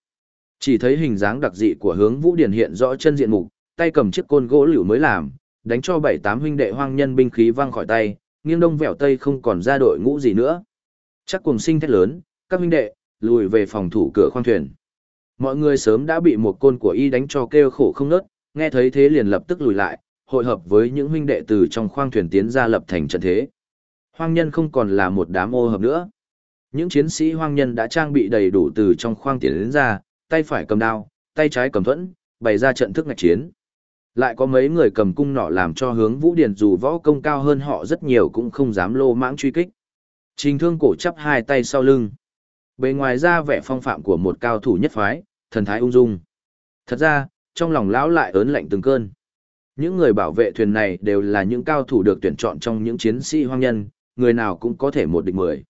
Chỉ thấy hình dáng đặc dị của hướng vũ điển hiện rõ chân diện mục, tay cầm chiếc côn gỗ liễu mới làm, đánh cho bảy tám huynh đệ hoang nhân binh khí văng khỏi tay, nghiêng đông vẹo tây không còn ra đội ngũ gì nữa. Chắc cùng sinh thét lớn, các huynh đệ, lùi về phòng thủ cửa khoang thuyền. Mọi người sớm đã bị một côn của y đánh cho kêu khổ không nớt, nghe thấy thế liền lập tức lùi lại, hội hợp với những huynh đệ từ trong khoang thuyền tiến ra lập thành trận thế. Hoang nhân không còn là một đám ô hợp nữa. Những chiến sĩ hoang nhân đã trang bị đầy đủ từ trong khoang tiến đến ra, tay phải cầm đao, tay trái cầm thuẫn, bày ra trận thức ngạch chiến. Lại có mấy người cầm cung nọ làm cho hướng vũ Điền dù võ công cao hơn họ rất nhiều cũng không dám lô mãng truy kích. Trình thương cổ chắp hai tay sau lưng. Bề ngoài ra vẻ phong phạm của một cao thủ nhất phái, thần thái ung dung. Thật ra, trong lòng lão lại ớn lạnh từng cơn. Những người bảo vệ thuyền này đều là những cao thủ được tuyển chọn trong những chiến sĩ hoang nhân, người nào cũng có thể một địch mười.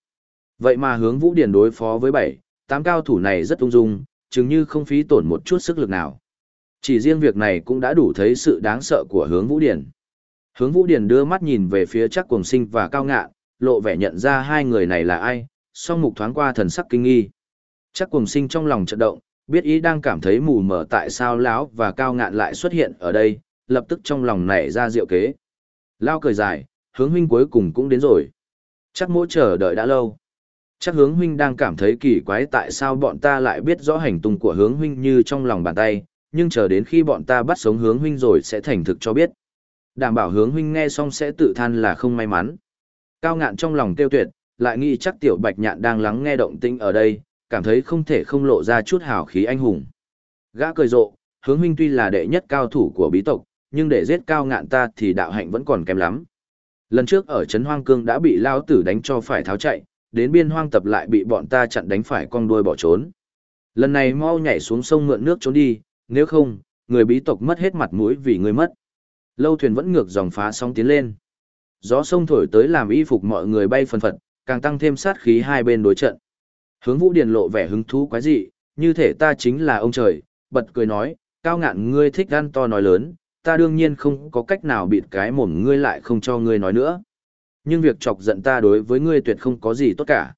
Vậy mà hướng vũ Điền đối phó với bảy, tám cao thủ này rất ung dung, chừng như không phí tổn một chút sức lực nào. Chỉ riêng việc này cũng đã đủ thấy sự đáng sợ của hướng vũ điển. Hướng vũ điển đưa mắt nhìn về phía chắc cuồng sinh và cao ngạn, lộ vẻ nhận ra hai người này là ai, song mục thoáng qua thần sắc kinh nghi. Chắc cuồng sinh trong lòng chợt động, biết ý đang cảm thấy mù mờ tại sao lão và cao ngạn lại xuất hiện ở đây, lập tức trong lòng nảy ra diệu kế. Lao cười dài, hướng huynh cuối cùng cũng đến rồi. Chắc mỗi chờ đợi đã lâu. Chắc hướng huynh đang cảm thấy kỳ quái tại sao bọn ta lại biết rõ hành tung của hướng huynh như trong lòng bàn tay, nhưng chờ đến khi bọn ta bắt sống hướng huynh rồi sẽ thành thực cho biết. Đảm bảo hướng huynh nghe xong sẽ tự than là không may mắn. Cao ngạn trong lòng tiêu tuyệt, lại nghĩ chắc tiểu bạch nhạn đang lắng nghe động tĩnh ở đây, cảm thấy không thể không lộ ra chút hào khí anh hùng. Gã cười rộ, hướng huynh tuy là đệ nhất cao thủ của bí tộc, nhưng để giết cao ngạn ta thì đạo hạnh vẫn còn kém lắm. Lần trước ở Trấn Hoang Cương đã bị lao tử đánh cho phải tháo chạy, đến biên hoang tập lại bị bọn ta chặn đánh phải con đuôi bỏ trốn. Lần này mau nhảy xuống sông mượn nước trốn đi, nếu không, người bí tộc mất hết mặt mũi vì người mất. Lâu thuyền vẫn ngược dòng phá sóng tiến lên. Gió sông thổi tới làm y phục mọi người bay phần phật, càng tăng thêm sát khí hai bên đối trận. Hướng Vũ Điền lộ vẻ hứng thú quái dị, như thể ta chính là ông trời, bật cười nói, cao ngạn ngươi thích gan to nói lớn, ta đương nhiên không có cách nào bịt cái mồm ngươi lại không cho ngươi nói nữa. Nhưng việc chọc giận ta đối với ngươi tuyệt không có gì tốt cả.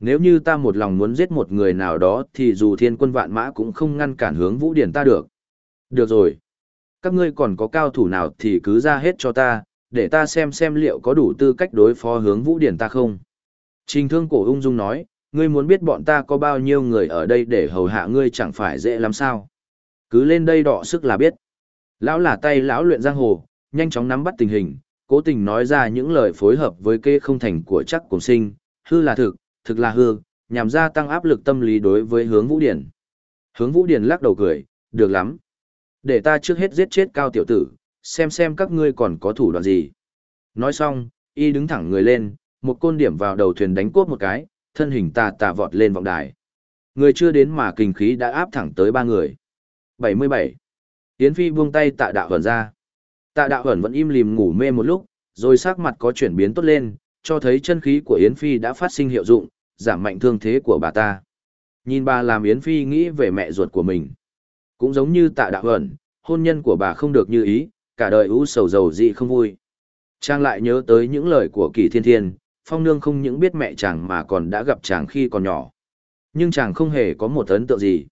Nếu như ta một lòng muốn giết một người nào đó thì dù thiên quân vạn mã cũng không ngăn cản hướng Vũ điển ta được. Được rồi. Các ngươi còn có cao thủ nào thì cứ ra hết cho ta, để ta xem xem liệu có đủ tư cách đối phó hướng Vũ điển ta không. Trình thương cổ ung dung nói, ngươi muốn biết bọn ta có bao nhiêu người ở đây để hầu hạ ngươi chẳng phải dễ lắm sao. Cứ lên đây đọ sức là biết. Lão là tay lão luyện giang hồ, nhanh chóng nắm bắt tình hình, cố tình nói ra những lời phối hợp với kê không thành của chắc cùng sinh, hư là thực, thực là hư, nhằm gia tăng áp lực tâm lý đối với hướng vũ điển. Hướng vũ điển lắc đầu cười, được lắm. Để ta trước hết giết chết cao tiểu tử, xem xem các ngươi còn có thủ đoạn gì. Nói xong, y đứng thẳng người lên, một côn điểm vào đầu thuyền đánh cốt một cái, thân hình tà tà vọt lên vọng đài. Người chưa đến mà kinh khí đã áp thẳng tới ba người. 77. Yến Phi buông tay tạ đạo hẩn ra. Tạ đạo hẩn vẫn im lìm ngủ mê một lúc, rồi sắc mặt có chuyển biến tốt lên, cho thấy chân khí của Yến Phi đã phát sinh hiệu dụng, giảm mạnh thương thế của bà ta. Nhìn bà làm Yến Phi nghĩ về mẹ ruột của mình. Cũng giống như tạ đạo ẩn, hôn nhân của bà không được như ý, cả đời u sầu dầu dị không vui. Trang lại nhớ tới những lời của kỳ thiên thiên, phong nương không những biết mẹ chàng mà còn đã gặp chàng khi còn nhỏ. Nhưng chàng không hề có một ấn tượng gì.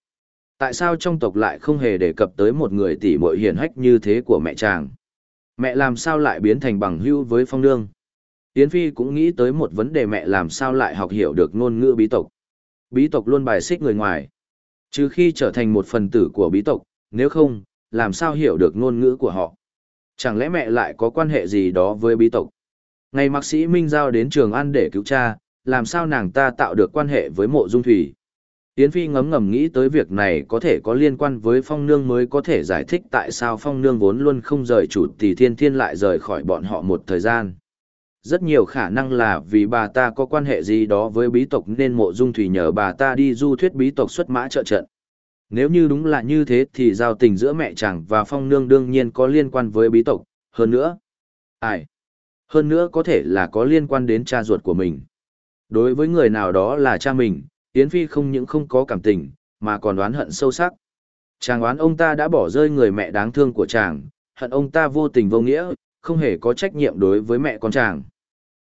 Tại sao trong tộc lại không hề đề cập tới một người tỷ muội hiền hách như thế của mẹ chàng? Mẹ làm sao lại biến thành bằng hữu với phong nương? Yến Phi cũng nghĩ tới một vấn đề mẹ làm sao lại học hiểu được ngôn ngữ bí tộc. Bí tộc luôn bài xích người ngoài. Trừ khi trở thành một phần tử của bí tộc, nếu không, làm sao hiểu được ngôn ngữ của họ. Chẳng lẽ mẹ lại có quan hệ gì đó với bí tộc? Ngày mạc sĩ Minh Giao đến trường ăn để cứu cha, làm sao nàng ta tạo được quan hệ với mộ dung thủy? Yến Phi ngấm ngầm nghĩ tới việc này có thể có liên quan với phong nương mới có thể giải thích tại sao phong nương vốn luôn không rời chủ tỷ thiên thiên lại rời khỏi bọn họ một thời gian. Rất nhiều khả năng là vì bà ta có quan hệ gì đó với bí tộc nên mộ dung thủy nhờ bà ta đi du thuyết bí tộc xuất mã trợ trận. Nếu như đúng là như thế thì giao tình giữa mẹ chàng và phong nương đương nhiên có liên quan với bí tộc, hơn nữa. Ai? Hơn nữa có thể là có liên quan đến cha ruột của mình. Đối với người nào đó là cha mình, Yến Phi không những không có cảm tình, mà còn đoán hận sâu sắc. Chàng oán ông ta đã bỏ rơi người mẹ đáng thương của chàng, hận ông ta vô tình vô nghĩa, không hề có trách nhiệm đối với mẹ con chàng.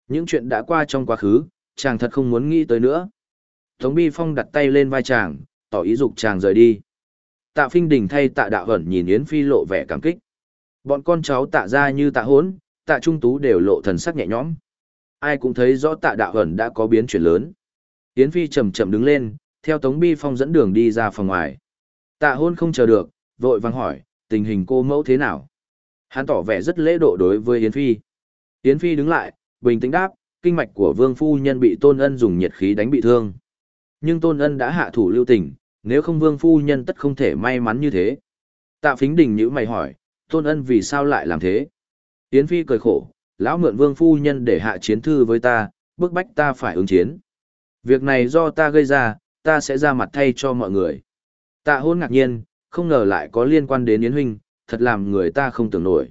Những chuyện đã qua trong quá khứ, chàng thật không muốn nghĩ tới nữa. Tống Bi Phong đặt tay lên vai chàng, tỏ ý dục chàng rời đi. Tạ Phinh Đình thay tạ đạo Hẩn nhìn Yến Phi lộ vẻ cảm kích. Bọn con cháu tạ ra như tạ hốn, tạ trung tú đều lộ thần sắc nhẹ nhõm. Ai cũng thấy rõ tạ đạo Hẩn đã có biến chuyển lớn. Yến Phi chậm chậm đứng lên, theo Tống Bi Phong dẫn đường đi ra phòng ngoài. Tạ hôn không chờ được, vội vàng hỏi, tình hình cô mẫu thế nào? Hắn tỏ vẻ rất lễ độ đối với Yến Phi. Yến Phi đứng lại, bình tĩnh đáp, kinh mạch của vương phu nhân bị tôn ân dùng nhiệt khí đánh bị thương. Nhưng tôn ân đã hạ thủ lưu tình, nếu không vương phu nhân tất không thể may mắn như thế. Tạ phính đình nhữ mày hỏi, tôn ân vì sao lại làm thế? Yến Phi cười khổ, lão mượn vương phu nhân để hạ chiến thư với ta, bức bách ta phải ứng chiến. Việc này do ta gây ra, ta sẽ ra mặt thay cho mọi người. Tạ hôn ngạc nhiên, không ngờ lại có liên quan đến Yến Huynh, thật làm người ta không tưởng nổi.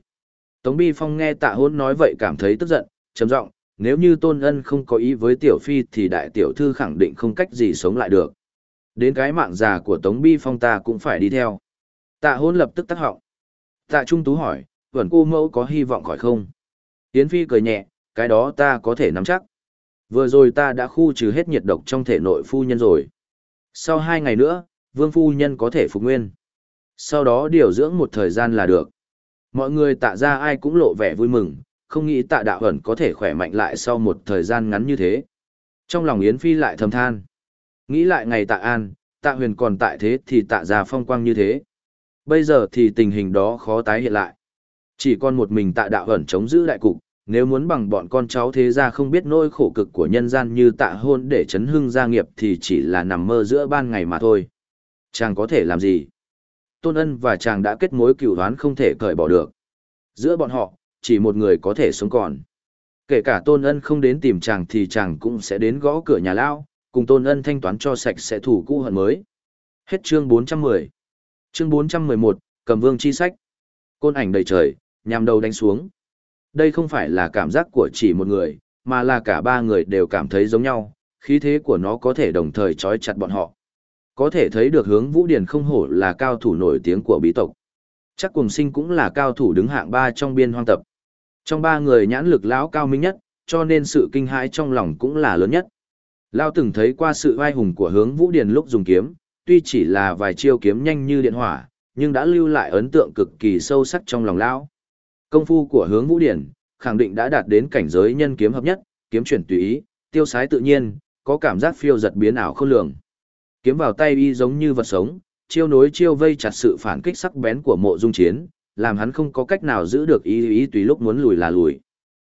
Tống Bi Phong nghe tạ hôn nói vậy cảm thấy tức giận, trầm giọng nếu như tôn ân không có ý với tiểu phi thì đại tiểu thư khẳng định không cách gì sống lại được. Đến cái mạng già của Tống Bi Phong ta cũng phải đi theo. Tạ hôn lập tức tắt họng. Tạ Trung Tú hỏi, vẩn cô mẫu có hy vọng khỏi không? Yến Phi cười nhẹ, cái đó ta có thể nắm chắc. Vừa rồi ta đã khu trừ hết nhiệt độc trong thể nội phu nhân rồi. Sau hai ngày nữa, vương phu nhân có thể phục nguyên. Sau đó điều dưỡng một thời gian là được. Mọi người tạ ra ai cũng lộ vẻ vui mừng, không nghĩ tạ đạo ẩn có thể khỏe mạnh lại sau một thời gian ngắn như thế. Trong lòng Yến Phi lại thầm than. Nghĩ lại ngày tạ an, tạ huyền còn tại thế thì tạ ra phong quang như thế. Bây giờ thì tình hình đó khó tái hiện lại. Chỉ còn một mình tạ đạo ẩn chống giữ đại cục, nếu muốn bằng bọn con cháu thế ra không biết nỗi khổ cực của nhân gian như tạ hôn để chấn hưng gia nghiệp thì chỉ là nằm mơ giữa ban ngày mà thôi. Chàng có thể làm gì? Tôn ân và chàng đã kết mối cựu đoán không thể cởi bỏ được. Giữa bọn họ, chỉ một người có thể sống còn. Kể cả tôn ân không đến tìm chàng thì chàng cũng sẽ đến gõ cửa nhà lao, cùng tôn ân thanh toán cho sạch sẽ thủ cũ hận mới. Hết chương 410. Chương 411, cầm vương chi sách. Côn ảnh đầy trời, nhằm đầu đánh xuống. Đây không phải là cảm giác của chỉ một người, mà là cả ba người đều cảm thấy giống nhau, khí thế của nó có thể đồng thời trói chặt bọn họ. Có thể thấy được hướng Vũ Điển không hổ là cao thủ nổi tiếng của bí tộc. Chắc cùng sinh cũng là cao thủ đứng hạng ba trong biên hoang tập. Trong ba người nhãn lực lão cao minh nhất, cho nên sự kinh hãi trong lòng cũng là lớn nhất. Lao từng thấy qua sự vai hùng của hướng Vũ Điền lúc dùng kiếm, tuy chỉ là vài chiêu kiếm nhanh như điện hỏa, nhưng đã lưu lại ấn tượng cực kỳ sâu sắc trong lòng lão. Công phu của hướng Vũ điền khẳng định đã đạt đến cảnh giới nhân kiếm hợp nhất, kiếm chuyển tùy ý, tiêu sái tự nhiên, có cảm giác phiêu giật biến ảo không lường. Kiếm vào tay y giống như vật sống, chiêu nối chiêu vây chặt sự phản kích sắc bén của mộ dung chiến, làm hắn không có cách nào giữ được ý ý tùy lúc muốn lùi là lùi.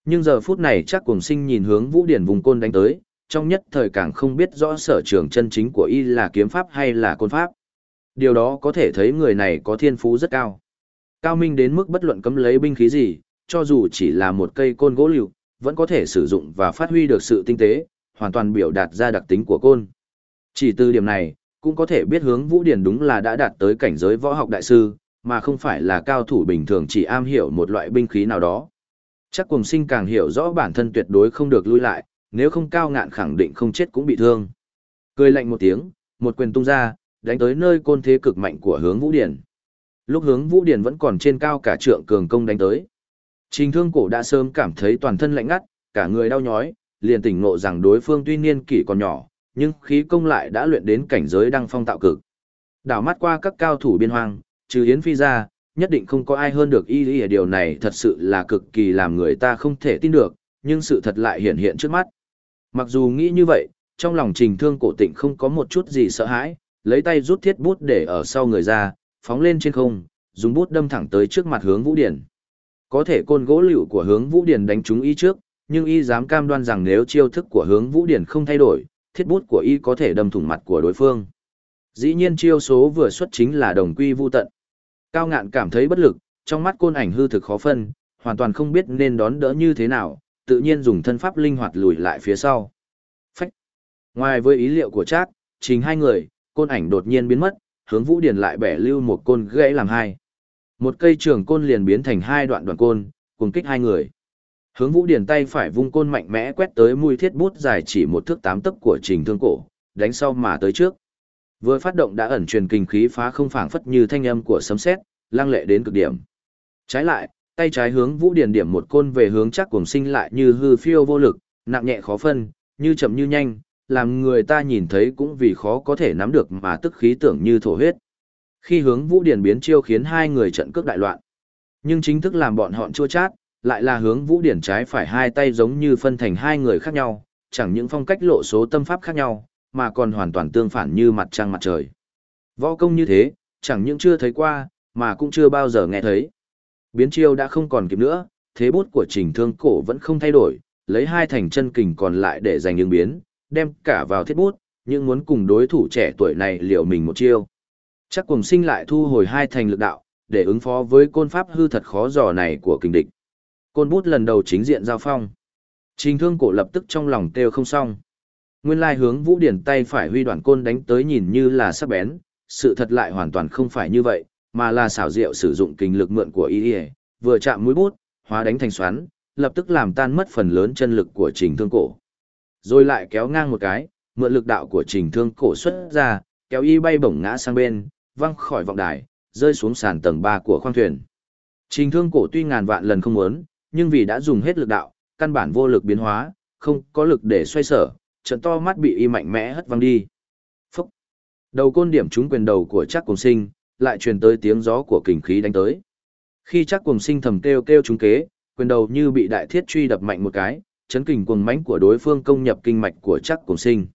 Nhưng giờ phút này chắc cùng sinh nhìn hướng Vũ Điển vùng côn đánh tới, trong nhất thời càng không biết rõ sở trường chân chính của y là kiếm pháp hay là côn pháp. Điều đó có thể thấy người này có thiên phú rất cao. Cao minh đến mức bất luận cấm lấy binh khí gì, cho dù chỉ là một cây côn gỗ liều, vẫn có thể sử dụng và phát huy được sự tinh tế, hoàn toàn biểu đạt ra đặc tính của côn. Chỉ từ điểm này, cũng có thể biết hướng Vũ Điển đúng là đã đạt tới cảnh giới võ học đại sư, mà không phải là cao thủ bình thường chỉ am hiểu một loại binh khí nào đó. Chắc cùng sinh càng hiểu rõ bản thân tuyệt đối không được lui lại, nếu không cao ngạn khẳng định không chết cũng bị thương. Cười lạnh một tiếng, một quyền tung ra, đánh tới nơi côn thế cực mạnh của hướng Vũ Điển. Lúc hướng Vũ Điển vẫn còn trên cao cả trượng cường công đánh tới. Trình thương cổ đã sớm cảm thấy toàn thân lạnh ngắt, cả người đau nhói, liền tỉnh ngộ rằng đối phương tuy niên kỷ còn nhỏ, nhưng khí công lại đã luyện đến cảnh giới đăng phong tạo cực. Đảo mắt qua các cao thủ biên hoang, trừ Yến Phi ra, nhất định không có ai hơn được y lý điều này thật sự là cực kỳ làm người ta không thể tin được, nhưng sự thật lại hiện hiện trước mắt. Mặc dù nghĩ như vậy, trong lòng trình thương cổ tịnh không có một chút gì sợ hãi, lấy tay rút thiết bút để ở sau người ra, phóng lên trên không, dùng bút đâm thẳng tới trước mặt hướng Vũ Điển. Có thể côn gỗ liệu của hướng Vũ Điển đánh trúng y trước, nhưng y dám cam đoan rằng nếu chiêu thức của hướng Vũ Điển không thay đổi, thiết bút của y có thể đâm thủng mặt của đối phương. Dĩ nhiên chiêu số vừa xuất chính là đồng quy vu tận. Cao ngạn cảm thấy bất lực, trong mắt côn ảnh hư thực khó phân, hoàn toàn không biết nên đón đỡ như thế nào, tự nhiên dùng thân pháp linh hoạt lùi lại phía sau. Phách. Ngoài với ý liệu của Trác, chính hai người, côn ảnh đột nhiên biến mất, hướng Vũ Điền lại bẻ lưu một côn gãy làm hai. Một cây trường côn liền biến thành hai đoạn đoạn côn, cùng kích hai người. Hướng Vũ Điền tay phải vung côn mạnh mẽ quét tới mũi thiết bút dài chỉ một thước tám tấc của Trình Thương Cổ, đánh sau mà tới trước. Vừa phát động đã ẩn truyền kinh khí phá không phảng phất như thanh âm của sấm sét, lăng lệ đến cực điểm. Trái lại, tay trái hướng Vũ Điền điểm một côn về hướng chắc cuồng sinh lại như hư phiêu vô lực, nặng nhẹ khó phân, như chậm như nhanh, làm người ta nhìn thấy cũng vì khó có thể nắm được mà tức khí tưởng như thổ huyết. Khi hướng Vũ Điền biến chiêu khiến hai người trận cước đại loạn. Nhưng chính thức làm bọn họ chua chát, lại là hướng Vũ Điển trái phải hai tay giống như phân thành hai người khác nhau, chẳng những phong cách lộ số tâm pháp khác nhau, mà còn hoàn toàn tương phản như mặt trăng mặt trời. Võ công như thế, chẳng những chưa thấy qua, mà cũng chưa bao giờ nghe thấy. Biến chiêu đã không còn kịp nữa, thế bút của trình thương cổ vẫn không thay đổi, lấy hai thành chân kình còn lại để giành những biến, đem cả vào thiết bút, nhưng muốn cùng đối thủ trẻ tuổi này liệu mình một chiêu. Chắc cùng sinh lại thu hồi hai thành lực đạo, để ứng phó với côn pháp hư thật khó dò này của kình địch. Côn bút lần đầu chính diện giao phong. Trình thương cổ lập tức trong lòng kêu không xong. Nguyên lai hướng vũ điển tay phải huy đoạn côn đánh tới nhìn như là sắc bén, sự thật lại hoàn toàn không phải như vậy, mà là xảo diệu sử dụng kinh lực mượn của y vừa chạm mũi bút, hóa đánh thành xoắn, lập tức làm tan mất phần lớn chân lực của trình thương cổ. Rồi lại kéo ngang một cái, mượn lực đạo của trình thương cổ xuất ra, kéo y bay bổng ngã sang bên, văng khỏi vọng đài, rơi xuống sàn tầng 3 của khoang thuyền. Trình thương cổ tuy ngàn vạn lần không muốn, nhưng vì đã dùng hết lực đạo, căn bản vô lực biến hóa, không có lực để xoay sở, trận to mắt bị y mạnh mẽ hất văng đi. Phúc! Đầu côn điểm trúng quyền đầu của chắc cùng sinh, lại truyền tới tiếng gió của kình khí đánh tới. Khi chắc cùng sinh thầm kêu kêu trúng kế, quyền đầu như bị đại thiết truy đập mạnh một cái, chấn kình cuồng mãnh của đối phương công nhập kinh mạch của chắc cùng sinh.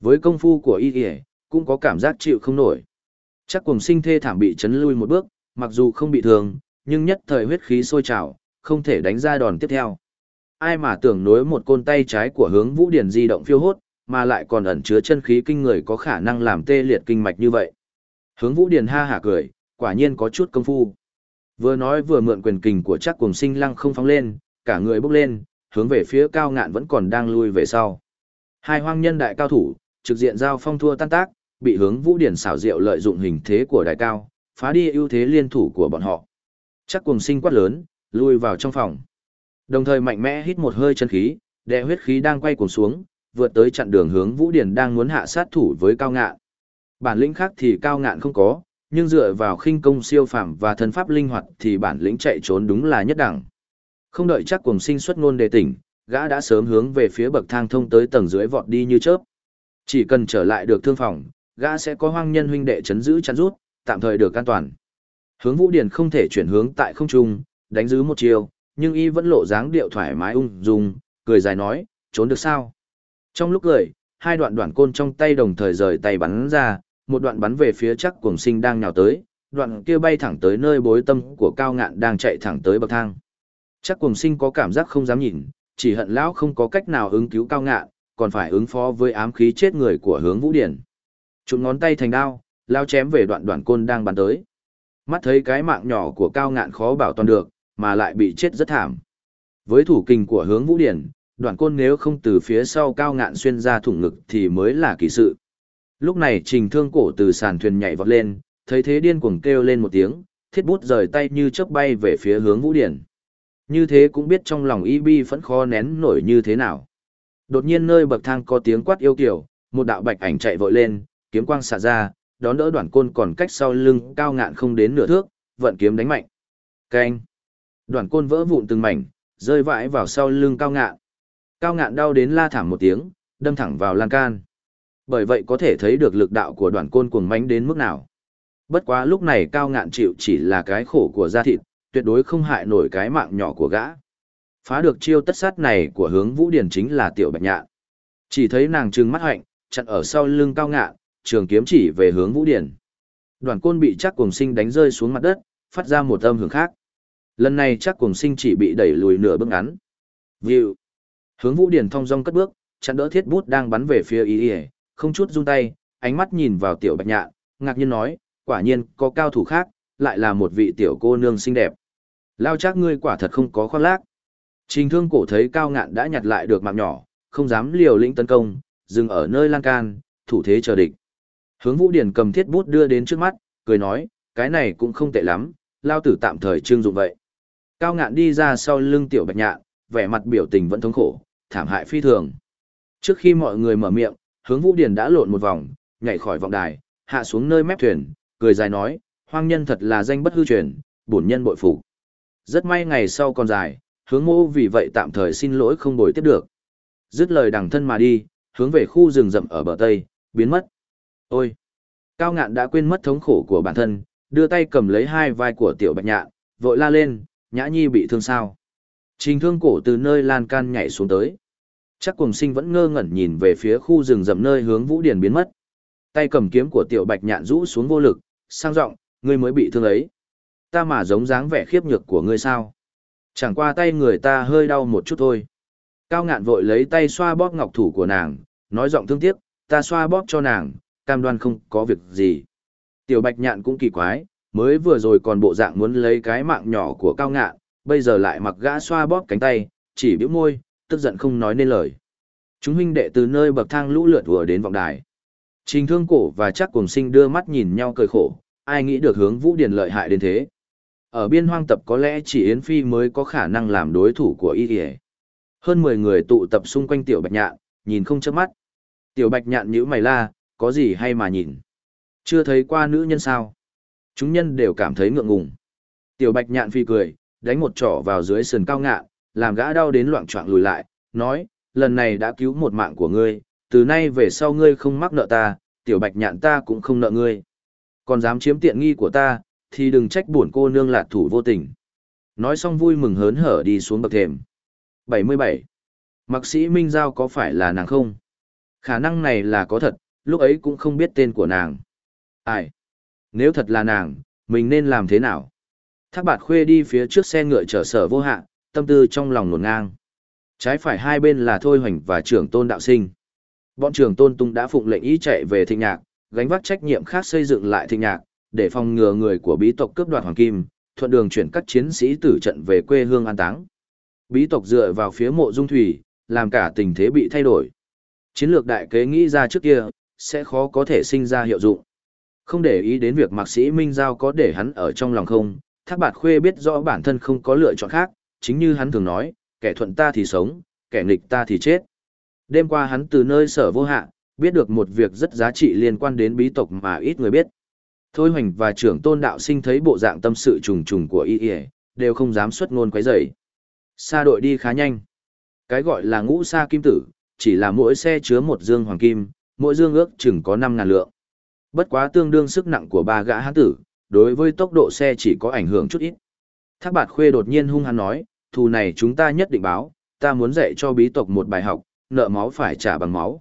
Với công phu của y y, cũng có cảm giác chịu không nổi. Chắc cùng sinh thê thảm bị chấn lui một bước, mặc dù không bị thương, nhưng nhất thời huyết khí sôi trào, không thể đánh ra đòn tiếp theo. Ai mà tưởng nối một côn tay trái của hướng vũ điển di động phiêu hốt, mà lại còn ẩn chứa chân khí kinh người có khả năng làm tê liệt kinh mạch như vậy. Hướng vũ điển ha hả cười, quả nhiên có chút công phu. Vừa nói vừa mượn quyền kình của chắc cùng sinh lăng không phóng lên, cả người bốc lên, hướng về phía cao ngạn vẫn còn đang lui về sau. Hai hoang nhân đại cao thủ, trực diện giao phong thua tan tác, bị hướng vũ điển xảo diệu lợi dụng hình thế của đại cao, phá đi ưu thế liên thủ của bọn họ. Chắc cùng sinh quát lớn, lui vào trong phòng. Đồng thời mạnh mẽ hít một hơi chân khí, đè huyết khí đang quay cuồng xuống, vượt tới chặn đường hướng Vũ Điển đang muốn hạ sát thủ với Cao Ngạn. Bản lĩnh khác thì Cao Ngạn không có, nhưng dựa vào khinh công siêu phàm và thân pháp linh hoạt thì bản lĩnh chạy trốn đúng là nhất đẳng. Không đợi chắc cuồng sinh xuất ngôn đề tỉnh, gã đã sớm hướng về phía bậc thang thông tới tầng dưới vọt đi như chớp. Chỉ cần trở lại được thương phòng, gã sẽ có hoang nhân huynh đệ chấn giữ chắn rút, tạm thời được an toàn. Hướng Vũ Điển không thể chuyển hướng tại không trung, đánh giữ một chiều, nhưng y vẫn lộ dáng điệu thoải mái ung dung, cười dài nói, trốn được sao? Trong lúc cười, hai đoạn đoạn côn trong tay đồng thời rời tay bắn ra, một đoạn bắn về phía chắc cuồng sinh đang nhào tới, đoạn kia bay thẳng tới nơi bối tâm của cao ngạn đang chạy thẳng tới bậc thang. Chắc cuồng sinh có cảm giác không dám nhìn, chỉ hận lão không có cách nào ứng cứu cao ngạn, còn phải ứng phó với ám khí chết người của hướng vũ điển. Chụm ngón tay thành đao, lao chém về đoạn đoạn côn đang bắn tới. Mắt thấy cái mạng nhỏ của cao ngạn khó bảo toàn được, mà lại bị chết rất thảm. Với thủ kình của hướng vũ điển, đoạn côn nếu không từ phía sau cao ngạn xuyên ra thủng ngực thì mới là kỳ sự. Lúc này trình thương cổ từ sàn thuyền nhảy vọt lên, thấy thế điên cuồng kêu lên một tiếng, thiết bút rời tay như chớp bay về phía hướng vũ điển. Như thế cũng biết trong lòng y bi vẫn khó nén nổi như thế nào. Đột nhiên nơi bậc thang có tiếng quát yêu kiểu, một đạo bạch ảnh chạy vội lên, kiếm quang xả ra, đón đỡ đoạn côn còn cách sau lưng cao ngạn không đến nửa thước, vận kiếm đánh mạnh. Canh! Đoàn côn vỡ vụn từng mảnh, rơi vãi vào sau lưng cao ngạn. Cao ngạn đau đến la thảm một tiếng, đâm thẳng vào lan can. Bởi vậy có thể thấy được lực đạo của đoàn côn cuồng mánh đến mức nào. Bất quá lúc này cao ngạn chịu chỉ là cái khổ của da thịt, tuyệt đối không hại nổi cái mạng nhỏ của gã. Phá được chiêu tất sát này của hướng vũ điển chính là tiểu bạch nhạn. Chỉ thấy nàng trừng mắt hạnh, chặn ở sau lưng cao ngạn, trường kiếm chỉ về hướng vũ điển. Đoàn côn bị chắc cuồng sinh đánh rơi xuống mặt đất, phát ra một âm hưởng khác. Lần này chắc cuồng sinh chỉ bị đẩy lùi nửa bước ngắn. View. Hướng vũ điển thong dong cất bước, chặn đỡ thiết bút đang bắn về phía ý ỉa không chút run tay ánh mắt nhìn vào tiểu bạch nhạn ngạc nhiên nói quả nhiên có cao thủ khác lại là một vị tiểu cô nương xinh đẹp lao chắc ngươi quả thật không có khoác lác trình thương cổ thấy cao ngạn đã nhặt lại được mạng nhỏ không dám liều lĩnh tấn công dừng ở nơi lan can thủ thế chờ địch hướng vũ điển cầm thiết bút đưa đến trước mắt cười nói cái này cũng không tệ lắm lao tử tạm thời trương dụng vậy cao ngạn đi ra sau lưng tiểu bạch nhạn vẻ mặt biểu tình vẫn thống khổ thảm hại phi thường Trước khi mọi người mở miệng, hướng Vũ Điền đã lộn một vòng, nhảy khỏi vọng đài, hạ xuống nơi mép thuyền, cười dài nói, hoang nhân thật là danh bất hư truyền, bổn nhân bội phục. Rất may ngày sau còn dài, hướng mô vì vậy tạm thời xin lỗi không bồi tiếp được. Dứt lời đằng thân mà đi, hướng về khu rừng rậm ở bờ tây, biến mất. Ôi! Cao ngạn đã quên mất thống khổ của bản thân, đưa tay cầm lấy hai vai của tiểu bạch nhạn, vội la lên, nhã nhi bị thương sao. Trình thương cổ từ nơi lan can nhảy xuống tới. Chắc cùng sinh vẫn ngơ ngẩn nhìn về phía khu rừng rậm nơi hướng Vũ Điền biến mất. Tay cầm kiếm của tiểu bạch nhạn rũ xuống vô lực, sang giọng ngươi mới bị thương ấy. Ta mà giống dáng vẻ khiếp nhược của ngươi sao? Chẳng qua tay người ta hơi đau một chút thôi. Cao ngạn vội lấy tay xoa bóp ngọc thủ của nàng, nói giọng thương tiếc, ta xoa bóp cho nàng, cam đoan không có việc gì. Tiểu bạch nhạn cũng kỳ quái, mới vừa rồi còn bộ dạng muốn lấy cái mạng nhỏ của cao ngạn, bây giờ lại mặc gã xoa bóp cánh tay, chỉ bĩu môi, tức giận không nói nên lời. Chúng huynh đệ từ nơi bậc thang lũ lượt vừa đến vọng đài. Trình thương cổ và chắc cùng sinh đưa mắt nhìn nhau cười khổ, ai nghĩ được hướng vũ điền lợi hại đến thế. Ở biên hoang tập có lẽ chỉ Yến Phi mới có khả năng làm đối thủ của y kìa. Hơn 10 người tụ tập xung quanh tiểu bạch nhạn, nhìn không chớp mắt. Tiểu bạch nhạn nhíu mày la, có gì hay mà nhìn. Chưa thấy qua nữ nhân sao. Chúng nhân đều cảm thấy ngượng ngùng. Tiểu bạch nhạn phi cười, đánh một trỏ vào dưới sườn cao ngạn, làm gã đau đến loạn choạng lùi lại, nói, lần này đã cứu một mạng của ngươi, từ nay về sau ngươi không mắc nợ ta, tiểu bạch nhạn ta cũng không nợ ngươi. Còn dám chiếm tiện nghi của ta, thì đừng trách buồn cô nương lạc thủ vô tình. Nói xong vui mừng hớn hở đi xuống bậc thềm. 77. Mạc sĩ Minh Giao có phải là nàng không? Khả năng này là có thật, lúc ấy cũng không biết tên của nàng. Ai? Nếu thật là nàng, mình nên làm thế nào? Thác bạt khuê đi phía trước xe ngựa chở sở vô hạ, tâm tư trong lòng nổn ngang. Trái phải hai bên là Thôi Hoành và trưởng tôn đạo sinh. Bọn trưởng tôn tung đã phụng lệnh ý chạy về thịnh nhạc, gánh vác trách nhiệm khác xây dựng lại thịnh nhạc, để phòng ngừa người của bí tộc cướp đoạt hoàng kim, thuận đường chuyển các chiến sĩ tử trận về quê hương an táng. Bí tộc dựa vào phía mộ dung thủy, làm cả tình thế bị thay đổi. Chiến lược đại kế nghĩ ra trước kia, sẽ khó có thể sinh ra hiệu dụng. Không để ý đến việc mạc sĩ Minh Giao có để hắn ở trong lòng không, Thác Bạt Khuê biết rõ bản thân không có lựa chọn khác, chính như hắn thường nói, kẻ thuận ta thì sống, kẻ nghịch ta thì chết. Đêm qua hắn từ nơi sở vô hạ, biết được một việc rất giá trị liên quan đến bí tộc mà ít người biết. Thôi hoành và trưởng tôn đạo sinh thấy bộ dạng tâm sự trùng trùng của y y, đều không dám xuất ngôn quấy rầy. Xa đội đi khá nhanh. Cái gọi là ngũ sa kim tử, chỉ là mỗi xe chứa một dương hoàng kim, mỗi dương ước chừng có 5 ngàn lượng. Bất quá tương đương sức nặng của ba gã hán tử, đối với tốc độ xe chỉ có ảnh hưởng chút ít. Thác bạt khuê đột nhiên hung hăng nói, thù này chúng ta nhất định báo, ta muốn dạy cho bí tộc một bài học, nợ máu phải trả bằng máu.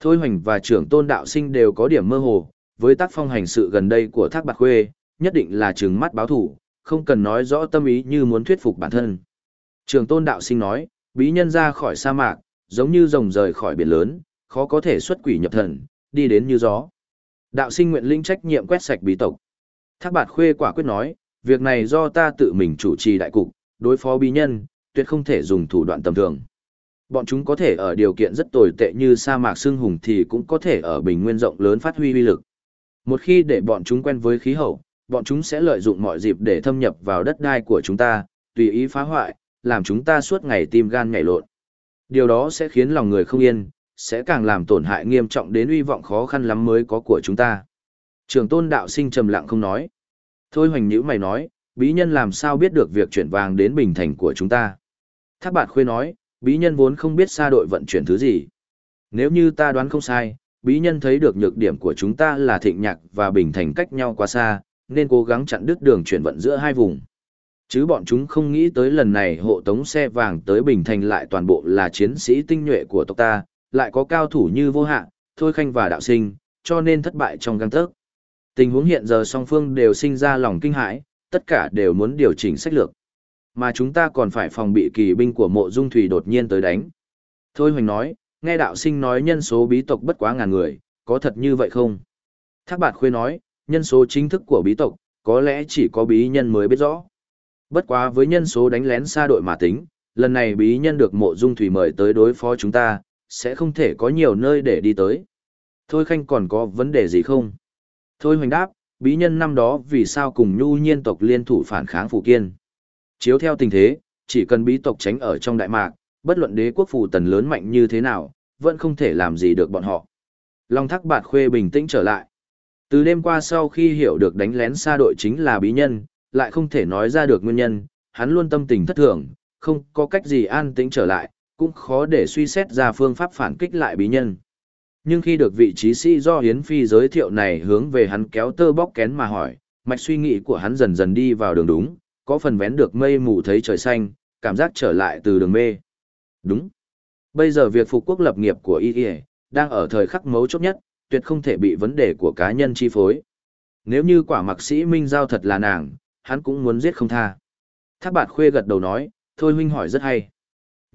Thôi hoành và trưởng tôn đạo sinh đều có điểm mơ hồ, với tác phong hành sự gần đây của thác bạc khuê, nhất định là trừng mắt báo thủ, không cần nói rõ tâm ý như muốn thuyết phục bản thân. Trường tôn đạo sinh nói, bí nhân ra khỏi sa mạc, giống như rồng rời khỏi biển lớn, khó có thể xuất quỷ nhập thần, đi đến như gió. Đạo sinh nguyện linh trách nhiệm quét sạch bí tộc. Thác bạt khuê quả quyết nói, việc này do ta tự mình chủ trì đại cục, đối phó bí nhân, tuyệt không thể dùng thủ đoạn tầm thường. Bọn chúng có thể ở điều kiện rất tồi tệ như sa mạc xương hùng thì cũng có thể ở bình nguyên rộng lớn phát huy uy lực. Một khi để bọn chúng quen với khí hậu, bọn chúng sẽ lợi dụng mọi dịp để thâm nhập vào đất đai của chúng ta, tùy ý phá hoại, làm chúng ta suốt ngày tim gan nhảy lộn. Điều đó sẽ khiến lòng người không yên, sẽ càng làm tổn hại nghiêm trọng đến uy vọng khó khăn lắm mới có của chúng ta. Trường tôn đạo sinh trầm lặng không nói. Thôi hoành nhữ mày nói, bí nhân làm sao biết được việc chuyển vàng đến bình thành của chúng ta. Thác bạt khuê nói, bí nhân vốn không biết xa đội vận chuyển thứ gì. Nếu như ta đoán không sai, bí nhân thấy được nhược điểm của chúng ta là thịnh nhạc và bình thành cách nhau quá xa, nên cố gắng chặn đứt đường chuyển vận giữa hai vùng. Chứ bọn chúng không nghĩ tới lần này hộ tống xe vàng tới Bình Thành lại toàn bộ là chiến sĩ tinh nhuệ của tộc ta, lại có cao thủ như vô hạ, thôi khanh và đạo sinh, cho nên thất bại trong găng tớc. Tình huống hiện giờ song phương đều sinh ra lòng kinh hãi, tất cả đều muốn điều chỉnh sách lược. Mà chúng ta còn phải phòng bị kỳ binh của mộ dung thủy đột nhiên tới đánh. Thôi hoành nói, nghe đạo sinh nói nhân số bí tộc bất quá ngàn người, có thật như vậy không? Thác bạt khuê nói, nhân số chính thức của bí tộc, có lẽ chỉ có bí nhân mới biết rõ. Bất quá với nhân số đánh lén xa đội mà tính, lần này bí nhân được mộ dung thủy mời tới đối phó chúng ta, sẽ không thể có nhiều nơi để đi tới. Thôi khanh còn có vấn đề gì không? Thôi hoành đáp, bí nhân năm đó vì sao cùng nhu nhiên tộc liên thủ phản kháng phụ Kiên. Chiếu theo tình thế, chỉ cần bí tộc tránh ở trong Đại Mạc, bất luận đế quốc phù tần lớn mạnh như thế nào, vẫn không thể làm gì được bọn họ. Long thắc bạt khuê bình tĩnh trở lại. Từ đêm qua sau khi hiểu được đánh lén xa đội chính là bí nhân, lại không thể nói ra được nguyên nhân, hắn luôn tâm tình thất thường, không có cách gì an tĩnh trở lại, cũng khó để suy xét ra phương pháp phản kích lại bí nhân. Nhưng khi được vị trí sĩ do Hiến Phi giới thiệu này hướng về hắn kéo tơ bóc kén mà hỏi, mạch suy nghĩ của hắn dần dần đi vào đường đúng, có phần vén được mây mù thấy trời xanh, cảm giác trở lại từ đường mê. Đúng. Bây giờ việc phục quốc lập nghiệp của y đang ở thời khắc mấu chốt nhất, tuyệt không thể bị vấn đề của cá nhân chi phối. Nếu như quả mạc sĩ Minh Giao thật là nàng, hắn cũng muốn giết không tha. Thác bạt khuê gật đầu nói, thôi huynh hỏi rất hay.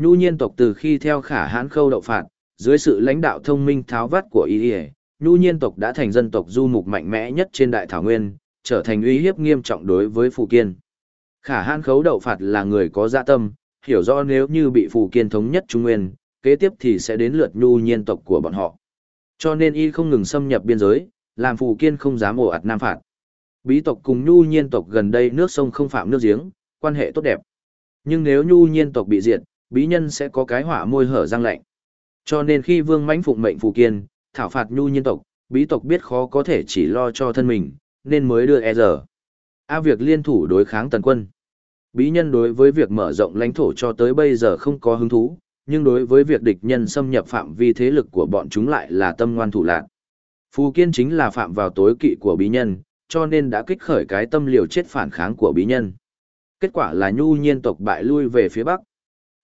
Nhu nhiên tộc từ khi theo khả hãn khâu đậu phạt, dưới sự lãnh đạo thông minh tháo vắt của y nhu nhiên tộc đã thành dân tộc du mục mạnh mẽ nhất trên đại thảo nguyên, trở thành uy hiếp nghiêm trọng đối với Phù Kiên. Khả hãn khấu đậu phạt là người có dạ tâm, hiểu rõ nếu như bị Phù Kiên thống nhất Trung Nguyên, kế tiếp thì sẽ đến lượt nhu nhiên tộc của bọn họ. Cho nên y không ngừng xâm nhập biên giới, làm Phù Kiên không dám ổ ạt nam phạt. Bí tộc cùng nhu nhiên tộc gần đây nước sông không phạm nước giếng, quan hệ tốt đẹp. Nhưng nếu nhu nhiên tộc bị diệt, bí nhân sẽ có cái hỏa môi hở răng lạnh. Cho nên khi Vương Mãnh phụng mệnh Phù Kiên, thảo phạt nhu nhân tộc, bí tộc biết khó có thể chỉ lo cho thân mình, nên mới đưa e giờ. A việc liên thủ đối kháng tần quân. Bí nhân đối với việc mở rộng lãnh thổ cho tới bây giờ không có hứng thú, nhưng đối với việc địch nhân xâm nhập phạm vi thế lực của bọn chúng lại là tâm ngoan thủ lạc. Phù Kiên chính là phạm vào tối kỵ của bí nhân, cho nên đã kích khởi cái tâm liều chết phản kháng của bí nhân. Kết quả là nhu nhiên tộc bại lui về phía bắc.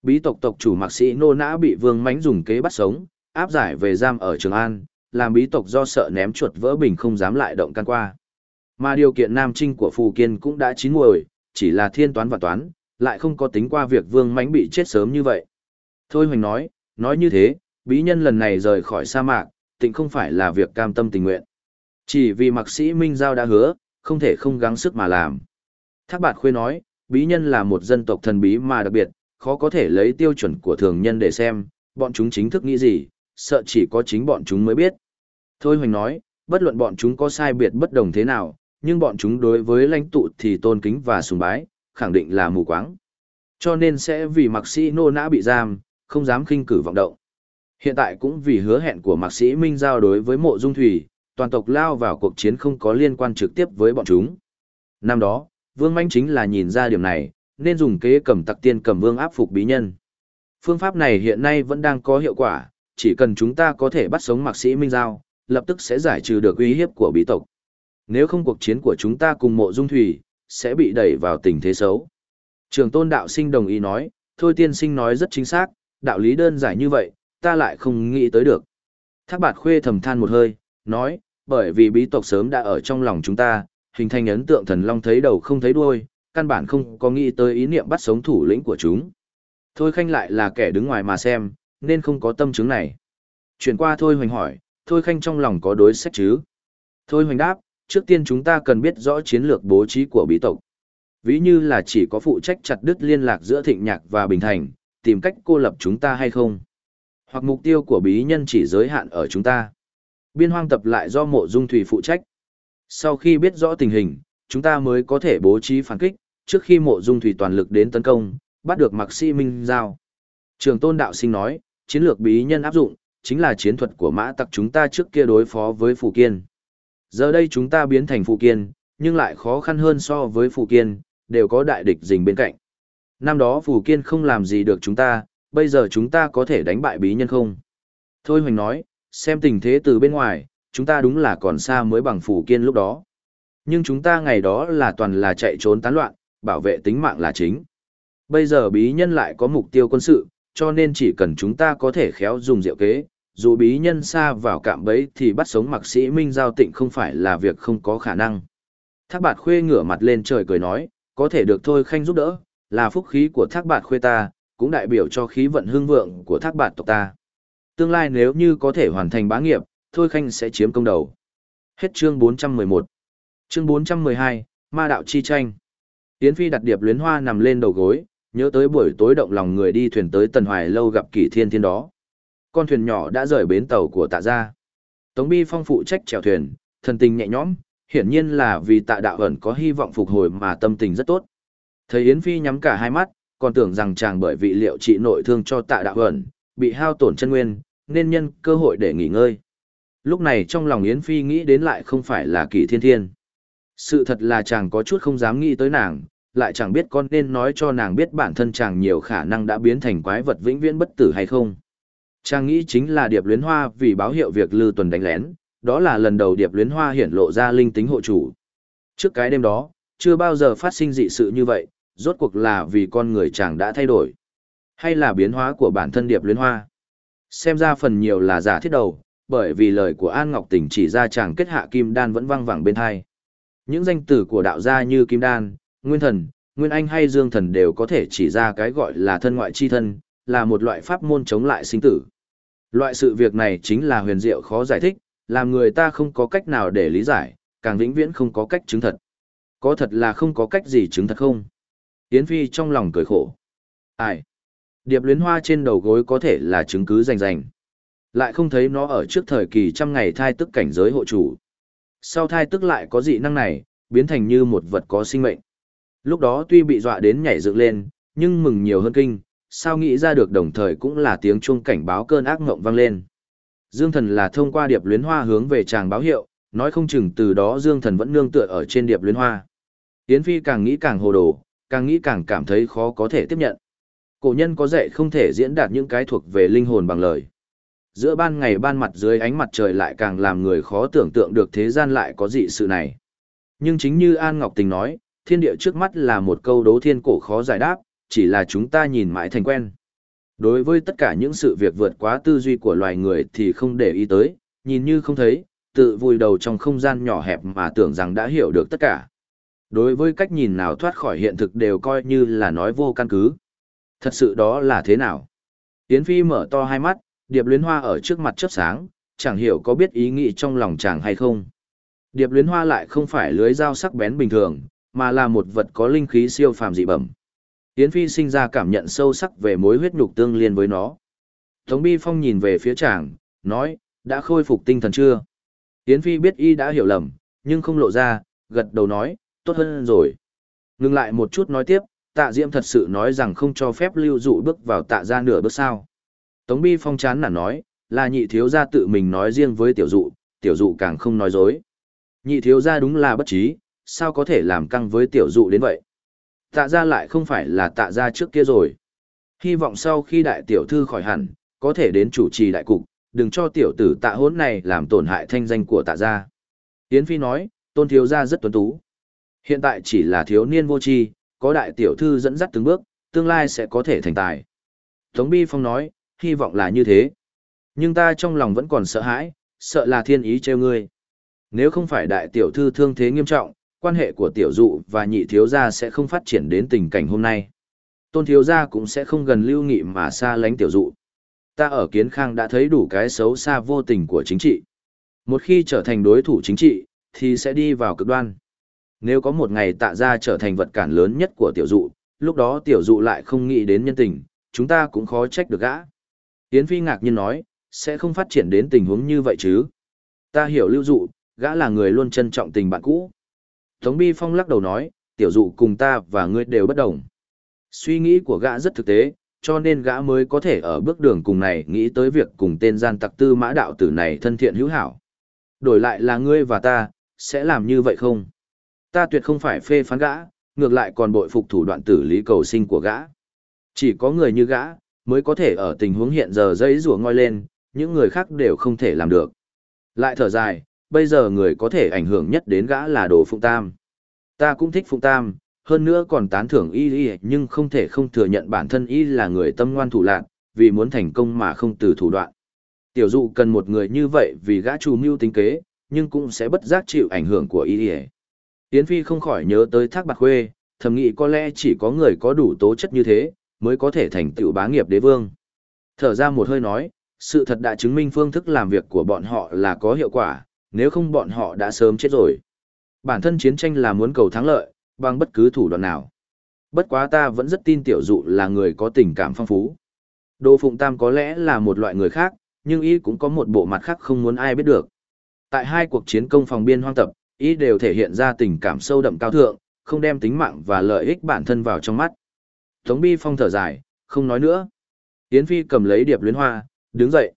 Bí tộc tộc chủ mạc sĩ nô nã bị vương mánh dùng kế bắt sống, áp giải về giam ở Trường An, làm bí tộc do sợ ném chuột vỡ bình không dám lại động can qua. Mà điều kiện nam trinh của Phù Kiên cũng đã chín muồi, chỉ là thiên toán và toán, lại không có tính qua việc vương mánh bị chết sớm như vậy. Thôi Hoành nói, nói như thế, bí nhân lần này rời khỏi sa mạc, tịnh không phải là việc cam tâm tình nguyện. Chỉ vì mạc sĩ Minh Giao đã hứa, không thể không gắng sức mà làm. Thác bạt khuê nói, bí nhân là một dân tộc thần bí mà đặc biệt, khó có thể lấy tiêu chuẩn của thường nhân để xem, bọn chúng chính thức nghĩ gì, sợ chỉ có chính bọn chúng mới biết. Thôi Hoành nói, bất luận bọn chúng có sai biệt bất đồng thế nào, nhưng bọn chúng đối với lãnh tụ thì tôn kính và sùng bái, khẳng định là mù quáng. Cho nên sẽ vì mạc sĩ nô nã bị giam, không dám khinh cử vọng động. Hiện tại cũng vì hứa hẹn của mạc sĩ Minh Giao đối với mộ dung thủy, toàn tộc lao vào cuộc chiến không có liên quan trực tiếp với bọn chúng. Năm đó, Vương Manh chính là nhìn ra điểm này, nên dùng kế cầm tặc tiên cầm vương áp phục bí nhân. Phương pháp này hiện nay vẫn đang có hiệu quả, chỉ cần chúng ta có thể bắt sống mạc sĩ Minh Giao, lập tức sẽ giải trừ được uy hiếp của bí tộc. Nếu không cuộc chiến của chúng ta cùng mộ dung thủy, sẽ bị đẩy vào tình thế xấu. Trường tôn đạo sinh đồng ý nói, thôi tiên sinh nói rất chính xác, đạo lý đơn giản như vậy, ta lại không nghĩ tới được. Thác bạt khuê thầm than một hơi, nói, bởi vì bí tộc sớm đã ở trong lòng chúng ta, hình thành ấn tượng thần long thấy đầu không thấy đuôi, căn bản không có nghĩ tới ý niệm bắt sống thủ lĩnh của chúng. Thôi khanh lại là kẻ đứng ngoài mà xem, nên không có tâm chứng này. Chuyển qua Thôi hoành hỏi, Thôi khanh trong lòng có đối sách chứ? Thôi hoành đáp, trước tiên chúng ta cần biết rõ chiến lược bố trí của bí tộc. Ví như là chỉ có phụ trách chặt đứt liên lạc giữa thịnh nhạc và bình thành, tìm cách cô lập chúng ta hay không? Hoặc mục tiêu của bí nhân chỉ giới hạn ở chúng ta. Biên hoang tập lại do mộ dung thủy phụ trách. Sau khi biết rõ tình hình, chúng ta mới có thể bố trí phản kích, trước khi mộ dung thủy toàn lực đến tấn công, bắt được Mạc Sĩ Minh Giao. Trường tôn đạo sinh nói, chiến lược bí nhân áp dụng, chính là chiến thuật của mã tặc chúng ta trước kia đối phó với Phù Kiên. Giờ đây chúng ta biến thành Phù Kiên, nhưng lại khó khăn hơn so với Phù Kiên, đều có đại địch dình bên cạnh. Năm đó Phù Kiên không làm gì được chúng ta, bây giờ chúng ta có thể đánh bại bí nhân không? Thôi Hoành nói, xem tình thế từ bên ngoài, chúng ta đúng là còn xa mới bằng Phù Kiên lúc đó. Nhưng chúng ta ngày đó là toàn là chạy trốn tán loạn, bảo vệ tính mạng là chính. Bây giờ bí nhân lại có mục tiêu quân sự, cho nên chỉ cần chúng ta có thể khéo dùng diệu kế, dù bí nhân xa vào cạm bẫy thì bắt sống mạc sĩ Minh Giao Tịnh không phải là việc không có khả năng. Thác bạt khuê ngửa mặt lên trời cười nói, có thể được thôi khanh giúp đỡ, là phúc khí của thác bạt khuê ta, cũng đại biểu cho khí vận hương vượng của thác bạt tộc ta. Tương lai nếu như có thể hoàn thành bá nghiệp, thôi khanh sẽ chiếm công đầu. Hết chương 411. Chương 412, Ma đạo chi tranh. Yến Phi đặt điệp luyến hoa nằm lên đầu gối, nhớ tới buổi tối động lòng người đi thuyền tới Tần Hoài lâu gặp Kỷ Thiên Thiên đó. Con thuyền nhỏ đã rời bến tàu của Tạ gia. Tống Bi Phong phụ trách chèo thuyền, thần tình nhẹ nhõm, hiển nhiên là vì Tạ đạo ẩn có hy vọng phục hồi mà tâm tình rất tốt. Thấy Yến Phi nhắm cả hai mắt, còn tưởng rằng chàng bởi vị liệu trị nội thương cho Tạ đạo ẩn, bị hao tổn chân nguyên, nên nhân cơ hội để nghỉ ngơi. Lúc này trong lòng Yến Phi nghĩ đến lại không phải là Kỷ Thiên Thiên. Sự thật là chàng có chút không dám nghĩ tới nàng, lại chẳng biết con nên nói cho nàng biết bản thân chàng nhiều khả năng đã biến thành quái vật vĩnh viễn bất tử hay không. Chàng nghĩ chính là điệp luyến hoa vì báo hiệu việc Lư Tuần đánh lén, đó là lần đầu điệp luyến hoa hiển lộ ra linh tính hộ chủ. Trước cái đêm đó, chưa bao giờ phát sinh dị sự như vậy, rốt cuộc là vì con người chàng đã thay đổi. Hay là biến hóa của bản thân điệp luyến hoa. Xem ra phần nhiều là giả thiết đầu, bởi vì lời của An Ngọc Tỉnh chỉ ra chàng kết hạ kim đan vẫn vang vẳng bên thai. Những danh từ của đạo gia như kim đan, nguyên thần, nguyên anh hay dương thần đều có thể chỉ ra cái gọi là thân ngoại chi thân, là một loại pháp môn chống lại sinh tử. Loại sự việc này chính là huyền diệu khó giải thích, làm người ta không có cách nào để lý giải, càng vĩnh viễn không có cách chứng thật. Có thật là không có cách gì chứng thật không? Yến Phi trong lòng cười khổ. Ai? Điệp luyến hoa trên đầu gối có thể là chứng cứ rành rành. Lại không thấy nó ở trước thời kỳ trăm ngày thai tức cảnh giới hộ chủ. Sau thai tức lại có dị năng này, biến thành như một vật có sinh mệnh. Lúc đó tuy bị dọa đến nhảy dựng lên, nhưng mừng nhiều hơn kinh, sao nghĩ ra được đồng thời cũng là tiếng chuông cảnh báo cơn ác ngộng vang lên. Dương thần là thông qua điệp luyến hoa hướng về chàng báo hiệu, nói không chừng từ đó Dương thần vẫn nương tựa ở trên điệp luyến hoa. Yến Phi càng nghĩ càng hồ đồ, càng nghĩ càng cảm thấy khó có thể tiếp nhận. Cổ nhân có dạy không thể diễn đạt những cái thuộc về linh hồn bằng lời. Giữa ban ngày ban mặt dưới ánh mặt trời lại càng làm người khó tưởng tượng được thế gian lại có dị sự này. Nhưng chính như An Ngọc Tình nói, thiên địa trước mắt là một câu đố thiên cổ khó giải đáp, chỉ là chúng ta nhìn mãi thành quen. Đối với tất cả những sự việc vượt quá tư duy của loài người thì không để ý tới, nhìn như không thấy, tự vùi đầu trong không gian nhỏ hẹp mà tưởng rằng đã hiểu được tất cả. Đối với cách nhìn nào thoát khỏi hiện thực đều coi như là nói vô căn cứ. Thật sự đó là thế nào? Yến Phi mở to hai mắt, điệp luyến hoa ở trước mặt chớp sáng, chẳng hiểu có biết ý nghĩ trong lòng chàng hay không. Điệp luyến hoa lại không phải lưới dao sắc bén bình thường, mà là một vật có linh khí siêu phàm dị bẩm. Yến Phi sinh ra cảm nhận sâu sắc về mối huyết nhục tương liên với nó. Tống Bi Phong nhìn về phía chàng, nói, đã khôi phục tinh thần chưa? Yến Phi biết y đã hiểu lầm, nhưng không lộ ra, gật đầu nói, tốt hơn rồi. Ngừng lại một chút nói tiếp, tạ diễm thật sự nói rằng không cho phép lưu dụ bước vào tạ ra nửa bước sao. Tống Bi Phong chán nản nói, là nhị thiếu gia tự mình nói riêng với tiểu dụ, tiểu dụ càng không nói dối. Nhị thiếu gia đúng là bất trí, sao có thể làm căng với tiểu dụ đến vậy? Tạ gia lại không phải là tạ gia trước kia rồi. Hy vọng sau khi đại tiểu thư khỏi hẳn, có thể đến chủ trì đại cục, đừng cho tiểu tử tạ hốn này làm tổn hại thanh danh của tạ gia. Yến Phi nói, tôn thiếu gia rất tuấn tú. Hiện tại chỉ là thiếu niên vô tri, có đại tiểu thư dẫn dắt từng bước, tương lai sẽ có thể thành tài. Tống Bi Phong nói, hy vọng là như thế. Nhưng ta trong lòng vẫn còn sợ hãi, sợ là thiên ý treo ngươi. Nếu không phải đại tiểu thư thương thế nghiêm trọng, quan hệ của tiểu dụ và nhị thiếu gia sẽ không phát triển đến tình cảnh hôm nay. Tôn thiếu gia cũng sẽ không gần lưu nghị mà xa lánh tiểu dụ. Ta ở kiến khang đã thấy đủ cái xấu xa vô tình của chính trị. Một khi trở thành đối thủ chính trị, thì sẽ đi vào cực đoan. Nếu có một ngày tạ ra trở thành vật cản lớn nhất của tiểu dụ, lúc đó tiểu dụ lại không nghĩ đến nhân tình, chúng ta cũng khó trách được gã. Yến Phi ngạc nhiên nói, sẽ không phát triển đến tình huống như vậy chứ. Ta hiểu lưu dụ, gã là người luôn trân trọng tình bạn cũ. Tống Bi Phong lắc đầu nói, tiểu dụ cùng ta và ngươi đều bất đồng. Suy nghĩ của gã rất thực tế, cho nên gã mới có thể ở bước đường cùng này nghĩ tới việc cùng tên gian tặc tư mã đạo tử này thân thiện hữu hảo. Đổi lại là ngươi và ta, sẽ làm như vậy không? Ta tuyệt không phải phê phán gã, ngược lại còn bội phục thủ đoạn tử lý cầu sinh của gã. Chỉ có người như gã, mới có thể ở tình huống hiện giờ dây rùa ngoi lên, những người khác đều không thể làm được. Lại thở dài, bây giờ người có thể ảnh hưởng nhất đến gã là đồ Phụng Tam. Ta cũng thích Phụng Tam, hơn nữa còn tán thưởng y y nhưng không thể không thừa nhận bản thân y là người tâm ngoan thủ lạc, vì muốn thành công mà không từ thủ đoạn. Tiểu dụ cần một người như vậy vì gã chủ mưu tính kế, nhưng cũng sẽ bất giác chịu ảnh hưởng của y y. Yến Phi không khỏi nhớ tới thác bạc khuê, thầm nghĩ có lẽ chỉ có người có đủ tố chất như thế, mới có thể thành tựu bá nghiệp đế vương. Thở ra một hơi nói, sự thật đã chứng minh phương thức làm việc của bọn họ là có hiệu quả, nếu không bọn họ đã sớm chết rồi. Bản thân chiến tranh là muốn cầu thắng lợi, bằng bất cứ thủ đoạn nào. Bất quá ta vẫn rất tin tiểu dụ là người có tình cảm phong phú. Đỗ Phụng Tam có lẽ là một loại người khác, nhưng y cũng có một bộ mặt khác không muốn ai biết được. Tại hai cuộc chiến công phòng biên hoang tập, y đều thể hiện ra tình cảm sâu đậm cao thượng, không đem tính mạng và lợi ích bản thân vào trong mắt. Tống Bi Phong thở dài, không nói nữa. Yến Phi cầm lấy điệp luyến hoa, đứng dậy.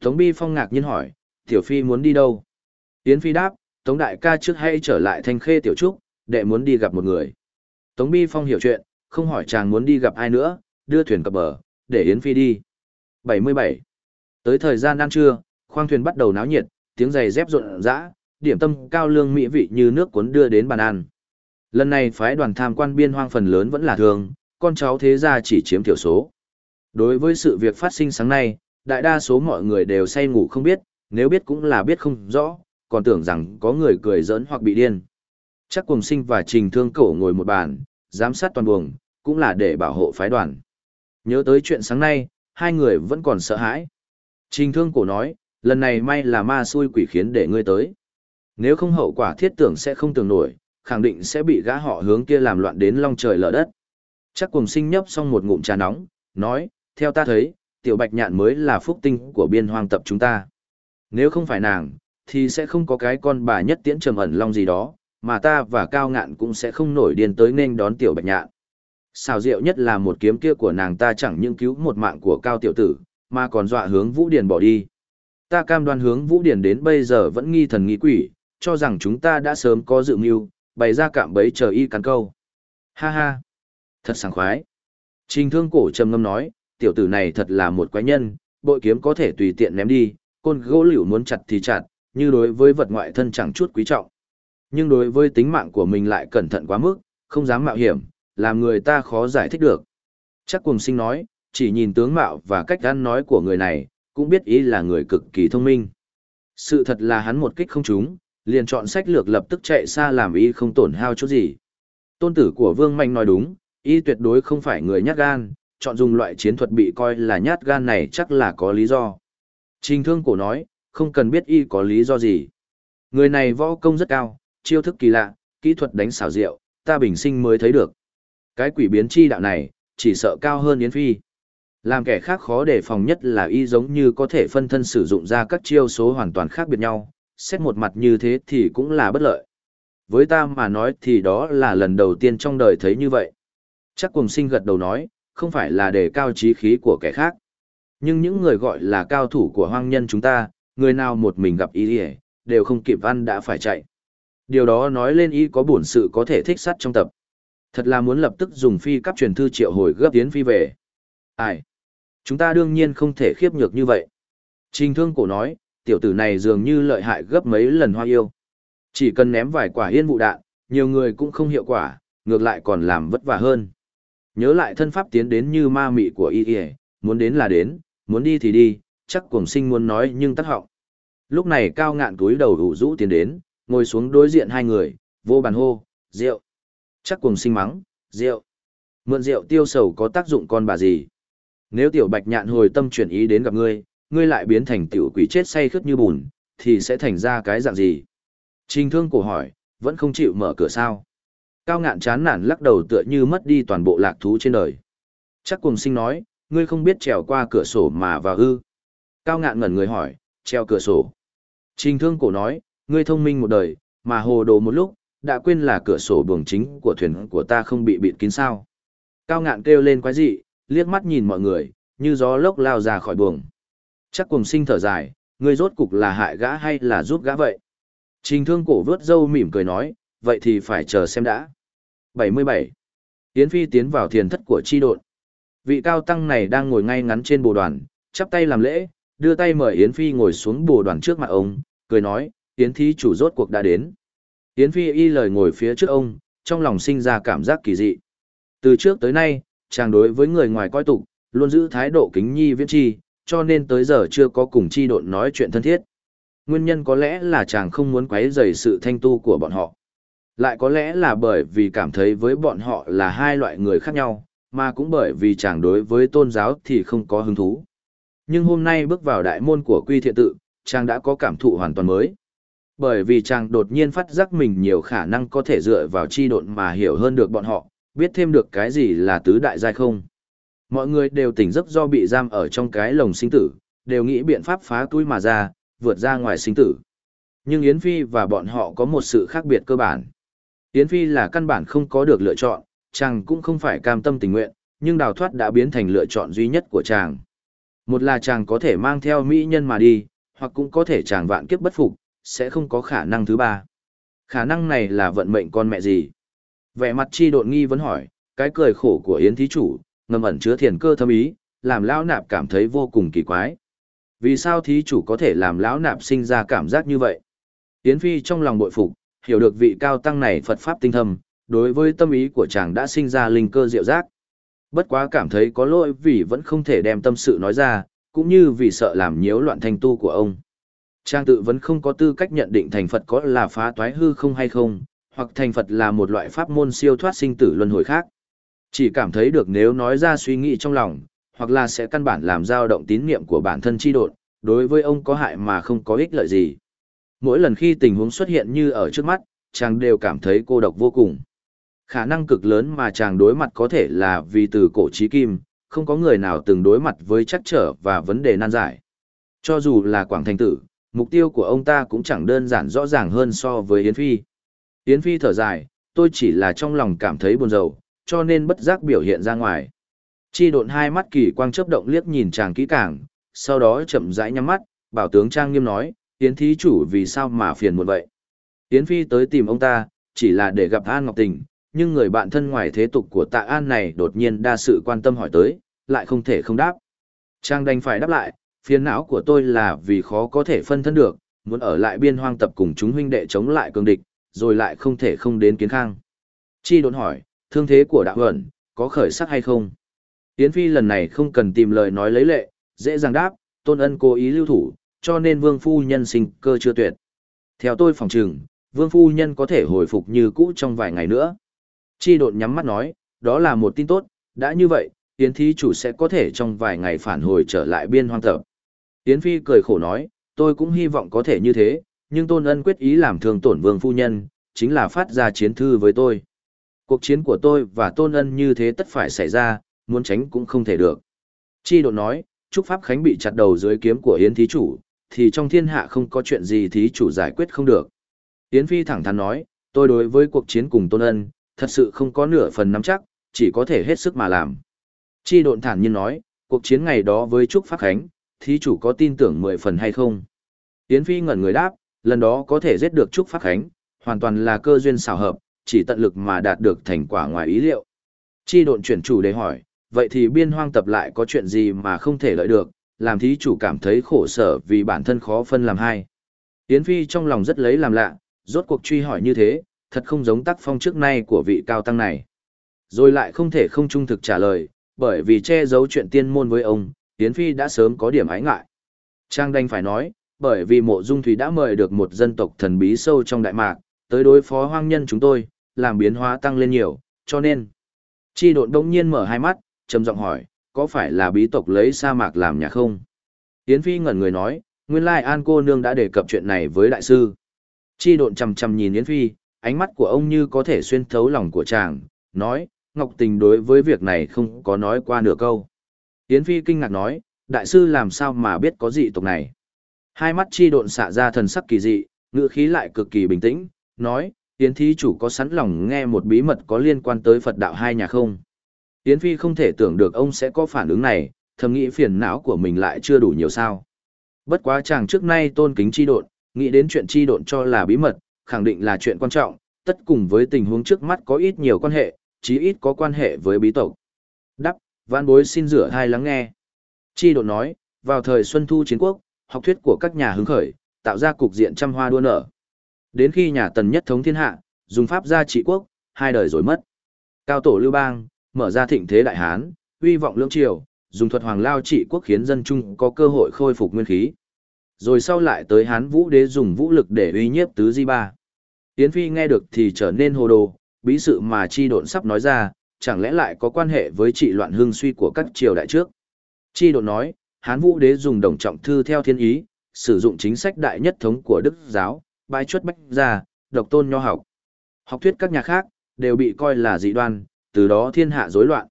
Tống Bi Phong ngạc nhiên hỏi, Tiểu Phi muốn đi đâu? Yến Phi đáp, Tống Đại ca trước hay trở lại thanh khê Tiểu Trúc, đệ muốn đi gặp một người. Tống Bi Phong hiểu chuyện, không hỏi chàng muốn đi gặp ai nữa, đưa thuyền cập bờ, để Yến Phi đi. 77. Tới thời gian ăn trưa, khoang thuyền bắt đầu náo nhiệt, tiếng giày dép rộn rã, điểm tâm cao lương mỹ vị như nước cuốn đưa đến bàn ăn. Lần này phái đoàn tham quan biên hoang phần lớn vẫn là thường, con cháu thế gia chỉ chiếm thiểu số. Đối với sự việc phát sinh sáng nay, đại đa số mọi người đều say ngủ không biết, nếu biết cũng là biết không rõ, còn tưởng rằng có người cười giỡn hoặc bị điên. Chắc cùng sinh và trình thương cổ ngồi một bàn, giám sát toàn buồng, cũng là để bảo hộ phái đoàn. Nhớ tới chuyện sáng nay, hai người vẫn còn sợ hãi. Trình thương cổ nói, lần này may là ma xui quỷ khiến để ngươi tới. Nếu không hậu quả thiết tưởng sẽ không tưởng nổi, khẳng định sẽ bị gã họ hướng kia làm loạn đến long trời lở đất. Chắc cùng sinh nhấp xong một ngụm trà nóng, nói, theo ta thấy, tiểu bạch nhạn mới là phúc tinh của biên hoang tập chúng ta. Nếu không phải nàng, thì sẽ không có cái con bà nhất tiễn trầm ẩn long gì đó, mà ta và cao ngạn cũng sẽ không nổi điên tới nên đón tiểu bạch nhạn. Xào rượu nhất là một kiếm kia của nàng ta chẳng những cứu một mạng của cao tiểu tử, mà còn dọa hướng Vũ Điền bỏ đi. Ta cam đoan hướng Vũ Điền đến bây giờ vẫn nghi thần nghi quỷ, cho rằng chúng ta đã sớm có dự mưu, bày ra cạm bẫy chờ y cắn câu. Ha ha, thật sảng khoái. Trình thương cổ trầm ngâm nói, tiểu tử này thật là một quái nhân, bội kiếm có thể tùy tiện ném đi, côn gỗ liễu muốn chặt thì chặt, như đối với vật ngoại thân chẳng chút quý trọng. Nhưng đối với tính mạng của mình lại cẩn thận quá mức, không dám mạo hiểm, làm người ta khó giải thích được. Chắc cùng sinh nói, chỉ nhìn tướng mạo và cách ăn nói của người này, cũng biết ý là người cực kỳ thông minh. Sự thật là hắn một kích không trúng, liền chọn sách lược lập tức chạy xa làm y không tổn hao chút gì. Tôn tử của Vương Mạnh nói đúng, y tuyệt đối không phải người nhát gan, chọn dùng loại chiến thuật bị coi là nhát gan này chắc là có lý do. Trình thương cổ nói, không cần biết y có lý do gì. Người này võ công rất cao, chiêu thức kỳ lạ, kỹ thuật đánh xảo diệu, ta bình sinh mới thấy được. Cái quỷ biến chi đạo này, chỉ sợ cao hơn Yến Phi. Làm kẻ khác khó đề phòng nhất là y giống như có thể phân thân sử dụng ra các chiêu số hoàn toàn khác biệt nhau, xét một mặt như thế thì cũng là bất lợi. Với ta mà nói thì đó là lần đầu tiên trong đời thấy như vậy. Chắc cùng sinh gật đầu nói, không phải là để cao trí khí của kẻ khác. Nhưng những người gọi là cao thủ của hoang nhân chúng ta, người nào một mình gặp y đều không kịp ăn đã phải chạy. Điều đó nói lên y có bổn sự có thể thích sắt trong tập. Thật là muốn lập tức dùng phi cấp truyền thư triệu hồi gấp tiến phi về. Ai? Chúng ta đương nhiên không thể khiếp nhược như vậy. Trình thương cổ nói, tiểu tử này dường như lợi hại gấp mấy lần hoa yêu. Chỉ cần ném vài quả yên vụ đạn, nhiều người cũng không hiệu quả, ngược lại còn làm vất vả hơn. Nhớ lại thân pháp tiến đến như ma mị của y y, muốn đến là đến, muốn đi thì đi, chắc cuồng sinh muốn nói nhưng tắt họng. Lúc này cao ngạn túi đầu ủ rũ tiến đến, ngồi xuống đối diện hai người, vô bàn hô, rượu. Chắc cuồng sinh mắng, rượu. Mượn rượu tiêu sầu có tác dụng con bà gì? Nếu tiểu bạch nhạn hồi tâm chuyển ý đến gặp ngươi, ngươi lại biến thành tiểu quỷ chết say khướt như bùn, thì sẽ thành ra cái dạng gì? Trình thương cổ hỏi, vẫn không chịu mở cửa sao? Cao ngạn chán nản lắc đầu tựa như mất đi toàn bộ lạc thú trên đời. Chắc cùng sinh nói, ngươi không biết trèo qua cửa sổ mà vào ư. Cao ngạn ngẩn người hỏi, treo cửa sổ. Trình thương cổ nói, ngươi thông minh một đời, mà hồ đồ một lúc, đã quên là cửa sổ buồng chính của thuyền của ta không bị bịt kín sao. Cao ngạn kêu lên quái dị, liếc mắt nhìn mọi người, như gió lốc lao ra khỏi buồng. Chắc cùng sinh thở dài, ngươi rốt cục là hại gã hay là giúp gã vậy? Trình thương cổ vớt dâu mỉm cười nói, vậy thì phải chờ xem đã. 77. Yến Phi tiến vào thiền thất của chi độn. Vị cao tăng này đang ngồi ngay ngắn trên bồ đoàn, chắp tay làm lễ, đưa tay mời Yến Phi ngồi xuống bồ đoàn trước mặt ông, cười nói, Yến Thí chủ rốt cuộc đã đến. Yến Phi y lời ngồi phía trước ông, trong lòng sinh ra cảm giác kỳ dị. Từ trước tới nay, chàng đối với người ngoài coi tục, luôn giữ thái độ kính nhi viễn chi, cho nên tới giờ chưa có cùng chi độn nói chuyện thân thiết. Nguyên nhân có lẽ là chàng không muốn quấy rầy sự thanh tu của bọn họ. Lại có lẽ là bởi vì cảm thấy với bọn họ là hai loại người khác nhau, mà cũng bởi vì chàng đối với tôn giáo thì không có hứng thú. Nhưng hôm nay bước vào đại môn của quy thiện tự, chàng đã có cảm thụ hoàn toàn mới. Bởi vì chàng đột nhiên phát giác mình nhiều khả năng có thể dựa vào chi độn mà hiểu hơn được bọn họ, biết thêm được cái gì là tứ đại giai không. Mọi người đều tỉnh giấc do bị giam ở trong cái lồng sinh tử, đều nghĩ biện pháp phá túi mà ra, vượt ra ngoài sinh tử. Nhưng Yến Phi và bọn họ có một sự khác biệt cơ bản. Yến Phi là căn bản không có được lựa chọn, chàng cũng không phải cam tâm tình nguyện, nhưng đào thoát đã biến thành lựa chọn duy nhất của chàng. Một là chàng có thể mang theo mỹ nhân mà đi, hoặc cũng có thể chàng vạn kiếp bất phục, sẽ không có khả năng thứ ba. Khả năng này là vận mệnh con mẹ gì? Vẻ mặt chi độn nghi vấn hỏi, cái cười khổ của Yến thí chủ, ngầm ẩn chứa thiền cơ thâm ý, làm lão nạp cảm thấy vô cùng kỳ quái. Vì sao thí chủ có thể làm lão nạp sinh ra cảm giác như vậy? Yến Phi trong lòng bội phục, hiểu được vị cao tăng này Phật Pháp tinh thâm, đối với tâm ý của chàng đã sinh ra linh cơ diệu giác. Bất quá cảm thấy có lỗi vì vẫn không thể đem tâm sự nói ra, cũng như vì sợ làm nhiễu loạn thành tu của ông. Trang tự vẫn không có tư cách nhận định thành Phật có là phá toái hư không hay không, hoặc thành Phật là một loại pháp môn siêu thoát sinh tử luân hồi khác. Chỉ cảm thấy được nếu nói ra suy nghĩ trong lòng, hoặc là sẽ căn bản làm dao động tín niệm của bản thân chi đột, đối với ông có hại mà không có ích lợi gì. Mỗi lần khi tình huống xuất hiện như ở trước mắt, chàng đều cảm thấy cô độc vô cùng. Khả năng cực lớn mà chàng đối mặt có thể là vì từ cổ trí kim, không có người nào từng đối mặt với chắc trở và vấn đề nan giải. Cho dù là Quảng Thành Tử, mục tiêu của ông ta cũng chẳng đơn giản rõ ràng hơn so với Yến Phi. Yến Phi thở dài, tôi chỉ là trong lòng cảm thấy buồn rầu, cho nên bất giác biểu hiện ra ngoài. Chi độn hai mắt kỳ quang chớp động liếc nhìn chàng kỹ càng, sau đó chậm rãi nhắm mắt, bảo tướng trang nghiêm nói, Yến thí chủ vì sao mà phiền muộn vậy. Yến Phi tới tìm ông ta, chỉ là để gặp An Ngọc Tình, nhưng người bạn thân ngoài thế tục của tạ An này đột nhiên đa sự quan tâm hỏi tới, lại không thể không đáp. Trang đành phải đáp lại, phiền não của tôi là vì khó có thể phân thân được, muốn ở lại biên hoang tập cùng chúng huynh đệ chống lại cường địch, rồi lại không thể không đến kiến khang. Chi đồn hỏi, thương thế của đạo huẩn, có khởi sắc hay không? Yến Phi lần này không cần tìm lời nói lấy lệ, dễ dàng đáp, tôn ân cố ý lưu thủ, cho nên vương phu nhân sinh cơ chưa tuyệt. Theo tôi phòng trừng, vương phu nhân có thể hồi phục như cũ trong vài ngày nữa. Chi đột nhắm mắt nói, đó là một tin tốt, đã như vậy, Yến thí chủ sẽ có thể trong vài ngày phản hồi trở lại biên hoang tập. Yến Phi cười khổ nói, tôi cũng hy vọng có thể như thế, nhưng tôn ân quyết ý làm thương tổn vương phu nhân, chính là phát ra chiến thư với tôi. Cuộc chiến của tôi và tôn ân như thế tất phải xảy ra, muốn tránh cũng không thể được. Chi đột nói, Trúc Pháp Khánh bị chặt đầu dưới kiếm của Yến thí chủ, thì trong thiên hạ không có chuyện gì thí chủ giải quyết không được. Yến Phi thẳng thắn nói, tôi đối với cuộc chiến cùng tôn ân, thật sự không có nửa phần nắm chắc, chỉ có thể hết sức mà làm. Chi độn thản nhiên nói, cuộc chiến ngày đó với Trúc Pháp Khánh, thí chủ có tin tưởng mười phần hay không? Yến Phi ngẩn người đáp, lần đó có thể giết được Trúc Pháp Khánh, hoàn toàn là cơ duyên xảo hợp, chỉ tận lực mà đạt được thành quả ngoài ý liệu. Chi độn chuyển chủ để hỏi, vậy thì biên hoang tập lại có chuyện gì mà không thể lợi được, làm thí chủ cảm thấy khổ sở vì bản thân khó phân làm hai. Yến Phi trong lòng rất lấy làm lạ, rốt cuộc truy hỏi như thế, thật không giống tác phong trước nay của vị cao tăng này. Rồi lại không thể không trung thực trả lời, bởi vì che giấu chuyện tiên môn với ông, Yến Phi đã sớm có điểm ái ngại. Trang đành phải nói, bởi vì mộ dung thủy đã mời được một dân tộc thần bí sâu trong Đại Mạc, tới đối phó hoang nhân chúng tôi, làm biến hóa tăng lên nhiều, cho nên. Chi độn đông nhiên mở hai mắt, trầm giọng hỏi, có phải là bí tộc lấy sa mạc làm nhà không? Yến Phi ngẩn người nói, nguyên lai An cô nương đã đề cập chuyện này với đại sư. Chi độn chầm chầm nhìn Yến Phi, ánh mắt của ông như có thể xuyên thấu lòng của chàng, nói, Ngọc Tình đối với việc này không có nói qua nửa câu. Yến Phi kinh ngạc nói, đại sư làm sao mà biết có dị tộc này? Hai mắt chi độn xạ ra thần sắc kỳ dị, ngữ khí lại cực kỳ bình tĩnh, nói, Yến thí chủ có sẵn lòng nghe một bí mật có liên quan tới Phật đạo hai nhà không? Yến Phi không thể tưởng được ông sẽ có phản ứng này, thầm nghĩ phiền não của mình lại chưa đủ nhiều sao. Bất quá chàng trước nay tôn kính chi độn, nghĩ đến chuyện chi độn cho là bí mật, khẳng định là chuyện quan trọng, tất cùng với tình huống trước mắt có ít nhiều quan hệ, chí ít có quan hệ với bí tộc. Đắp, văn bối xin rửa hai lắng nghe. Chi độn nói, vào thời Xuân Thu Chiến Quốc, học thuyết của các nhà hứng khởi, tạo ra cục diện trăm hoa đua nở. Đến khi nhà tần nhất thống thiên hạ, dùng pháp gia trị quốc, hai đời rồi mất. Cao tổ Lưu Bang, mở ra thịnh thế đại hán, uy vọng lưỡng triều, dùng thuật hoàng lao trị quốc khiến dân chung có cơ hội khôi phục nguyên khí. Rồi sau lại tới hán vũ đế dùng vũ lực để uy nhiếp tứ di ba. Yến Phi nghe được thì trở nên hồ đồ, bí sự mà chi độn sắp nói ra, chẳng lẽ lại có quan hệ với trị loạn hương suy của các triều đại trước. Chi độn nói, hán vũ đế dùng đồng trọng thư theo thiên ý, sử dụng chính sách đại nhất thống của đức giáo, bãi chuất bách gia, độc tôn nho học. Học thuyết các nhà khác, đều bị coi là dị đoan, từ đó thiên hạ rối loạn.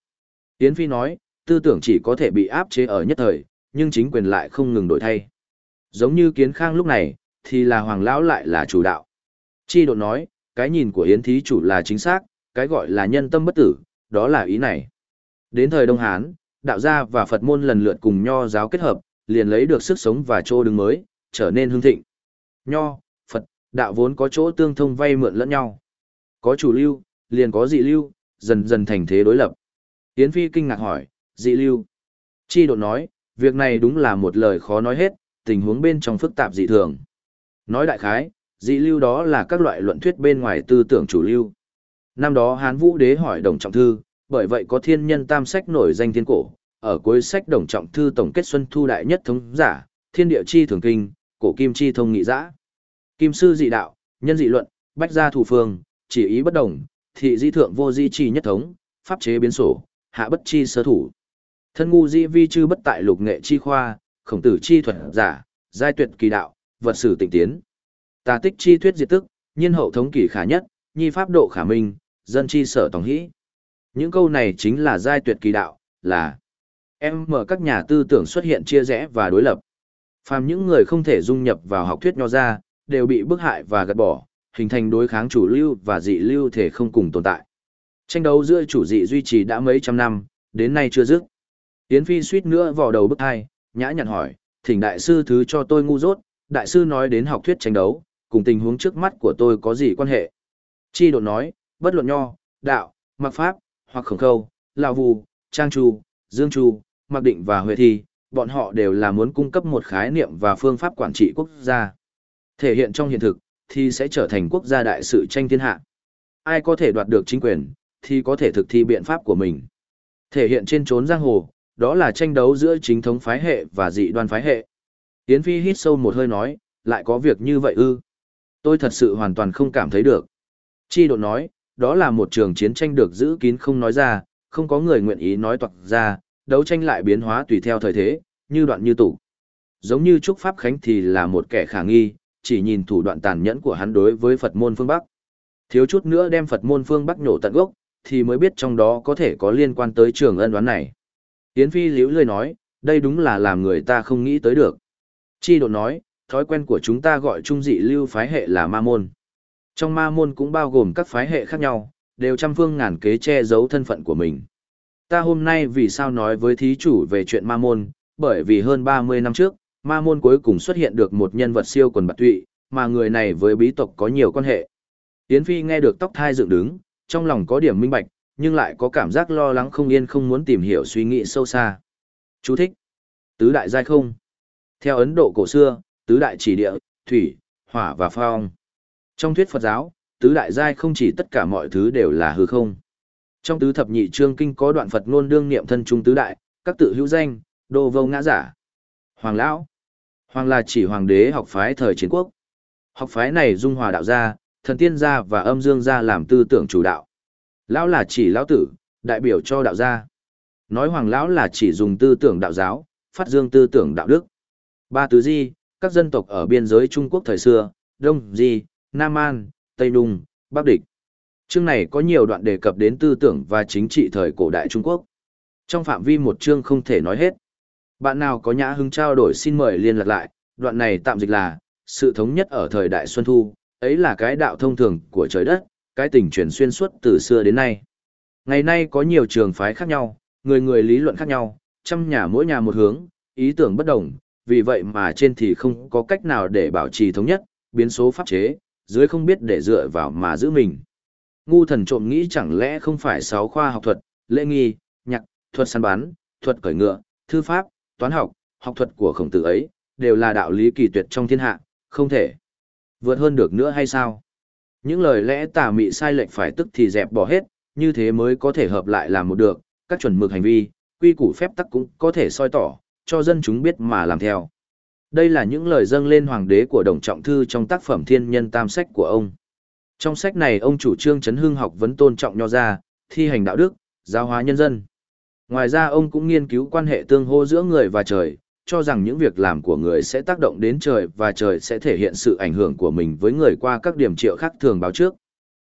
Yến Phi nói, tư tưởng chỉ có thể bị áp chế ở nhất thời, nhưng chính quyền lại không ngừng đổi thay. Giống như kiến khang lúc này, thì là hoàng lão lại là chủ đạo. Chi độ nói, cái nhìn của Yến Thí chủ là chính xác, cái gọi là nhân tâm bất tử, đó là ý này. Đến thời Đông Hán, đạo gia và Phật môn lần lượt cùng nho giáo kết hợp, liền lấy được sức sống và chỗ đứng mới, trở nên hưng thịnh. Nho, Phật, đạo vốn có chỗ tương thông vay mượn lẫn nhau. Có chủ lưu, liền có dị lưu, dần dần thành thế đối lập. Yến Phi kinh ngạc hỏi, dị lưu. Chi độ nói, việc này đúng là một lời khó nói hết, tình huống bên trong phức tạp dị thường. Nói đại khái, dị lưu đó là các loại luận thuyết bên ngoài tư tưởng chủ lưu. Năm đó Hán Vũ Đế hỏi Đồng Trọng Thư, bởi vậy có thiên nhân tam sách nổi danh thiên cổ, ở cuối sách Đồng Trọng Thư tổng kết Xuân Thu Đại Nhất Thống Giả, Thiên Địa Chi Thường Kinh, Cổ Kim Chi Thông Nghị Giã. Kim Sư dị đạo, nhân dị luận, bách gia thủ phương, chỉ ý bất đồng, thị di thượng vô di chi nhất thống, pháp chế biến sổ, hạ bất chi sơ thủ. Thân ngu di vi chư bất tại lục nghệ chi khoa, khổng tử chi thuật giả, giai tuyệt kỳ đạo, vật sử tịnh tiến. Tà tích chi thuyết diệt tức, nhiên hậu thống kỳ khả nhất, nhi pháp độ khả minh, dân chi sở tòng hĩ. Những câu này chính là giai tuyệt kỳ đạo, là em mở các nhà tư tưởng xuất hiện chia rẽ và đối lập. Phàm những người không thể dung nhập vào học thuyết nho ra, đều bị bức hại và gạt bỏ, hình thành đối kháng chủ lưu và dị lưu thể không cùng tồn tại. Tranh đấu giữa chủ dị duy trì đã mấy trăm năm, đến nay chưa dứt. Yến Phi suýt nữa vò đầu bức hai, nhã nhặn hỏi, thỉnh đại sư thứ cho tôi ngu dốt, đại sư nói đến học thuyết tranh đấu, cùng tình huống trước mắt của tôi có gì quan hệ. Chi đột nói, bất luận nho, đạo, mặc pháp, hoặc khổng khâu, lào vù, trang chu, dương chu, mặc định và huệ thi, bọn họ đều là muốn cung cấp một khái niệm và phương pháp quản trị quốc gia. Thể hiện trong hiện thực, thì sẽ trở thành quốc gia đại sự tranh thiên hạ. Ai có thể đoạt được chính quyền, thì có thể thực thi biện pháp của mình. Thể hiện trên trốn giang hồ, đó là tranh đấu giữa chính thống phái hệ và dị đoan phái hệ. Yến Phi hít sâu một hơi nói, lại có việc như vậy ư. Tôi thật sự hoàn toàn không cảm thấy được. Chi độ nói, đó là một trường chiến tranh được giữ kín không nói ra, không có người nguyện ý nói toạc ra, đấu tranh lại biến hóa tùy theo thời thế, như đoạn như tủ. Giống như Trúc Pháp Khánh thì là một kẻ khả nghi, chỉ nhìn thủ đoạn tàn nhẫn của hắn đối với Phật môn phương Bắc. Thiếu chút nữa đem Phật môn phương Bắc nhổ tận gốc, thì mới biết trong đó có thể có liên quan tới trường ân đoán này. Yến Phi liễu lười nói, đây đúng là làm người ta không nghĩ tới được. Chi độ nói, thói quen của chúng ta gọi trung dị lưu phái hệ là ma môn. Trong ma môn cũng bao gồm các phái hệ khác nhau, đều trăm phương ngàn kế che giấu thân phận của mình. Ta hôm nay vì sao nói với thí chủ về chuyện ma môn, bởi vì hơn 30 năm trước, ma môn cuối cùng xuất hiện được một nhân vật siêu quần bạc tụy, mà người này với bí tộc có nhiều quan hệ. Yến Phi nghe được tóc thai dựng đứng, trong lòng có điểm minh bạch, nhưng lại có cảm giác lo lắng không yên không muốn tìm hiểu suy nghĩ sâu xa. Chú thích. Tứ đại giai không. Theo Ấn Độ cổ xưa, tứ đại chỉ địa, thủy, hỏa và phong. Trong thuyết Phật giáo, tứ đại giai không chỉ tất cả mọi thứ đều là hư không. Trong tứ thập nhị chương kinh có đoạn Phật ngôn đương niệm thân trung tứ đại, các tự hữu danh, đồ vô ngã giả. Hoàng lão. Hoàng là chỉ hoàng đế học phái thời chiến quốc. Học phái này dung hòa đạo gia, thần tiên gia và âm dương gia làm tư tưởng chủ đạo. Lão là chỉ lão tử, đại biểu cho đạo gia. Nói hoàng lão là chỉ dùng tư tưởng đạo giáo, phát dương tư tưởng đạo đức. Ba tứ di, các dân tộc ở biên giới Trung Quốc thời xưa, Đông Di, Nam An, Tây Nung, Bắc Địch. Chương này có nhiều đoạn đề cập đến tư tưởng và chính trị thời cổ đại Trung Quốc. Trong phạm vi một chương không thể nói hết. Bạn nào có nhã hứng trao đổi xin mời liên lạc lại, đoạn này tạm dịch là, sự thống nhất ở thời đại Xuân Thu, ấy là cái đạo thông thường của trời đất, cái tình truyền xuyên suốt từ xưa đến nay. Ngày nay có nhiều trường phái khác nhau, người người lý luận khác nhau, trăm nhà mỗi nhà một hướng, ý tưởng bất đồng, vì vậy mà trên thì không có cách nào để bảo trì thống nhất, biến số pháp chế, dưới không biết để dựa vào mà giữ mình. Ngu thần trộm nghĩ chẳng lẽ không phải sáu khoa học thuật, lễ nghi, nhạc, thuật săn bắn, thuật cởi ngựa, thư pháp, toán học, học thuật của khổng tử ấy, đều là đạo lý kỳ tuyệt trong thiên hạ, không thể vượt hơn được nữa hay sao? Những lời lẽ tà mị sai lệch phải tức thì dẹp bỏ hết, như thế mới có thể hợp lại làm một được, các chuẩn mực hành vi, quy củ phép tắc cũng có thể soi tỏ, cho dân chúng biết mà làm theo. Đây là những lời dâng lên hoàng đế của Đồng Trọng Thư trong tác phẩm Thiên Nhân Tam Sách của ông. Trong sách này ông chủ trương chấn hương học vấn tôn trọng nho gia, thi hành đạo đức, giáo hóa nhân dân. Ngoài ra ông cũng nghiên cứu quan hệ tương hô giữa người và trời, cho rằng những việc làm của người sẽ tác động đến trời và trời sẽ thể hiện sự ảnh hưởng của mình với người qua các điểm triệu khác thường báo trước.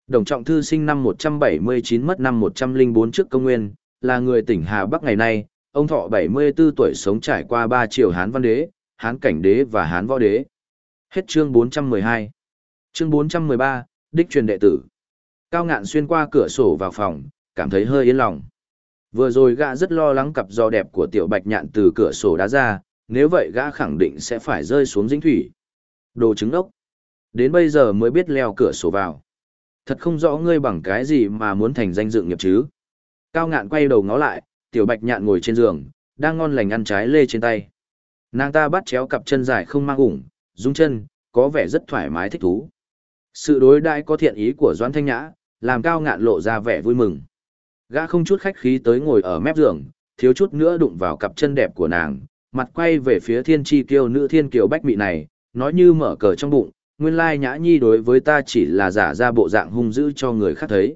Đồng Trọng Thư sinh năm 179 mất năm 104 trước công nguyên, là người tỉnh Hà Bắc ngày nay, ông thọ 74 tuổi sống trải qua ba triều Hán Văn Đế, Hán Cảnh Đế và Hán Võ Đế. Hết chương 412. Chương 413, Đích truyền đệ tử. Cao ngạn xuyên qua cửa sổ vào phòng, cảm thấy hơi yên lòng. Vừa rồi gã rất lo lắng cặp giò đẹp của tiểu bạch nhạn từ cửa sổ đá ra, nếu vậy gã khẳng định sẽ phải rơi xuống dính thủy. Đồ trứng ốc. Đến bây giờ mới biết leo cửa sổ vào. Thật không rõ ngươi bằng cái gì mà muốn thành danh dự nghiệp chứ. Cao ngạn quay đầu ngó lại, tiểu bạch nhạn ngồi trên giường, đang ngon lành ăn trái lê trên tay. Nàng ta bắt chéo cặp chân dài không mang ủng, rung chân, có vẻ rất thoải mái thích thú. Sự đối đãi có thiện ý của Doãn Thanh Nhã, làm cao ngạn lộ ra vẻ vui mừng. Gã không chút khách khí tới ngồi ở mép giường, thiếu chút nữa đụng vào cặp chân đẹp của nàng, mặt quay về phía thiên chi kiêu nữ thiên kiều bách mị này, nói như mở cờ trong bụng, nguyên lai nhã nhi đối với ta chỉ là giả ra bộ dạng hung dữ cho người khác thấy.